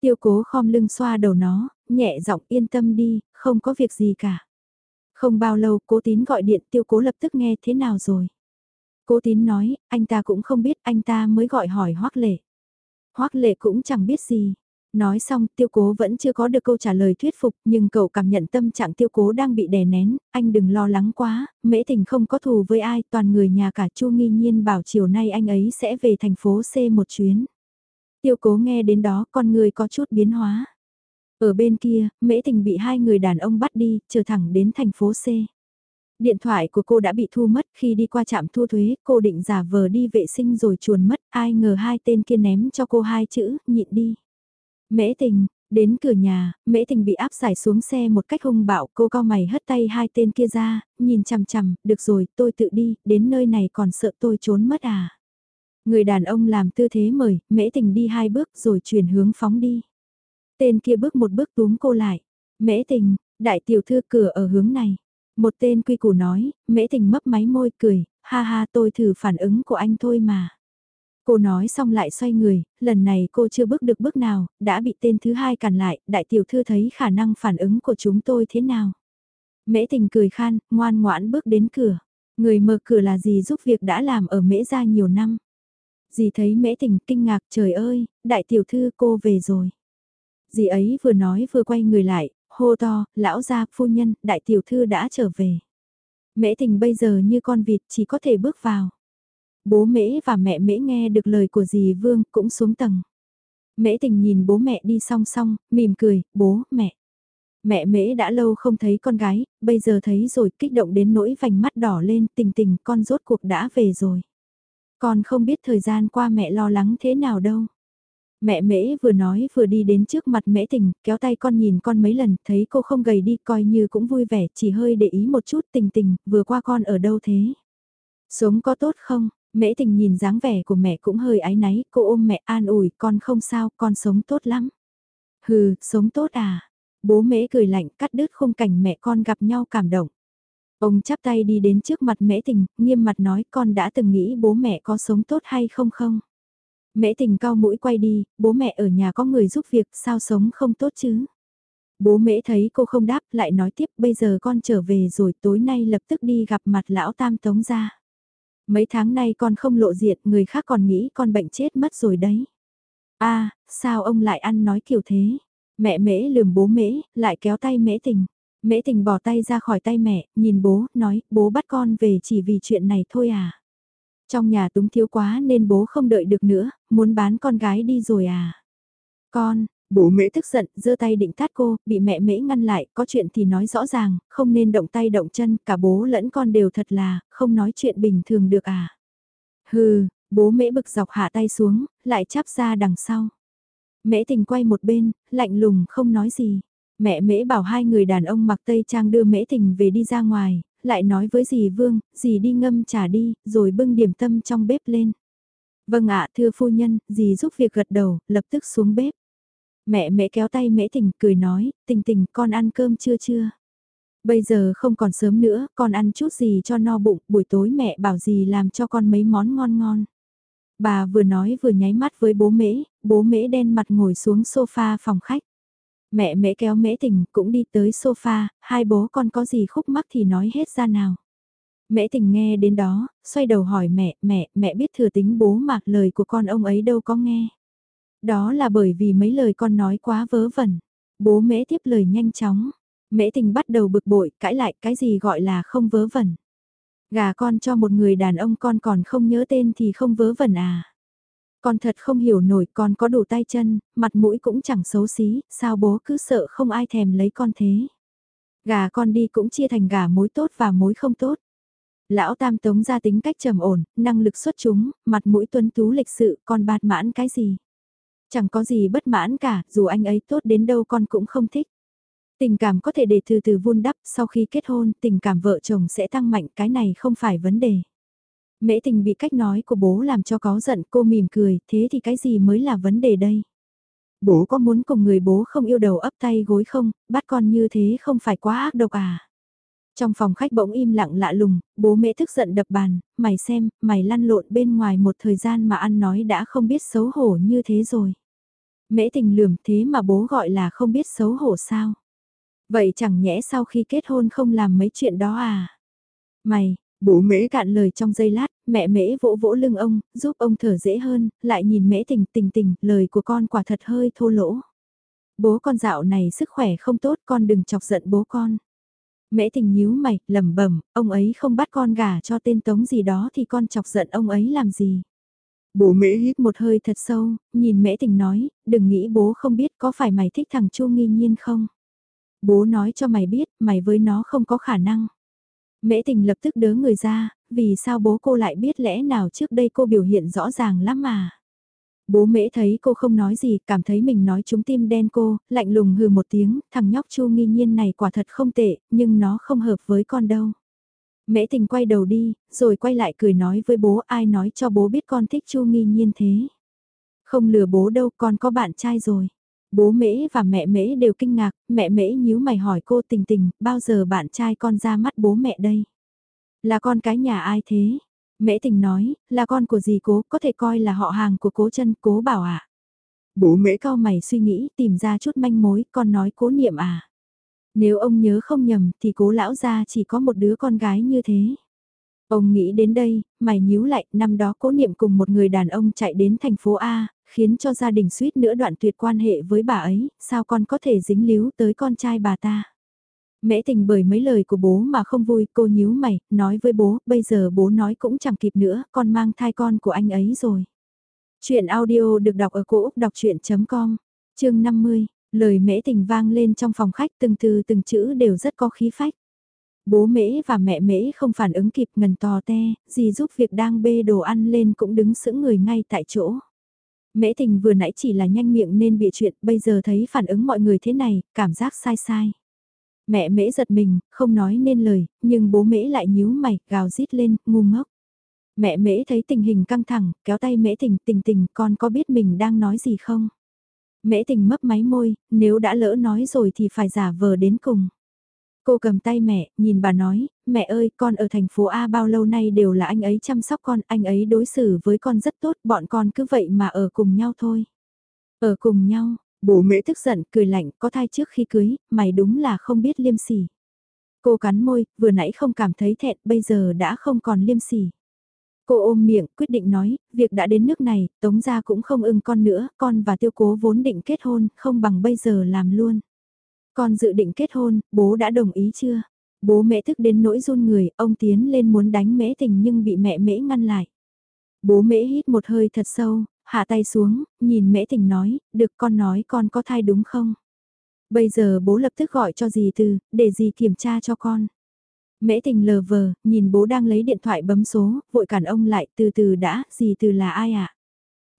Tiêu cố khom lưng xoa đầu nó, nhẹ giọng yên tâm đi, không có việc gì cả. Không bao lâu cố tín gọi điện tiêu cố lập tức nghe thế nào rồi. Cố tín nói, anh ta cũng không biết anh ta mới gọi hỏi hoắc lệ. hoắc lệ cũng chẳng biết gì. Nói xong tiêu cố vẫn chưa có được câu trả lời thuyết phục nhưng cậu cảm nhận tâm trạng tiêu cố đang bị đè nén, anh đừng lo lắng quá, mễ tình không có thù với ai, toàn người nhà cả chu nghi nhiên bảo chiều nay anh ấy sẽ về thành phố C một chuyến. Tiêu cố nghe đến đó con người có chút biến hóa. Ở bên kia, mễ tình bị hai người đàn ông bắt đi, chờ thẳng đến thành phố C. Điện thoại của cô đã bị thu mất khi đi qua trạm thu thuế, cô định giả vờ đi vệ sinh rồi chuồn mất, ai ngờ hai tên kia ném cho cô hai chữ, nhịn đi. Mễ tình, đến cửa nhà, mễ tình bị áp giải xuống xe một cách hung bạo, cô cao mày hất tay hai tên kia ra, nhìn chằm chằm, được rồi, tôi tự đi, đến nơi này còn sợ tôi trốn mất à. Người đàn ông làm tư thế mời, mễ tình đi hai bước rồi chuyển hướng phóng đi. Tên kia bước một bước túm cô lại. Mễ tình, đại tiểu thư cửa ở hướng này. Một tên quy củ nói, mễ tình mấp máy môi cười, ha ha tôi thử phản ứng của anh thôi mà. Cô nói xong lại xoay người, lần này cô chưa bước được bước nào, đã bị tên thứ hai cản lại, đại tiểu thư thấy khả năng phản ứng của chúng tôi thế nào. Mễ tình cười khan, ngoan ngoãn bước đến cửa. Người mở cửa là gì giúp việc đã làm ở mễ gia nhiều năm. Dì thấy mễ tình kinh ngạc trời ơi, đại tiểu thư cô về rồi. Dì ấy vừa nói vừa quay người lại, hô to, lão gia, phu nhân, đại tiểu thư đã trở về. Mễ tình bây giờ như con vịt chỉ có thể bước vào. Bố mễ và mẹ mễ nghe được lời của dì Vương cũng xuống tầng. Mễ tình nhìn bố mẹ đi song song, mỉm cười, bố, mẹ. Mẹ mễ đã lâu không thấy con gái, bây giờ thấy rồi kích động đến nỗi vành mắt đỏ lên tình tình con rốt cuộc đã về rồi. Con không biết thời gian qua mẹ lo lắng thế nào đâu. Mẹ mễ vừa nói vừa đi đến trước mặt mễ tình, kéo tay con nhìn con mấy lần, thấy cô không gầy đi, coi như cũng vui vẻ, chỉ hơi để ý một chút tình tình, vừa qua con ở đâu thế? Sống có tốt không? Mễ tình nhìn dáng vẻ của mẹ cũng hơi áy náy, cô ôm mẹ an ủi, con không sao, con sống tốt lắm. Hừ, sống tốt à? Bố mễ cười lạnh cắt đứt khung cảnh mẹ con gặp nhau cảm động. Ông chắp tay đi đến trước mặt mễ tình, nghiêm mặt nói con đã từng nghĩ bố mẹ có sống tốt hay không không? Mễ tình cao mũi quay đi, bố mẹ ở nhà có người giúp việc, sao sống không tốt chứ? Bố mễ thấy cô không đáp, lại nói tiếp bây giờ con trở về rồi tối nay lập tức đi gặp mặt lão tam tống ra. Mấy tháng nay con không lộ diện, người khác còn nghĩ con bệnh chết mất rồi đấy. a à, sao ông lại ăn nói kiểu thế? Mẹ mễ lườm bố mễ, lại kéo tay mễ tình. Mễ tình bỏ tay ra khỏi tay mẹ, nhìn bố, nói, bố bắt con về chỉ vì chuyện này thôi à. Trong nhà túng thiếu quá nên bố không đợi được nữa, muốn bán con gái đi rồi à. Con, bố mễ tức giận, giơ tay định tát cô, bị mẹ mễ ngăn lại, có chuyện thì nói rõ ràng, không nên động tay động chân, cả bố lẫn con đều thật là, không nói chuyện bình thường được à. Hừ, bố mễ bực dọc hạ tay xuống, lại chắp ra đằng sau. Mễ tình quay một bên, lạnh lùng không nói gì. Mẹ mễ bảo hai người đàn ông mặc tây trang đưa mễ tình về đi ra ngoài, lại nói với dì Vương, dì đi ngâm trà đi, rồi bưng điểm tâm trong bếp lên. Vâng ạ thưa phu nhân, dì giúp việc gật đầu, lập tức xuống bếp. Mẹ mẹ kéo tay mễ tình, cười nói, tình tình con ăn cơm chưa chưa? Bây giờ không còn sớm nữa, con ăn chút gì cho no bụng, buổi tối mẹ bảo gì làm cho con mấy món ngon ngon. Bà vừa nói vừa nháy mắt với bố mễ, bố mễ đen mặt ngồi xuống sofa phòng khách. Mẹ mễ kéo mễ tình cũng đi tới sofa, hai bố con có gì khúc mắc thì nói hết ra nào. Mễ tình nghe đến đó, xoay đầu hỏi mẹ, mẹ, mẹ biết thừa tính bố mạc lời của con ông ấy đâu có nghe. Đó là bởi vì mấy lời con nói quá vớ vẩn. Bố mễ tiếp lời nhanh chóng. Mễ tình bắt đầu bực bội, cãi lại cái gì gọi là không vớ vẩn. Gà con cho một người đàn ông con còn không nhớ tên thì không vớ vẩn à. Con thật không hiểu nổi con có đủ tay chân, mặt mũi cũng chẳng xấu xí, sao bố cứ sợ không ai thèm lấy con thế. Gà con đi cũng chia thành gà mối tốt và mối không tốt. Lão Tam Tống ra tính cách trầm ổn, năng lực xuất chúng, mặt mũi tuân tú lịch sự, con bạt mãn cái gì. Chẳng có gì bất mãn cả, dù anh ấy tốt đến đâu con cũng không thích. Tình cảm có thể để từ từ vun đắp, sau khi kết hôn, tình cảm vợ chồng sẽ tăng mạnh, cái này không phải vấn đề. Mễ tình bị cách nói của bố làm cho có giận cô mỉm cười, thế thì cái gì mới là vấn đề đây? Bố có muốn cùng người bố không yêu đầu ấp tay gối không, bắt con như thế không phải quá ác độc à? Trong phòng khách bỗng im lặng lạ lùng, bố mẹ thức giận đập bàn, mày xem, mày lăn lộn bên ngoài một thời gian mà ăn nói đã không biết xấu hổ như thế rồi. Mễ tình lườm thế mà bố gọi là không biết xấu hổ sao? Vậy chẳng nhẽ sau khi kết hôn không làm mấy chuyện đó à? Mày, bố mễ cạn lời trong giây lát, mẹ mễ vỗ vỗ lưng ông, giúp ông thở dễ hơn, lại nhìn mễ tình tình tình, lời của con quả thật hơi thô lỗ. Bố con dạo này sức khỏe không tốt con đừng chọc giận bố con. Mễ tình nhíu mày, lẩm bẩm, ông ấy không bắt con gả cho tên tống gì đó thì con chọc giận ông ấy làm gì. Bố mễ hít một hơi thật sâu, nhìn mễ tình nói, đừng nghĩ bố không biết có phải mày thích thằng chu nghi nhiên không. Bố nói cho mày biết, mày với nó không có khả năng. Mễ tình lập tức đớ người ra, vì sao bố cô lại biết lẽ nào trước đây cô biểu hiện rõ ràng lắm mà. Bố mễ thấy cô không nói gì, cảm thấy mình nói trúng tim đen cô, lạnh lùng hừ một tiếng, thằng nhóc chu nghi nhiên này quả thật không tệ, nhưng nó không hợp với con đâu. Mễ tình quay đầu đi, rồi quay lại cười nói với bố ai nói cho bố biết con thích chu nghi nhiên thế. Không lừa bố đâu, con có bạn trai rồi. Bố mễ và mẹ mễ đều kinh ngạc, mẹ mễ nhíu mày hỏi cô tình tình, bao giờ bạn trai con ra mắt bố mẹ đây? Là con cái nhà ai thế? Mễ tình nói, là con của dì cố, có thể coi là họ hàng của cố chân cố bảo ạ. À? Bố mễ cao mày suy nghĩ, tìm ra chút manh mối, con nói cố niệm à. Nếu ông nhớ không nhầm, thì cố lão gia chỉ có một đứa con gái như thế. Ông nghĩ đến đây, mày nhíu lại, năm đó cố niệm cùng một người đàn ông chạy đến thành phố A, khiến cho gia đình suýt nữa đoạn tuyệt quan hệ với bà ấy, sao con có thể dính líu tới con trai bà ta. Mễ tình bởi mấy lời của bố mà không vui, cô nhíu mày, nói với bố, bây giờ bố nói cũng chẳng kịp nữa, con mang thai con của anh ấy rồi. Chuyện audio được đọc ở cổ Úc đọc chuyện.com, chương 50, lời mễ tình vang lên trong phòng khách từng từ từng chữ đều rất có khí phách. Bố mễ và mẹ mễ không phản ứng kịp ngần tò te, gì giúp việc đang bê đồ ăn lên cũng đứng sững người ngay tại chỗ. Mễ tình vừa nãy chỉ là nhanh miệng nên bị chuyện, bây giờ thấy phản ứng mọi người thế này, cảm giác sai sai. Mẹ mễ giật mình, không nói nên lời, nhưng bố mễ lại nhíu mày, gào rít lên, ngu ngốc. Mẹ mễ thấy tình hình căng thẳng, kéo tay mễ tình, tình tình, con có biết mình đang nói gì không? Mễ tình mấp máy môi, nếu đã lỡ nói rồi thì phải giả vờ đến cùng. Cô cầm tay mẹ, nhìn bà nói, mẹ ơi, con ở thành phố A bao lâu nay đều là anh ấy chăm sóc con, anh ấy đối xử với con rất tốt, bọn con cứ vậy mà ở cùng nhau thôi. Ở cùng nhau, bố mễ tức giận, cười lạnh, có thai trước khi cưới, mày đúng là không biết liêm sỉ. Cô cắn môi, vừa nãy không cảm thấy thẹn, bây giờ đã không còn liêm sỉ. Cô ôm miệng, quyết định nói, việc đã đến nước này, tống gia cũng không ưng con nữa, con và tiêu cố vốn định kết hôn, không bằng bây giờ làm luôn. Con dự định kết hôn, bố đã đồng ý chưa? Bố mẹ thức đến nỗi run người, ông tiến lên muốn đánh mễ tình nhưng bị mẹ mễ ngăn lại. Bố mễ hít một hơi thật sâu, hạ tay xuống, nhìn mễ tình nói, được con nói con có thai đúng không? Bây giờ bố lập tức gọi cho dì từ, để dì kiểm tra cho con. Mễ tình lờ vờ, nhìn bố đang lấy điện thoại bấm số, vội cản ông lại, từ từ đã, dì từ là ai ạ? À?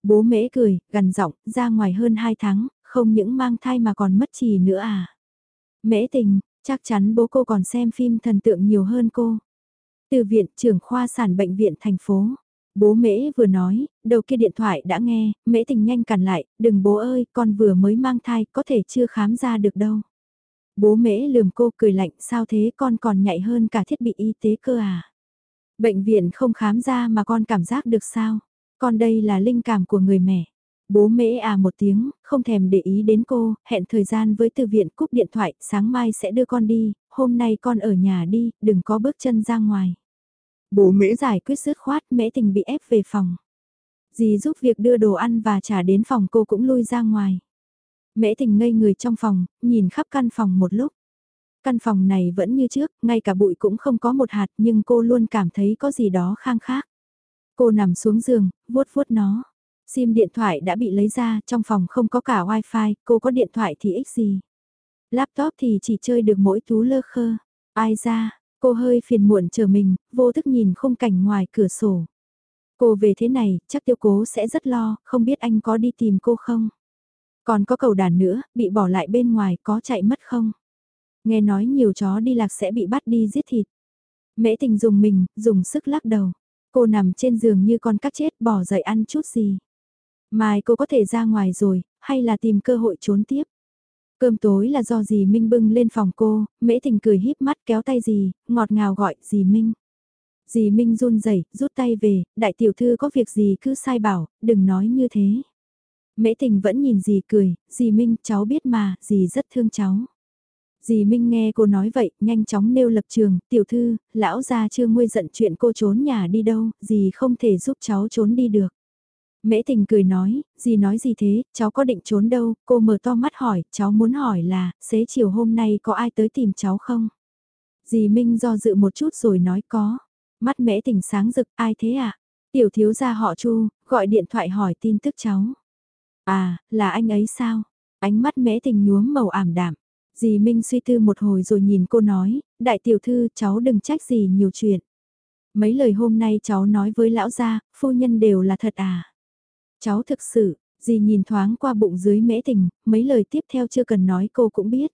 Bố mễ cười, gần giọng, ra ngoài hơn 2 tháng, không những mang thai mà còn mất trì nữa à? Mễ tình, chắc chắn bố cô còn xem phim thần tượng nhiều hơn cô. Từ viện trưởng khoa sản bệnh viện thành phố. Bố mễ vừa nói, đầu kia điện thoại đã nghe, mễ tình nhanh cản lại, đừng bố ơi, con vừa mới mang thai, có thể chưa khám ra được đâu. Bố mễ lườm cô cười lạnh, sao thế con còn nhạy hơn cả thiết bị y tế cơ à? Bệnh viện không khám ra mà con cảm giác được sao? Con đây là linh cảm của người mẹ. Bố mễ à một tiếng, không thèm để ý đến cô, hẹn thời gian với từ viện cúp điện thoại, sáng mai sẽ đưa con đi, hôm nay con ở nhà đi, đừng có bước chân ra ngoài. Bố mễ giải quyết dứt khoát, mễ tình bị ép về phòng. Dì giúp việc đưa đồ ăn và trả đến phòng cô cũng lui ra ngoài. Mễ tình ngây người trong phòng, nhìn khắp căn phòng một lúc. Căn phòng này vẫn như trước, ngay cả bụi cũng không có một hạt nhưng cô luôn cảm thấy có gì đó khang khác. Cô nằm xuống giường, vuốt vuốt nó. SIM điện thoại đã bị lấy ra, trong phòng không có cả wifi, cô có điện thoại thì ích gì. Laptop thì chỉ chơi được mỗi tú lơ khơ. Ai ra, cô hơi phiền muộn chờ mình, vô thức nhìn khung cảnh ngoài cửa sổ. Cô về thế này, chắc tiêu cố sẽ rất lo, không biết anh có đi tìm cô không? Còn có cầu đàn nữa, bị bỏ lại bên ngoài có chạy mất không? Nghe nói nhiều chó đi lạc sẽ bị bắt đi giết thịt. Mễ tình dùng mình, dùng sức lắc đầu. Cô nằm trên giường như con cắt chết bỏ dậy ăn chút gì. Mai cô có thể ra ngoài rồi, hay là tìm cơ hội trốn tiếp. Cơm tối là do dì Minh bưng lên phòng cô, mễ tình cười híp mắt kéo tay dì, ngọt ngào gọi dì Minh. Dì Minh run rẩy rút tay về, đại tiểu thư có việc gì cứ sai bảo, đừng nói như thế. Mễ tình vẫn nhìn dì cười, dì Minh cháu biết mà, dì rất thương cháu. Dì Minh nghe cô nói vậy, nhanh chóng nêu lập trường, tiểu thư, lão gia chưa nguôi giận chuyện cô trốn nhà đi đâu, dì không thể giúp cháu trốn đi được. Mễ tình cười nói, gì nói gì thế, cháu có định trốn đâu, cô mở to mắt hỏi, cháu muốn hỏi là, xế chiều hôm nay có ai tới tìm cháu không? Dì Minh do dự một chút rồi nói có. Mắt mễ tình sáng rực, ai thế ạ? À? Tiểu thiếu gia họ Chu, gọi điện thoại hỏi tin tức cháu. À, là anh ấy sao? Ánh mắt mễ tình nhuốm màu ảm đạm. Dì Minh suy tư một hồi rồi nhìn cô nói, đại tiểu thư cháu đừng trách gì nhiều chuyện. Mấy lời hôm nay cháu nói với lão gia, phu nhân đều là thật à? Cháu thực sự, dì nhìn thoáng qua bụng dưới mễ tình, mấy lời tiếp theo chưa cần nói cô cũng biết.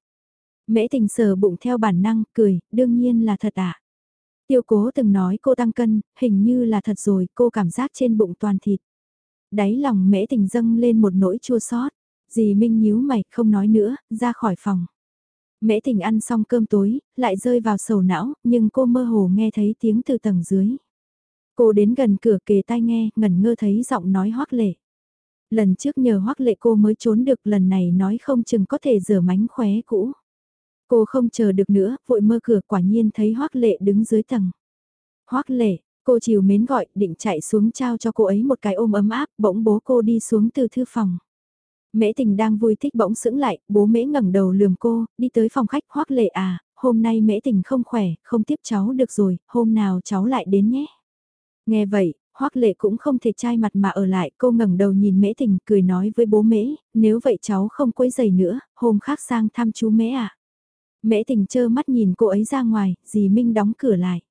Mễ tình sờ bụng theo bản năng, cười, đương nhiên là thật ạ. À. Tiêu cố từng nói cô tăng cân, hình như là thật rồi, cô cảm giác trên bụng toàn thịt. Đáy lòng mễ tình dâng lên một nỗi chua xót. Dì Minh nhíu mày, không nói nữa, ra khỏi phòng. Mễ tình ăn xong cơm tối, lại rơi vào sầu não, nhưng cô mơ hồ nghe thấy tiếng từ tầng dưới. Cô đến gần cửa kề tai nghe, ngẩn ngơ thấy giọng nói hoắc lệ. Lần trước nhờ hoắc lệ cô mới trốn được lần này nói không chừng có thể rửa mánh khóe cũ. Cô không chờ được nữa, vội mơ cửa quả nhiên thấy hoắc lệ đứng dưới tầng. hoắc lệ, cô chiều mến gọi, định chạy xuống trao cho cô ấy một cái ôm ấm áp, bỗng bố cô đi xuống từ thư phòng. Mễ tình đang vui thích bỗng sững lại, bố mễ ngẩng đầu lườm cô, đi tới phòng khách hoắc lệ à, hôm nay mễ tình không khỏe, không tiếp cháu được rồi, hôm nào cháu lại đến nhé. Nghe vậy, Hoắc lệ cũng không thể trai mặt mà ở lại, cô ngẩng đầu nhìn mễ tình, cười nói với bố mễ, nếu vậy cháu không quấy giày nữa, hôm khác sang thăm chú mễ ạ. À. Mễ tình chơ mắt nhìn cô ấy ra ngoài, dì Minh đóng cửa lại.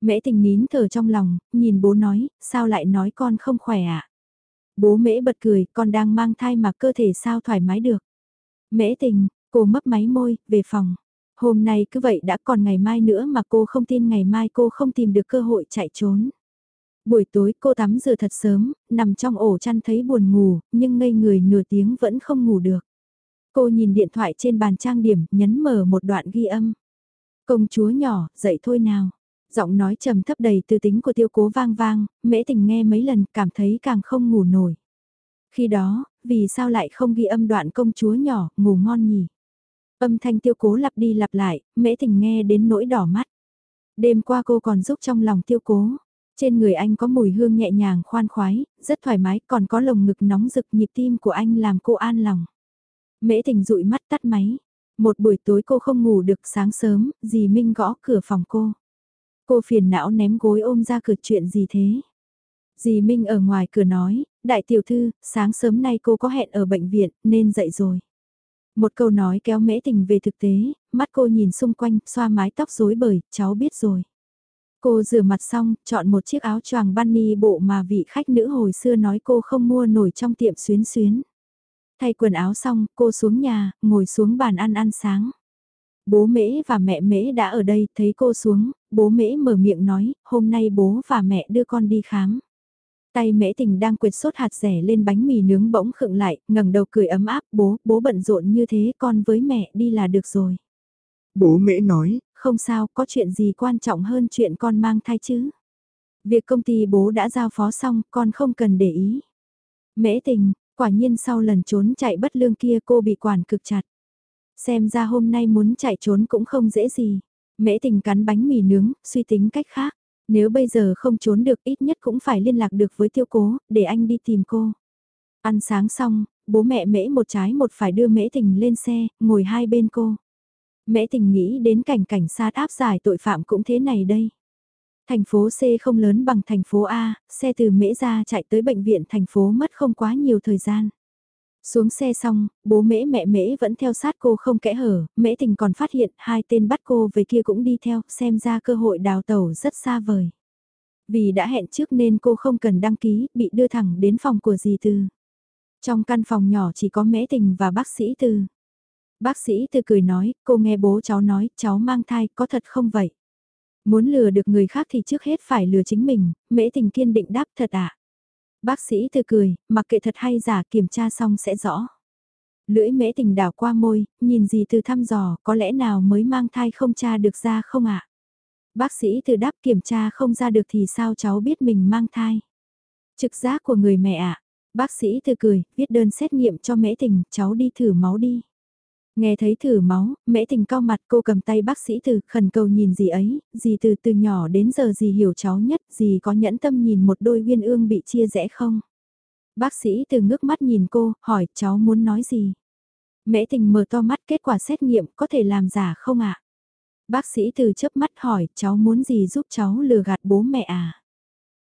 Mễ tình nín thở trong lòng, nhìn bố nói, sao lại nói con không khỏe ạ? À? Bố mễ bật cười, con đang mang thai mà cơ thể sao thoải mái được. Mễ tình, cô mấp máy môi, về phòng. Hôm nay cứ vậy đã còn ngày mai nữa mà cô không tin ngày mai cô không tìm được cơ hội chạy trốn. Buổi tối cô tắm rửa thật sớm, nằm trong ổ chăn thấy buồn ngủ, nhưng ngây người nửa tiếng vẫn không ngủ được. Cô nhìn điện thoại trên bàn trang điểm, nhấn mở một đoạn ghi âm. Công chúa nhỏ, dậy thôi nào. Giọng nói trầm thấp đầy tư tính của tiêu cố vang vang, mễ tình nghe mấy lần cảm thấy càng không ngủ nổi. Khi đó, vì sao lại không ghi âm đoạn công chúa nhỏ, ngủ ngon nhỉ? Âm thanh tiêu cố lặp đi lặp lại, mễ tình nghe đến nỗi đỏ mắt. Đêm qua cô còn giúp trong lòng tiêu cố. Trên người anh có mùi hương nhẹ nhàng khoan khoái, rất thoải mái, còn có lồng ngực nóng rực nhịp tim của anh làm cô an lòng. Mễ tình dụi mắt tắt máy. Một buổi tối cô không ngủ được sáng sớm, dì Minh gõ cửa phòng cô. Cô phiền não ném gối ôm ra cửa chuyện gì thế? Dì Minh ở ngoài cửa nói, đại tiểu thư, sáng sớm nay cô có hẹn ở bệnh viện, nên dậy rồi. Một câu nói kéo mễ tình về thực tế, mắt cô nhìn xung quanh, xoa mái tóc rối bời, cháu biết rồi. Cô rửa mặt xong, chọn một chiếc áo choàng bunny bộ mà vị khách nữ hồi xưa nói cô không mua nổi trong tiệm xuyến xuyến. Thay quần áo xong, cô xuống nhà, ngồi xuống bàn ăn ăn sáng. Bố mễ và mẹ mễ đã ở đây, thấy cô xuống, bố mễ mở miệng nói, hôm nay bố và mẹ đưa con đi khám. Tay mễ tình đang quệt sốt hạt rẻ lên bánh mì nướng bỗng khựng lại, ngẩng đầu cười ấm áp, bố, bố bận rộn như thế, con với mẹ đi là được rồi. Bố mễ nói, không sao, có chuyện gì quan trọng hơn chuyện con mang thai chứ. Việc công ty bố đã giao phó xong, con không cần để ý. Mễ tình, quả nhiên sau lần trốn chạy bất lương kia cô bị quản cực chặt. Xem ra hôm nay muốn chạy trốn cũng không dễ gì. Mễ tình cắn bánh mì nướng, suy tính cách khác. Nếu bây giờ không trốn được ít nhất cũng phải liên lạc được với tiêu cố, để anh đi tìm cô. Ăn sáng xong, bố mẹ mễ một trái một phải đưa mễ tình lên xe, ngồi hai bên cô. Mễ tình nghĩ đến cảnh cảnh sát áp giải tội phạm cũng thế này đây. Thành phố C không lớn bằng thành phố A, xe từ mễ ra chạy tới bệnh viện thành phố mất không quá nhiều thời gian. Xuống xe xong, bố mễ mẹ mễ vẫn theo sát cô không kẽ hở, mễ tình còn phát hiện hai tên bắt cô về kia cũng đi theo, xem ra cơ hội đào tẩu rất xa vời. Vì đã hẹn trước nên cô không cần đăng ký, bị đưa thẳng đến phòng của dì Tư. Trong căn phòng nhỏ chỉ có mễ tình và bác sĩ Tư. Bác sĩ từ cười nói, cô nghe bố cháu nói, cháu mang thai, có thật không vậy? Muốn lừa được người khác thì trước hết phải lừa chính mình, mễ tình kiên định đáp thật ạ. À? Bác sĩ từ cười, mặc kệ thật hay giả kiểm tra xong sẽ rõ. Lưỡi mễ tình đảo qua môi, nhìn gì từ thăm dò, có lẽ nào mới mang thai không tra được ra không ạ? Bác sĩ từ đáp kiểm tra không ra được thì sao cháu biết mình mang thai? Trực giác của người mẹ ạ. Bác sĩ từ cười, viết đơn xét nghiệm cho mễ tình, cháu đi thử máu đi. Nghe thấy thử máu, mễ tình cao mặt cô cầm tay bác sĩ từ khẩn cầu nhìn gì ấy, gì từ từ nhỏ đến giờ gì hiểu cháu nhất, gì có nhẫn tâm nhìn một đôi uyên ương bị chia rẽ không? Bác sĩ từ ngước mắt nhìn cô, hỏi cháu muốn nói gì? Mễ tình mở to mắt kết quả xét nghiệm có thể làm giả không ạ? Bác sĩ từ chớp mắt hỏi cháu muốn gì giúp cháu lừa gạt bố mẹ à?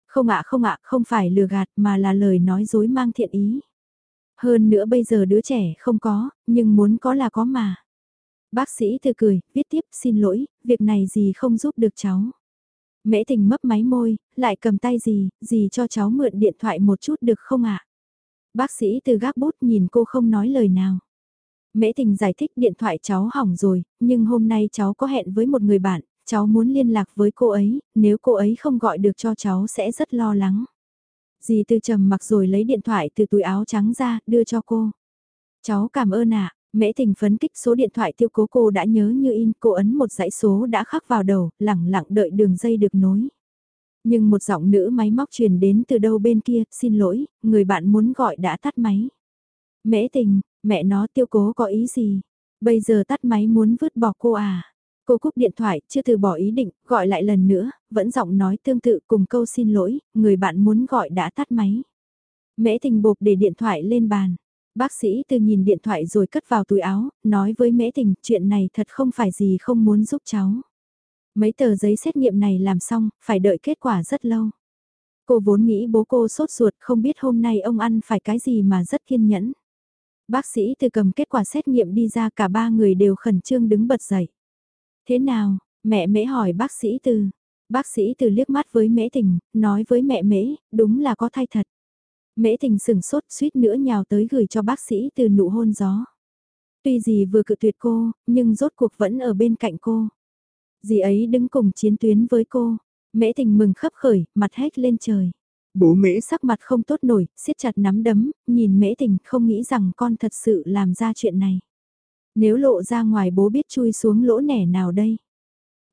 Không ạ không ạ không phải lừa gạt mà là lời nói dối mang thiện ý. Hơn nữa bây giờ đứa trẻ không có, nhưng muốn có là có mà. Bác sĩ thư cười, viết tiếp xin lỗi, việc này gì không giúp được cháu. Mễ tình mấp máy môi, lại cầm tay gì, gì cho cháu mượn điện thoại một chút được không ạ? Bác sĩ từ gác bút nhìn cô không nói lời nào. Mễ tình giải thích điện thoại cháu hỏng rồi, nhưng hôm nay cháu có hẹn với một người bạn, cháu muốn liên lạc với cô ấy, nếu cô ấy không gọi được cho cháu sẽ rất lo lắng. Dì tư trầm mặc rồi lấy điện thoại từ túi áo trắng ra, đưa cho cô. Cháu cảm ơn ạ, mễ tình phấn kích số điện thoại tiêu cố cô đã nhớ như in, cô ấn một dãy số đã khắc vào đầu, lẳng lặng đợi đường dây được nối. Nhưng một giọng nữ máy móc truyền đến từ đâu bên kia, xin lỗi, người bạn muốn gọi đã tắt máy. Mễ tình, mẹ nó tiêu cố có ý gì? Bây giờ tắt máy muốn vứt bỏ cô à? Cô cúp điện thoại, chưa từ bỏ ý định, gọi lại lần nữa, vẫn giọng nói tương tự cùng câu xin lỗi, người bạn muốn gọi đã tắt máy. Mễ tình bộp để điện thoại lên bàn. Bác sĩ từ nhìn điện thoại rồi cất vào túi áo, nói với mễ tình chuyện này thật không phải gì không muốn giúp cháu. Mấy tờ giấy xét nghiệm này làm xong, phải đợi kết quả rất lâu. Cô vốn nghĩ bố cô sốt ruột không biết hôm nay ông ăn phải cái gì mà rất kiên nhẫn. Bác sĩ từ cầm kết quả xét nghiệm đi ra cả ba người đều khẩn trương đứng bật dậy. Thế nào, mẹ mễ hỏi bác sĩ từ. Bác sĩ từ liếc mắt với mễ tình, nói với mẹ mễ, đúng là có thai thật. Mễ tình sừng sốt suýt nữa nhào tới gửi cho bác sĩ từ nụ hôn gió. Tuy gì vừa cự tuyệt cô, nhưng rốt cuộc vẫn ở bên cạnh cô. Dì ấy đứng cùng chiến tuyến với cô. Mễ tình mừng khấp khởi, mặt hét lên trời. Bố mễ sắc mặt không tốt nổi, siết chặt nắm đấm, nhìn mễ tình không nghĩ rằng con thật sự làm ra chuyện này. Nếu lộ ra ngoài bố biết chui xuống lỗ nẻ nào đây?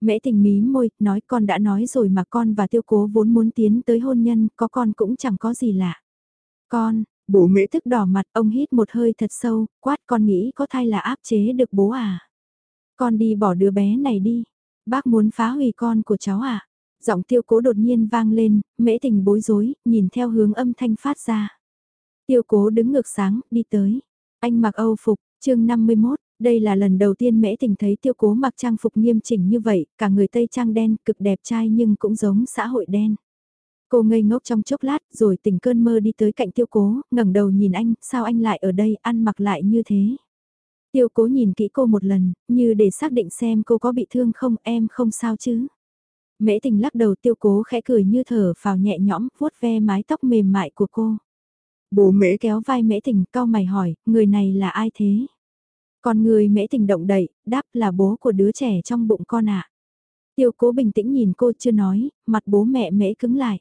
Mễ tình mí môi, nói con đã nói rồi mà con và tiêu cố vốn muốn tiến tới hôn nhân, có con cũng chẳng có gì lạ. Con, bố mễ thức đỏ mặt, ông hít một hơi thật sâu, quát con nghĩ có thai là áp chế được bố à? Con đi bỏ đứa bé này đi, bác muốn phá hủy con của cháu à? Giọng tiêu cố đột nhiên vang lên, mễ tình bối rối, nhìn theo hướng âm thanh phát ra. Tiêu cố đứng ngược sáng, đi tới. Anh mặc âu phục, chương 51, đây là lần đầu tiên mễ tình thấy tiêu cố mặc trang phục nghiêm chỉnh như vậy, cả người Tây trang đen cực đẹp trai nhưng cũng giống xã hội đen. Cô ngây ngốc trong chốc lát rồi tỉnh cơn mơ đi tới cạnh tiêu cố, ngẩng đầu nhìn anh, sao anh lại ở đây ăn mặc lại như thế. Tiêu cố nhìn kỹ cô một lần, như để xác định xem cô có bị thương không em không sao chứ. Mễ tình lắc đầu tiêu cố khẽ cười như thở phào nhẹ nhõm, vuốt ve mái tóc mềm mại của cô. Bố mễ kéo vai mễ tình, cao mày hỏi, người này là ai thế? Còn người mễ tình động đậy, đáp là bố của đứa trẻ trong bụng con ạ. Tiêu cố bình tĩnh nhìn cô chưa nói, mặt bố mẹ mễ cứng lại.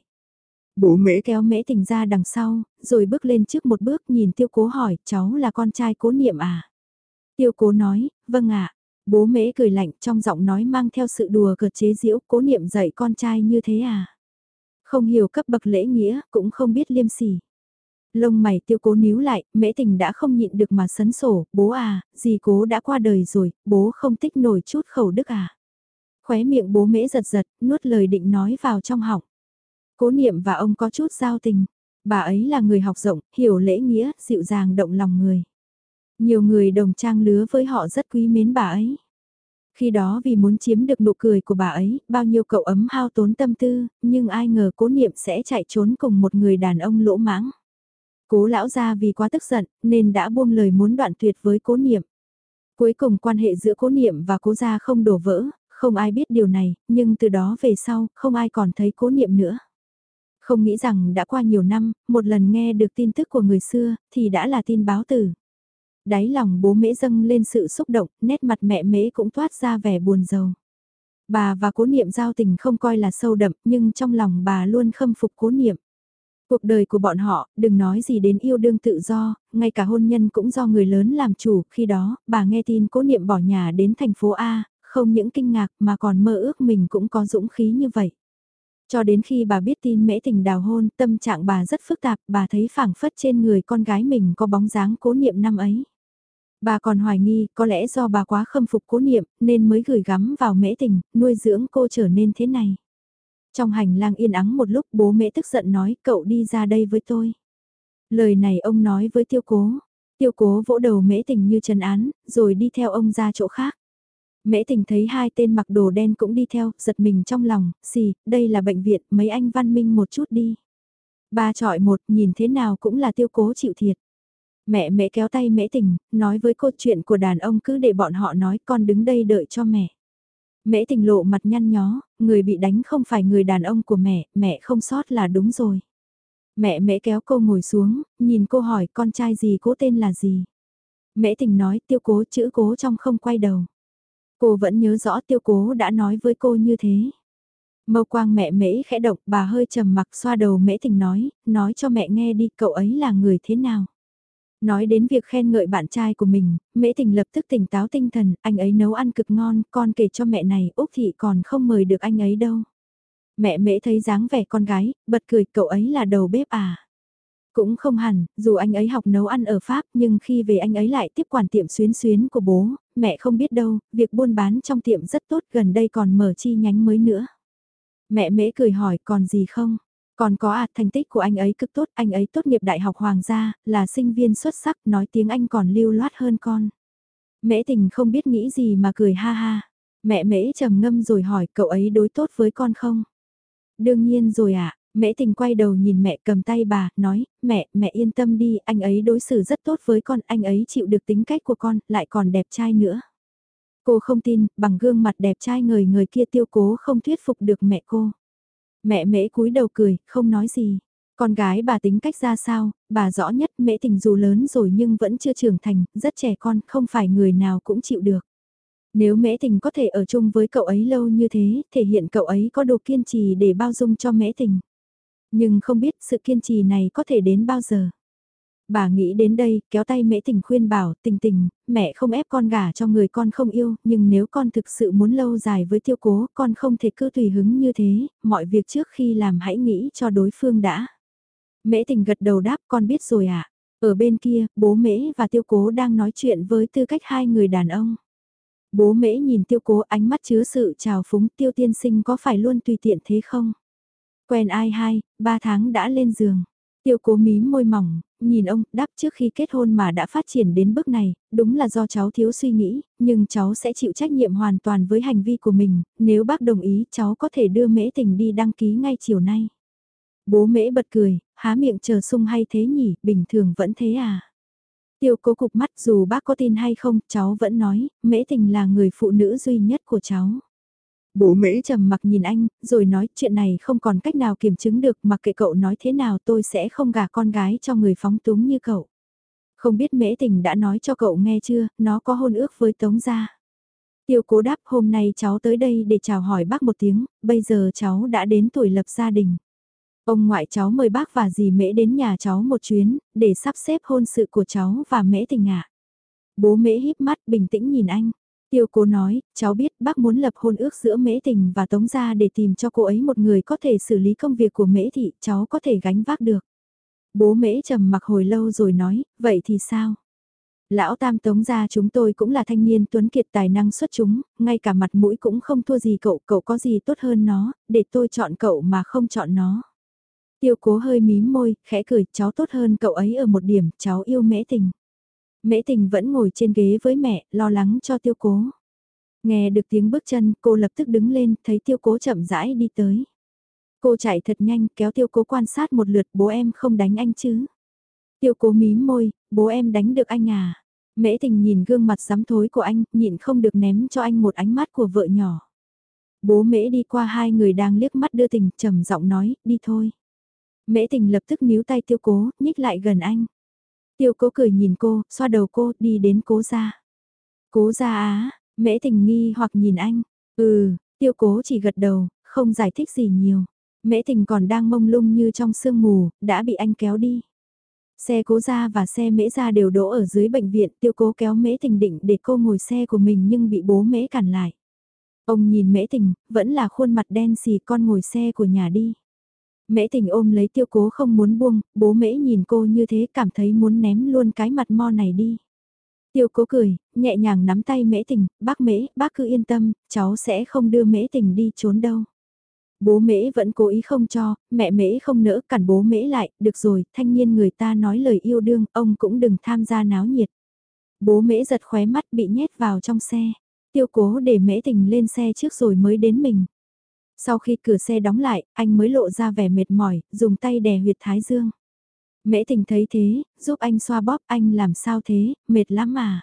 Bố mễ kéo mễ tình ra đằng sau, rồi bước lên trước một bước nhìn tiêu cố hỏi, cháu là con trai cố niệm à? Tiêu cố nói, vâng ạ. Bố mễ cười lạnh trong giọng nói mang theo sự đùa cợt chế giễu cố niệm dạy con trai như thế à? Không hiểu cấp bậc lễ nghĩa, cũng không biết liêm sỉ. Lông mày tiêu cố níu lại, mễ tình đã không nhịn được mà sấn sổ, bố à, dì cố đã qua đời rồi, bố không tích nổi chút khẩu đức à. Khóe miệng bố mễ giật giật, nuốt lời định nói vào trong họng. Cố niệm và ông có chút giao tình, bà ấy là người học rộng, hiểu lễ nghĩa, dịu dàng động lòng người. Nhiều người đồng trang lứa với họ rất quý mến bà ấy. Khi đó vì muốn chiếm được nụ cười của bà ấy, bao nhiêu cậu ấm hao tốn tâm tư, nhưng ai ngờ cố niệm sẽ chạy trốn cùng một người đàn ông lỗ mãng. Cố lão gia vì quá tức giận, nên đã buông lời muốn đoạn tuyệt với cố niệm. Cuối cùng quan hệ giữa cố niệm và cố gia không đổ vỡ, không ai biết điều này, nhưng từ đó về sau, không ai còn thấy cố niệm nữa. Không nghĩ rằng đã qua nhiều năm, một lần nghe được tin tức của người xưa, thì đã là tin báo tử. Đáy lòng bố mễ dâng lên sự xúc động, nét mặt mẹ mễ cũng toát ra vẻ buồn rầu. Bà và cố niệm giao tình không coi là sâu đậm, nhưng trong lòng bà luôn khâm phục cố niệm. Cuộc đời của bọn họ, đừng nói gì đến yêu đương tự do, ngay cả hôn nhân cũng do người lớn làm chủ, khi đó, bà nghe tin cố niệm bỏ nhà đến thành phố A, không những kinh ngạc mà còn mơ ước mình cũng có dũng khí như vậy. Cho đến khi bà biết tin mễ tình đào hôn, tâm trạng bà rất phức tạp, bà thấy phảng phất trên người con gái mình có bóng dáng cố niệm năm ấy. Bà còn hoài nghi, có lẽ do bà quá khâm phục cố niệm, nên mới gửi gắm vào mễ tình, nuôi dưỡng cô trở nên thế này. Trong hành lang yên ắng một lúc bố mẹ tức giận nói, cậu đi ra đây với tôi. Lời này ông nói với tiêu cố. Tiêu cố vỗ đầu mễ tình như trần án, rồi đi theo ông ra chỗ khác. Mễ tình thấy hai tên mặc đồ đen cũng đi theo, giật mình trong lòng, xì, đây là bệnh viện, mấy anh văn minh một chút đi. Ba trọi một, nhìn thế nào cũng là tiêu cố chịu thiệt. Mẹ mẹ kéo tay mễ tình, nói với cô chuyện của đàn ông cứ để bọn họ nói con đứng đây đợi cho mẹ. Mễ tình lộ mặt nhăn nhó, người bị đánh không phải người đàn ông của mẹ, mẹ không sót là đúng rồi. Mẹ mẹ kéo cô ngồi xuống, nhìn cô hỏi con trai gì cố tên là gì. Mễ tình nói tiêu cố chữ cố trong không quay đầu. Cô vẫn nhớ rõ tiêu cố đã nói với cô như thế. Mâu quang mẹ mễ khẽ động bà hơi trầm mặc xoa đầu mễ tình nói, nói cho mẹ nghe đi cậu ấy là người thế nào. Nói đến việc khen ngợi bạn trai của mình, mễ tình lập tức tỉnh táo tinh thần, anh ấy nấu ăn cực ngon, con kể cho mẹ này, Úc Thị còn không mời được anh ấy đâu. Mẹ mễ thấy dáng vẻ con gái, bật cười cậu ấy là đầu bếp à. Cũng không hẳn, dù anh ấy học nấu ăn ở Pháp nhưng khi về anh ấy lại tiếp quản tiệm xuyến xuyến của bố, mẹ không biết đâu, việc buôn bán trong tiệm rất tốt gần đây còn mở chi nhánh mới nữa. Mẹ mễ cười hỏi còn gì không? Còn có à, thành tích của anh ấy cực tốt, anh ấy tốt nghiệp đại học hoàng gia, là sinh viên xuất sắc, nói tiếng Anh còn lưu loát hơn con. Mễ tình không biết nghĩ gì mà cười ha ha. Mẹ mễ trầm ngâm rồi hỏi cậu ấy đối tốt với con không? Đương nhiên rồi ạ, à. mễ tình quay đầu nhìn mẹ cầm tay bà, nói, mẹ, mẹ yên tâm đi, anh ấy đối xử rất tốt với con, anh ấy chịu được tính cách của con, lại còn đẹp trai nữa. Cô không tin, bằng gương mặt đẹp trai người người kia tiêu cố không thuyết phục được mẹ cô. Mẹ mễ cúi đầu cười, không nói gì. Con gái bà tính cách ra sao, bà rõ nhất mễ tình dù lớn rồi nhưng vẫn chưa trưởng thành, rất trẻ con, không phải người nào cũng chịu được. Nếu mễ tình có thể ở chung với cậu ấy lâu như thế, thể hiện cậu ấy có đủ kiên trì để bao dung cho mễ tình. Nhưng không biết sự kiên trì này có thể đến bao giờ. Bà nghĩ đến đây, kéo tay mễ tình khuyên bảo, tình tình, mẹ không ép con gả cho người con không yêu, nhưng nếu con thực sự muốn lâu dài với tiêu cố, con không thể cứ tùy hứng như thế, mọi việc trước khi làm hãy nghĩ cho đối phương đã. Mễ tình gật đầu đáp con biết rồi ạ. À? Ở bên kia, bố mễ và tiêu cố đang nói chuyện với tư cách hai người đàn ông. Bố mễ nhìn tiêu cố ánh mắt chứa sự trào phúng tiêu tiên sinh có phải luôn tùy tiện thế không? Quen ai hai, ba tháng đã lên giường. Tiêu cố mí môi mỏng, nhìn ông, đáp trước khi kết hôn mà đã phát triển đến bước này, đúng là do cháu thiếu suy nghĩ, nhưng cháu sẽ chịu trách nhiệm hoàn toàn với hành vi của mình, nếu bác đồng ý cháu có thể đưa mễ tình đi đăng ký ngay chiều nay. Bố mễ bật cười, há miệng chờ sung hay thế nhỉ, bình thường vẫn thế à. Tiêu cố cục mắt dù bác có tin hay không, cháu vẫn nói, mễ tình là người phụ nữ duy nhất của cháu. Bố mễ trầm mặc nhìn anh, rồi nói chuyện này không còn cách nào kiểm chứng được mặc kệ cậu nói thế nào tôi sẽ không gả con gái cho người phóng túng như cậu. Không biết mễ tình đã nói cho cậu nghe chưa, nó có hôn ước với Tống gia. Tiêu cố đáp hôm nay cháu tới đây để chào hỏi bác một tiếng, bây giờ cháu đã đến tuổi lập gia đình. Ông ngoại cháu mời bác và dì mễ đến nhà cháu một chuyến, để sắp xếp hôn sự của cháu và mễ tình ạ. Bố mễ híp mắt bình tĩnh nhìn anh. Tiêu cố nói, cháu biết bác muốn lập hôn ước giữa mễ tình và tống gia để tìm cho cô ấy một người có thể xử lý công việc của mễ thị, cháu có thể gánh vác được. Bố mễ trầm mặc hồi lâu rồi nói, vậy thì sao? Lão tam tống gia chúng tôi cũng là thanh niên tuấn kiệt tài năng xuất chúng, ngay cả mặt mũi cũng không thua gì cậu, cậu có gì tốt hơn nó, để tôi chọn cậu mà không chọn nó. Tiêu cố hơi mím môi, khẽ cười, cháu tốt hơn cậu ấy ở một điểm, cháu yêu mễ tình. Mễ tình vẫn ngồi trên ghế với mẹ, lo lắng cho tiêu cố. Nghe được tiếng bước chân, cô lập tức đứng lên, thấy tiêu cố chậm rãi đi tới. Cô chạy thật nhanh, kéo tiêu cố quan sát một lượt, bố em không đánh anh chứ. Tiêu cố mím môi, bố em đánh được anh à. Mễ tình nhìn gương mặt sắm thối của anh, nhịn không được ném cho anh một ánh mắt của vợ nhỏ. Bố mễ đi qua hai người đang liếc mắt đưa tình, trầm giọng nói, đi thôi. Mễ tình lập tức níu tay tiêu cố, nhích lại gần anh. Tiêu cố cười nhìn cô, xoa đầu cô, đi đến cố ra. Cố ra á, mễ tình nghi hoặc nhìn anh. Ừ, tiêu cố chỉ gật đầu, không giải thích gì nhiều. Mễ tình còn đang mông lung như trong sương mù, đã bị anh kéo đi. Xe cố ra và xe mễ ra đều đỗ ở dưới bệnh viện, tiêu cố kéo mễ tình định để cô ngồi xe của mình nhưng bị bố mễ cản lại. Ông nhìn mễ tình, vẫn là khuôn mặt đen xì con ngồi xe của nhà đi. Mễ tình ôm lấy tiêu cố không muốn buông, bố mễ nhìn cô như thế cảm thấy muốn ném luôn cái mặt mo này đi. Tiêu cố cười, nhẹ nhàng nắm tay mễ tình, bác mễ, bác cứ yên tâm, cháu sẽ không đưa mễ tình đi trốn đâu. Bố mễ vẫn cố ý không cho, mẹ mễ không nỡ cản bố mễ lại, được rồi, thanh niên người ta nói lời yêu đương, ông cũng đừng tham gia náo nhiệt. Bố mễ giật khóe mắt bị nhét vào trong xe, tiêu cố để mễ tình lên xe trước rồi mới đến mình. Sau khi cửa xe đóng lại, anh mới lộ ra vẻ mệt mỏi, dùng tay đè huyệt thái dương. Mễ tình thấy thế, giúp anh xoa bóp anh làm sao thế, mệt lắm mà.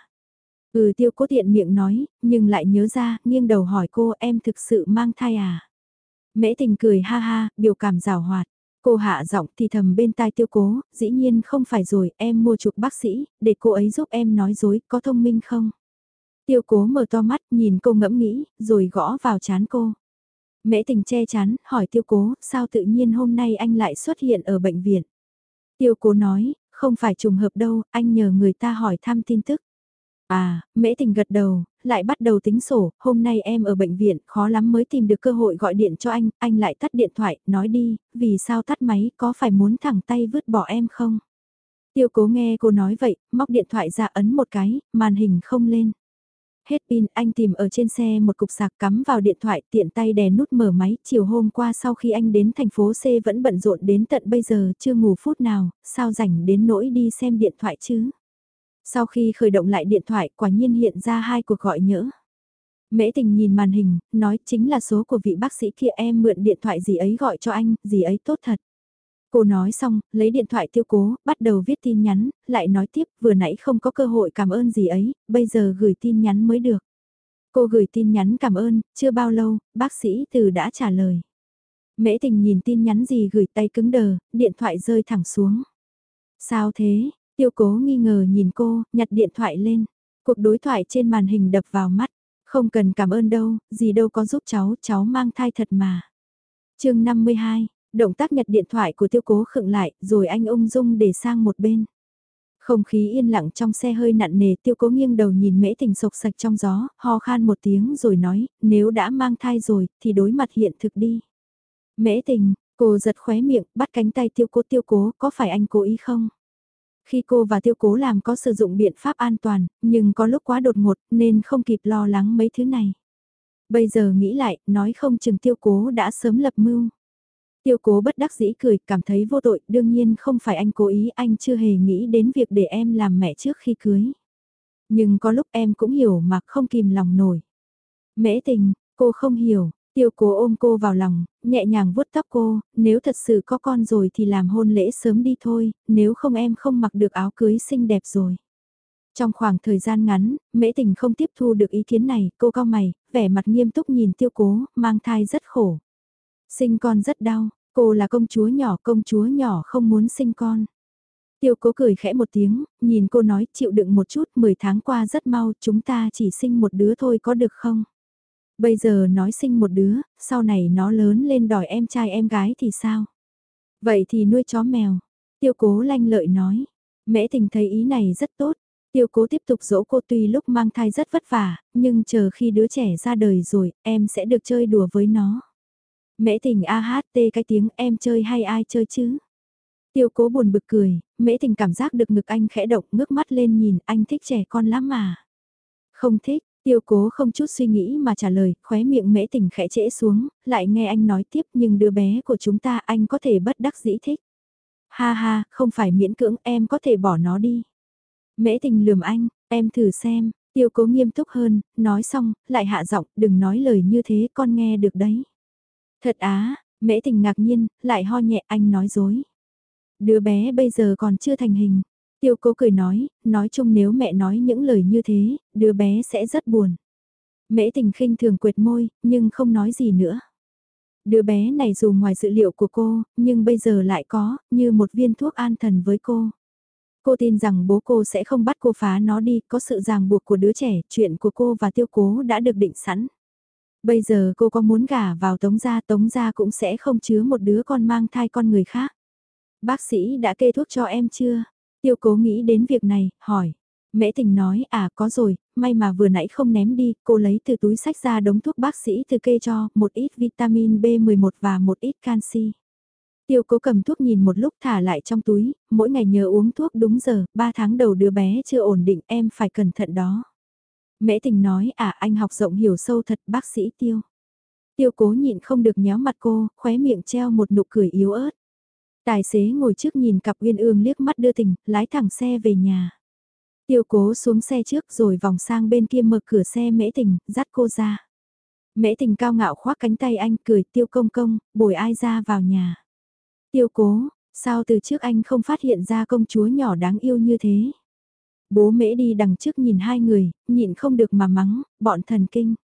Ừ tiêu cố tiện miệng nói, nhưng lại nhớ ra, nghiêng đầu hỏi cô em thực sự mang thai à. Mễ tình cười ha ha, biểu cảm rào hoạt. Cô hạ giọng thì thầm bên tai tiêu cố, dĩ nhiên không phải rồi, em mua chuộc bác sĩ, để cô ấy giúp em nói dối, có thông minh không? Tiêu cố mở to mắt, nhìn cô ngẫm nghĩ, rồi gõ vào chán cô. Mễ tình che chắn, hỏi tiêu cố, sao tự nhiên hôm nay anh lại xuất hiện ở bệnh viện? Tiêu cố nói, không phải trùng hợp đâu, anh nhờ người ta hỏi thăm tin tức. À, mễ tình gật đầu, lại bắt đầu tính sổ, hôm nay em ở bệnh viện, khó lắm mới tìm được cơ hội gọi điện cho anh, anh lại tắt điện thoại, nói đi, vì sao tắt máy, có phải muốn thẳng tay vứt bỏ em không? Tiêu cố nghe cô nói vậy, móc điện thoại ra ấn một cái, màn hình không lên. Hết pin, anh tìm ở trên xe một cục sạc cắm vào điện thoại tiện tay đè nút mở máy. Chiều hôm qua sau khi anh đến thành phố C vẫn bận rộn đến tận bây giờ chưa ngủ phút nào, sao rảnh đến nỗi đi xem điện thoại chứ. Sau khi khởi động lại điện thoại quả nhiên hiện ra hai cuộc gọi nhỡ. Mễ tình nhìn màn hình, nói chính là số của vị bác sĩ kia em mượn điện thoại gì ấy gọi cho anh, gì ấy tốt thật. Cô nói xong, lấy điện thoại tiêu cố, bắt đầu viết tin nhắn, lại nói tiếp vừa nãy không có cơ hội cảm ơn gì ấy, bây giờ gửi tin nhắn mới được. Cô gửi tin nhắn cảm ơn, chưa bao lâu, bác sĩ từ đã trả lời. Mễ tình nhìn tin nhắn gì gửi tay cứng đờ, điện thoại rơi thẳng xuống. Sao thế? Tiêu cố nghi ngờ nhìn cô, nhặt điện thoại lên. Cuộc đối thoại trên màn hình đập vào mắt. Không cần cảm ơn đâu, gì đâu có giúp cháu, cháu mang thai thật mà. chương 52, động tác nhặt điện thoại của tiêu cố khựng lại, rồi anh ung dung để sang một bên. Không khí yên lặng trong xe hơi nặng nề tiêu cố nghiêng đầu nhìn mễ tình sộc sạch trong gió, ho khan một tiếng rồi nói, nếu đã mang thai rồi, thì đối mặt hiện thực đi. Mễ tình, cô giật khóe miệng, bắt cánh tay tiêu cố tiêu cố, có phải anh cố ý không? Khi cô và tiêu cố làm có sử dụng biện pháp an toàn, nhưng có lúc quá đột ngột nên không kịp lo lắng mấy thứ này. Bây giờ nghĩ lại, nói không chừng tiêu cố đã sớm lập mưu. Tiêu cố bất đắc dĩ cười, cảm thấy vô tội, đương nhiên không phải anh cố ý, anh chưa hề nghĩ đến việc để em làm mẹ trước khi cưới. Nhưng có lúc em cũng hiểu mà không kìm lòng nổi. Mễ tình, cô không hiểu, Tiêu cố ôm cô vào lòng, nhẹ nhàng vuốt tóc cô, nếu thật sự có con rồi thì làm hôn lễ sớm đi thôi, nếu không em không mặc được áo cưới xinh đẹp rồi. Trong khoảng thời gian ngắn, mễ tình không tiếp thu được ý kiến này, cô cao mày, vẻ mặt nghiêm túc nhìn tiêu cố, mang thai rất khổ. Sinh con rất đau, cô là công chúa nhỏ, công chúa nhỏ không muốn sinh con. Tiêu cố cười khẽ một tiếng, nhìn cô nói chịu đựng một chút, 10 tháng qua rất mau, chúng ta chỉ sinh một đứa thôi có được không? Bây giờ nói sinh một đứa, sau này nó lớn lên đòi em trai em gái thì sao? Vậy thì nuôi chó mèo. Tiêu cố lanh lợi nói. Mẹ tình thấy ý này rất tốt. Tiêu cố tiếp tục dỗ cô tuy lúc mang thai rất vất vả, nhưng chờ khi đứa trẻ ra đời rồi, em sẽ được chơi đùa với nó. Mễ tình a cái tiếng em chơi hay ai chơi chứ? Tiêu cố buồn bực cười, mễ tình cảm giác được ngực anh khẽ động ngước mắt lên nhìn anh thích trẻ con lắm mà. Không thích, Tiêu cố không chút suy nghĩ mà trả lời, khóe miệng mễ tình khẽ trễ xuống, lại nghe anh nói tiếp nhưng đứa bé của chúng ta anh có thể bất đắc dĩ thích. Ha ha, không phải miễn cưỡng em có thể bỏ nó đi. Mễ tình lườm anh, em thử xem, tiêu cố nghiêm túc hơn, nói xong, lại hạ giọng, đừng nói lời như thế con nghe được đấy. Thật á, mễ tình ngạc nhiên, lại ho nhẹ anh nói dối. Đứa bé bây giờ còn chưa thành hình. Tiêu cố cười nói, nói chung nếu mẹ nói những lời như thế, đứa bé sẽ rất buồn. Mễ tình khinh thường quệt môi, nhưng không nói gì nữa. Đứa bé này dù ngoài dự liệu của cô, nhưng bây giờ lại có, như một viên thuốc an thần với cô. Cô tin rằng bố cô sẽ không bắt cô phá nó đi, có sự ràng buộc của đứa trẻ, chuyện của cô và tiêu cố đã được định sẵn. Bây giờ cô có muốn gả vào tống gia, tống gia cũng sẽ không chứa một đứa con mang thai con người khác. Bác sĩ đã kê thuốc cho em chưa? Tiêu cố nghĩ đến việc này, hỏi. Mễ tình nói à có rồi, may mà vừa nãy không ném đi, cô lấy từ túi sách ra đống thuốc bác sĩ từ kê cho, một ít vitamin B11 và một ít canxi. Tiêu cố cầm thuốc nhìn một lúc thả lại trong túi, mỗi ngày nhờ uống thuốc đúng giờ, 3 tháng đầu đứa bé chưa ổn định em phải cẩn thận đó. Mễ tình nói à anh học rộng hiểu sâu thật bác sĩ tiêu. Tiêu cố nhịn không được nhéo mặt cô, khóe miệng treo một nụ cười yếu ớt. Tài xế ngồi trước nhìn cặp uyên ương liếc mắt đưa tình, lái thẳng xe về nhà. Tiêu cố xuống xe trước rồi vòng sang bên kia mở cửa xe mễ tình, dắt cô ra. Mễ tình cao ngạo khoác cánh tay anh cười tiêu công công, bồi ai ra vào nhà. Tiêu cố, sao từ trước anh không phát hiện ra công chúa nhỏ đáng yêu như thế? Bố mễ đi đằng trước nhìn hai người, nhịn không được mà mắng, bọn thần kinh.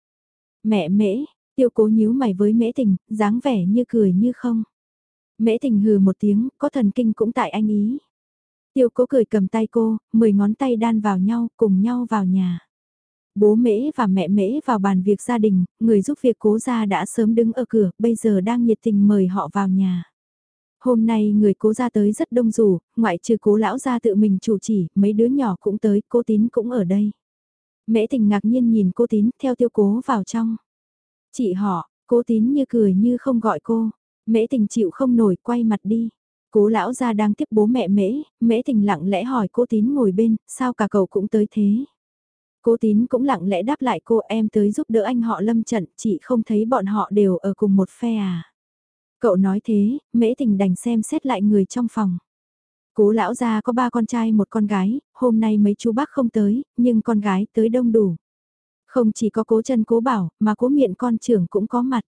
Mẹ mễ, tiêu cố nhíu mày với mễ tình, dáng vẻ như cười như không. Mễ tình hừ một tiếng, có thần kinh cũng tại anh ý. Tiêu cố cười cầm tay cô, mười ngón tay đan vào nhau, cùng nhau vào nhà. Bố mễ và mẹ mễ vào bàn việc gia đình, người giúp việc cố gia đã sớm đứng ở cửa, bây giờ đang nhiệt tình mời họ vào nhà. Hôm nay người cố gia tới rất đông dù, ngoại trừ cố lão gia tự mình chủ chỉ, mấy đứa nhỏ cũng tới, cô tín cũng ở đây. Mễ tình ngạc nhiên nhìn cô tín, theo tiêu cố vào trong. Chị họ, cố tín như cười như không gọi cô, Mễ tình chịu không nổi quay mặt đi. Cố lão gia đang tiếp bố mẹ mễ, mễ tình lặng lẽ hỏi cô tín ngồi bên, sao cả cậu cũng tới thế. Cố tín cũng lặng lẽ đáp lại cô em tới giúp đỡ anh họ lâm trận, chị không thấy bọn họ đều ở cùng một phe à. Cậu nói thế, mễ tình đành xem xét lại người trong phòng. Cố lão gia có ba con trai một con gái, hôm nay mấy chú bác không tới, nhưng con gái tới đông đủ. Không chỉ có cố chân cố bảo, mà cố miệng con trưởng cũng có mặt.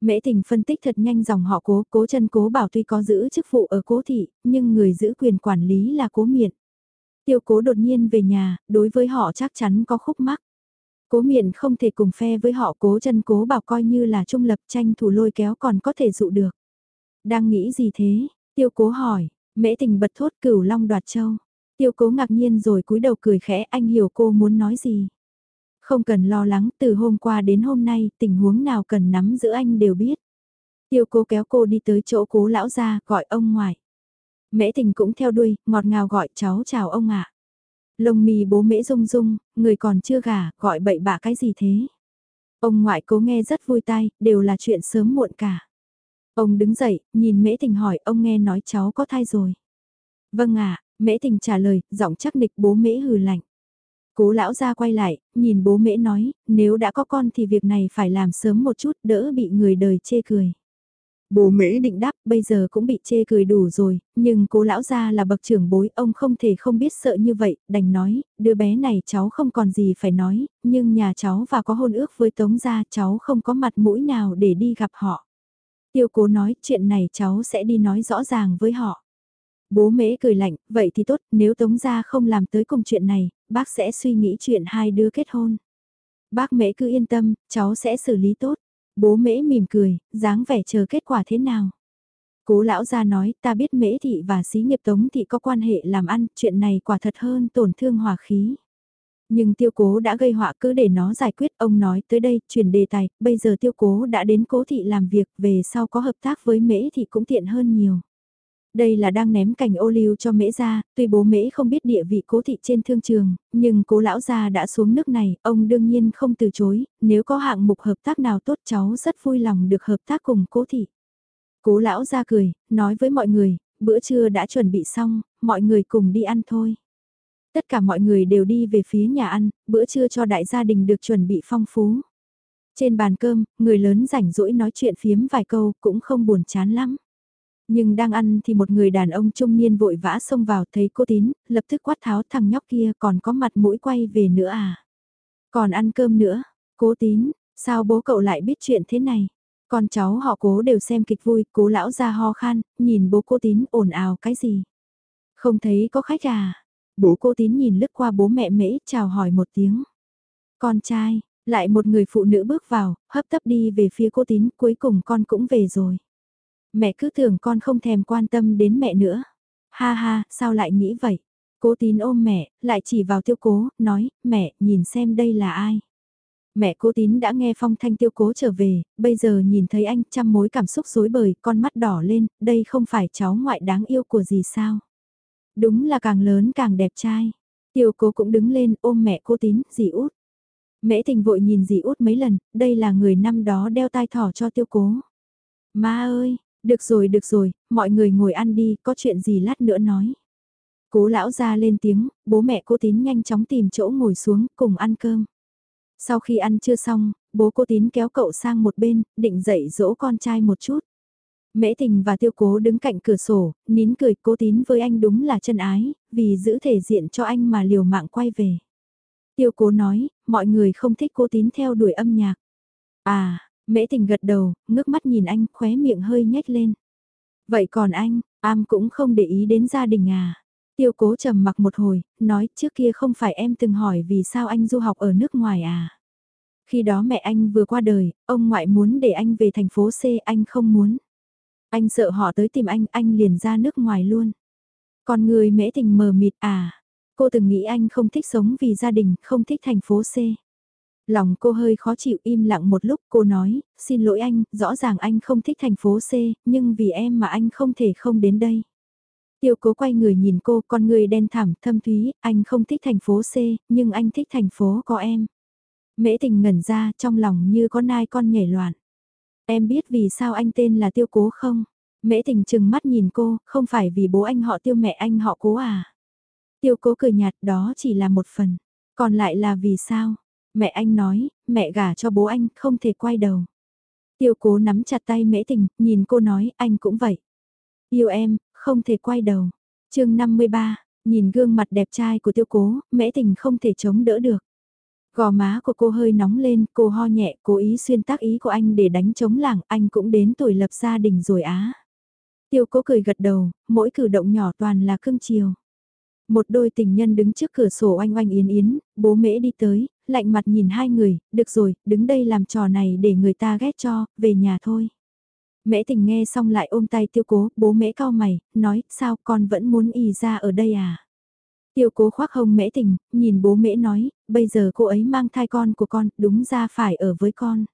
Mễ tình phân tích thật nhanh dòng họ cố, cố chân cố bảo tuy có giữ chức vụ ở cố thị, nhưng người giữ quyền quản lý là cố miệng. Tiêu cố đột nhiên về nhà, đối với họ chắc chắn có khúc mắc. Cố miệng không thể cùng phe với họ cố chân cố bảo coi như là trung lập tranh thủ lôi kéo còn có thể dụ được. Đang nghĩ gì thế? Tiêu cố hỏi, mễ tình bật thốt cửu long đoạt châu. Tiêu cố ngạc nhiên rồi cúi đầu cười khẽ anh hiểu cô muốn nói gì. Không cần lo lắng từ hôm qua đến hôm nay tình huống nào cần nắm giữ anh đều biết. Tiêu cố kéo cô đi tới chỗ cố lão ra gọi ông ngoại. Mễ tình cũng theo đuôi, ngọt ngào gọi cháu chào ông ạ. Lông mi bố mễ rung rung, người còn chưa gả, gọi bậy bạ cái gì thế? Ông ngoại cố nghe rất vui tai, đều là chuyện sớm muộn cả. Ông đứng dậy, nhìn mễ tình hỏi ông nghe nói cháu có thai rồi. Vâng ạ, mễ tình trả lời, giọng chắc nịch bố mễ hừ lạnh. Cố lão ra quay lại, nhìn bố mễ nói, nếu đã có con thì việc này phải làm sớm một chút đỡ bị người đời chê cười. Bố mễ định đáp bây giờ cũng bị chê cười đủ rồi, nhưng cố lão gia là bậc trưởng bối ông không thể không biết sợ như vậy, đành nói, đứa bé này cháu không còn gì phải nói, nhưng nhà cháu và có hôn ước với tống gia cháu không có mặt mũi nào để đi gặp họ. Tiêu cố nói chuyện này cháu sẽ đi nói rõ ràng với họ. Bố mễ cười lạnh, vậy thì tốt, nếu tống gia không làm tới cùng chuyện này, bác sẽ suy nghĩ chuyện hai đứa kết hôn. Bác mễ cứ yên tâm, cháu sẽ xử lý tốt. Bố mễ mỉm cười, dáng vẻ chờ kết quả thế nào. Cố lão gia nói, ta biết mễ thị và xí nghiệp tống thị có quan hệ làm ăn, chuyện này quả thật hơn tổn thương hòa khí. Nhưng tiêu cố đã gây họa cứ để nó giải quyết, ông nói tới đây, chuyển đề tài, bây giờ tiêu cố đã đến cố thị làm việc, về sau có hợp tác với mễ thị cũng tiện hơn nhiều. Đây là đang ném cành ô liu cho mễ ra tuy bố mễ không biết địa vị cố thị trên thương trường, nhưng cố lão gia đã xuống nước này, ông đương nhiên không từ chối, nếu có hạng mục hợp tác nào tốt cháu rất vui lòng được hợp tác cùng cố thị. Cố lão gia cười, nói với mọi người, bữa trưa đã chuẩn bị xong, mọi người cùng đi ăn thôi. Tất cả mọi người đều đi về phía nhà ăn, bữa trưa cho đại gia đình được chuẩn bị phong phú. Trên bàn cơm, người lớn rảnh rỗi nói chuyện phiếm vài câu cũng không buồn chán lắm. Nhưng đang ăn thì một người đàn ông trung niên vội vã xông vào thấy cô tín, lập tức quát tháo thằng nhóc kia còn có mặt mũi quay về nữa à. Còn ăn cơm nữa, cố tín, sao bố cậu lại biết chuyện thế này? Con cháu họ cố đều xem kịch vui, cố lão ra ho khan, nhìn bố cô tín ồn ào cái gì? Không thấy có khách à? Bố cô tín nhìn lướt qua bố mẹ mễ, chào hỏi một tiếng. Con trai, lại một người phụ nữ bước vào, hấp tấp đi về phía cô tín, cuối cùng con cũng về rồi. Mẹ cứ tưởng con không thèm quan tâm đến mẹ nữa. Ha ha, sao lại nghĩ vậy? Cố tín ôm mẹ, lại chỉ vào tiêu cố, nói, mẹ, nhìn xem đây là ai. Mẹ cố tín đã nghe phong thanh tiêu cố trở về, bây giờ nhìn thấy anh trăm mối cảm xúc rối bời, con mắt đỏ lên, đây không phải cháu ngoại đáng yêu của gì sao. Đúng là càng lớn càng đẹp trai. Tiêu cố cũng đứng lên ôm mẹ cố tín, dì út. Mễ tình vội nhìn dì út mấy lần, đây là người năm đó đeo tai thỏ cho tiêu cố. Ma ơi, được rồi được rồi, mọi người ngồi ăn đi, có chuyện gì lát nữa nói. Cố lão ra lên tiếng, bố mẹ cô tín nhanh chóng tìm chỗ ngồi xuống, cùng ăn cơm. Sau khi ăn chưa xong, bố cô tín kéo cậu sang một bên, định dạy dỗ con trai một chút. Mễ tình và tiêu cố đứng cạnh cửa sổ, nín cười cố tín với anh đúng là chân ái, vì giữ thể diện cho anh mà liều mạng quay về. Tiêu cố nói, mọi người không thích cố tín theo đuổi âm nhạc. À, Mễ tình gật đầu, ngước mắt nhìn anh, khóe miệng hơi nhếch lên. Vậy còn anh, am cũng không để ý đến gia đình à? Tiêu cố trầm mặc một hồi, nói trước kia không phải em từng hỏi vì sao anh du học ở nước ngoài à? Khi đó mẹ anh vừa qua đời, ông ngoại muốn để anh về thành phố C anh không muốn. Anh sợ họ tới tìm anh, anh liền ra nước ngoài luôn. Còn người mễ tình mờ mịt à? Cô từng nghĩ anh không thích sống vì gia đình, không thích thành phố C. Lòng cô hơi khó chịu im lặng một lúc cô nói, xin lỗi anh, rõ ràng anh không thích thành phố C, nhưng vì em mà anh không thể không đến đây. Tiêu cố quay người nhìn cô, con người đen thẳm, thâm thúy, anh không thích thành phố C, nhưng anh thích thành phố có em. Mễ tình ngẩn ra, trong lòng như có nai con nhảy loạn. Em biết vì sao anh tên là tiêu cố không? Mễ tình chừng mắt nhìn cô, không phải vì bố anh họ tiêu mẹ anh họ cố à? Tiêu cố cười nhạt đó chỉ là một phần. Còn lại là vì sao? Mẹ anh nói, mẹ gả cho bố anh, không thể quay đầu. Tiêu cố nắm chặt tay mễ tình, nhìn cô nói, anh cũng vậy. Yêu em, không thể quay đầu. chương 53, nhìn gương mặt đẹp trai của tiêu cố, mễ tình không thể chống đỡ được. Gò má của cô hơi nóng lên, cô ho nhẹ, cố ý xuyên tác ý của anh để đánh chống lảng, anh cũng đến tuổi lập gia đình rồi á. Tiêu cố cười gật đầu, mỗi cử động nhỏ toàn là cưng chiều. Một đôi tình nhân đứng trước cửa sổ oanh oanh yến yến, bố mễ đi tới, lạnh mặt nhìn hai người, được rồi, đứng đây làm trò này để người ta ghét cho, về nhà thôi. Mễ tình nghe xong lại ôm tay tiêu cố, bố mễ cao mày, nói, sao con vẫn muốn y ra ở đây à? Tiêu cố khoác hông mễ tình, nhìn bố mễ nói, bây giờ cô ấy mang thai con của con, đúng ra phải ở với con.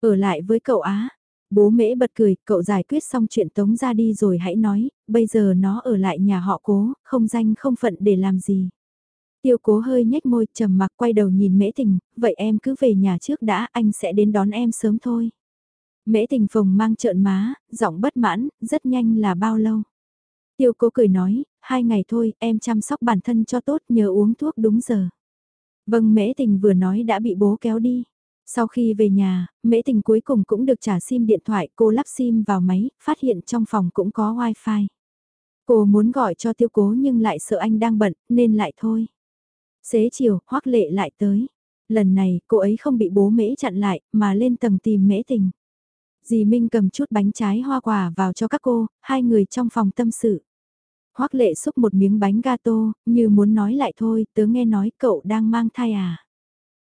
Ở lại với cậu Á. Bố mễ bật cười, cậu giải quyết xong chuyện tống ra đi rồi hãy nói, bây giờ nó ở lại nhà họ cố, không danh không phận để làm gì. Tiêu cố hơi nhếch môi, trầm mặc quay đầu nhìn mễ tình, vậy em cứ về nhà trước đã, anh sẽ đến đón em sớm thôi. Mễ tình phồng mang trợn má, giọng bất mãn, rất nhanh là bao lâu. Tiêu cố cười nói, hai ngày thôi, em chăm sóc bản thân cho tốt, nhờ uống thuốc đúng giờ. Vâng mễ tình vừa nói đã bị bố kéo đi. Sau khi về nhà, mễ tình cuối cùng cũng được trả sim điện thoại, cô lắp sim vào máy, phát hiện trong phòng cũng có wifi. Cô muốn gọi cho tiêu cố nhưng lại sợ anh đang bận, nên lại thôi. Xế chiều, hoắc lệ lại tới. Lần này, cô ấy không bị bố mễ chặn lại, mà lên tầng tìm mễ tình. Dì Minh cầm chút bánh trái hoa quả vào cho các cô, hai người trong phòng tâm sự. Hoắc lệ xúc một miếng bánh gato, như muốn nói lại thôi, tớ nghe nói cậu đang mang thai à.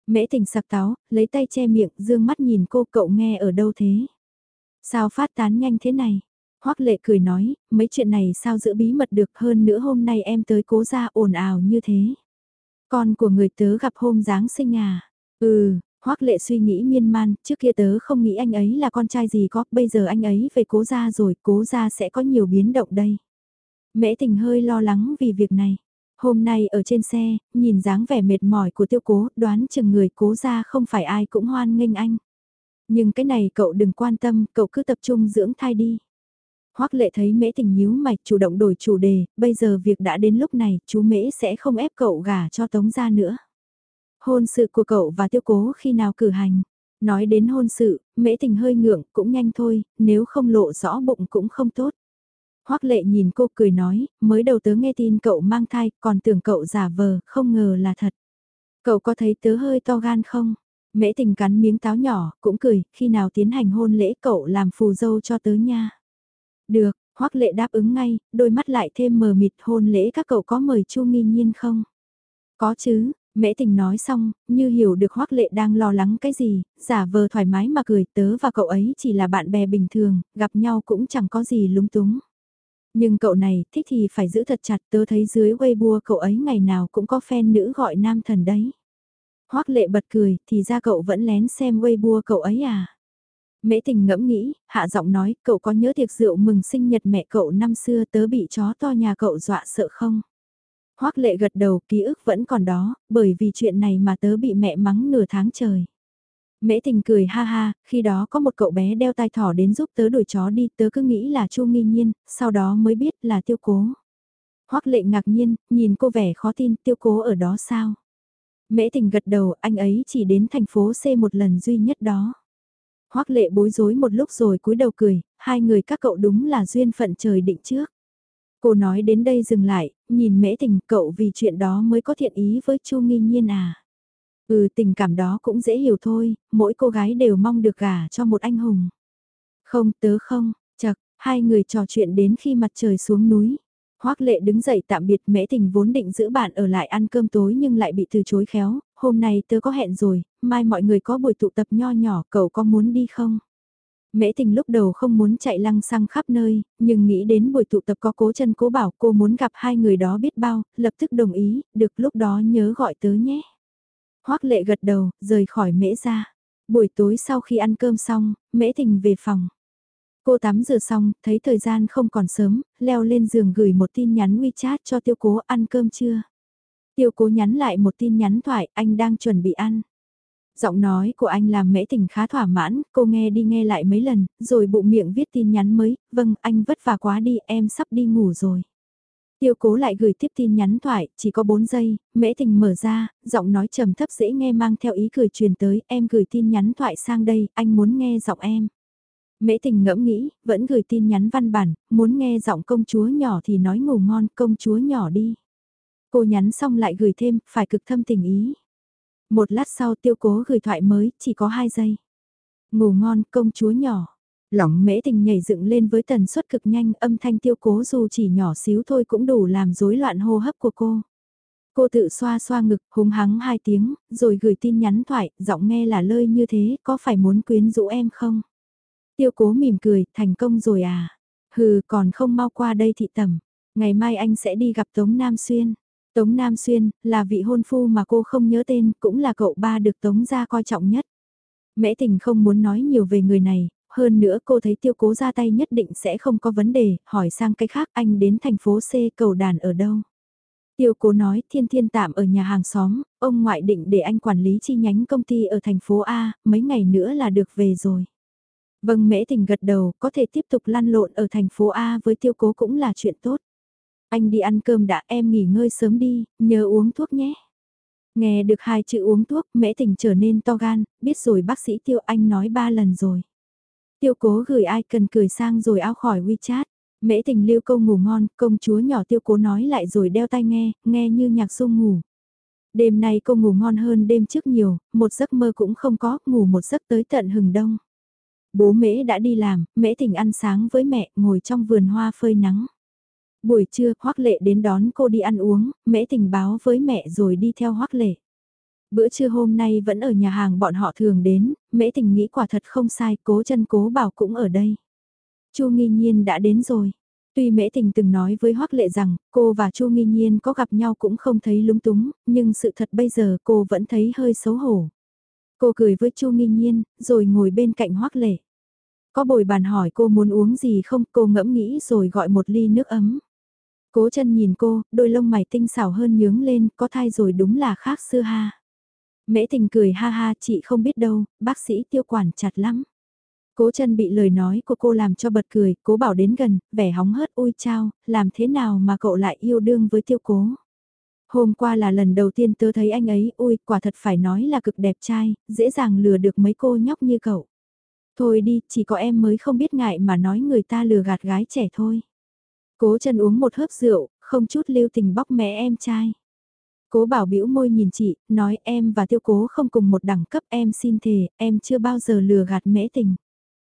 Mễ tình sặc táo, lấy tay che miệng, dương mắt nhìn cô cậu nghe ở đâu thế. Sao phát tán nhanh thế này? Hoắc lệ cười nói, mấy chuyện này sao giữ bí mật được hơn nữa hôm nay em tới cố ra ồn ào như thế. Con của người tớ gặp hôm Giáng sinh à? Ừ, Hoắc lệ suy nghĩ miên man, trước kia tớ không nghĩ anh ấy là con trai gì có, bây giờ anh ấy về cố gia rồi, cố gia sẽ có nhiều biến động đây. Mễ tình hơi lo lắng vì việc này. Hôm nay ở trên xe, nhìn dáng vẻ mệt mỏi của tiêu cố, đoán chừng người cố gia không phải ai cũng hoan nghênh anh. Nhưng cái này cậu đừng quan tâm, cậu cứ tập trung dưỡng thai đi. Hoắc lệ thấy mễ tình nhíu mày chủ động đổi chủ đề, bây giờ việc đã đến lúc này, chú mễ sẽ không ép cậu gả cho tống gia nữa. Hôn sự của cậu và tiêu cố khi nào cử hành? Nói đến hôn sự, mễ tình hơi ngượng, cũng nhanh thôi, nếu không lộ rõ bụng cũng không tốt. Hoắc lệ nhìn cô cười nói, mới đầu tớ nghe tin cậu mang thai, còn tưởng cậu giả vờ, không ngờ là thật. Cậu có thấy tớ hơi to gan không? Mễ tình cắn miếng táo nhỏ, cũng cười, khi nào tiến hành hôn lễ cậu làm phù dâu cho tớ nha. Được, Hoắc lệ đáp ứng ngay, đôi mắt lại thêm mờ mịt hôn lễ các cậu có mời Chu Nghi Nhiên không? Có chứ, Mễ tình nói xong, như hiểu được Hoắc Lệ đang lo lắng cái gì, giả vờ thoải mái mà cười tớ và cậu ấy chỉ là bạn bè bình thường, gặp nhau cũng chẳng có gì lúng túng. Nhưng cậu này thích thì phải giữ thật chặt tớ thấy dưới Weibo cậu ấy ngày nào cũng có fan nữ gọi nam thần đấy. Hoắc Lệ bật cười, thì ra cậu vẫn lén xem Weibo cậu ấy à. Mễ tình ngẫm nghĩ, hạ giọng nói, cậu có nhớ tiệc rượu mừng sinh nhật mẹ cậu năm xưa tớ bị chó to nhà cậu dọa sợ không? Hoắc lệ gật đầu ký ức vẫn còn đó, bởi vì chuyện này mà tớ bị mẹ mắng nửa tháng trời. Mễ tình cười ha ha, khi đó có một cậu bé đeo tai thỏ đến giúp tớ đuổi chó đi, tớ cứ nghĩ là Chu Nghi Nhiên, sau đó mới biết là tiêu cố. Hoắc lệ ngạc nhiên, nhìn cô vẻ khó tin, tiêu cố ở đó sao? Mễ tình gật đầu, anh ấy chỉ đến thành phố C một lần duy nhất đó. Hoắc lệ bối rối một lúc rồi cúi đầu cười, hai người các cậu đúng là duyên phận trời định trước. Cô nói đến đây dừng lại, nhìn mễ tình cậu vì chuyện đó mới có thiện ý với Chu Nghi Nhiên à. Ừ tình cảm đó cũng dễ hiểu thôi, mỗi cô gái đều mong được gả cho một anh hùng. Không tớ không, chật, hai người trò chuyện đến khi mặt trời xuống núi. Hoác lệ đứng dậy tạm biệt mễ tình vốn định giữ bạn ở lại ăn cơm tối nhưng lại bị từ chối khéo, hôm nay tớ có hẹn rồi, mai mọi người có buổi tụ tập nho nhỏ, cậu có muốn đi không? Mễ tình lúc đầu không muốn chạy lăng xăng khắp nơi, nhưng nghĩ đến buổi tụ tập có cố chân cố bảo cô muốn gặp hai người đó biết bao, lập tức đồng ý, được lúc đó nhớ gọi tớ nhé. Hoác lệ gật đầu, rời khỏi mễ ra. Buổi tối sau khi ăn cơm xong, mễ tình về phòng. Cô tắm rửa xong, thấy thời gian không còn sớm, leo lên giường gửi một tin nhắn WeChat cho tiêu cố ăn cơm chưa. Tiêu cố nhắn lại một tin nhắn thoại, anh đang chuẩn bị ăn. Giọng nói của anh làm mễ tình khá thỏa mãn, cô nghe đi nghe lại mấy lần, rồi bụng miệng viết tin nhắn mới, vâng anh vất vả quá đi, em sắp đi ngủ rồi. Tiêu cố lại gửi tiếp tin nhắn thoại, chỉ có 4 giây, mễ tình mở ra, giọng nói trầm thấp dễ nghe mang theo ý cười truyền tới, em gửi tin nhắn thoại sang đây, anh muốn nghe giọng em. Mễ tình ngẫm nghĩ, vẫn gửi tin nhắn văn bản, muốn nghe giọng công chúa nhỏ thì nói ngủ ngon, công chúa nhỏ đi. Cô nhắn xong lại gửi thêm, phải cực thâm tình ý. Một lát sau tiêu cố gửi thoại mới, chỉ có 2 giây. Ngủ ngon, công chúa nhỏ. Lỏng mễ tình nhảy dựng lên với tần suất cực nhanh âm thanh tiêu cố dù chỉ nhỏ xíu thôi cũng đủ làm rối loạn hô hấp của cô. Cô tự xoa xoa ngực, húng hắng hai tiếng, rồi gửi tin nhắn thoại, giọng nghe là lơi như thế, có phải muốn quyến rũ em không? Tiêu cố mỉm cười, thành công rồi à? Hừ, còn không mau qua đây thị tầm. Ngày mai anh sẽ đi gặp Tống Nam Xuyên. Tống Nam Xuyên, là vị hôn phu mà cô không nhớ tên, cũng là cậu ba được Tống gia coi trọng nhất. Mễ tình không muốn nói nhiều về người này, hơn nữa cô thấy tiêu cố ra tay nhất định sẽ không có vấn đề, hỏi sang cái khác anh đến thành phố C cầu đàn ở đâu. Tiêu cố nói thiên thiên tạm ở nhà hàng xóm, ông ngoại định để anh quản lý chi nhánh công ty ở thành phố A, mấy ngày nữa là được về rồi. Vâng mễ tình gật đầu, có thể tiếp tục lăn lộn ở thành phố A với tiêu cố cũng là chuyện tốt. Anh đi ăn cơm đã em nghỉ ngơi sớm đi, nhớ uống thuốc nhé. Nghe được hai chữ uống thuốc, mễ tình trở nên to gan, biết rồi bác sĩ tiêu anh nói ba lần rồi. Tiêu cố gửi ai cần cười sang rồi ao khỏi WeChat. Mễ tình lưu câu ngủ ngon, công chúa nhỏ tiêu cố nói lại rồi đeo tai nghe, nghe như nhạc sung ngủ. Đêm nay cô ngủ ngon hơn đêm trước nhiều, một giấc mơ cũng không có, ngủ một giấc tới tận hừng đông. Bố mễ đã đi làm, mễ tình ăn sáng với mẹ, ngồi trong vườn hoa phơi nắng. Buổi trưa, Hoắc Lệ đến đón cô đi ăn uống, mễ tình báo với mẹ rồi đi theo Hoắc Lệ. Bữa trưa hôm nay vẫn ở nhà hàng bọn họ thường đến, mễ tình nghĩ quả thật không sai, cố chân cố bảo cũng ở đây. Chu nghi nhiên đã đến rồi. Tuy mễ tình từng nói với Hoắc Lệ rằng cô và Chu nghi nhiên có gặp nhau cũng không thấy lúng túng, nhưng sự thật bây giờ cô vẫn thấy hơi xấu hổ. Cô cười với Chu nghi nhiên, rồi ngồi bên cạnh Hoắc Lệ. Có bồi bàn hỏi cô muốn uống gì không, cô ngẫm nghĩ rồi gọi một ly nước ấm. Cố chân nhìn cô, đôi lông mày tinh xảo hơn nhướng lên, có thai rồi đúng là khác xưa ha. Mễ tình cười ha ha, chị không biết đâu, bác sĩ tiêu quản chặt lắm. Cố chân bị lời nói của cô làm cho bật cười, cố bảo đến gần, vẻ hóng hớt ôi chao, làm thế nào mà cậu lại yêu đương với tiêu cố. Hôm qua là lần đầu tiên tớ thấy anh ấy, ôi, quả thật phải nói là cực đẹp trai, dễ dàng lừa được mấy cô nhóc như cậu. Thôi đi, chỉ có em mới không biết ngại mà nói người ta lừa gạt gái trẻ thôi. Cố chân uống một hớp rượu, không chút lưu tình bóc mẹ em trai. Cố bảo bĩu môi nhìn chị, nói em và tiêu cố không cùng một đẳng cấp em xin thề, em chưa bao giờ lừa gạt mễ tình.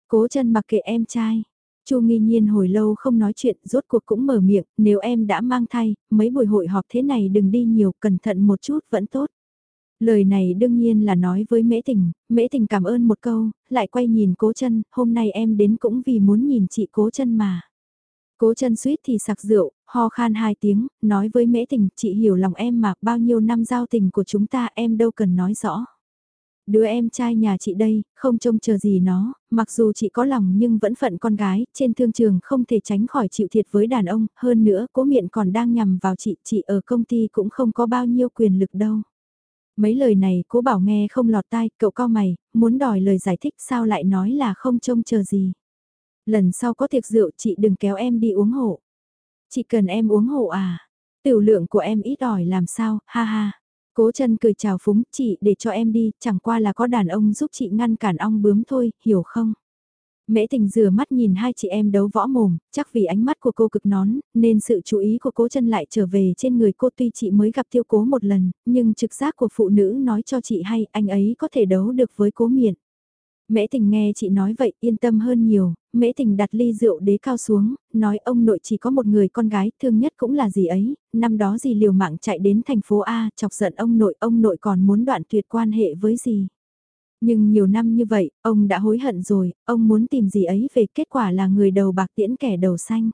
Cố chân mặc kệ em trai. Chu nghi nhiên hồi lâu không nói chuyện, rốt cuộc cũng mở miệng, nếu em đã mang thai, mấy buổi hội họp thế này đừng đi nhiều, cẩn thận một chút vẫn tốt. Lời này đương nhiên là nói với mễ tình, mễ tình cảm ơn một câu, lại quay nhìn cố chân, hôm nay em đến cũng vì muốn nhìn chị cố chân mà. Cố chân suýt thì sặc rượu, ho khan hai tiếng, nói với mễ tình, chị hiểu lòng em mà, bao nhiêu năm giao tình của chúng ta em đâu cần nói rõ. Đứa em trai nhà chị đây, không trông chờ gì nó, mặc dù chị có lòng nhưng vẫn phận con gái, trên thương trường không thể tránh khỏi chịu thiệt với đàn ông, hơn nữa cố miệng còn đang nhằm vào chị, chị ở công ty cũng không có bao nhiêu quyền lực đâu. Mấy lời này cố bảo nghe không lọt tai, cậu co mày, muốn đòi lời giải thích sao lại nói là không trông chờ gì. Lần sau có tiệc rượu chị đừng kéo em đi uống hộ. Chị cần em uống hộ à? Tiểu lượng của em ít ỏi làm sao, ha ha. Cố chân cười chào phúng, chị để cho em đi, chẳng qua là có đàn ông giúp chị ngăn cản ong bướm thôi, hiểu không? Mễ tình rửa mắt nhìn hai chị em đấu võ mồm, chắc vì ánh mắt của cô cực nón, nên sự chú ý của cố chân lại trở về trên người cô tuy chị mới gặp tiêu cố một lần, nhưng trực giác của phụ nữ nói cho chị hay anh ấy có thể đấu được với cố miệng. Mễ tình nghe chị nói vậy yên tâm hơn nhiều, mễ tình đặt ly rượu đế cao xuống, nói ông nội chỉ có một người con gái, thương nhất cũng là gì ấy, năm đó gì liều mạng chạy đến thành phố A, chọc giận ông nội, ông nội còn muốn đoạn tuyệt quan hệ với gì. Nhưng nhiều năm như vậy, ông đã hối hận rồi, ông muốn tìm gì ấy về kết quả là người đầu bạc tiễn kẻ đầu xanh.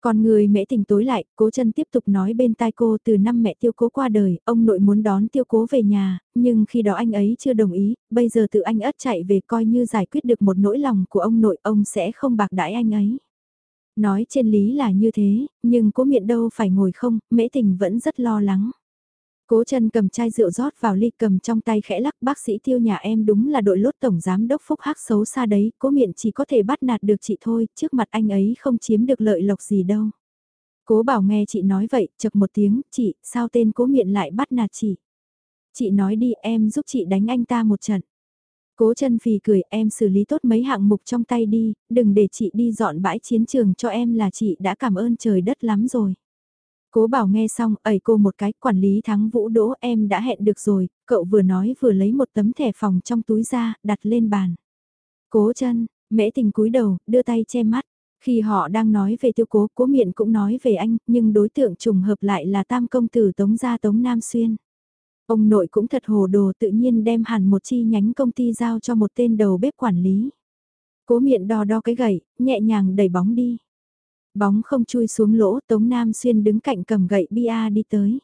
Còn người mẹ tình tối lại, cố chân tiếp tục nói bên tai cô từ năm mẹ tiêu cố qua đời, ông nội muốn đón tiêu cố về nhà, nhưng khi đó anh ấy chưa đồng ý, bây giờ tự anh ất chạy về coi như giải quyết được một nỗi lòng của ông nội, ông sẽ không bạc đãi anh ấy. Nói trên lý là như thế, nhưng cố miệng đâu phải ngồi không, mễ tình vẫn rất lo lắng. Cố chân cầm chai rượu rót vào ly cầm trong tay khẽ lắc bác sĩ tiêu nhà em đúng là đội lốt tổng giám đốc phúc hắc xấu xa đấy, cố miệng chỉ có thể bắt nạt được chị thôi, trước mặt anh ấy không chiếm được lợi lộc gì đâu. Cố bảo nghe chị nói vậy, chật một tiếng, chị, sao tên cố miệng lại bắt nạt chị? Chị nói đi em giúp chị đánh anh ta một trận. Cố chân phì cười em xử lý tốt mấy hạng mục trong tay đi, đừng để chị đi dọn bãi chiến trường cho em là chị đã cảm ơn trời đất lắm rồi. Cố bảo nghe xong, ẩy cô một cái, quản lý thắng vũ đỗ em đã hẹn được rồi, cậu vừa nói vừa lấy một tấm thẻ phòng trong túi ra, đặt lên bàn. Cố chân, mễ tình cúi đầu, đưa tay che mắt. Khi họ đang nói về tiêu cố, cố miệng cũng nói về anh, nhưng đối tượng trùng hợp lại là tam công tử Tống Gia Tống Nam Xuyên. Ông nội cũng thật hồ đồ tự nhiên đem hẳn một chi nhánh công ty giao cho một tên đầu bếp quản lý. Cố miệng đo đo cái gậy, nhẹ nhàng đẩy bóng đi. Bóng không chui xuống lỗ, Tống Nam Xuyên đứng cạnh cầm gậy bia đi tới.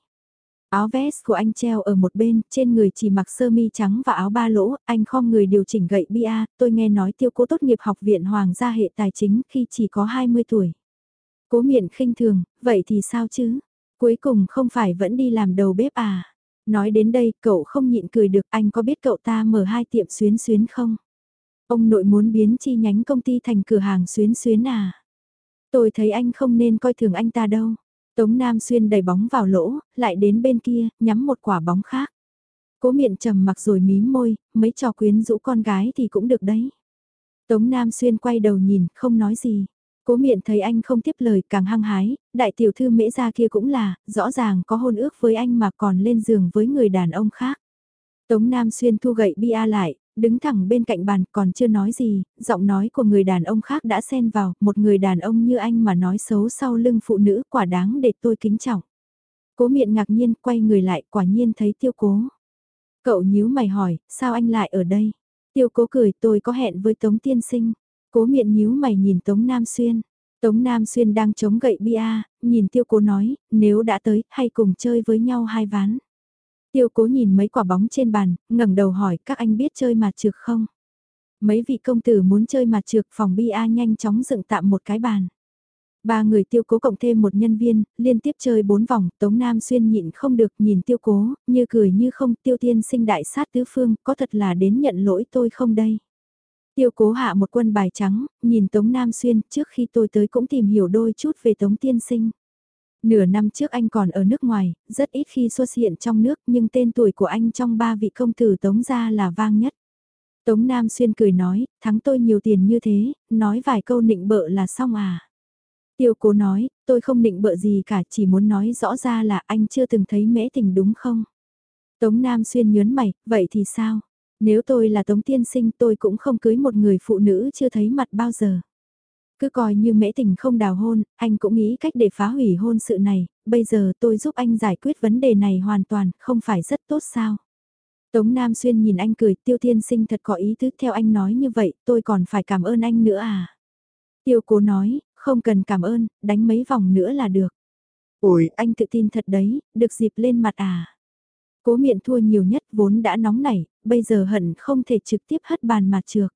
Áo vest của anh treo ở một bên, trên người chỉ mặc sơ mi trắng và áo ba lỗ, anh khom người điều chỉnh gậy bia, tôi nghe nói tiêu cố tốt nghiệp học viện Hoàng gia hệ tài chính khi chỉ có 20 tuổi. Cố miệng khinh thường, vậy thì sao chứ? Cuối cùng không phải vẫn đi làm đầu bếp à? Nói đến đây, cậu không nhịn cười được, anh có biết cậu ta mở hai tiệm xuyến xuyến không? Ông nội muốn biến chi nhánh công ty thành cửa hàng xuyến xuyến à? Tôi thấy anh không nên coi thường anh ta đâu. Tống Nam Xuyên đẩy bóng vào lỗ, lại đến bên kia, nhắm một quả bóng khác. Cố miệng trầm mặc rồi mím môi, mấy trò quyến rũ con gái thì cũng được đấy. Tống Nam Xuyên quay đầu nhìn, không nói gì. Cố miệng thấy anh không tiếp lời càng hăng hái, đại tiểu thư mễ gia kia cũng là, rõ ràng có hôn ước với anh mà còn lên giường với người đàn ông khác. Tống Nam Xuyên thu gậy bia lại, đứng thẳng bên cạnh bàn còn chưa nói gì, giọng nói của người đàn ông khác đã xen vào, một người đàn ông như anh mà nói xấu sau lưng phụ nữ quả đáng để tôi kính trọng. Cố miệng ngạc nhiên quay người lại quả nhiên thấy tiêu cố. Cậu nhíu mày hỏi, sao anh lại ở đây? Tiêu cố cười tôi có hẹn với Tống Tiên Sinh. Cố miệng nhíu mày nhìn Tống Nam Xuyên. Tống Nam Xuyên đang chống gậy bia, nhìn tiêu cố nói, nếu đã tới, hay cùng chơi với nhau hai ván. Tiêu cố nhìn mấy quả bóng trên bàn, ngẩng đầu hỏi các anh biết chơi mặt trược không? Mấy vị công tử muốn chơi mặt trược phòng bia nhanh chóng dựng tạm một cái bàn. Ba người tiêu cố cộng thêm một nhân viên, liên tiếp chơi bốn vòng, Tống Nam Xuyên nhịn không được nhìn tiêu cố, như cười như không, tiêu tiên sinh đại sát tứ phương, có thật là đến nhận lỗi tôi không đây. Tiêu cố hạ một quân bài trắng, nhìn Tống Nam Xuyên, trước khi tôi tới cũng tìm hiểu đôi chút về Tống Tiên Sinh. Nửa năm trước anh còn ở nước ngoài, rất ít khi xuất hiện trong nước nhưng tên tuổi của anh trong ba vị công tử Tống gia là vang nhất. Tống Nam Xuyên cười nói, thắng tôi nhiều tiền như thế, nói vài câu nịnh bợ là xong à. Tiêu cố nói, tôi không nịnh bợ gì cả, chỉ muốn nói rõ ra là anh chưa từng thấy mễ tình đúng không? Tống Nam Xuyên nhớn mày, vậy thì sao? Nếu tôi là Tống Tiên Sinh tôi cũng không cưới một người phụ nữ chưa thấy mặt bao giờ. Cứ coi như mễ tình không đào hôn, anh cũng nghĩ cách để phá hủy hôn sự này, bây giờ tôi giúp anh giải quyết vấn đề này hoàn toàn, không phải rất tốt sao. Tống Nam Xuyên nhìn anh cười, tiêu thiên sinh thật có ý tứ theo anh nói như vậy, tôi còn phải cảm ơn anh nữa à. Tiêu cố nói, không cần cảm ơn, đánh mấy vòng nữa là được. Ôi, anh tự tin thật đấy, được dịp lên mặt à. Cố miệng thua nhiều nhất vốn đã nóng nảy, bây giờ hận không thể trực tiếp hất bàn mặt trược.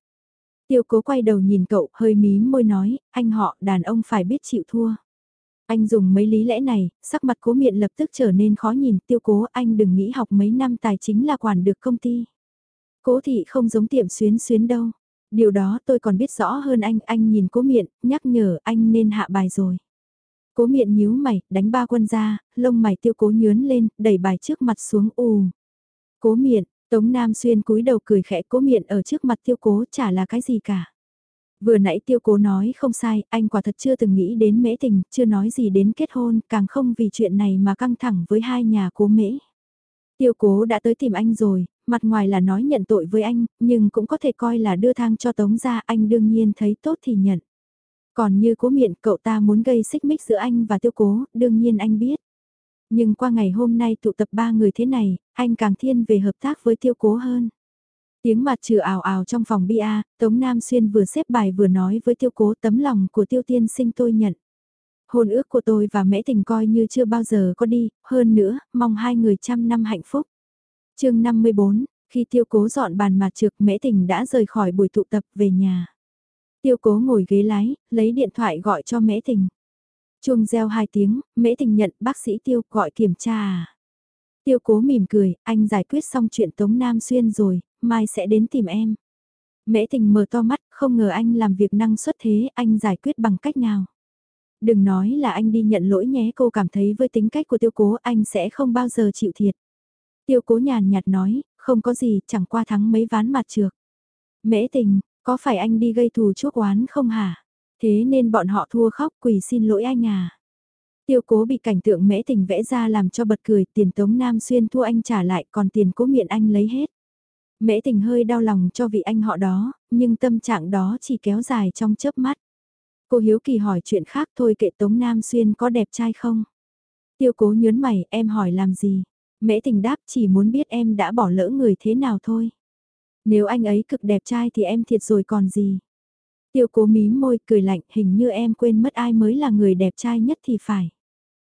Tiêu cố quay đầu nhìn cậu, hơi mí môi nói, anh họ, đàn ông phải biết chịu thua. Anh dùng mấy lý lẽ này, sắc mặt cố miệng lập tức trở nên khó nhìn, tiêu cố anh đừng nghĩ học mấy năm tài chính là quản được công ty. Cố thị không giống tiệm xuyến xuyến đâu. Điều đó tôi còn biết rõ hơn anh, anh nhìn cố miệng, nhắc nhở anh nên hạ bài rồi. Cố miệng nhíu mày, đánh ba quân ra, lông mày tiêu cố nhướn lên, đẩy bài trước mặt xuống ù. Cố miệng, Tống Nam Xuyên cúi đầu cười khẽ cố miệng ở trước mặt tiêu cố chả là cái gì cả. Vừa nãy tiêu cố nói không sai, anh quả thật chưa từng nghĩ đến mễ tình, chưa nói gì đến kết hôn, càng không vì chuyện này mà căng thẳng với hai nhà cố mễ. Tiêu cố đã tới tìm anh rồi, mặt ngoài là nói nhận tội với anh, nhưng cũng có thể coi là đưa thang cho tống ra anh đương nhiên thấy tốt thì nhận. Còn như cố miệng cậu ta muốn gây xích mích giữa anh và tiêu cố, đương nhiên anh biết. Nhưng qua ngày hôm nay tụ tập ba người thế này, anh càng thiên về hợp tác với tiêu cố hơn. Tiếng mặt trừ ảo ảo trong phòng bia, Tống Nam Xuyên vừa xếp bài vừa nói với tiêu cố tấm lòng của tiêu tiên sinh tôi nhận. Hôn ước của tôi và mễ tình coi như chưa bao giờ có đi, hơn nữa, mong hai người trăm năm hạnh phúc. chương 54, khi tiêu cố dọn bàn mặt trược mễ tình đã rời khỏi buổi tụ tập về nhà. Tiêu cố ngồi ghế lái, lấy điện thoại gọi cho mễ tình. Chuông reo hai tiếng, mễ tình nhận bác sĩ tiêu gọi kiểm tra à. Tiêu cố mỉm cười, anh giải quyết xong chuyện Tống Nam Xuyên rồi, mai sẽ đến tìm em. Mễ tình mở to mắt, không ngờ anh làm việc năng suất thế, anh giải quyết bằng cách nào. Đừng nói là anh đi nhận lỗi nhé cô cảm thấy với tính cách của tiêu cố anh sẽ không bao giờ chịu thiệt. Tiêu cố nhàn nhạt nói, không có gì, chẳng qua thắng mấy ván mặt trược. Mễ tình, có phải anh đi gây thù chuốc oán không hả? Thế nên bọn họ thua khóc quỳ xin lỗi anh à? Tiêu cố bị cảnh tượng mễ tình vẽ ra làm cho bật cười, tiền tống nam xuyên thua anh trả lại còn tiền cố miệng anh lấy hết. Mễ tình hơi đau lòng cho vị anh họ đó, nhưng tâm trạng đó chỉ kéo dài trong chớp mắt. Cô hiếu kỳ hỏi chuyện khác thôi kệ tống nam xuyên có đẹp trai không? Tiêu cố nhớn mày, em hỏi làm gì? Mễ tình đáp chỉ muốn biết em đã bỏ lỡ người thế nào thôi. Nếu anh ấy cực đẹp trai thì em thiệt rồi còn gì. Tiêu cố mí môi cười lạnh hình như em quên mất ai mới là người đẹp trai nhất thì phải.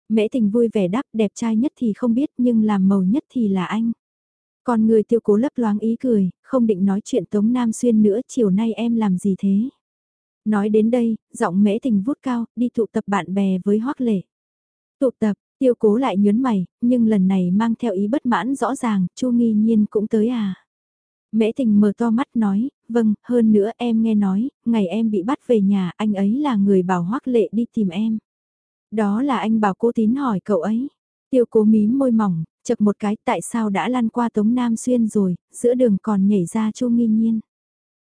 Mễ tình vui vẻ đáp đẹp trai nhất thì không biết nhưng làm màu nhất thì là anh. Còn người tiêu cố lấp loáng ý cười, không định nói chuyện Tống Nam Xuyên nữa chiều nay em làm gì thế. Nói đến đây, giọng mễ tình vút cao, đi tụ tập bạn bè với hoắc lệ. Tụ tập, tiêu cố lại nhớn mày, nhưng lần này mang theo ý bất mãn rõ ràng, chu nghi nhiên cũng tới à. Mễ tình mở to mắt nói, vâng, hơn nữa em nghe nói, ngày em bị bắt về nhà, anh ấy là người bảo hoắc lệ đi tìm em. Đó là anh bảo cô tín hỏi cậu ấy. Tiêu cố mím môi mỏng, chật một cái tại sao đã lăn qua Tống Nam Xuyên rồi, giữa đường còn nhảy ra chu nghi nhiên.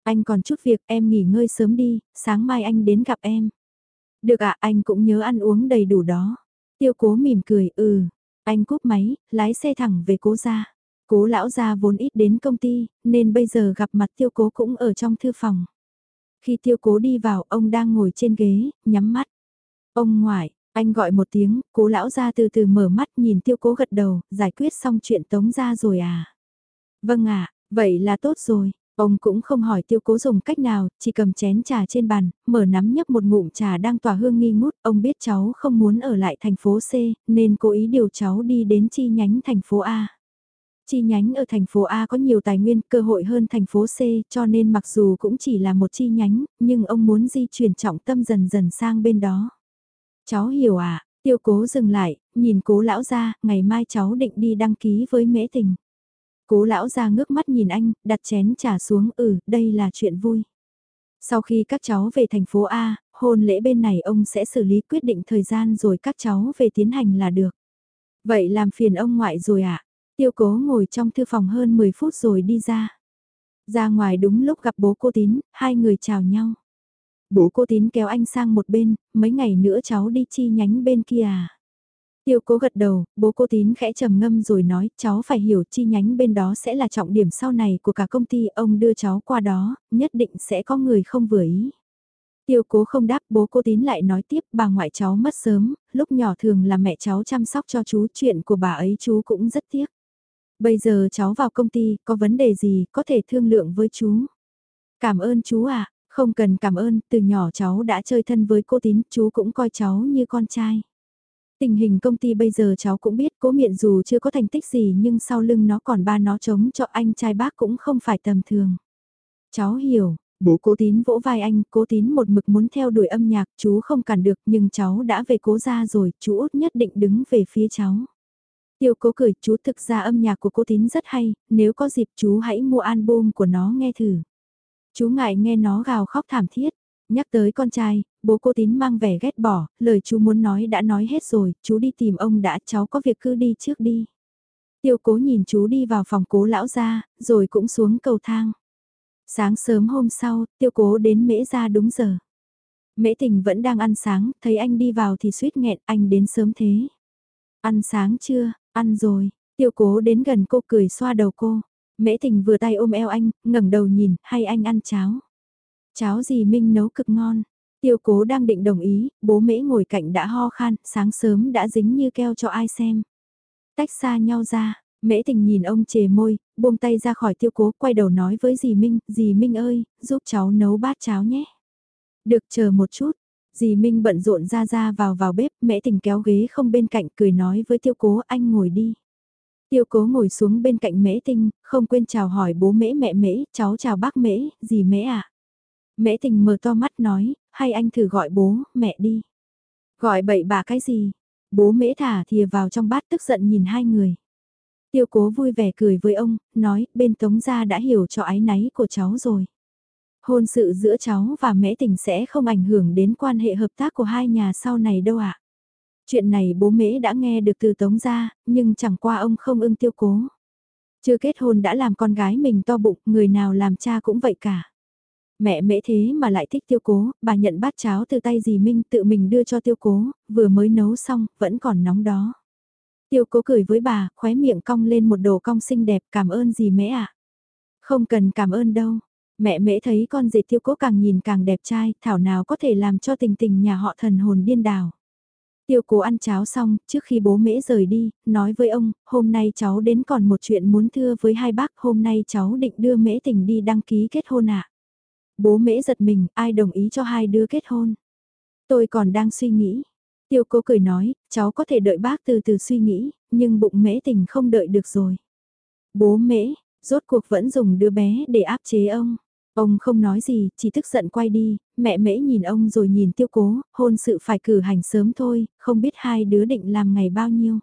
Anh còn chút việc em nghỉ ngơi sớm đi, sáng mai anh đến gặp em. Được ạ anh cũng nhớ ăn uống đầy đủ đó. Tiêu cố mỉm cười ừ, anh cúp máy, lái xe thẳng về cố gia. Cố lão gia vốn ít đến công ty, nên bây giờ gặp mặt tiêu cố cũng ở trong thư phòng. Khi tiêu cố đi vào, ông đang ngồi trên ghế, nhắm mắt. Ông ngoại, anh gọi một tiếng, cố lão gia từ từ mở mắt nhìn tiêu cố gật đầu, giải quyết xong chuyện tống ra rồi à. Vâng ạ, vậy là tốt rồi. Ông cũng không hỏi tiêu cố dùng cách nào, chỉ cầm chén trà trên bàn, mở nắm nhấp một ngụm trà đang tỏa hương nghi ngút. Ông biết cháu không muốn ở lại thành phố C, nên cố ý điều cháu đi đến chi nhánh thành phố A. Chi nhánh ở thành phố A có nhiều tài nguyên, cơ hội hơn thành phố C, cho nên mặc dù cũng chỉ là một chi nhánh, nhưng ông muốn di chuyển trọng tâm dần dần sang bên đó. Cháu hiểu à, tiêu cố dừng lại, nhìn cố lão ra, ngày mai cháu định đi đăng ký với mễ tình. Cố lão ra ngước mắt nhìn anh, đặt chén trà xuống, ừ, đây là chuyện vui. Sau khi các cháu về thành phố A, hôn lễ bên này ông sẽ xử lý quyết định thời gian rồi các cháu về tiến hành là được. Vậy làm phiền ông ngoại rồi ạ. À? Tiêu cố ngồi trong thư phòng hơn 10 phút rồi đi ra. Ra ngoài đúng lúc gặp bố cô tín, hai người chào nhau. Bố cô tín kéo anh sang một bên, mấy ngày nữa cháu đi chi nhánh bên kia à. Tiêu cố gật đầu, bố cô tín khẽ trầm ngâm rồi nói cháu phải hiểu chi nhánh bên đó sẽ là trọng điểm sau này của cả công ty ông đưa cháu qua đó, nhất định sẽ có người không vừa ý. Tiêu cố không đáp bố cô tín lại nói tiếp bà ngoại cháu mất sớm, lúc nhỏ thường là mẹ cháu chăm sóc cho chú chuyện của bà ấy chú cũng rất tiếc. Bây giờ cháu vào công ty, có vấn đề gì, có thể thương lượng với chú. Cảm ơn chú ạ, không cần cảm ơn, từ nhỏ cháu đã chơi thân với cô tín, chú cũng coi cháu như con trai. Tình hình công ty bây giờ cháu cũng biết cố miệng dù chưa có thành tích gì nhưng sau lưng nó còn ba nó chống cho anh trai bác cũng không phải tầm thường. Cháu hiểu, bố cố tín vỗ vai anh, cố tín một mực muốn theo đuổi âm nhạc, chú không cản được nhưng cháu đã về cố ra rồi, chú út nhất định đứng về phía cháu. Tiêu cố cười, chú thực ra âm nhạc của cô tín rất hay, nếu có dịp chú hãy mua album của nó nghe thử. Chú ngại nghe nó gào khóc thảm thiết. Nhắc tới con trai, bố cô tín mang vẻ ghét bỏ, lời chú muốn nói đã nói hết rồi, chú đi tìm ông đã, cháu có việc cứ đi trước đi. Tiêu cố nhìn chú đi vào phòng cố lão ra, rồi cũng xuống cầu thang. Sáng sớm hôm sau, tiêu cố đến mễ ra đúng giờ. Mễ tình vẫn đang ăn sáng, thấy anh đi vào thì suýt nghẹn, anh đến sớm thế. Ăn sáng chưa, ăn rồi, tiêu cố đến gần cô cười xoa đầu cô. Mễ tình vừa tay ôm eo anh, ngẩng đầu nhìn, hay anh ăn cháo. Cháo gì Minh nấu cực ngon. Tiêu cố đang định đồng ý, bố mễ ngồi cạnh đã ho khan, sáng sớm đã dính như keo cho ai xem. Tách xa nhau ra, mễ tình nhìn ông chề môi, buông tay ra khỏi tiêu cố, quay đầu nói với dì Minh, dì Minh ơi, giúp cháu nấu bát cháo nhé. Được chờ một chút, dì Minh bận rộn ra ra vào vào bếp, mễ tình kéo ghế không bên cạnh cười nói với tiêu cố anh ngồi đi. Tiêu cố ngồi xuống bên cạnh mễ tinh, không quên chào hỏi bố mễ mẹ mễ, cháu chào bác mễ, dì mễ ạ. À? Mễ tình mở to mắt nói, hay anh thử gọi bố, mẹ đi. Gọi bậy bà cái gì? Bố mễ thả thìa vào trong bát tức giận nhìn hai người. Tiêu cố vui vẻ cười với ông, nói bên tống gia đã hiểu cho ái náy của cháu rồi. Hôn sự giữa cháu và mẹ tình sẽ không ảnh hưởng đến quan hệ hợp tác của hai nhà sau này đâu ạ. Chuyện này bố mễ đã nghe được từ tống ra, nhưng chẳng qua ông không ưng tiêu cố. Chưa kết hôn đã làm con gái mình to bụng, người nào làm cha cũng vậy cả. Mẹ mễ thế mà lại thích tiêu cố, bà nhận bát cháo từ tay dì Minh tự mình đưa cho tiêu cố, vừa mới nấu xong, vẫn còn nóng đó. Tiêu cố cười với bà, khóe miệng cong lên một đồ cong xinh đẹp, cảm ơn dì mễ ạ. Không cần cảm ơn đâu. Mẹ mễ thấy con dệt tiêu cố càng nhìn càng đẹp trai, thảo nào có thể làm cho tình tình nhà họ thần hồn điên đảo. Tiêu cố ăn cháo xong, trước khi bố mễ rời đi, nói với ông, hôm nay cháu đến còn một chuyện muốn thưa với hai bác, hôm nay cháu định đưa mễ tình đi đăng ký kết hôn ạ. Bố mễ giật mình, ai đồng ý cho hai đứa kết hôn? Tôi còn đang suy nghĩ. Tiêu cố cười nói, cháu có thể đợi bác từ từ suy nghĩ, nhưng bụng mễ tình không đợi được rồi. Bố mễ, rốt cuộc vẫn dùng đứa bé để áp chế ông. Ông không nói gì, chỉ tức giận quay đi, mẹ mễ nhìn ông rồi nhìn tiêu cố, hôn sự phải cử hành sớm thôi, không biết hai đứa định làm ngày bao nhiêu.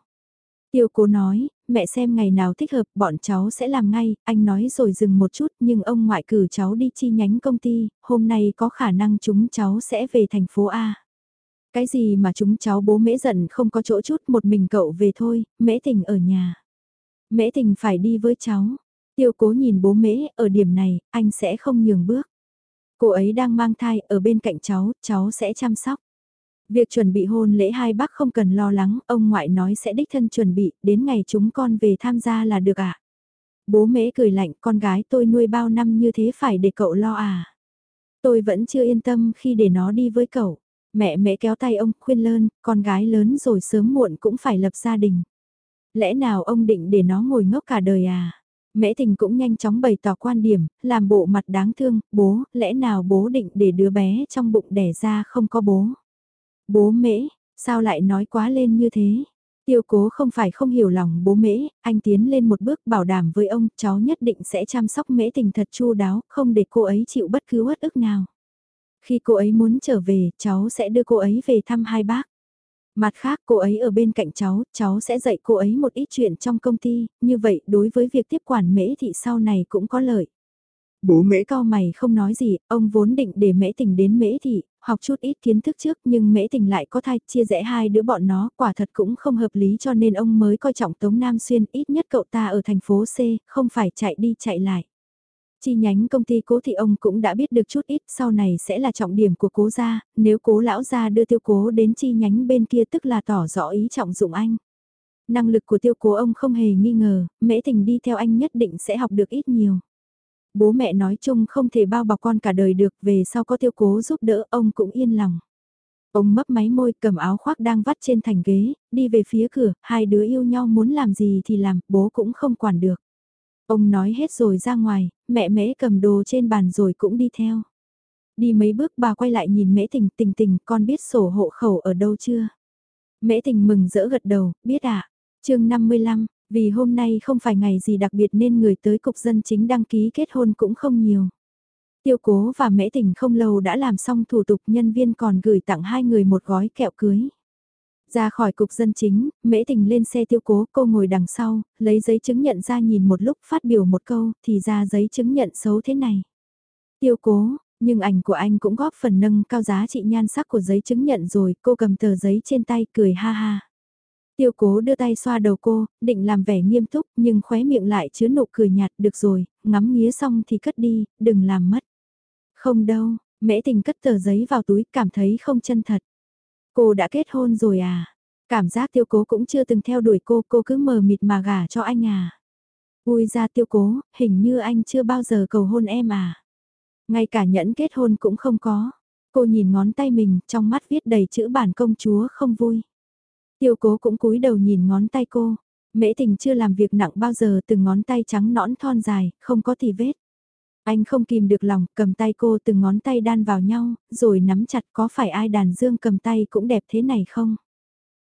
Tiêu cố nói, mẹ xem ngày nào thích hợp bọn cháu sẽ làm ngay, anh nói rồi dừng một chút nhưng ông ngoại cử cháu đi chi nhánh công ty, hôm nay có khả năng chúng cháu sẽ về thành phố A. Cái gì mà chúng cháu bố mễ giận không có chỗ chút một mình cậu về thôi, mễ tình ở nhà. Mễ tình phải đi với cháu. Tiêu cố nhìn bố mễ, ở điểm này, anh sẽ không nhường bước. Cô ấy đang mang thai, ở bên cạnh cháu, cháu sẽ chăm sóc. Việc chuẩn bị hôn lễ hai bác không cần lo lắng, ông ngoại nói sẽ đích thân chuẩn bị, đến ngày chúng con về tham gia là được ạ. À? Bố mễ cười lạnh, con gái tôi nuôi bao năm như thế phải để cậu lo à. Tôi vẫn chưa yên tâm khi để nó đi với cậu. Mẹ mẹ kéo tay ông khuyên lơn, con gái lớn rồi sớm muộn cũng phải lập gia đình. Lẽ nào ông định để nó ngồi ngốc cả đời à? Mễ tình cũng nhanh chóng bày tỏ quan điểm, làm bộ mặt đáng thương, bố, lẽ nào bố định để đứa bé trong bụng đẻ ra không có bố? Bố mễ, sao lại nói quá lên như thế? Tiêu cố không phải không hiểu lòng bố mễ, anh tiến lên một bước bảo đảm với ông, cháu nhất định sẽ chăm sóc mễ tình thật chu đáo, không để cô ấy chịu bất cứ uất ức nào. Khi cô ấy muốn trở về, cháu sẽ đưa cô ấy về thăm hai bác. Mặt khác cô ấy ở bên cạnh cháu, cháu sẽ dạy cô ấy một ít chuyện trong công ty, như vậy đối với việc tiếp quản mễ thị sau này cũng có lợi. Bố mễ cao mày không nói gì, ông vốn định để mễ tình đến mễ thị, học chút ít kiến thức trước nhưng mễ tình lại có thai, chia rẽ hai đứa bọn nó, quả thật cũng không hợp lý cho nên ông mới coi trọng Tống Nam Xuyên, ít nhất cậu ta ở thành phố C, không phải chạy đi chạy lại. Chi nhánh công ty cố thì ông cũng đã biết được chút ít sau này sẽ là trọng điểm của cố gia, nếu cố lão gia đưa tiêu cố đến chi nhánh bên kia tức là tỏ rõ ý trọng dụng anh. Năng lực của tiêu cố ông không hề nghi ngờ, mễ tình đi theo anh nhất định sẽ học được ít nhiều. Bố mẹ nói chung không thể bao bọc con cả đời được về sau có tiêu cố giúp đỡ ông cũng yên lòng. Ông mấp máy môi cầm áo khoác đang vắt trên thành ghế, đi về phía cửa, hai đứa yêu nhau muốn làm gì thì làm, bố cũng không quản được. Ông nói hết rồi ra ngoài, mẹ mễ cầm đồ trên bàn rồi cũng đi theo. Đi mấy bước bà quay lại nhìn mễ tình tình tình con biết sổ hộ khẩu ở đâu chưa? Mễ tình mừng rỡ gật đầu, biết ạ. À? chương 55, vì hôm nay không phải ngày gì đặc biệt nên người tới cục dân chính đăng ký kết hôn cũng không nhiều. Tiêu cố và mễ tình không lâu đã làm xong thủ tục nhân viên còn gửi tặng hai người một gói kẹo cưới. Ra khỏi cục dân chính, mễ tình lên xe tiêu cố, cô ngồi đằng sau, lấy giấy chứng nhận ra nhìn một lúc phát biểu một câu, thì ra giấy chứng nhận xấu thế này. Tiêu cố, nhưng ảnh của anh cũng góp phần nâng cao giá trị nhan sắc của giấy chứng nhận rồi, cô cầm tờ giấy trên tay cười ha ha. Tiêu cố đưa tay xoa đầu cô, định làm vẻ nghiêm túc nhưng khóe miệng lại chứa nụ cười nhạt được rồi, ngắm nghía xong thì cất đi, đừng làm mất. Không đâu, mễ tình cất tờ giấy vào túi cảm thấy không chân thật. Cô đã kết hôn rồi à? Cảm giác tiêu cố cũng chưa từng theo đuổi cô, cô cứ mờ mịt mà gả cho anh à? Ui ra tiêu cố, hình như anh chưa bao giờ cầu hôn em à? Ngay cả nhẫn kết hôn cũng không có. Cô nhìn ngón tay mình, trong mắt viết đầy chữ bản công chúa không vui. Tiêu cố cũng cúi đầu nhìn ngón tay cô. Mễ tình chưa làm việc nặng bao giờ từng ngón tay trắng nõn thon dài, không có thì vết. Anh không kìm được lòng, cầm tay cô từng ngón tay đan vào nhau, rồi nắm chặt có phải ai đàn dương cầm tay cũng đẹp thế này không?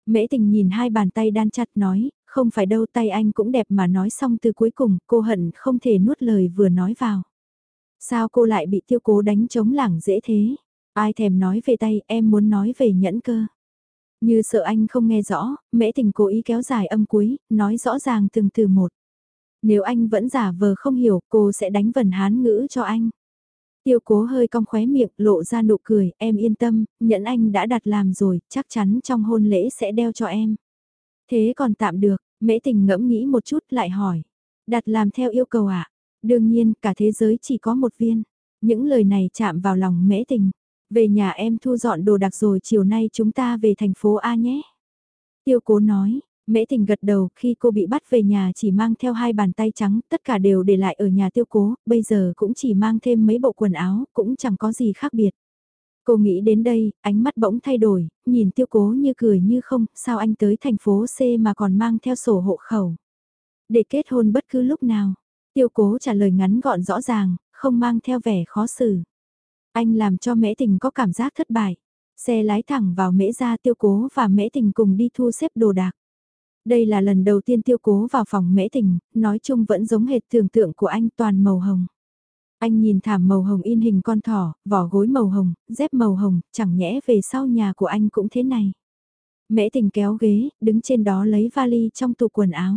Mễ tình nhìn hai bàn tay đan chặt nói, không phải đâu tay anh cũng đẹp mà nói xong từ cuối cùng cô hận không thể nuốt lời vừa nói vào. Sao cô lại bị tiêu cố đánh chống lảng dễ thế? Ai thèm nói về tay em muốn nói về nhẫn cơ. Như sợ anh không nghe rõ, mễ tình cố ý kéo dài âm cuối, nói rõ ràng từng từ một. Nếu anh vẫn giả vờ không hiểu cô sẽ đánh vần hán ngữ cho anh. Tiêu cố hơi cong khóe miệng, lộ ra nụ cười, em yên tâm, nhẫn anh đã đặt làm rồi, chắc chắn trong hôn lễ sẽ đeo cho em. Thế còn tạm được, mễ tình ngẫm nghĩ một chút lại hỏi. Đặt làm theo yêu cầu ạ. À? Đương nhiên, cả thế giới chỉ có một viên. Những lời này chạm vào lòng mễ tình. Về nhà em thu dọn đồ đặc rồi chiều nay chúng ta về thành phố A nhé. Tiêu cố nói, Mễ tình gật đầu khi cô bị bắt về nhà chỉ mang theo hai bàn tay trắng, tất cả đều để lại ở nhà tiêu cố, bây giờ cũng chỉ mang thêm mấy bộ quần áo, cũng chẳng có gì khác biệt. Cô nghĩ đến đây, ánh mắt bỗng thay đổi, nhìn tiêu cố như cười như không, sao anh tới thành phố C mà còn mang theo sổ hộ khẩu. Để kết hôn bất cứ lúc nào, tiêu cố trả lời ngắn gọn rõ ràng, không mang theo vẻ khó xử. Anh làm cho mễ tình có cảm giác thất bại. Xe lái thẳng vào mễ ra tiêu cố và mễ tình cùng đi thu xếp đồ đạc. Đây là lần đầu tiên tiêu cố vào phòng mễ tình, nói chung vẫn giống hệt tưởng tượng của anh toàn màu hồng. Anh nhìn thảm màu hồng in hình con thỏ, vỏ gối màu hồng, dép màu hồng, chẳng nhẽ về sau nhà của anh cũng thế này. Mễ tình kéo ghế, đứng trên đó lấy vali trong tủ quần áo.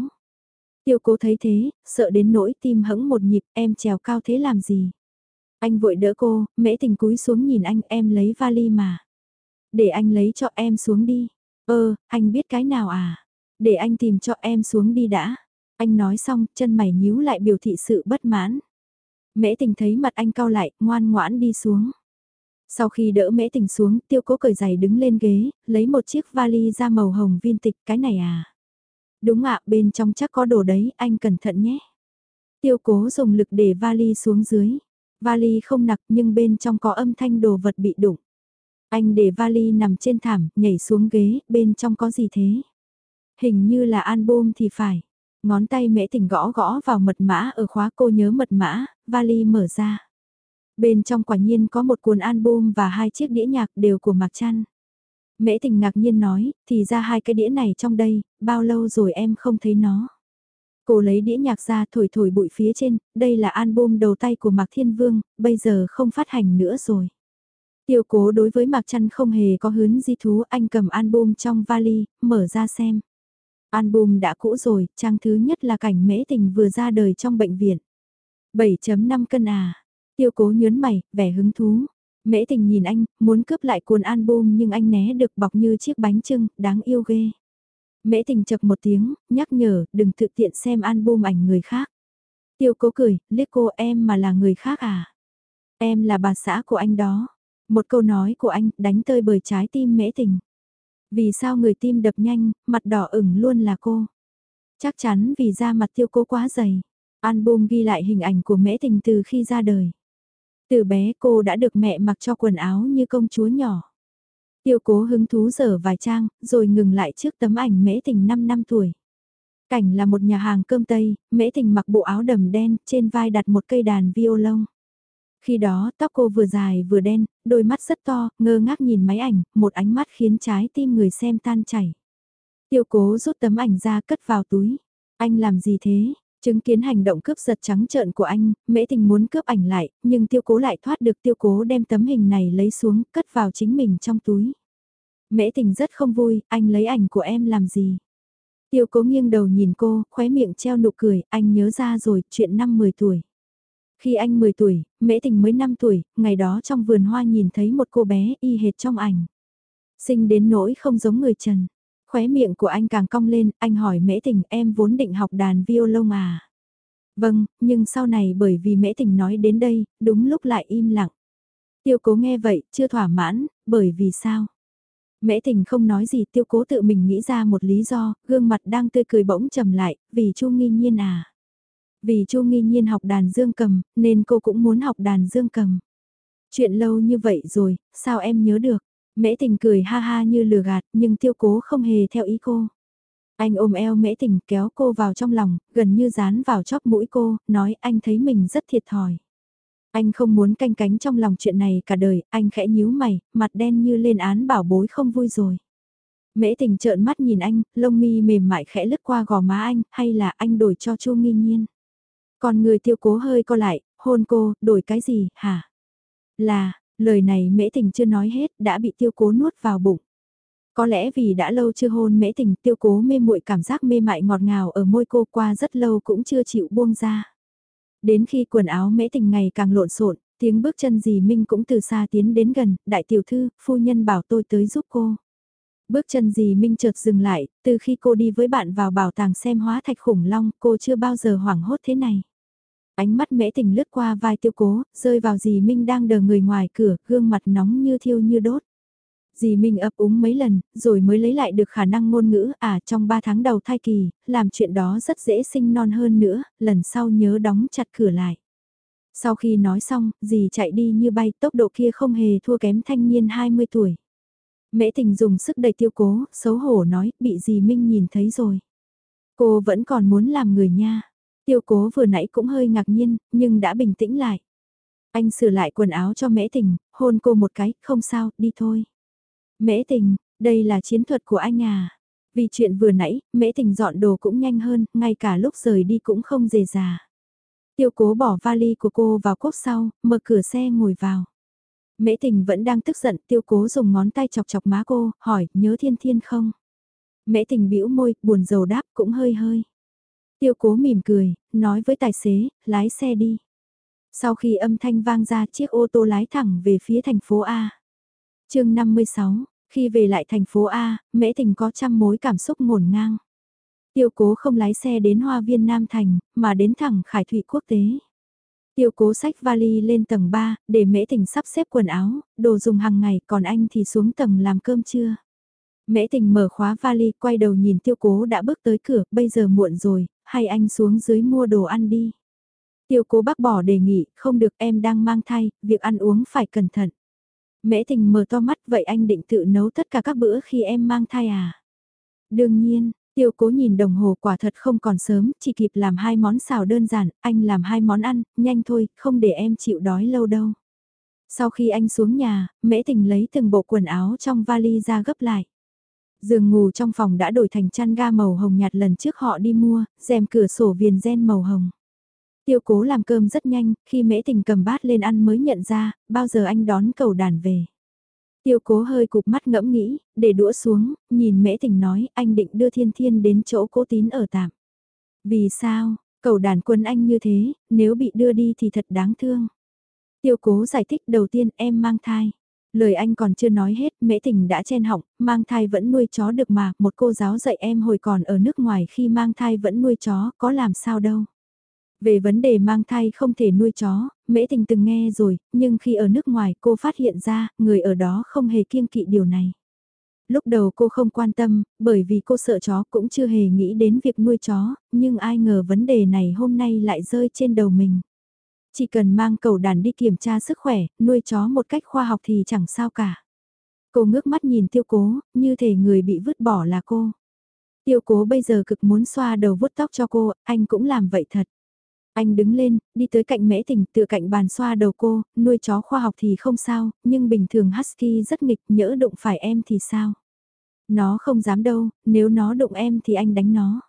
Tiêu cố thấy thế, sợ đến nỗi tim hững một nhịp, em trèo cao thế làm gì? Anh vội đỡ cô, mễ tình cúi xuống nhìn anh, em lấy vali mà. Để anh lấy cho em xuống đi. Ơ, anh biết cái nào à? Để anh tìm cho em xuống đi đã. Anh nói xong, chân mày nhíu lại biểu thị sự bất mãn. Mễ tình thấy mặt anh cau lại, ngoan ngoãn đi xuống. Sau khi đỡ mễ tình xuống, tiêu cố cởi giày đứng lên ghế, lấy một chiếc vali ra màu hồng viên tịch, cái này à? Đúng ạ, bên trong chắc có đồ đấy, anh cẩn thận nhé. Tiêu cố dùng lực để vali xuống dưới. Vali không nặc nhưng bên trong có âm thanh đồ vật bị đụng. Anh để vali nằm trên thảm, nhảy xuống ghế, bên trong có gì thế? Hình như là album thì phải. Ngón tay mễ tỉnh gõ gõ vào mật mã ở khóa cô nhớ mật mã, vali mở ra. Bên trong quả nhiên có một cuốn album và hai chiếc đĩa nhạc đều của Mạc Trăn. Mễ tình ngạc nhiên nói, thì ra hai cái đĩa này trong đây, bao lâu rồi em không thấy nó. Cô lấy đĩa nhạc ra thổi thổi bụi phía trên, đây là album đầu tay của Mạc Thiên Vương, bây giờ không phát hành nữa rồi. Tiêu cố đối với Mạc Trăn không hề có hướng di thú, anh cầm album trong vali, mở ra xem. Album đã cũ rồi, trang thứ nhất là cảnh mễ tình vừa ra đời trong bệnh viện. 7.5 cân à. Tiêu cố nhớn mày, vẻ hứng thú. Mễ tình nhìn anh, muốn cướp lại cuốn album nhưng anh né được bọc như chiếc bánh trưng, đáng yêu ghê. Mễ tình chập một tiếng, nhắc nhở, đừng tự tiện xem album ảnh người khác. Tiêu cố cười, liếc cô em mà là người khác à? Em là bà xã của anh đó. Một câu nói của anh đánh tơi bời trái tim mễ tình. Vì sao người tim đập nhanh, mặt đỏ ửng luôn là cô? Chắc chắn vì da mặt tiêu cố quá dày. Album ghi lại hình ảnh của mễ tình từ khi ra đời. Từ bé cô đã được mẹ mặc cho quần áo như công chúa nhỏ. Tiêu cố hứng thú dở vài trang, rồi ngừng lại trước tấm ảnh mễ tình 5 năm tuổi. Cảnh là một nhà hàng cơm Tây, mễ tình mặc bộ áo đầm đen, trên vai đặt một cây đàn violon. Khi đó tóc cô vừa dài vừa đen, đôi mắt rất to, ngơ ngác nhìn máy ảnh, một ánh mắt khiến trái tim người xem tan chảy. Tiêu cố rút tấm ảnh ra cất vào túi. Anh làm gì thế? Chứng kiến hành động cướp giật trắng trợn của anh, mễ tình muốn cướp ảnh lại, nhưng tiêu cố lại thoát được tiêu cố đem tấm hình này lấy xuống, cất vào chính mình trong túi. Mễ tình rất không vui, anh lấy ảnh của em làm gì? Tiêu cố nghiêng đầu nhìn cô, khóe miệng treo nụ cười, anh nhớ ra rồi, chuyện năm 10 tuổi. Khi anh 10 tuổi, mễ tình mới 5 tuổi, ngày đó trong vườn hoa nhìn thấy một cô bé y hệt trong ảnh. Sinh đến nỗi không giống người Trần. Khóe miệng của anh càng cong lên, anh hỏi mễ tình em vốn định học đàn violon à. Vâng, nhưng sau này bởi vì mễ tình nói đến đây, đúng lúc lại im lặng. Tiêu cố nghe vậy, chưa thỏa mãn, bởi vì sao? Mễ tình không nói gì tiêu cố tự mình nghĩ ra một lý do, gương mặt đang tươi cười bỗng trầm lại, vì chu nghi nhiên à. Vì Chu Nghi Nhiên học đàn dương cầm, nên cô cũng muốn học đàn dương cầm. Chuyện lâu như vậy rồi, sao em nhớ được? Mễ tình cười ha ha như lừa gạt, nhưng tiêu cố không hề theo ý cô. Anh ôm eo mễ tình kéo cô vào trong lòng, gần như dán vào chóp mũi cô, nói anh thấy mình rất thiệt thòi. Anh không muốn canh cánh trong lòng chuyện này cả đời, anh khẽ nhíu mày, mặt đen như lên án bảo bối không vui rồi. Mễ tình trợn mắt nhìn anh, lông mi mềm mại khẽ lướt qua gò má anh, hay là anh đổi cho chu nghi nhiên. Còn người tiêu cố hơi co lại, hôn cô, đổi cái gì, hả? Là, lời này mễ tình chưa nói hết, đã bị tiêu cố nuốt vào bụng. Có lẽ vì đã lâu chưa hôn mễ tình tiêu cố mê muội cảm giác mê mại ngọt ngào ở môi cô qua rất lâu cũng chưa chịu buông ra. Đến khi quần áo mễ tình ngày càng lộn xộn, Tiếng bước chân dì Minh cũng từ xa tiến đến gần, đại tiểu thư, phu nhân bảo tôi tới giúp cô. Bước chân dì Minh chợt dừng lại, từ khi cô đi với bạn vào bảo tàng xem hóa thạch khủng long, cô chưa bao giờ hoảng hốt thế này. Ánh mắt mễ tình lướt qua vai tiêu cố, rơi vào dì Minh đang đờ người ngoài cửa, gương mặt nóng như thiêu như đốt. Dì Minh ấp úng mấy lần, rồi mới lấy lại được khả năng ngôn ngữ, à trong 3 tháng đầu thai kỳ, làm chuyện đó rất dễ sinh non hơn nữa, lần sau nhớ đóng chặt cửa lại. Sau khi nói xong, dì chạy đi như bay, tốc độ kia không hề thua kém thanh niên 20 tuổi. Mễ tình dùng sức đầy tiêu cố, xấu hổ nói, bị dì Minh nhìn thấy rồi. Cô vẫn còn muốn làm người nha. Tiêu cố vừa nãy cũng hơi ngạc nhiên, nhưng đã bình tĩnh lại. Anh sửa lại quần áo cho mễ tình, hôn cô một cái, không sao, đi thôi. Mễ tình, đây là chiến thuật của anh à. Vì chuyện vừa nãy, mễ tình dọn đồ cũng nhanh hơn, ngay cả lúc rời đi cũng không dề dà. Tiêu cố bỏ vali của cô vào cốp sau, mở cửa xe ngồi vào. Mễ tình vẫn đang tức giận, tiêu cố dùng ngón tay chọc chọc má cô, hỏi, nhớ thiên thiên không? Mễ tình bĩu môi, buồn rầu đáp cũng hơi hơi. Tiêu cố mỉm cười, nói với tài xế, lái xe đi. Sau khi âm thanh vang ra chiếc ô tô lái thẳng về phía thành phố A. chương 56, khi về lại thành phố A, Mễ Tình có trăm mối cảm xúc ngổn ngang. Tiêu cố không lái xe đến Hoa Viên Nam Thành, mà đến thẳng Khải Thụy Quốc tế. Tiêu cố sách vali lên tầng 3, để Mễ Tình sắp xếp quần áo, đồ dùng hàng ngày, còn anh thì xuống tầng làm cơm trưa. Mễ Tình mở khóa vali, quay đầu nhìn tiêu cố đã bước tới cửa, bây giờ muộn rồi, hay anh xuống dưới mua đồ ăn đi. Tiêu cố bác bỏ đề nghị, không được em đang mang thai, việc ăn uống phải cẩn thận. Mễ tình mở to mắt, vậy anh định tự nấu tất cả các bữa khi em mang thai à? Đương nhiên, tiêu cố nhìn đồng hồ quả thật không còn sớm, chỉ kịp làm hai món xào đơn giản, anh làm hai món ăn, nhanh thôi, không để em chịu đói lâu đâu. Sau khi anh xuống nhà, mễ tình lấy từng bộ quần áo trong vali ra gấp lại. Giường ngủ trong phòng đã đổi thành chăn ga màu hồng nhạt lần trước họ đi mua, rèm cửa sổ viền gen màu hồng. Tiêu cố làm cơm rất nhanh, khi mễ tình cầm bát lên ăn mới nhận ra, bao giờ anh đón cầu đàn về. Tiêu cố hơi cục mắt ngẫm nghĩ, để đũa xuống, nhìn mễ tình nói anh định đưa thiên thiên đến chỗ cố tín ở tạm. Vì sao, cầu đàn quân anh như thế, nếu bị đưa đi thì thật đáng thương. Tiêu cố giải thích đầu tiên em mang thai. Lời anh còn chưa nói hết, mễ tình đã chen họng, mang thai vẫn nuôi chó được mà, một cô giáo dạy em hồi còn ở nước ngoài khi mang thai vẫn nuôi chó, có làm sao đâu. Về vấn đề mang thai không thể nuôi chó, mễ tình từng nghe rồi, nhưng khi ở nước ngoài cô phát hiện ra, người ở đó không hề kiêng kỵ điều này. Lúc đầu cô không quan tâm, bởi vì cô sợ chó cũng chưa hề nghĩ đến việc nuôi chó, nhưng ai ngờ vấn đề này hôm nay lại rơi trên đầu mình. Chỉ cần mang cầu đàn đi kiểm tra sức khỏe, nuôi chó một cách khoa học thì chẳng sao cả. Cô ngước mắt nhìn tiêu cố, như thể người bị vứt bỏ là cô. Tiêu cố bây giờ cực muốn xoa đầu vuốt tóc cho cô, anh cũng làm vậy thật. Anh đứng lên, đi tới cạnh mễ tình tựa cạnh bàn xoa đầu cô, nuôi chó khoa học thì không sao, nhưng bình thường Husky rất nghịch, nhỡ đụng phải em thì sao? Nó không dám đâu, nếu nó đụng em thì anh đánh nó.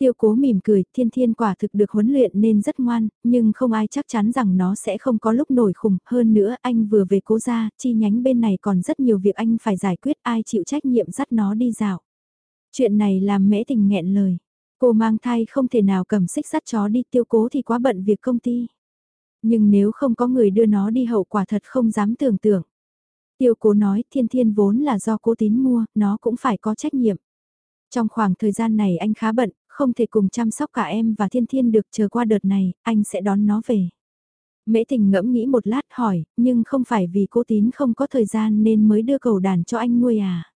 Tiêu cố mỉm cười, thiên thiên quả thực được huấn luyện nên rất ngoan, nhưng không ai chắc chắn rằng nó sẽ không có lúc nổi khủng. Hơn nữa anh vừa về cố ra, chi nhánh bên này còn rất nhiều việc anh phải giải quyết ai chịu trách nhiệm dắt nó đi dạo. Chuyện này làm mễ tình nghẹn lời. Cô mang thai không thể nào cầm xích sắt chó đi tiêu cố thì quá bận việc công ty. Nhưng nếu không có người đưa nó đi hậu quả thật không dám tưởng tượng. Tiêu cố nói thiên thiên vốn là do cố tín mua, nó cũng phải có trách nhiệm. Trong khoảng thời gian này anh khá bận, không thể cùng chăm sóc cả em và thiên thiên được chờ qua đợt này, anh sẽ đón nó về. Mễ tình ngẫm nghĩ một lát hỏi, nhưng không phải vì cố tín không có thời gian nên mới đưa cầu đàn cho anh nuôi à.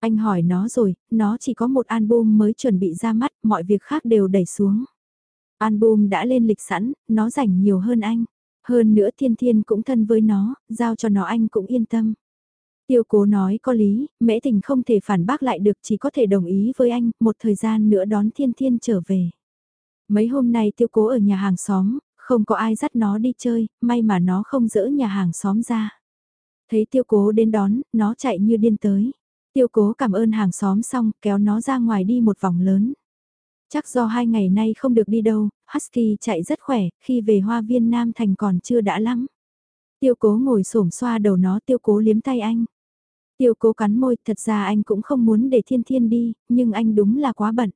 Anh hỏi nó rồi, nó chỉ có một album mới chuẩn bị ra mắt, mọi việc khác đều đẩy xuống. Album đã lên lịch sẵn, nó rảnh nhiều hơn anh. Hơn nữa thiên thiên cũng thân với nó, giao cho nó anh cũng yên tâm. Tiêu cố nói có lý, mễ tình không thể phản bác lại được chỉ có thể đồng ý với anh, một thời gian nữa đón thiên thiên trở về. Mấy hôm nay tiêu cố ở nhà hàng xóm, không có ai dắt nó đi chơi, may mà nó không dỡ nhà hàng xóm ra. Thấy tiêu cố đến đón, nó chạy như điên tới. Tiêu cố cảm ơn hàng xóm xong, kéo nó ra ngoài đi một vòng lớn. Chắc do hai ngày nay không được đi đâu, Husky chạy rất khỏe, khi về hoa viên Nam Thành còn chưa đã lắm. Tiêu cố ngồi xổm xoa đầu nó tiêu cố liếm tay anh. Tiêu cố cắn môi, thật ra anh cũng không muốn để thiên thiên đi, nhưng anh đúng là quá bận.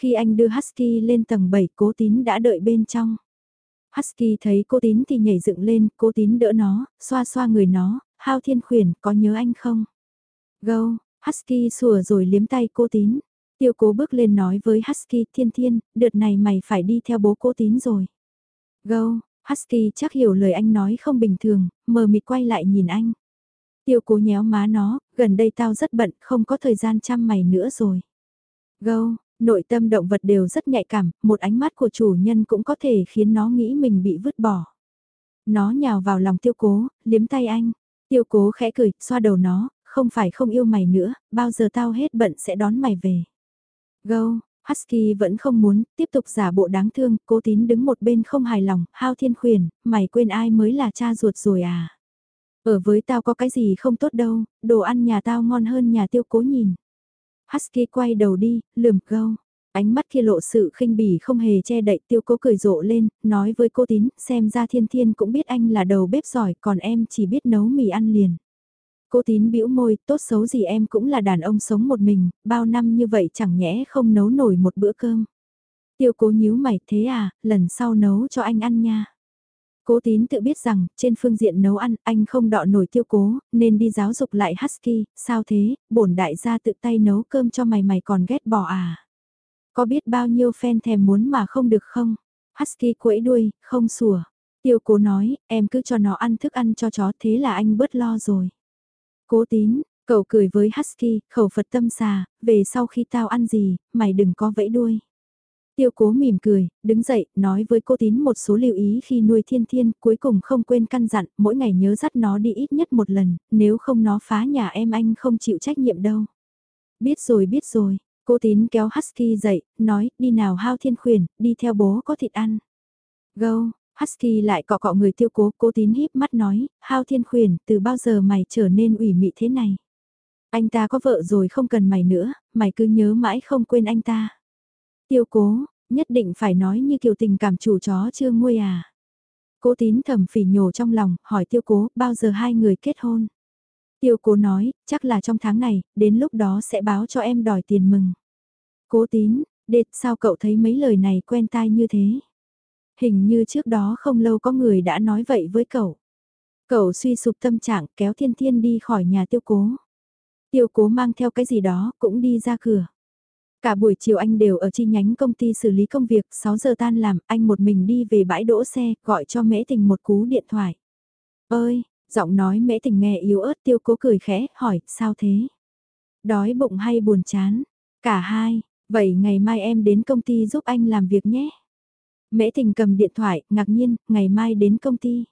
Khi anh đưa Husky lên tầng 7 cố tín đã đợi bên trong. Husky thấy cô tín thì nhảy dựng lên, cố tín đỡ nó, xoa xoa người nó, hao thiên khuyển, có nhớ anh không? Gâu, Husky sủa rồi liếm tay cô tín. Tiêu cố bước lên nói với Husky thiên thiên, đợt này mày phải đi theo bố cô tín rồi. Gâu, Husky chắc hiểu lời anh nói không bình thường, mờ mịt quay lại nhìn anh. Tiêu cố nhéo má nó, gần đây tao rất bận, không có thời gian chăm mày nữa rồi. Gâu, nội tâm động vật đều rất nhạy cảm, một ánh mắt của chủ nhân cũng có thể khiến nó nghĩ mình bị vứt bỏ. Nó nhào vào lòng tiêu cố, liếm tay anh. Tiêu cố khẽ cười, xoa đầu nó, không phải không yêu mày nữa, bao giờ tao hết bận sẽ đón mày về. Gâu, Husky vẫn không muốn, tiếp tục giả bộ đáng thương, cố tín đứng một bên không hài lòng, hao thiên khuyển, mày quên ai mới là cha ruột rồi à. Ở với tao có cái gì không tốt đâu, đồ ăn nhà tao ngon hơn nhà tiêu cố nhìn. Husky quay đầu đi, lườm gâu. Ánh mắt kia lộ sự khinh bỉ không hề che đậy tiêu cố cười rộ lên, nói với cô tín, xem ra thiên thiên cũng biết anh là đầu bếp giỏi, còn em chỉ biết nấu mì ăn liền. Cô tín bĩu môi, tốt xấu gì em cũng là đàn ông sống một mình, bao năm như vậy chẳng nhẽ không nấu nổi một bữa cơm. Tiêu cố nhíu mày, thế à, lần sau nấu cho anh ăn nha. Cố tín tự biết rằng, trên phương diện nấu ăn, anh không đọ nổi tiêu cố, nên đi giáo dục lại Husky, sao thế, bổn đại gia tự tay nấu cơm cho mày mày còn ghét bỏ à. Có biết bao nhiêu fan thèm muốn mà không được không? Husky quẫy đuôi, không sủa. Tiêu cố nói, em cứ cho nó ăn thức ăn cho chó thế là anh bớt lo rồi. Cố tín, cậu cười với Husky, khẩu Phật tâm xà, về sau khi tao ăn gì, mày đừng có vẫy đuôi. Tiêu cố mỉm cười, đứng dậy, nói với cô tín một số lưu ý khi nuôi thiên thiên, cuối cùng không quên căn dặn, mỗi ngày nhớ dắt nó đi ít nhất một lần, nếu không nó phá nhà em anh không chịu trách nhiệm đâu. Biết rồi biết rồi, cô tín kéo Husky dậy, nói, đi nào hao thiên khuyển, đi theo bố có thịt ăn. Gâu, Husky lại cọ cọ người tiêu cố, cô tín híp mắt nói, hao thiên khuyển, từ bao giờ mày trở nên ủy mị thế này? Anh ta có vợ rồi không cần mày nữa, mày cứ nhớ mãi không quên anh ta. Tiêu cố, nhất định phải nói như kiểu tình cảm chủ chó chưa nguôi à. Cố tín thầm phỉ nhổ trong lòng, hỏi tiêu cố, bao giờ hai người kết hôn? Tiêu cố nói, chắc là trong tháng này, đến lúc đó sẽ báo cho em đòi tiền mừng. Cố tín, đệt sao cậu thấy mấy lời này quen tai như thế? Hình như trước đó không lâu có người đã nói vậy với cậu. Cậu suy sụp tâm trạng kéo thiên thiên đi khỏi nhà tiêu cố. Tiêu cố mang theo cái gì đó cũng đi ra cửa. Cả buổi chiều anh đều ở chi nhánh công ty xử lý công việc, 6 giờ tan làm, anh một mình đi về bãi đỗ xe, gọi cho mễ tình một cú điện thoại. Ơi, giọng nói mễ tình nghe yếu ớt tiêu cố cười khẽ, hỏi, sao thế? Đói bụng hay buồn chán? Cả hai, vậy ngày mai em đến công ty giúp anh làm việc nhé. Mễ tình cầm điện thoại, ngạc nhiên, ngày mai đến công ty.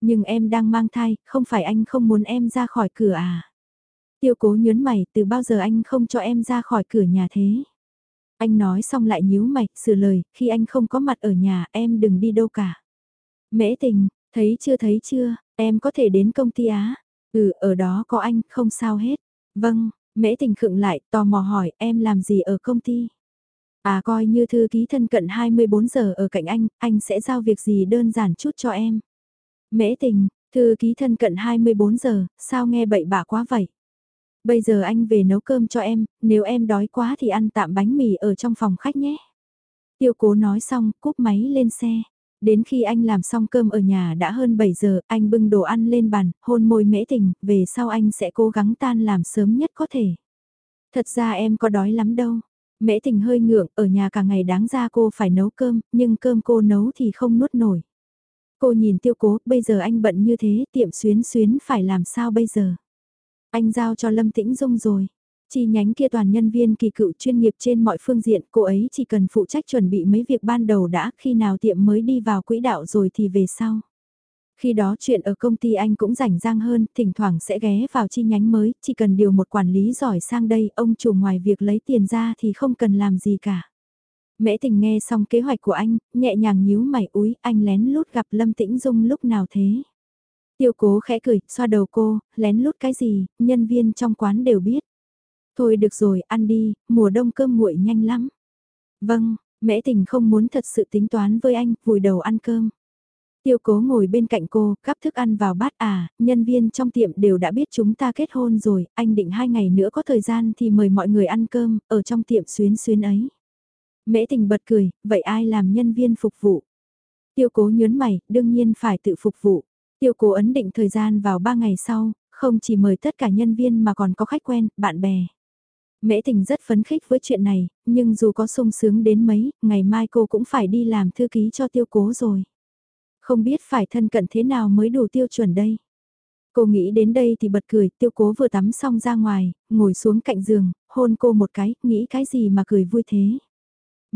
Nhưng em đang mang thai, không phải anh không muốn em ra khỏi cửa à? Tiêu cố nhớn mày, từ bao giờ anh không cho em ra khỏi cửa nhà thế? Anh nói xong lại nhíu mày, sửa lời, khi anh không có mặt ở nhà, em đừng đi đâu cả. Mễ tình, thấy chưa thấy chưa, em có thể đến công ty Á. Ừ, ở đó có anh, không sao hết. Vâng, mễ tình khựng lại, tò mò hỏi, em làm gì ở công ty? À coi như thư ký thân cận 24 giờ ở cạnh anh, anh sẽ giao việc gì đơn giản chút cho em. Mễ tình, thư ký thân cận 24 giờ, sao nghe bậy bạ quá vậy? Bây giờ anh về nấu cơm cho em, nếu em đói quá thì ăn tạm bánh mì ở trong phòng khách nhé. Tiêu cố nói xong, cúp máy lên xe. Đến khi anh làm xong cơm ở nhà đã hơn 7 giờ, anh bưng đồ ăn lên bàn, hôn môi mễ tình, về sau anh sẽ cố gắng tan làm sớm nhất có thể. Thật ra em có đói lắm đâu. Mễ tình hơi ngượng, ở nhà cả ngày đáng ra cô phải nấu cơm, nhưng cơm cô nấu thì không nuốt nổi. Cô nhìn tiêu cố, bây giờ anh bận như thế, tiệm xuyến xuyến phải làm sao bây giờ? Anh giao cho Lâm Tĩnh Dung rồi. Chi nhánh kia toàn nhân viên kỳ cựu chuyên nghiệp trên mọi phương diện, cô ấy chỉ cần phụ trách chuẩn bị mấy việc ban đầu đã, khi nào tiệm mới đi vào quỹ đạo rồi thì về sau. Khi đó chuyện ở công ty anh cũng rảnh rang hơn, thỉnh thoảng sẽ ghé vào chi nhánh mới, chỉ cần điều một quản lý giỏi sang đây, ông chủ ngoài việc lấy tiền ra thì không cần làm gì cả. Mễ tình nghe xong kế hoạch của anh, nhẹ nhàng nhíu mày úi, anh lén lút gặp Lâm Tĩnh Dung lúc nào thế? Tiêu cố khẽ cười, xoa đầu cô, lén lút cái gì, nhân viên trong quán đều biết. Thôi được rồi, ăn đi, mùa đông cơm nguội nhanh lắm. Vâng, mễ tình không muốn thật sự tính toán với anh, vùi đầu ăn cơm. Tiêu cố ngồi bên cạnh cô, cắp thức ăn vào bát à, nhân viên trong tiệm đều đã biết chúng ta kết hôn rồi, anh định hai ngày nữa có thời gian thì mời mọi người ăn cơm, ở trong tiệm xuyến xuyến ấy. Mễ tình bật cười, vậy ai làm nhân viên phục vụ? Tiêu cố nhớn mày, đương nhiên phải tự phục vụ. Tiêu cố ấn định thời gian vào 3 ngày sau, không chỉ mời tất cả nhân viên mà còn có khách quen, bạn bè. Mễ tình rất phấn khích với chuyện này, nhưng dù có sung sướng đến mấy, ngày mai cô cũng phải đi làm thư ký cho tiêu cố rồi. Không biết phải thân cận thế nào mới đủ tiêu chuẩn đây. Cô nghĩ đến đây thì bật cười, tiêu cố vừa tắm xong ra ngoài, ngồi xuống cạnh giường, hôn cô một cái, nghĩ cái gì mà cười vui thế.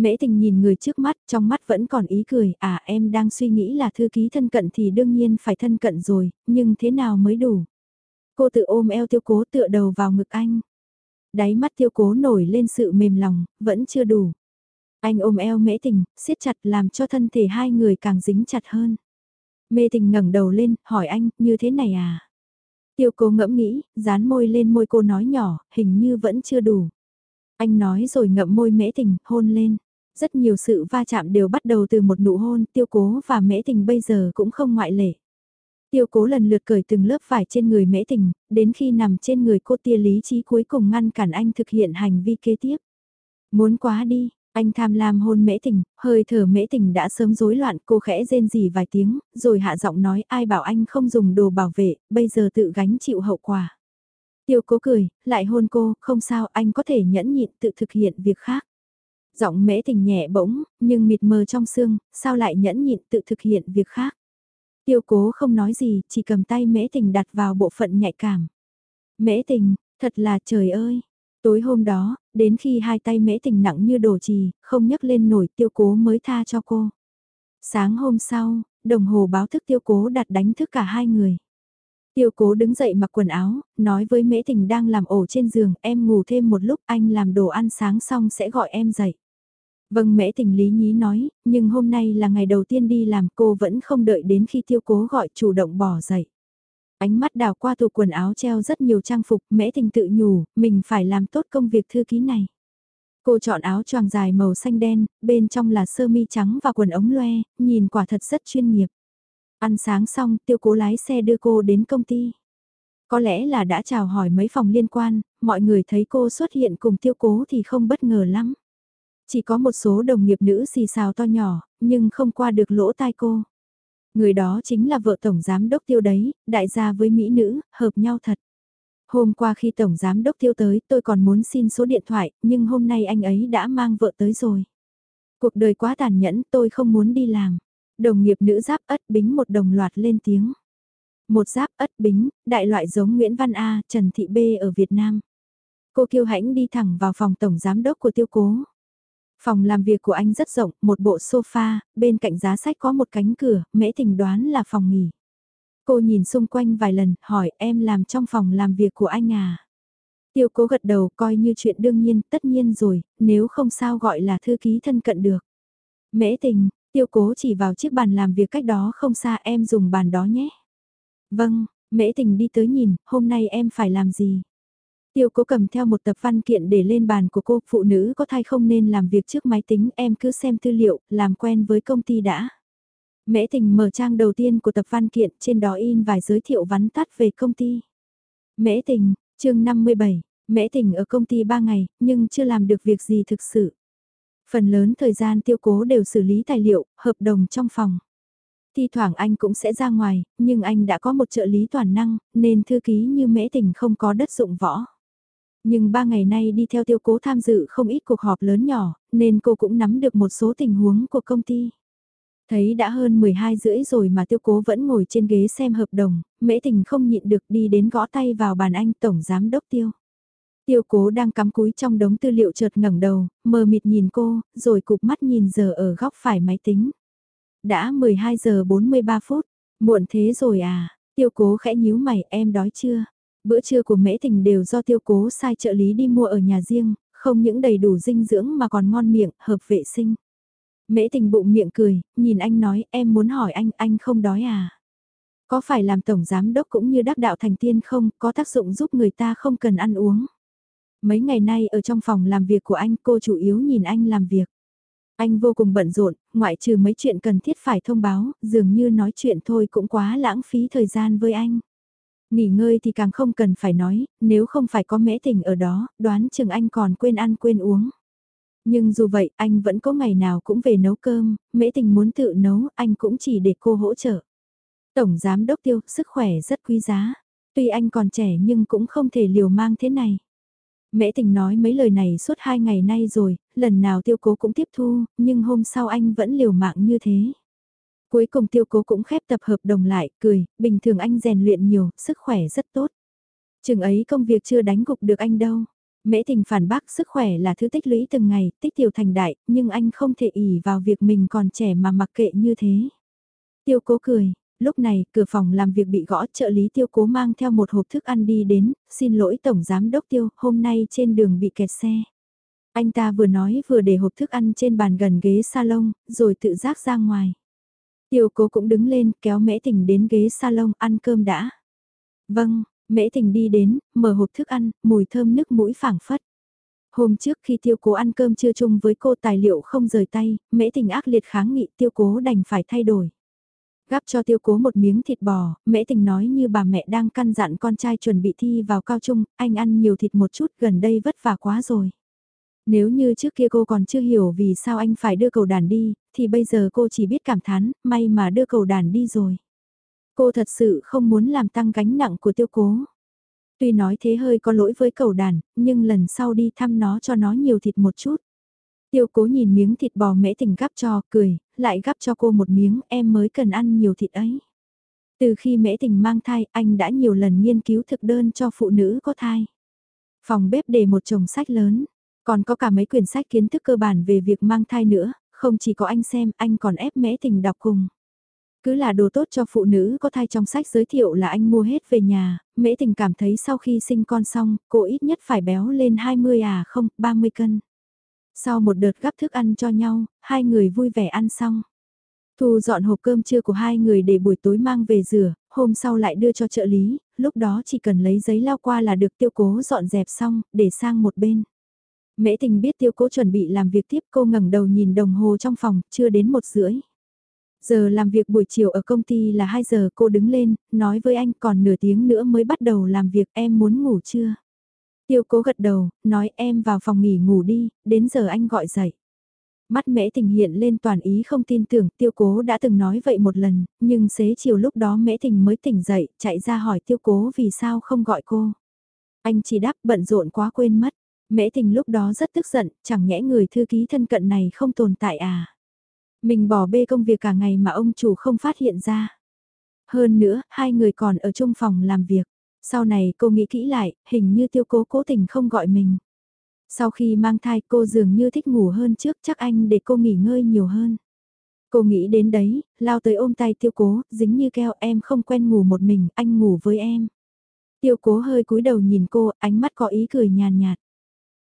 Mễ tình nhìn người trước mắt, trong mắt vẫn còn ý cười, à em đang suy nghĩ là thư ký thân cận thì đương nhiên phải thân cận rồi, nhưng thế nào mới đủ. Cô tự ôm eo tiêu cố tựa đầu vào ngực anh. Đáy mắt tiêu cố nổi lên sự mềm lòng, vẫn chưa đủ. Anh ôm eo mễ tình, siết chặt làm cho thân thể hai người càng dính chặt hơn. Mê tình ngẩng đầu lên, hỏi anh, như thế này à? Tiêu cố ngẫm nghĩ, dán môi lên môi cô nói nhỏ, hình như vẫn chưa đủ. Anh nói rồi ngậm môi mễ tình, hôn lên. Rất nhiều sự va chạm đều bắt đầu từ một nụ hôn, tiêu cố và mễ tình bây giờ cũng không ngoại lệ. Tiêu cố lần lượt cởi từng lớp vải trên người mễ tình, đến khi nằm trên người cô tia lý trí cuối cùng ngăn cản anh thực hiện hành vi kế tiếp. Muốn quá đi, anh tham lam hôn mễ tình, hơi thở mễ tình đã sớm rối loạn cô khẽ rên rỉ vài tiếng, rồi hạ giọng nói ai bảo anh không dùng đồ bảo vệ, bây giờ tự gánh chịu hậu quả. Tiêu cố cười, lại hôn cô, không sao anh có thể nhẫn nhịn tự thực hiện việc khác. Giọng mễ tình nhẹ bỗng, nhưng mịt mờ trong xương, sao lại nhẫn nhịn tự thực hiện việc khác. Tiêu cố không nói gì, chỉ cầm tay mễ tình đặt vào bộ phận nhạy cảm. Mễ tình, thật là trời ơi. Tối hôm đó, đến khi hai tay mễ tình nặng như đổ trì, không nhấc lên nổi tiêu cố mới tha cho cô. Sáng hôm sau, đồng hồ báo thức tiêu cố đặt đánh thức cả hai người. Tiêu cố đứng dậy mặc quần áo, nói với mễ tình đang làm ổ trên giường, em ngủ thêm một lúc anh làm đồ ăn sáng xong sẽ gọi em dậy. Vâng mễ tình lý nhí nói, nhưng hôm nay là ngày đầu tiên đi làm cô vẫn không đợi đến khi tiêu cố gọi chủ động bỏ dậy. Ánh mắt đào qua tủ quần áo treo rất nhiều trang phục, mễ tình tự nhủ, mình phải làm tốt công việc thư ký này. Cô chọn áo choàng dài màu xanh đen, bên trong là sơ mi trắng và quần ống loe, nhìn quả thật rất chuyên nghiệp. Ăn sáng xong, tiêu cố lái xe đưa cô đến công ty. Có lẽ là đã chào hỏi mấy phòng liên quan, mọi người thấy cô xuất hiện cùng tiêu cố thì không bất ngờ lắm. Chỉ có một số đồng nghiệp nữ xì xào to nhỏ, nhưng không qua được lỗ tai cô. Người đó chính là vợ Tổng Giám Đốc Tiêu đấy, đại gia với Mỹ nữ, hợp nhau thật. Hôm qua khi Tổng Giám Đốc Tiêu tới tôi còn muốn xin số điện thoại, nhưng hôm nay anh ấy đã mang vợ tới rồi. Cuộc đời quá tàn nhẫn tôi không muốn đi làm. Đồng nghiệp nữ giáp ất bính một đồng loạt lên tiếng. Một giáp ất bính, đại loại giống Nguyễn Văn A, Trần Thị B ở Việt Nam. Cô kiêu hãnh đi thẳng vào phòng tổng giám đốc của tiêu cố. Phòng làm việc của anh rất rộng, một bộ sofa, bên cạnh giá sách có một cánh cửa, mễ tình đoán là phòng nghỉ. Cô nhìn xung quanh vài lần, hỏi em làm trong phòng làm việc của anh à? Tiêu cố gật đầu coi như chuyện đương nhiên, tất nhiên rồi, nếu không sao gọi là thư ký thân cận được. Mễ tình, tiêu cố chỉ vào chiếc bàn làm việc cách đó không xa em dùng bàn đó nhé. Vâng, mễ tình đi tới nhìn, hôm nay em phải làm gì? Tiêu cố cầm theo một tập văn kiện để lên bàn của cô, phụ nữ có thai không nên làm việc trước máy tính, em cứ xem tư liệu, làm quen với công ty đã. Mễ tình mở trang đầu tiên của tập văn kiện, trên đó in vài giới thiệu vắn tắt về công ty. Mễ tình, chương 57, Mễ tình ở công ty 3 ngày, nhưng chưa làm được việc gì thực sự. Phần lớn thời gian tiêu cố đều xử lý tài liệu, hợp đồng trong phòng. Thi thoảng anh cũng sẽ ra ngoài, nhưng anh đã có một trợ lý toàn năng, nên thư ký như mễ tình không có đất dụng võ. Nhưng ba ngày nay đi theo tiêu cố tham dự không ít cuộc họp lớn nhỏ, nên cô cũng nắm được một số tình huống của công ty. Thấy đã hơn 12 rưỡi rồi mà tiêu cố vẫn ngồi trên ghế xem hợp đồng, mễ tình không nhịn được đi đến gõ tay vào bàn anh tổng giám đốc tiêu. Tiêu cố đang cắm cúi trong đống tư liệu chợt ngẩng đầu, mờ mịt nhìn cô, rồi cụp mắt nhìn giờ ở góc phải máy tính. Đã 12 giờ 43 phút, muộn thế rồi à, tiêu cố khẽ nhíu mày em đói chưa? Bữa trưa của mễ tình đều do tiêu cố sai trợ lý đi mua ở nhà riêng, không những đầy đủ dinh dưỡng mà còn ngon miệng, hợp vệ sinh. Mễ tình bụng miệng cười, nhìn anh nói em muốn hỏi anh, anh không đói à? Có phải làm tổng giám đốc cũng như đắc đạo thành tiên không, có tác dụng giúp người ta không cần ăn uống? Mấy ngày nay ở trong phòng làm việc của anh cô chủ yếu nhìn anh làm việc. Anh vô cùng bận rộn, ngoại trừ mấy chuyện cần thiết phải thông báo, dường như nói chuyện thôi cũng quá lãng phí thời gian với anh. Nghỉ ngơi thì càng không cần phải nói, nếu không phải có mễ tình ở đó, đoán chừng anh còn quên ăn quên uống. Nhưng dù vậy, anh vẫn có ngày nào cũng về nấu cơm, mễ tình muốn tự nấu, anh cũng chỉ để cô hỗ trợ. Tổng giám đốc tiêu, sức khỏe rất quý giá. Tuy anh còn trẻ nhưng cũng không thể liều mang thế này. Mễ tình nói mấy lời này suốt hai ngày nay rồi, lần nào tiêu cố cũng tiếp thu, nhưng hôm sau anh vẫn liều mạng như thế. Cuối cùng tiêu cố cũng khép tập hợp đồng lại, cười, bình thường anh rèn luyện nhiều, sức khỏe rất tốt. Chừng ấy công việc chưa đánh gục được anh đâu. Mễ tình phản bác sức khỏe là thứ tích lũy từng ngày, tích tiểu thành đại, nhưng anh không thể ỉ vào việc mình còn trẻ mà mặc kệ như thế. Tiêu cố cười, lúc này cửa phòng làm việc bị gõ trợ lý tiêu cố mang theo một hộp thức ăn đi đến, xin lỗi tổng giám đốc tiêu, hôm nay trên đường bị kẹt xe. Anh ta vừa nói vừa để hộp thức ăn trên bàn gần ghế salon, rồi tự giác ra ngoài. Tiêu cố cũng đứng lên kéo mễ tình đến ghế salon ăn cơm đã. Vâng, mễ tình đi đến, mở hộp thức ăn, mùi thơm nước mũi phảng phất. Hôm trước khi tiêu cố ăn cơm trưa chung với cô tài liệu không rời tay, mễ tình ác liệt kháng nghị tiêu cố đành phải thay đổi. Gắp cho tiêu cố một miếng thịt bò, mễ tình nói như bà mẹ đang căn dặn con trai chuẩn bị thi vào cao trung, anh ăn nhiều thịt một chút gần đây vất vả quá rồi. Nếu như trước kia cô còn chưa hiểu vì sao anh phải đưa cầu đàn đi, thì bây giờ cô chỉ biết cảm thán, may mà đưa cầu đàn đi rồi. Cô thật sự không muốn làm tăng gánh nặng của tiêu cố. Tuy nói thế hơi có lỗi với cầu đàn, nhưng lần sau đi thăm nó cho nó nhiều thịt một chút. Tiêu cố nhìn miếng thịt bò mễ tình gắp cho, cười, lại gắp cho cô một miếng, em mới cần ăn nhiều thịt ấy. Từ khi mễ tình mang thai, anh đã nhiều lần nghiên cứu thực đơn cho phụ nữ có thai. Phòng bếp để một chồng sách lớn, còn có cả mấy quyển sách kiến thức cơ bản về việc mang thai nữa, không chỉ có anh xem, anh còn ép mễ tình đọc cùng. Cứ là đồ tốt cho phụ nữ có thai trong sách giới thiệu là anh mua hết về nhà, mễ tình cảm thấy sau khi sinh con xong, cô ít nhất phải béo lên 20 à không, 30 cân. Sau một đợt gắp thức ăn cho nhau, hai người vui vẻ ăn xong. Thu dọn hộp cơm trưa của hai người để buổi tối mang về rửa, hôm sau lại đưa cho trợ lý, lúc đó chỉ cần lấy giấy lao qua là được tiêu cố dọn dẹp xong, để sang một bên. Mễ tình biết tiêu cố chuẩn bị làm việc tiếp cô ngẩng đầu nhìn đồng hồ trong phòng, chưa đến một rưỡi. Giờ làm việc buổi chiều ở công ty là 2 giờ cô đứng lên, nói với anh còn nửa tiếng nữa mới bắt đầu làm việc em muốn ngủ chưa? Tiêu cố gật đầu, nói em vào phòng nghỉ ngủ đi, đến giờ anh gọi dậy. Mắt mễ tình hiện lên toàn ý không tin tưởng tiêu cố đã từng nói vậy một lần, nhưng xế chiều lúc đó mễ tình mới tỉnh dậy, chạy ra hỏi tiêu cố vì sao không gọi cô. Anh chỉ đáp bận rộn quá quên mất. Mễ tình lúc đó rất tức giận, chẳng nhẽ người thư ký thân cận này không tồn tại à. Mình bỏ bê công việc cả ngày mà ông chủ không phát hiện ra. Hơn nữa, hai người còn ở chung phòng làm việc. Sau này cô nghĩ kỹ lại, hình như tiêu cố cố tình không gọi mình. Sau khi mang thai cô dường như thích ngủ hơn trước chắc anh để cô nghỉ ngơi nhiều hơn. Cô nghĩ đến đấy, lao tới ôm tay tiêu cố, dính như keo em không quen ngủ một mình, anh ngủ với em. Tiêu cố hơi cúi đầu nhìn cô, ánh mắt có ý cười nhàn nhạt.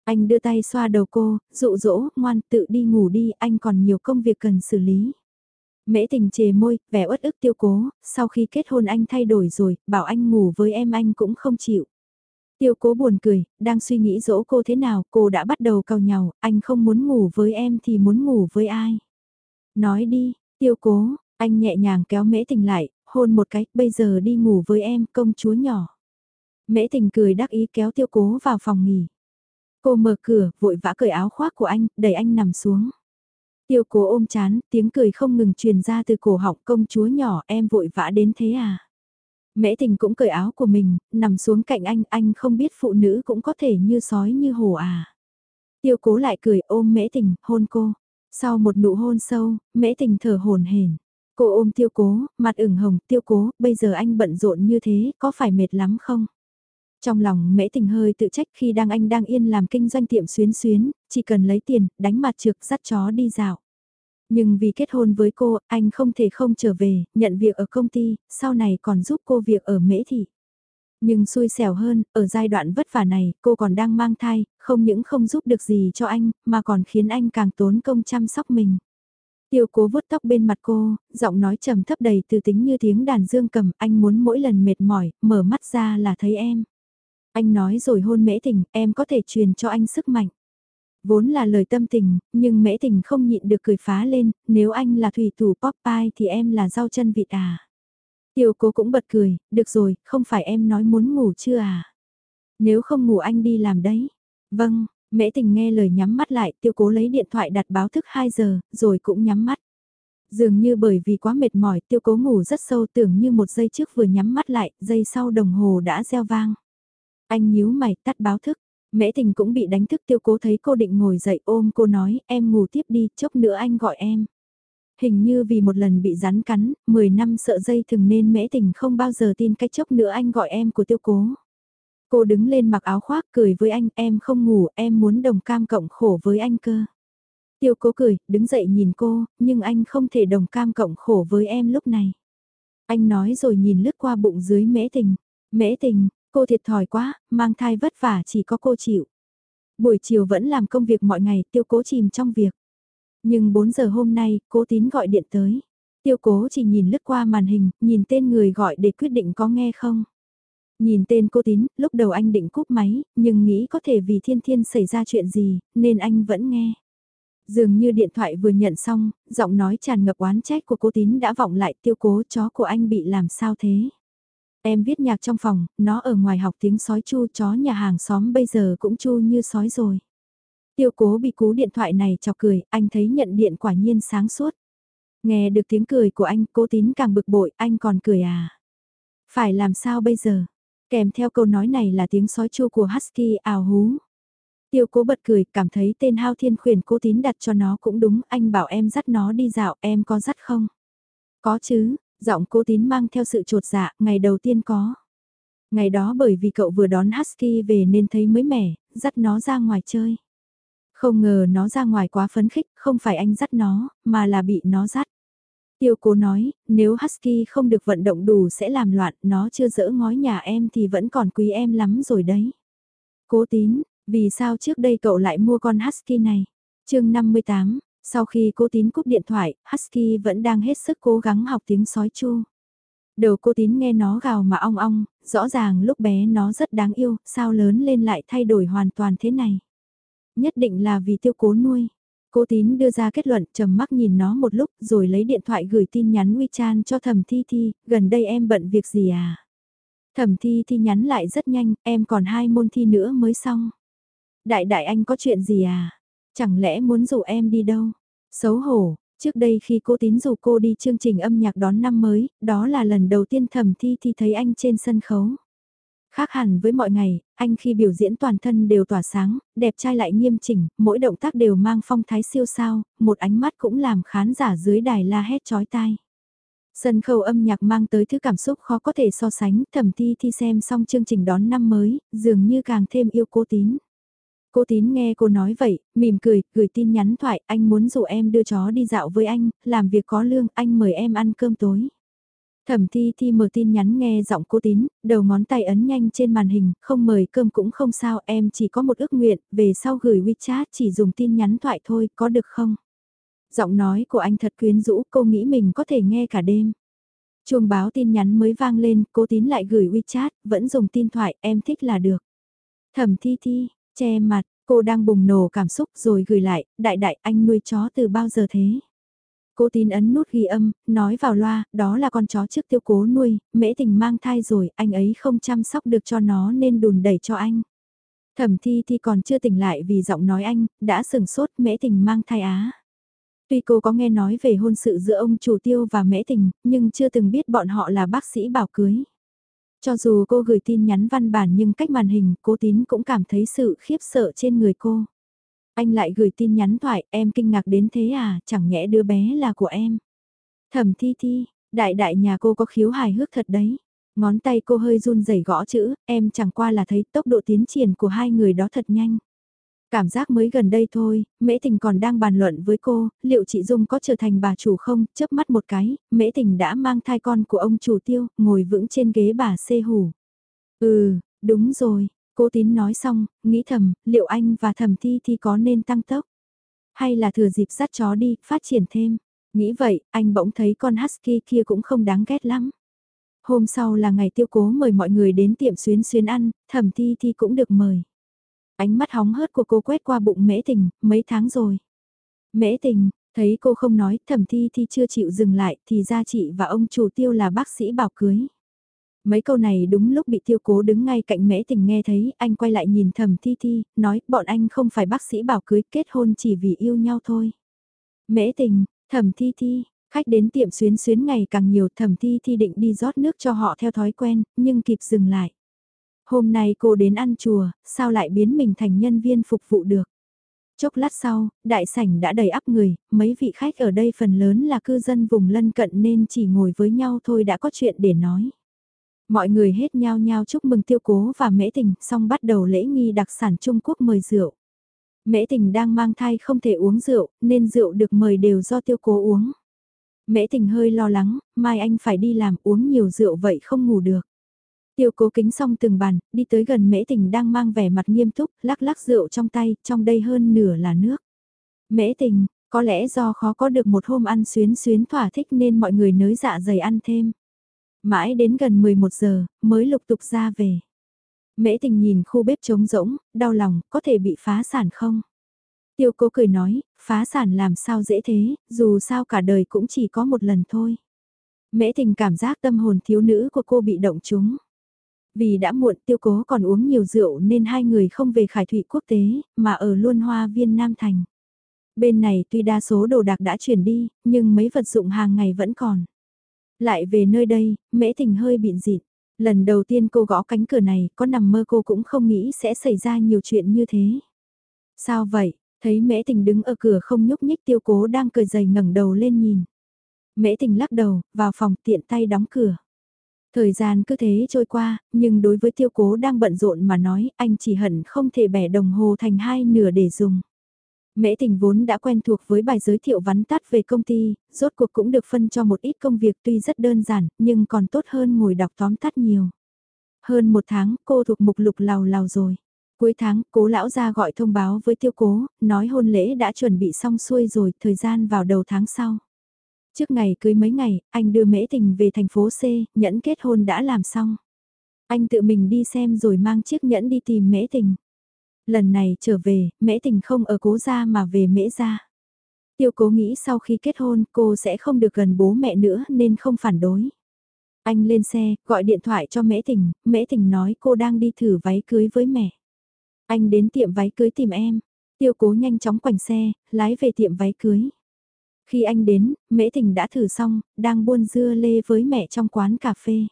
Anh đưa tay xoa đầu cô, dụ dỗ, ngoan tự đi ngủ đi, anh còn nhiều công việc cần xử lý. Mễ tình chề môi, vẻ uất ức tiêu cố, sau khi kết hôn anh thay đổi rồi, bảo anh ngủ với em anh cũng không chịu. Tiêu cố buồn cười, đang suy nghĩ dỗ cô thế nào, cô đã bắt đầu cầu nhau, anh không muốn ngủ với em thì muốn ngủ với ai. Nói đi, tiêu cố, anh nhẹ nhàng kéo mễ tình lại, hôn một cái, bây giờ đi ngủ với em, công chúa nhỏ. Mễ tình cười đắc ý kéo tiêu cố vào phòng nghỉ. Cô mở cửa, vội vã cởi áo khoác của anh, đẩy anh nằm xuống. Tiêu cố ôm chán, tiếng cười không ngừng truyền ra từ cổ họng công chúa nhỏ em vội vã đến thế à. Mễ tình cũng cởi áo của mình, nằm xuống cạnh anh, anh không biết phụ nữ cũng có thể như sói như hổ à. Tiêu cố lại cười ôm mễ tình, hôn cô. Sau một nụ hôn sâu, mễ tình thở hồn hển. Cô ôm tiêu cố, mặt ửng hồng, tiêu cố, bây giờ anh bận rộn như thế, có phải mệt lắm không? Trong lòng mễ tình hơi tự trách khi đang anh đang yên làm kinh doanh tiệm xuyến xuyến, chỉ cần lấy tiền, đánh mặt trượt dắt chó đi dạo. Nhưng vì kết hôn với cô, anh không thể không trở về, nhận việc ở công ty, sau này còn giúp cô việc ở mễ thị. Nhưng xui xẻo hơn, ở giai đoạn vất vả này, cô còn đang mang thai, không những không giúp được gì cho anh, mà còn khiến anh càng tốn công chăm sóc mình. Tiêu cố vuốt tóc bên mặt cô, giọng nói trầm thấp đầy từ tính như tiếng đàn dương cầm, anh muốn mỗi lần mệt mỏi, mở mắt ra là thấy em. Anh nói rồi hôn mễ tình, em có thể truyền cho anh sức mạnh. Vốn là lời tâm tình, nhưng mễ tình không nhịn được cười phá lên, nếu anh là thủy thủ Popeye thì em là rau chân vịt à. Tiêu cố cũng bật cười, được rồi, không phải em nói muốn ngủ chưa à. Nếu không ngủ anh đi làm đấy. Vâng, Mễ tình nghe lời nhắm mắt lại, tiêu cố lấy điện thoại đặt báo thức 2 giờ, rồi cũng nhắm mắt. Dường như bởi vì quá mệt mỏi, tiêu cố ngủ rất sâu tưởng như một giây trước vừa nhắm mắt lại, giây sau đồng hồ đã reo vang. Anh nhíu mày tắt báo thức, mễ tình cũng bị đánh thức tiêu cố thấy cô định ngồi dậy ôm cô nói em ngủ tiếp đi, chốc nữa anh gọi em. Hình như vì một lần bị rắn cắn, 10 năm sợ dây thường nên mễ tình không bao giờ tin cái chốc nữa anh gọi em của tiêu cố. Cô đứng lên mặc áo khoác cười với anh em không ngủ em muốn đồng cam cộng khổ với anh cơ. Tiêu cố cười, đứng dậy nhìn cô, nhưng anh không thể đồng cam cộng khổ với em lúc này. Anh nói rồi nhìn lướt qua bụng dưới mễ tình. Mễ tình, cô thiệt thòi quá, mang thai vất vả chỉ có cô chịu. Buổi chiều vẫn làm công việc mọi ngày, tiêu cố chìm trong việc. Nhưng 4 giờ hôm nay, cố tín gọi điện tới. Tiêu cố chỉ nhìn lướt qua màn hình, nhìn tên người gọi để quyết định có nghe không. Nhìn tên cô tín, lúc đầu anh định cúp máy, nhưng nghĩ có thể vì thiên thiên xảy ra chuyện gì, nên anh vẫn nghe. Dường như điện thoại vừa nhận xong, giọng nói tràn ngập oán trách của cô tín đã vọng lại tiêu cố chó của anh bị làm sao thế. Em viết nhạc trong phòng, nó ở ngoài học tiếng sói chu chó nhà hàng xóm bây giờ cũng chu như sói rồi. Tiêu cố bị cú điện thoại này chọc cười, anh thấy nhận điện quả nhiên sáng suốt. Nghe được tiếng cười của anh, cố tín càng bực bội, anh còn cười à. Phải làm sao bây giờ? Kèm theo câu nói này là tiếng sói chu của Husky ào hú. Tiêu cố bật cười, cảm thấy tên hao thiên khuyển cố tín đặt cho nó cũng đúng, anh bảo em dắt nó đi dạo, em có dắt không? Có chứ, giọng cố tín mang theo sự trột dạ, ngày đầu tiên có. Ngày đó bởi vì cậu vừa đón Husky về nên thấy mới mẻ, dắt nó ra ngoài chơi. Không ngờ nó ra ngoài quá phấn khích, không phải anh dắt nó, mà là bị nó dắt. Tiêu cố nói, nếu Husky không được vận động đủ sẽ làm loạn, nó chưa dỡ ngói nhà em thì vẫn còn quý em lắm rồi đấy. Cố tín, vì sao trước đây cậu lại mua con Husky này? chương 58, sau khi cô tín cúp điện thoại, Husky vẫn đang hết sức cố gắng học tiếng sói chu. Đầu cô tín nghe nó gào mà ong ong, rõ ràng lúc bé nó rất đáng yêu, sao lớn lên lại thay đổi hoàn toàn thế này. Nhất định là vì tiêu cố nuôi. Cố tín đưa ra kết luận trầm mắc nhìn nó một lúc rồi lấy điện thoại gửi tin nhắn WeChat cho thầm thi thi, gần đây em bận việc gì à? Thẩm thi thi nhắn lại rất nhanh, em còn hai môn thi nữa mới xong. Đại đại anh có chuyện gì à? Chẳng lẽ muốn rủ em đi đâu? Xấu hổ, trước đây khi cô tín dù cô đi chương trình âm nhạc đón năm mới, đó là lần đầu tiên thẩm thi thi thấy anh trên sân khấu. Khác hẳn với mọi ngày, anh khi biểu diễn toàn thân đều tỏa sáng, đẹp trai lại nghiêm chỉnh, mỗi động tác đều mang phong thái siêu sao, một ánh mắt cũng làm khán giả dưới đài la hét chói tai. Sân khấu âm nhạc mang tới thứ cảm xúc khó có thể so sánh, thẩm thi thi xem xong chương trình đón năm mới, dường như càng thêm yêu cô tín. Cô tín nghe cô nói vậy, mỉm cười, gửi tin nhắn thoại, anh muốn dụ em đưa chó đi dạo với anh, làm việc có lương, anh mời em ăn cơm tối. Thẩm thi thi mở tin nhắn nghe giọng cô tín, đầu ngón tay ấn nhanh trên màn hình, không mời cơm cũng không sao, em chỉ có một ước nguyện, về sau gửi WeChat chỉ dùng tin nhắn thoại thôi, có được không? Giọng nói của anh thật quyến rũ, cô nghĩ mình có thể nghe cả đêm. Chuông báo tin nhắn mới vang lên, cô tín lại gửi WeChat, vẫn dùng tin thoại, em thích là được. Thẩm thi thi, che mặt, cô đang bùng nổ cảm xúc rồi gửi lại, đại đại anh nuôi chó từ bao giờ thế? Cô tin ấn nút ghi âm, nói vào loa, đó là con chó trước tiêu cố nuôi, mễ tình mang thai rồi, anh ấy không chăm sóc được cho nó nên đùn đẩy cho anh. Thẩm thi thì còn chưa tỉnh lại vì giọng nói anh, đã sừng sốt mễ tình mang thai á. Tuy cô có nghe nói về hôn sự giữa ông chủ tiêu và mễ tình, nhưng chưa từng biết bọn họ là bác sĩ bảo cưới. Cho dù cô gửi tin nhắn văn bản nhưng cách màn hình, cố tín cũng cảm thấy sự khiếp sợ trên người cô. Anh lại gửi tin nhắn thoại, em kinh ngạc đến thế à, chẳng nhẽ đứa bé là của em. Thẩm thi thi, đại đại nhà cô có khiếu hài hước thật đấy. Ngón tay cô hơi run rẩy gõ chữ, em chẳng qua là thấy tốc độ tiến triển của hai người đó thật nhanh. Cảm giác mới gần đây thôi, Mễ Tình còn đang bàn luận với cô, liệu chị Dung có trở thành bà chủ không, chớp mắt một cái, Mễ Tình đã mang thai con của ông chủ tiêu, ngồi vững trên ghế bà xê hủ. Ừ, đúng rồi, Cố tín nói xong, nghĩ thầm, liệu anh và thầm thi thì có nên tăng tốc? Hay là thừa dịp dắt chó đi, phát triển thêm? Nghĩ vậy, anh bỗng thấy con husky kia cũng không đáng ghét lắm. Hôm sau là ngày tiêu cố mời mọi người đến tiệm xuyến xuyến ăn, thầm thi thi cũng được mời. Ánh mắt hóng hớt của cô quét qua bụng mễ tình, mấy tháng rồi. Mễ tình, thấy cô không nói, Thẩm thi thi chưa chịu dừng lại, thì ra chị và ông chủ tiêu là bác sĩ bảo cưới. Mấy câu này đúng lúc bị tiêu cố đứng ngay cạnh mễ tình nghe thấy, anh quay lại nhìn thầm thi thi, nói bọn anh không phải bác sĩ bảo cưới kết hôn chỉ vì yêu nhau thôi. Mễ tình, thầm thi thi, khách đến tiệm xuyến xuyến ngày càng nhiều thầm thi thi định đi rót nước cho họ theo thói quen, nhưng kịp dừng lại. Hôm nay cô đến ăn chùa, sao lại biến mình thành nhân viên phục vụ được? Chốc lát sau, đại sảnh đã đầy ắp người, mấy vị khách ở đây phần lớn là cư dân vùng lân cận nên chỉ ngồi với nhau thôi đã có chuyện để nói. Mọi người hết nhau nhau chúc mừng tiêu cố và mễ tình, xong bắt đầu lễ nghi đặc sản Trung Quốc mời rượu. Mễ tình đang mang thai không thể uống rượu, nên rượu được mời đều do tiêu cố uống. Mễ tình hơi lo lắng, mai anh phải đi làm uống nhiều rượu vậy không ngủ được. Tiêu cố kính xong từng bàn, đi tới gần mễ tình đang mang vẻ mặt nghiêm túc, lắc lắc rượu trong tay, trong đây hơn nửa là nước. Mễ tình, có lẽ do khó có được một hôm ăn xuyến xuyến thỏa thích nên mọi người nới dạ dày ăn thêm. Mãi đến gần 11 giờ, mới lục tục ra về. Mễ tình nhìn khu bếp trống rỗng, đau lòng, có thể bị phá sản không? Tiêu cố cười nói, phá sản làm sao dễ thế, dù sao cả đời cũng chỉ có một lần thôi. Mễ tình cảm giác tâm hồn thiếu nữ của cô bị động chúng. Vì đã muộn tiêu cố còn uống nhiều rượu nên hai người không về khải thụy quốc tế, mà ở luôn hoa viên Nam Thành. Bên này tuy đa số đồ đạc đã chuyển đi, nhưng mấy vật dụng hàng ngày vẫn còn. Lại về nơi đây, mễ tình hơi bịn dịt. Lần đầu tiên cô gõ cánh cửa này, có nằm mơ cô cũng không nghĩ sẽ xảy ra nhiều chuyện như thế. Sao vậy? Thấy mễ tình đứng ở cửa không nhúc nhích tiêu cố đang cười dày ngẩng đầu lên nhìn. Mễ tình lắc đầu, vào phòng tiện tay đóng cửa. Thời gian cứ thế trôi qua, nhưng đối với tiêu cố đang bận rộn mà nói anh chỉ hận không thể bẻ đồng hồ thành hai nửa để dùng. Mễ tình vốn đã quen thuộc với bài giới thiệu vắn tắt về công ty, rốt cuộc cũng được phân cho một ít công việc tuy rất đơn giản, nhưng còn tốt hơn ngồi đọc tóm tắt nhiều. Hơn một tháng, cô thuộc mục lục lào lào rồi. Cuối tháng, cố lão ra gọi thông báo với tiêu cố, nói hôn lễ đã chuẩn bị xong xuôi rồi, thời gian vào đầu tháng sau. Trước ngày cưới mấy ngày, anh đưa mễ tình về thành phố C, nhẫn kết hôn đã làm xong. Anh tự mình đi xem rồi mang chiếc nhẫn đi tìm mễ tình. Lần này trở về, mễ tình không ở cố gia mà về mễ gia. Tiêu cố nghĩ sau khi kết hôn cô sẽ không được gần bố mẹ nữa nên không phản đối. Anh lên xe, gọi điện thoại cho mễ tình, mễ tình nói cô đang đi thử váy cưới với mẹ. Anh đến tiệm váy cưới tìm em. Tiêu cố nhanh chóng quành xe, lái về tiệm váy cưới. Khi anh đến, mễ Thình đã thử xong, đang buôn dưa lê với mẹ trong quán cà phê.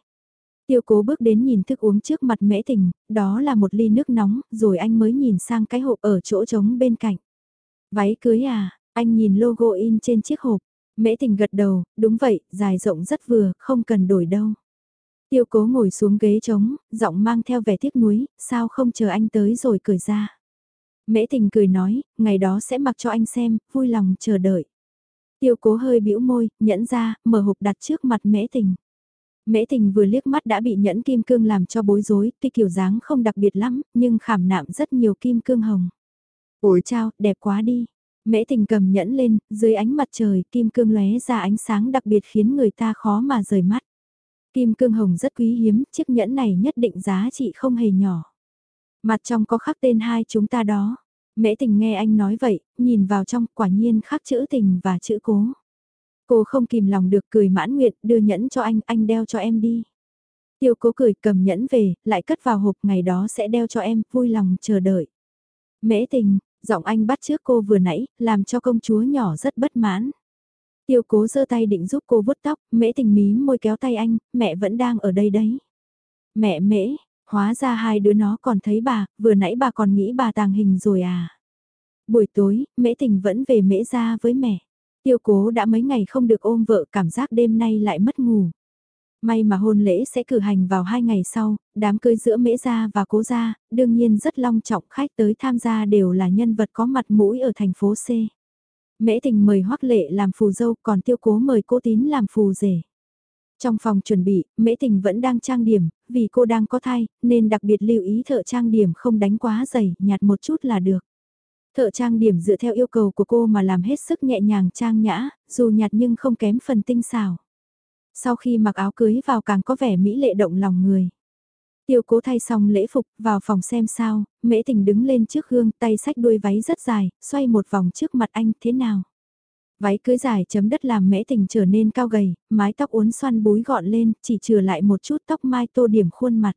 Tiêu cố bước đến nhìn thức uống trước mặt mễ Thình, đó là một ly nước nóng, rồi anh mới nhìn sang cái hộp ở chỗ trống bên cạnh. Váy cưới à, anh nhìn logo in trên chiếc hộp. Mễ Thình gật đầu, đúng vậy, dài rộng rất vừa, không cần đổi đâu. Tiêu cố ngồi xuống ghế trống, giọng mang theo vẻ tiếc nuối, sao không chờ anh tới rồi cười ra. Mễ tình cười nói, ngày đó sẽ mặc cho anh xem, vui lòng chờ đợi. Tiêu cố hơi bĩu môi, nhẫn ra, mở hộp đặt trước mặt mễ tình. Mễ tình vừa liếc mắt đã bị nhẫn kim cương làm cho bối rối, tuy kiểu dáng không đặc biệt lắm, nhưng khảm nạm rất nhiều kim cương hồng. Ôi chao, đẹp quá đi. Mễ tình cầm nhẫn lên, dưới ánh mặt trời, kim cương lóe ra ánh sáng đặc biệt khiến người ta khó mà rời mắt. Kim cương hồng rất quý hiếm, chiếc nhẫn này nhất định giá trị không hề nhỏ. Mặt trong có khắc tên hai chúng ta đó. Mễ tình nghe anh nói vậy, nhìn vào trong quả nhiên khắc chữ tình và chữ cố. Cô không kìm lòng được cười mãn nguyện đưa nhẫn cho anh, anh đeo cho em đi. Tiêu cố cười cầm nhẫn về, lại cất vào hộp ngày đó sẽ đeo cho em, vui lòng chờ đợi. Mễ tình, giọng anh bắt trước cô vừa nãy, làm cho công chúa nhỏ rất bất mãn. Tiêu cố giơ tay định giúp cô vuốt tóc, mễ tình mí môi kéo tay anh, mẹ vẫn đang ở đây đấy. Mẹ mễ, hóa ra hai đứa nó còn thấy bà, vừa nãy bà còn nghĩ bà tàng hình rồi à. Buổi tối, mễ tình vẫn về mễ ra với mẹ. Tiêu cố đã mấy ngày không được ôm vợ cảm giác đêm nay lại mất ngủ. May mà hôn lễ sẽ cử hành vào hai ngày sau, đám cưới giữa mễ gia và cố gia, đương nhiên rất long trọng khách tới tham gia đều là nhân vật có mặt mũi ở thành phố C. Mễ tình mời hoắc lệ làm phù dâu còn tiêu cố mời cô tín làm phù rể. Trong phòng chuẩn bị, mễ tình vẫn đang trang điểm, vì cô đang có thai, nên đặc biệt lưu ý thợ trang điểm không đánh quá dày, nhạt một chút là được. Thợ trang điểm dựa theo yêu cầu của cô mà làm hết sức nhẹ nhàng trang nhã, dù nhạt nhưng không kém phần tinh xảo. Sau khi mặc áo cưới vào càng có vẻ mỹ lệ động lòng người. Tiêu cố thay xong lễ phục, vào phòng xem sao, mễ tình đứng lên trước gương, tay sách đuôi váy rất dài, xoay một vòng trước mặt anh, thế nào? Váy cưới dài chấm đất làm mễ tình trở nên cao gầy, mái tóc uốn xoăn búi gọn lên, chỉ trừ lại một chút tóc mai tô điểm khuôn mặt.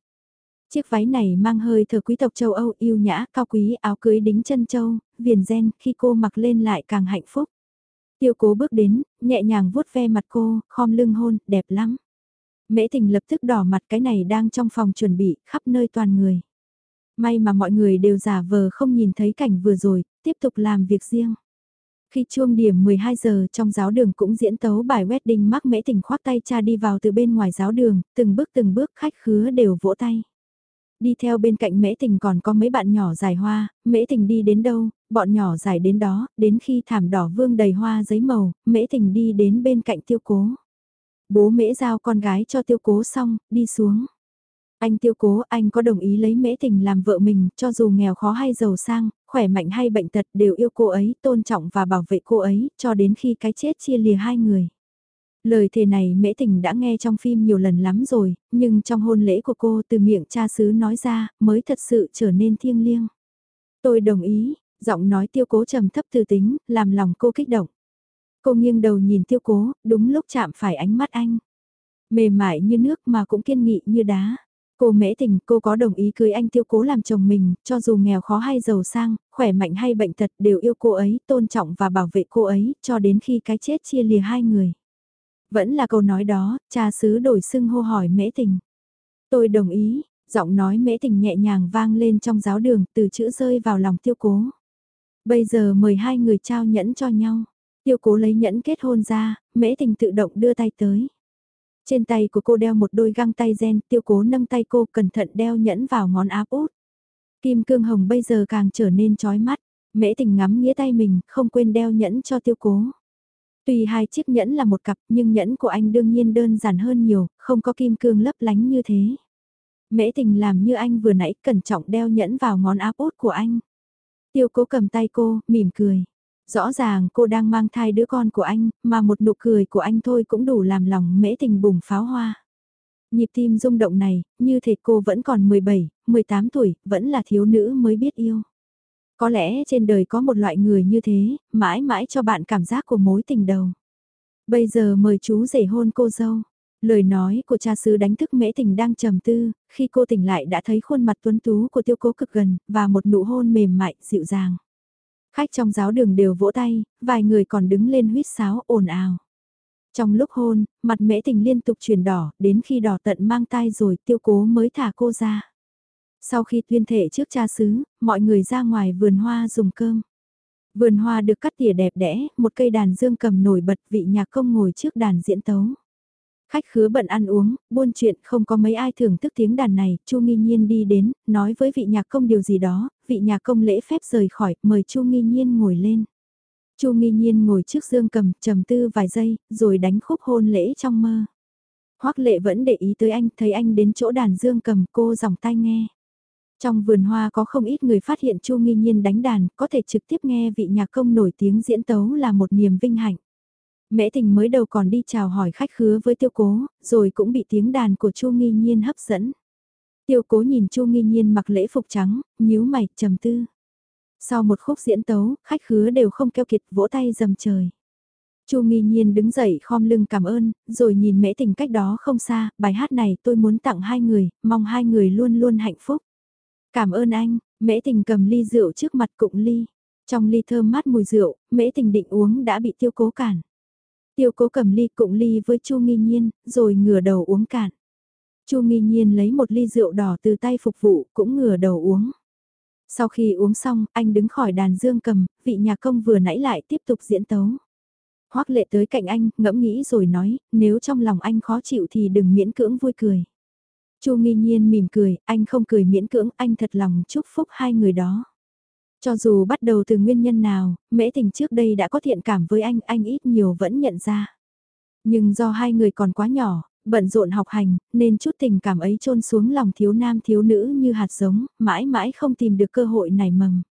Chiếc váy này mang hơi thờ quý tộc châu Âu yêu nhã, cao quý, áo cưới đính chân châu, viền gen, khi cô mặc lên lại càng hạnh phúc. Tiêu cố bước đến, nhẹ nhàng vuốt ve mặt cô, khom lưng hôn, đẹp lắm. Mễ tình lập tức đỏ mặt cái này đang trong phòng chuẩn bị, khắp nơi toàn người. May mà mọi người đều giả vờ không nhìn thấy cảnh vừa rồi, tiếp tục làm việc riêng. Khi chuông điểm 12 giờ trong giáo đường cũng diễn tấu bài wedding mắc mễ tình khoác tay cha đi vào từ bên ngoài giáo đường, từng bước từng bước khách khứa đều vỗ tay. Đi theo bên cạnh mễ tình còn có mấy bạn nhỏ giải hoa, mễ tình đi đến đâu, bọn nhỏ giải đến đó, đến khi thảm đỏ vương đầy hoa giấy màu, mễ tình đi đến bên cạnh tiêu cố. Bố mễ giao con gái cho tiêu cố xong, đi xuống. Anh tiêu cố, anh có đồng ý lấy mễ tình làm vợ mình, cho dù nghèo khó hay giàu sang, khỏe mạnh hay bệnh tật đều yêu cô ấy, tôn trọng và bảo vệ cô ấy, cho đến khi cái chết chia lìa hai người. Lời thề này mễ tình đã nghe trong phim nhiều lần lắm rồi, nhưng trong hôn lễ của cô từ miệng cha xứ nói ra, mới thật sự trở nên thiêng liêng. Tôi đồng ý, giọng nói tiêu cố trầm thấp từ tính, làm lòng cô kích động. Cô nghiêng đầu nhìn tiêu cố, đúng lúc chạm phải ánh mắt anh. Mềm mại như nước mà cũng kiên nghị như đá. Cô mễ tình, cô có đồng ý cưới anh tiêu cố làm chồng mình, cho dù nghèo khó hay giàu sang, khỏe mạnh hay bệnh tật đều yêu cô ấy, tôn trọng và bảo vệ cô ấy, cho đến khi cái chết chia lìa hai người. Vẫn là câu nói đó, cha xứ đổi xưng hô hỏi mễ tình. Tôi đồng ý, giọng nói mễ tình nhẹ nhàng vang lên trong giáo đường, từ chữ rơi vào lòng tiêu cố. Bây giờ mời hai người trao nhẫn cho nhau. Tiêu cố lấy nhẫn kết hôn ra, mễ tình tự động đưa tay tới. Trên tay của cô đeo một đôi găng tay gen, tiêu cố nâng tay cô cẩn thận đeo nhẫn vào ngón áp út. Kim cương hồng bây giờ càng trở nên chói mắt, mễ tình ngắm nghĩa tay mình, không quên đeo nhẫn cho tiêu cố. Tuy hai chiếc nhẫn là một cặp nhưng nhẫn của anh đương nhiên đơn giản hơn nhiều, không có kim cương lấp lánh như thế. Mễ tình làm như anh vừa nãy cẩn trọng đeo nhẫn vào ngón áp út của anh. Tiêu cố cầm tay cô, mỉm cười. Rõ ràng cô đang mang thai đứa con của anh, mà một nụ cười của anh thôi cũng đủ làm lòng mễ tình bùng pháo hoa. Nhịp tim rung động này, như thể cô vẫn còn 17, 18 tuổi, vẫn là thiếu nữ mới biết yêu. Có lẽ trên đời có một loại người như thế, mãi mãi cho bạn cảm giác của mối tình đầu. Bây giờ mời chú rể hôn cô dâu. Lời nói của cha xứ đánh thức mễ tình đang trầm tư, khi cô tỉnh lại đã thấy khuôn mặt tuấn tú của tiêu cố cực gần, và một nụ hôn mềm mại, dịu dàng. Khách trong giáo đường đều vỗ tay, vài người còn đứng lên huýt sáo ồn ào. Trong lúc hôn, mặt mễ tình liên tục chuyển đỏ, đến khi đỏ tận mang tay rồi tiêu cố mới thả cô ra. Sau khi tuyên thể trước cha xứ, mọi người ra ngoài vườn hoa dùng cơm. Vườn hoa được cắt tỉa đẹp đẽ, một cây đàn dương cầm nổi bật vị nhạc công ngồi trước đàn diễn tấu. Khách khứa bận ăn uống, buôn chuyện không có mấy ai thưởng thức tiếng đàn này, Chu Nghi Nhiên đi đến, nói với vị nhạc công điều gì đó, vị nhạc công lễ phép rời khỏi, mời Chu Nghi Nhiên ngồi lên. Chu Nghi Nhiên ngồi trước dương cầm, trầm tư vài giây, rồi đánh khúc hôn lễ trong mơ. Hoắc Lệ vẫn để ý tới anh, thấy anh đến chỗ đàn dương cầm, cô dòng tai nghe. Trong vườn hoa có không ít người phát hiện Chu Nghi Nhiên đánh đàn, có thể trực tiếp nghe vị nhạc công nổi tiếng diễn tấu là một niềm vinh hạnh. Mễ tình mới đầu còn đi chào hỏi khách khứa với tiêu cố, rồi cũng bị tiếng đàn của Chu Nghi Nhiên hấp dẫn. Tiêu cố nhìn Chu Nghi Nhiên mặc lễ phục trắng, nhíu mày, trầm tư. Sau một khúc diễn tấu, khách khứa đều không keo kiệt vỗ tay dầm trời. Chu Nghi Nhiên đứng dậy khom lưng cảm ơn, rồi nhìn mễ tình cách đó không xa, bài hát này tôi muốn tặng hai người, mong hai người luôn luôn hạnh phúc. Cảm ơn anh, mễ tình cầm ly rượu trước mặt cụng ly. Trong ly thơm mát mùi rượu, mễ tình định uống đã bị tiêu cố cản. Tiêu cố cầm ly cụng ly với Chu Nghi Nhiên, rồi ngửa đầu uống cạn. Chu Nghi Nhiên lấy một ly rượu đỏ từ tay phục vụ, cũng ngửa đầu uống. Sau khi uống xong, anh đứng khỏi đàn dương cầm, vị nhà công vừa nãy lại tiếp tục diễn tấu. Hoác lệ tới cạnh anh, ngẫm nghĩ rồi nói, nếu trong lòng anh khó chịu thì đừng miễn cưỡng vui cười. Chu nghi nhiên mỉm cười, anh không cười miễn cưỡng, anh thật lòng chúc phúc hai người đó. Cho dù bắt đầu từ nguyên nhân nào, mễ tình trước đây đã có thiện cảm với anh, anh ít nhiều vẫn nhận ra. Nhưng do hai người còn quá nhỏ, bận rộn học hành, nên chút tình cảm ấy trôn xuống lòng thiếu nam thiếu nữ như hạt giống, mãi mãi không tìm được cơ hội nảy mầm.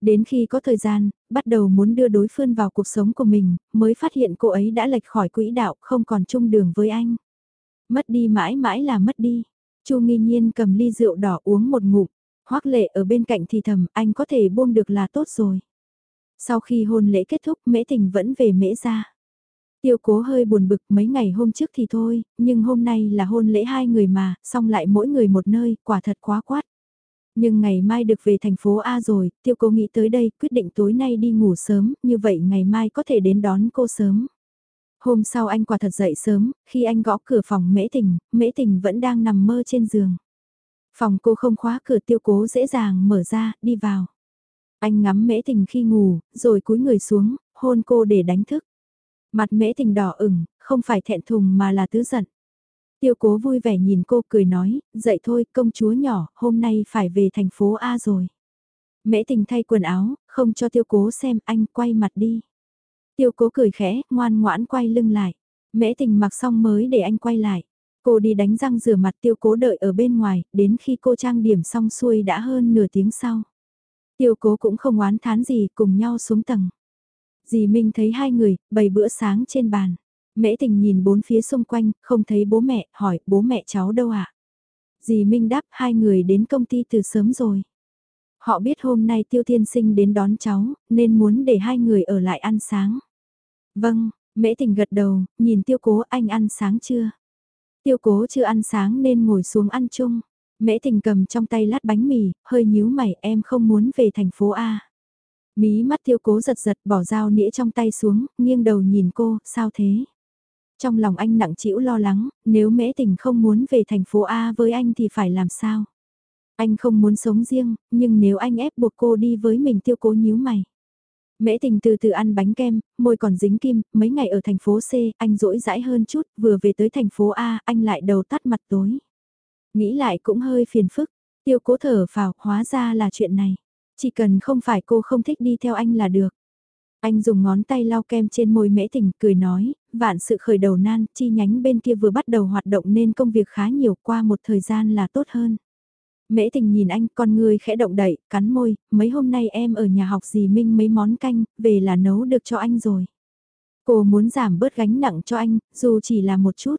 Đến khi có thời gian, bắt đầu muốn đưa đối phương vào cuộc sống của mình, mới phát hiện cô ấy đã lệch khỏi quỹ đạo, không còn chung đường với anh. Mất đi mãi mãi là mất đi. Chu nghi nhiên cầm ly rượu đỏ uống một ngụm, hoắc lệ ở bên cạnh thì thầm anh có thể buông được là tốt rồi. Sau khi hôn lễ kết thúc mễ tình vẫn về mễ ra. Tiêu cố hơi buồn bực mấy ngày hôm trước thì thôi, nhưng hôm nay là hôn lễ hai người mà, xong lại mỗi người một nơi, quả thật quá quát. Nhưng ngày mai được về thành phố A rồi, tiêu cố nghĩ tới đây, quyết định tối nay đi ngủ sớm, như vậy ngày mai có thể đến đón cô sớm. Hôm sau anh quả thật dậy sớm, khi anh gõ cửa phòng mễ tình, mễ tình vẫn đang nằm mơ trên giường. Phòng cô không khóa cửa tiêu cố dễ dàng mở ra, đi vào. Anh ngắm mễ tình khi ngủ, rồi cúi người xuống, hôn cô để đánh thức. Mặt mễ tình đỏ ửng, không phải thẹn thùng mà là tứ giận. Tiêu cố vui vẻ nhìn cô cười nói, dậy thôi công chúa nhỏ, hôm nay phải về thành phố A rồi. Mễ tình thay quần áo, không cho tiêu cố xem anh quay mặt đi. Tiêu cố cười khẽ, ngoan ngoãn quay lưng lại. Mễ tình mặc xong mới để anh quay lại. Cô đi đánh răng rửa mặt tiêu cố đợi ở bên ngoài, đến khi cô trang điểm xong xuôi đã hơn nửa tiếng sau. Tiêu cố cũng không oán thán gì, cùng nhau xuống tầng. Dì Minh thấy hai người, bày bữa sáng trên bàn. Mễ tình nhìn bốn phía xung quanh, không thấy bố mẹ, hỏi bố mẹ cháu đâu ạ? À? Dì Minh đáp hai người đến công ty từ sớm rồi. Họ biết hôm nay Tiêu thiên Sinh đến đón cháu, nên muốn để hai người ở lại ăn sáng. Vâng, Mễ tình gật đầu, nhìn Tiêu Cố anh ăn sáng chưa? Tiêu Cố chưa ăn sáng nên ngồi xuống ăn chung. Mễ tình cầm trong tay lát bánh mì, hơi nhíu mày em không muốn về thành phố A. Mí mắt tiêu cố giật giật bỏ dao nĩa trong tay xuống, nghiêng đầu nhìn cô, sao thế? Trong lòng anh nặng chịu lo lắng, nếu mễ tình không muốn về thành phố A với anh thì phải làm sao? Anh không muốn sống riêng, nhưng nếu anh ép buộc cô đi với mình tiêu cố nhíu mày. Mễ tình từ từ ăn bánh kem, môi còn dính kim, mấy ngày ở thành phố C, anh rỗi rãi hơn chút, vừa về tới thành phố A, anh lại đầu tắt mặt tối. Nghĩ lại cũng hơi phiền phức, tiêu cố thở vào, hóa ra là chuyện này. Chỉ cần không phải cô không thích đi theo anh là được. Anh dùng ngón tay lau kem trên môi mễ tình, cười nói, vạn sự khởi đầu nan, chi nhánh bên kia vừa bắt đầu hoạt động nên công việc khá nhiều qua một thời gian là tốt hơn. Mễ tình nhìn anh, con người khẽ động đậy, cắn môi, mấy hôm nay em ở nhà học dì minh mấy món canh, về là nấu được cho anh rồi. Cô muốn giảm bớt gánh nặng cho anh, dù chỉ là một chút.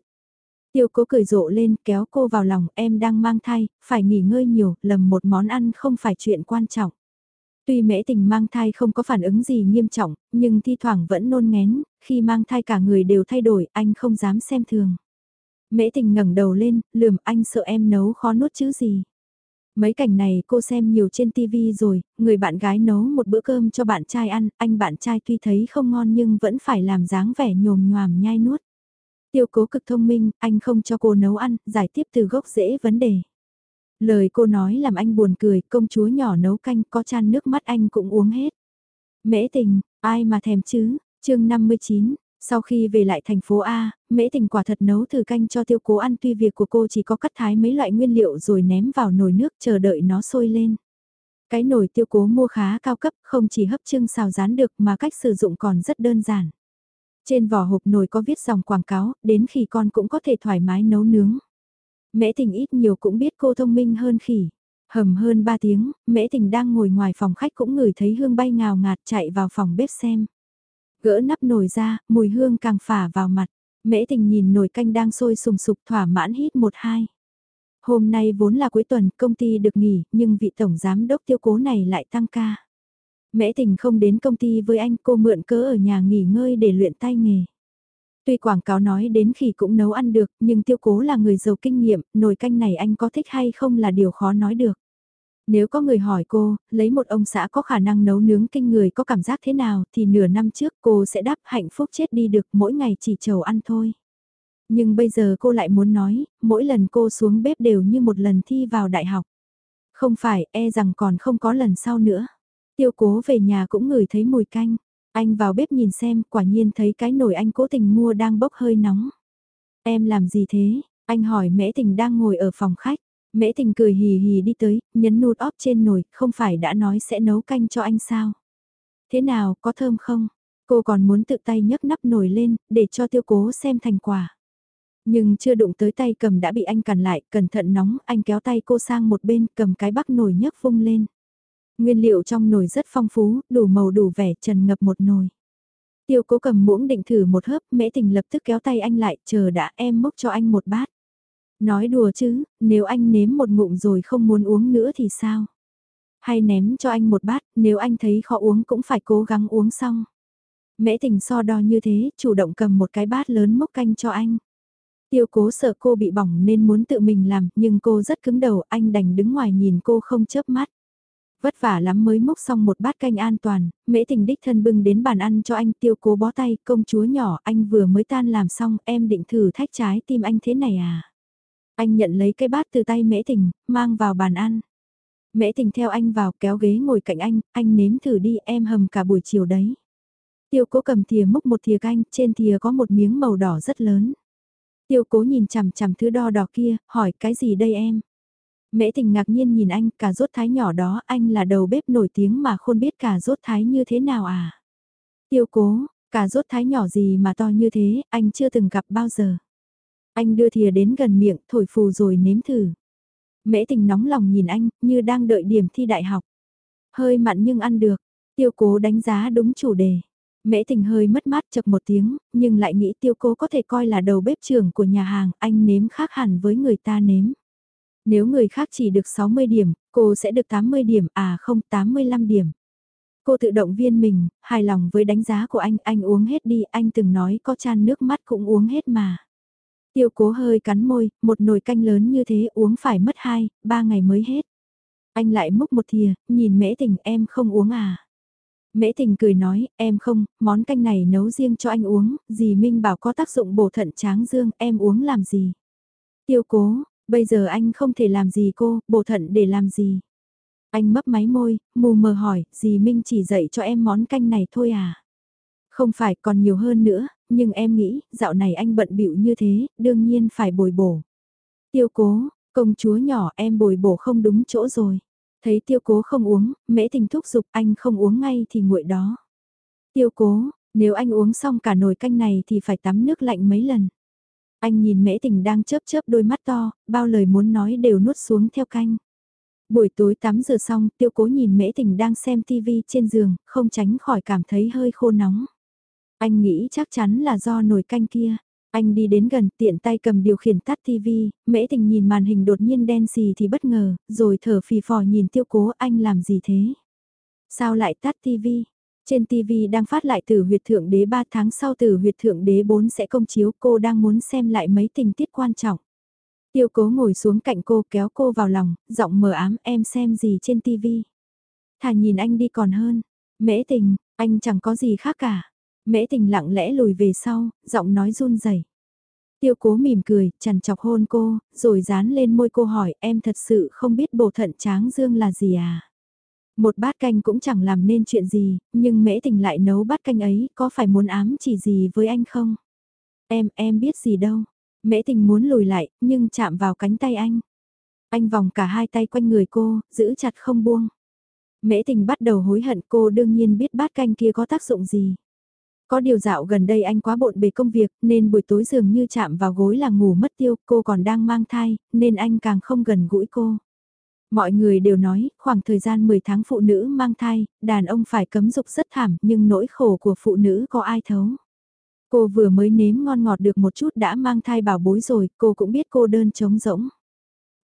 Tiêu cố cười rộ lên kéo cô vào lòng em đang mang thai, phải nghỉ ngơi nhiều, lầm một món ăn không phải chuyện quan trọng. Tuy mễ tình mang thai không có phản ứng gì nghiêm trọng, nhưng thi thoảng vẫn nôn ngén, khi mang thai cả người đều thay đổi, anh không dám xem thường. Mễ tình ngẩng đầu lên, lườm anh sợ em nấu khó nuốt chứ gì. Mấy cảnh này cô xem nhiều trên TV rồi, người bạn gái nấu một bữa cơm cho bạn trai ăn, anh bạn trai tuy thấy không ngon nhưng vẫn phải làm dáng vẻ nhồm nhòm nhai nuốt. Tiêu cố cực thông minh, anh không cho cô nấu ăn, giải tiếp từ gốc rễ vấn đề. Lời cô nói làm anh buồn cười, công chúa nhỏ nấu canh có chan nước mắt anh cũng uống hết. Mễ tình, ai mà thèm chứ, chương 59, sau khi về lại thành phố A, mễ tình quả thật nấu thử canh cho tiêu cố ăn tuy việc của cô chỉ có cắt thái mấy loại nguyên liệu rồi ném vào nồi nước chờ đợi nó sôi lên. Cái nồi tiêu cố mua khá cao cấp, không chỉ hấp trưng xào rán được mà cách sử dụng còn rất đơn giản. Trên vỏ hộp nồi có viết dòng quảng cáo, đến khi con cũng có thể thoải mái nấu nướng. Mễ tình ít nhiều cũng biết cô thông minh hơn khỉ. Hầm hơn 3 tiếng, mễ tình đang ngồi ngoài phòng khách cũng ngửi thấy hương bay ngào ngạt chạy vào phòng bếp xem. Gỡ nắp nồi ra, mùi hương càng phả vào mặt. Mễ tình nhìn nồi canh đang sôi sùng sục thỏa mãn hít một hai. Hôm nay vốn là cuối tuần, công ty được nghỉ, nhưng vị tổng giám đốc tiêu cố này lại tăng ca. Mễ tình không đến công ty với anh, cô mượn cớ ở nhà nghỉ ngơi để luyện tay nghề. Tuy quảng cáo nói đến khi cũng nấu ăn được, nhưng tiêu cố là người giàu kinh nghiệm, nồi canh này anh có thích hay không là điều khó nói được. Nếu có người hỏi cô, lấy một ông xã có khả năng nấu nướng kinh người có cảm giác thế nào thì nửa năm trước cô sẽ đáp hạnh phúc chết đi được mỗi ngày chỉ chầu ăn thôi. Nhưng bây giờ cô lại muốn nói, mỗi lần cô xuống bếp đều như một lần thi vào đại học. Không phải, e rằng còn không có lần sau nữa. Tiêu cố về nhà cũng ngửi thấy mùi canh. Anh vào bếp nhìn xem, quả nhiên thấy cái nồi anh cố tình mua đang bốc hơi nóng. Em làm gì thế? Anh hỏi mễ tình đang ngồi ở phòng khách. Mễ tình cười hì hì đi tới, nhấn nút óp trên nồi, không phải đã nói sẽ nấu canh cho anh sao? Thế nào, có thơm không? Cô còn muốn tự tay nhấc nắp nồi lên, để cho tiêu cố xem thành quả. Nhưng chưa đụng tới tay cầm đã bị anh cản lại, cẩn thận nóng, anh kéo tay cô sang một bên, cầm cái bắc nồi nhấc vung lên. Nguyên liệu trong nồi rất phong phú, đủ màu đủ vẻ, trần ngập một nồi. Tiêu cố cầm muỗng định thử một hớp, mễ tình lập tức kéo tay anh lại, chờ đã em mốc cho anh một bát. Nói đùa chứ, nếu anh nếm một ngụm rồi không muốn uống nữa thì sao? Hay ném cho anh một bát, nếu anh thấy khó uống cũng phải cố gắng uống xong. Mễ tình so đo như thế, chủ động cầm một cái bát lớn mốc canh cho anh. Tiêu cố sợ cô bị bỏng nên muốn tự mình làm, nhưng cô rất cứng đầu, anh đành đứng ngoài nhìn cô không chớp mắt. Vất vả lắm mới múc xong một bát canh an toàn, mễ tình đích thân bưng đến bàn ăn cho anh tiêu cố bó tay, công chúa nhỏ, anh vừa mới tan làm xong, em định thử thách trái tim anh thế này à? Anh nhận lấy cái bát từ tay mễ tình, mang vào bàn ăn. Mễ tình theo anh vào kéo ghế ngồi cạnh anh, anh nếm thử đi em hầm cả buổi chiều đấy. Tiêu cố cầm thìa múc một thìa canh, trên thìa có một miếng màu đỏ rất lớn. Tiêu cố nhìn chằm chằm thứ đo đỏ kia, hỏi cái gì đây em? Mễ tình ngạc nhiên nhìn anh, cả rốt thái nhỏ đó, anh là đầu bếp nổi tiếng mà khôn biết cả rốt thái như thế nào à? Tiêu cố, cả rốt thái nhỏ gì mà to như thế, anh chưa từng gặp bao giờ. Anh đưa thìa đến gần miệng, thổi phù rồi nếm thử. Mễ tình nóng lòng nhìn anh, như đang đợi điểm thi đại học. Hơi mặn nhưng ăn được, tiêu cố đánh giá đúng chủ đề. Mễ tình hơi mất mát chập một tiếng, nhưng lại nghĩ tiêu cố có thể coi là đầu bếp trưởng của nhà hàng, anh nếm khác hẳn với người ta nếm. Nếu người khác chỉ được 60 điểm, cô sẽ được 80 điểm, à không 85 điểm. Cô tự động viên mình, hài lòng với đánh giá của anh, anh uống hết đi, anh từng nói có chan nước mắt cũng uống hết mà. Tiêu cố hơi cắn môi, một nồi canh lớn như thế uống phải mất 2, 3 ngày mới hết. Anh lại múc một thìa, nhìn mễ tình em không uống à. Mễ tình cười nói, em không, món canh này nấu riêng cho anh uống, dì Minh bảo có tác dụng bổ thận tráng dương, em uống làm gì? Tiêu cố, bây giờ anh không thể làm gì cô, bổ thận để làm gì? Anh mấp máy môi, mù mờ hỏi, dì Minh chỉ dạy cho em món canh này thôi à? Không phải còn nhiều hơn nữa, nhưng em nghĩ, dạo này anh bận bịu như thế, đương nhiên phải bồi bổ. Tiêu cố, công chúa nhỏ em bồi bổ không đúng chỗ rồi. Thấy tiêu cố không uống, mễ tình thúc giục anh không uống ngay thì nguội đó. Tiêu cố, nếu anh uống xong cả nồi canh này thì phải tắm nước lạnh mấy lần. Anh nhìn mễ tình đang chớp chớp đôi mắt to, bao lời muốn nói đều nuốt xuống theo canh. Buổi tối tắm giờ xong, tiêu cố nhìn mễ tình đang xem tivi trên giường, không tránh khỏi cảm thấy hơi khô nóng. Anh nghĩ chắc chắn là do nồi canh kia. Anh đi đến gần tiện tay cầm điều khiển tắt TV, mễ tình nhìn màn hình đột nhiên đen xì thì bất ngờ, rồi thở phì phò nhìn tiêu cố anh làm gì thế? Sao lại tắt TV? Trên TV đang phát lại từ huyệt thượng đế 3 tháng sau từ huyệt thượng đế 4 sẽ công chiếu cô đang muốn xem lại mấy tình tiết quan trọng. Tiêu cố ngồi xuống cạnh cô kéo cô vào lòng, giọng mờ ám em xem gì trên TV. Thà nhìn anh đi còn hơn. Mễ tình, anh chẳng có gì khác cả. Mễ tình lặng lẽ lùi về sau, giọng nói run rẩy. Tiêu cố mỉm cười, chằn chọc hôn cô, rồi dán lên môi cô hỏi em thật sự không biết bổ thận tráng dương là gì à? Một bát canh cũng chẳng làm nên chuyện gì, nhưng mễ tình lại nấu bát canh ấy, có phải muốn ám chỉ gì với anh không? Em, em biết gì đâu. Mễ tình muốn lùi lại, nhưng chạm vào cánh tay anh. Anh vòng cả hai tay quanh người cô, giữ chặt không buông. Mễ tình bắt đầu hối hận cô đương nhiên biết bát canh kia có tác dụng gì. Có điều dạo gần đây anh quá bộn bề công việc nên buổi tối dường như chạm vào gối là ngủ mất tiêu, cô còn đang mang thai, nên anh càng không gần gũi cô. Mọi người đều nói, khoảng thời gian 10 tháng phụ nữ mang thai, đàn ông phải cấm dục rất thảm, nhưng nỗi khổ của phụ nữ có ai thấu. Cô vừa mới nếm ngon ngọt được một chút đã mang thai bảo bối rồi, cô cũng biết cô đơn trống rỗng.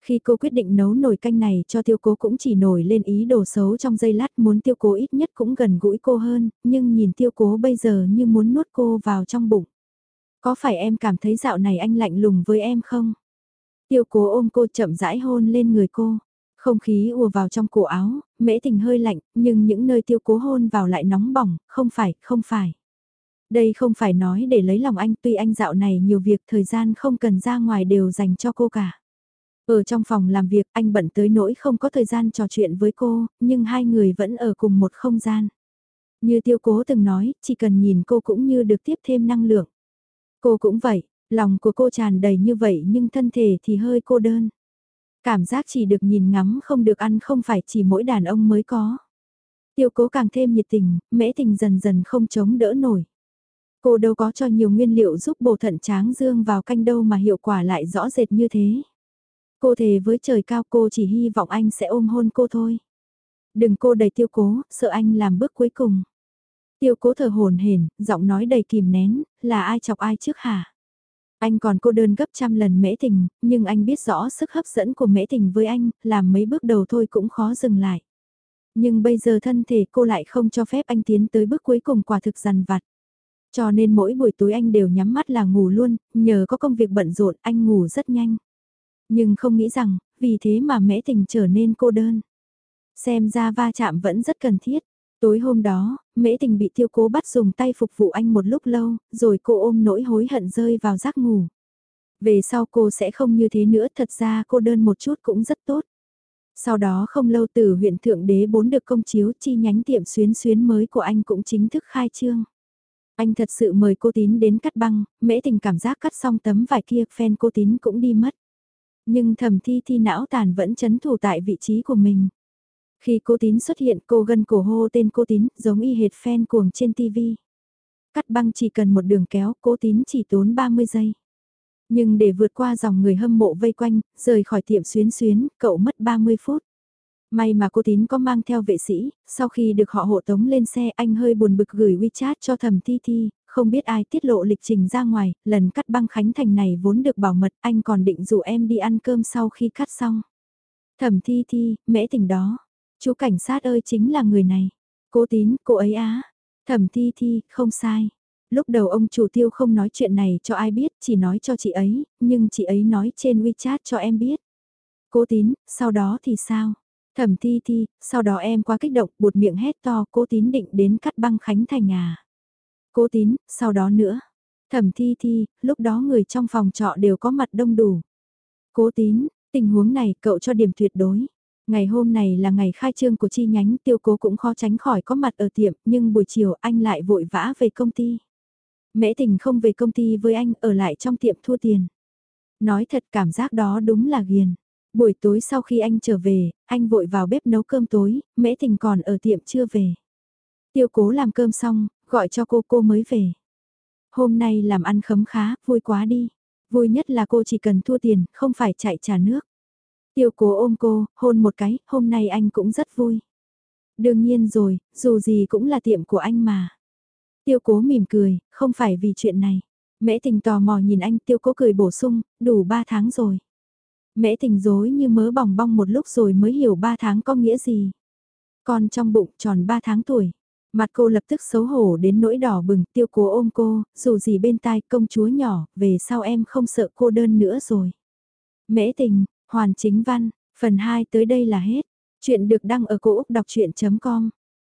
Khi cô quyết định nấu nồi canh này cho tiêu cố cũng chỉ nổi lên ý đồ xấu trong giây lát muốn tiêu cố ít nhất cũng gần gũi cô hơn, nhưng nhìn tiêu cố bây giờ như muốn nuốt cô vào trong bụng. Có phải em cảm thấy dạo này anh lạnh lùng với em không? Tiêu cố ôm cô chậm rãi hôn lên người cô. Không khí ùa vào trong cổ áo, mễ tình hơi lạnh, nhưng những nơi tiêu cố hôn vào lại nóng bỏng, không phải, không phải. Đây không phải nói để lấy lòng anh tuy anh dạo này nhiều việc thời gian không cần ra ngoài đều dành cho cô cả. Ở trong phòng làm việc anh bận tới nỗi không có thời gian trò chuyện với cô, nhưng hai người vẫn ở cùng một không gian. Như tiêu cố từng nói, chỉ cần nhìn cô cũng như được tiếp thêm năng lượng. Cô cũng vậy, lòng của cô tràn đầy như vậy nhưng thân thể thì hơi cô đơn. Cảm giác chỉ được nhìn ngắm không được ăn không phải chỉ mỗi đàn ông mới có. Tiêu cố càng thêm nhiệt tình, mễ tình dần dần không chống đỡ nổi. Cô đâu có cho nhiều nguyên liệu giúp bổ thận tráng dương vào canh đâu mà hiệu quả lại rõ rệt như thế. Cô thề với trời cao cô chỉ hy vọng anh sẽ ôm hôn cô thôi. Đừng cô đầy tiêu cố, sợ anh làm bước cuối cùng. Tiêu cố thở hồn hển, giọng nói đầy kìm nén, là ai chọc ai trước hả? Anh còn cô đơn gấp trăm lần mễ tình, nhưng anh biết rõ sức hấp dẫn của mễ tình với anh, làm mấy bước đầu thôi cũng khó dừng lại. Nhưng bây giờ thân thể cô lại không cho phép anh tiến tới bước cuối cùng quả thực dằn vặt. Cho nên mỗi buổi tối anh đều nhắm mắt là ngủ luôn, nhờ có công việc bận rộn anh ngủ rất nhanh. Nhưng không nghĩ rằng, vì thế mà mẽ tình trở nên cô đơn. Xem ra va chạm vẫn rất cần thiết. Tối hôm đó, mễ tình bị tiêu cố bắt dùng tay phục vụ anh một lúc lâu, rồi cô ôm nỗi hối hận rơi vào giấc ngủ. Về sau cô sẽ không như thế nữa, thật ra cô đơn một chút cũng rất tốt. Sau đó không lâu từ huyện Thượng Đế bốn được công chiếu chi nhánh tiệm xuyến xuyến mới của anh cũng chính thức khai trương. Anh thật sự mời cô tín đến cắt băng, mễ tình cảm giác cắt xong tấm vải kia, fan cô tín cũng đi mất. Nhưng thầm thi thi não tàn vẫn chấn thủ tại vị trí của mình. Khi cô tín xuất hiện cô gần cổ hô tên cô tín giống y hệt fan cuồng trên TV. Cắt băng chỉ cần một đường kéo, cô tín chỉ tốn 30 giây. Nhưng để vượt qua dòng người hâm mộ vây quanh, rời khỏi tiệm xuyến xuyến, cậu mất 30 phút. May mà cô tín có mang theo vệ sĩ, sau khi được họ hộ tống lên xe anh hơi buồn bực gửi WeChat cho thầm Thi Thi, không biết ai tiết lộ lịch trình ra ngoài, lần cắt băng khánh thành này vốn được bảo mật, anh còn định dụ em đi ăn cơm sau khi cắt xong. Thẩm Thi Thi, mễ tình đó, chú cảnh sát ơi chính là người này. Cô tín, cô ấy á. Thẩm Thi Thi, không sai. Lúc đầu ông chủ tiêu không nói chuyện này cho ai biết, chỉ nói cho chị ấy, nhưng chị ấy nói trên WeChat cho em biết. Cô tín, sau đó thì sao? Thẩm thi thi, sau đó em quá kích động, buột miệng hét to, cô tín định đến cắt băng Khánh Thành à cố tín, sau đó nữa. Thẩm thi thi, lúc đó người trong phòng trọ đều có mặt đông đủ. Cố tín, tình huống này cậu cho điểm tuyệt đối. Ngày hôm này là ngày khai trương của chi nhánh tiêu cố cũng khó tránh khỏi có mặt ở tiệm nhưng buổi chiều anh lại vội vã về công ty. Mễ tình không về công ty với anh ở lại trong tiệm thua tiền. Nói thật cảm giác đó đúng là ghiền. Buổi tối sau khi anh trở về, anh vội vào bếp nấu cơm tối, mễ tình còn ở tiệm chưa về. Tiêu cố làm cơm xong, gọi cho cô cô mới về. Hôm nay làm ăn khấm khá, vui quá đi. Vui nhất là cô chỉ cần thua tiền, không phải chạy trả nước. Tiêu cố ôm cô, hôn một cái, hôm nay anh cũng rất vui. Đương nhiên rồi, dù gì cũng là tiệm của anh mà. Tiêu cố mỉm cười, không phải vì chuyện này. Mễ tình tò mò nhìn anh tiêu cố cười bổ sung, đủ 3 tháng rồi. Mễ tình dối như mớ bỏng bong một lúc rồi mới hiểu 3 tháng có nghĩa gì. Con trong bụng tròn 3 tháng tuổi. Mặt cô lập tức xấu hổ đến nỗi đỏ bừng tiêu cố ôm cô, dù gì bên tai công chúa nhỏ, về sau em không sợ cô đơn nữa rồi. Mễ tình, hoàn chính văn, phần 2 tới đây là hết. Chuyện được đăng ở cổ Úc đọc chuyện.com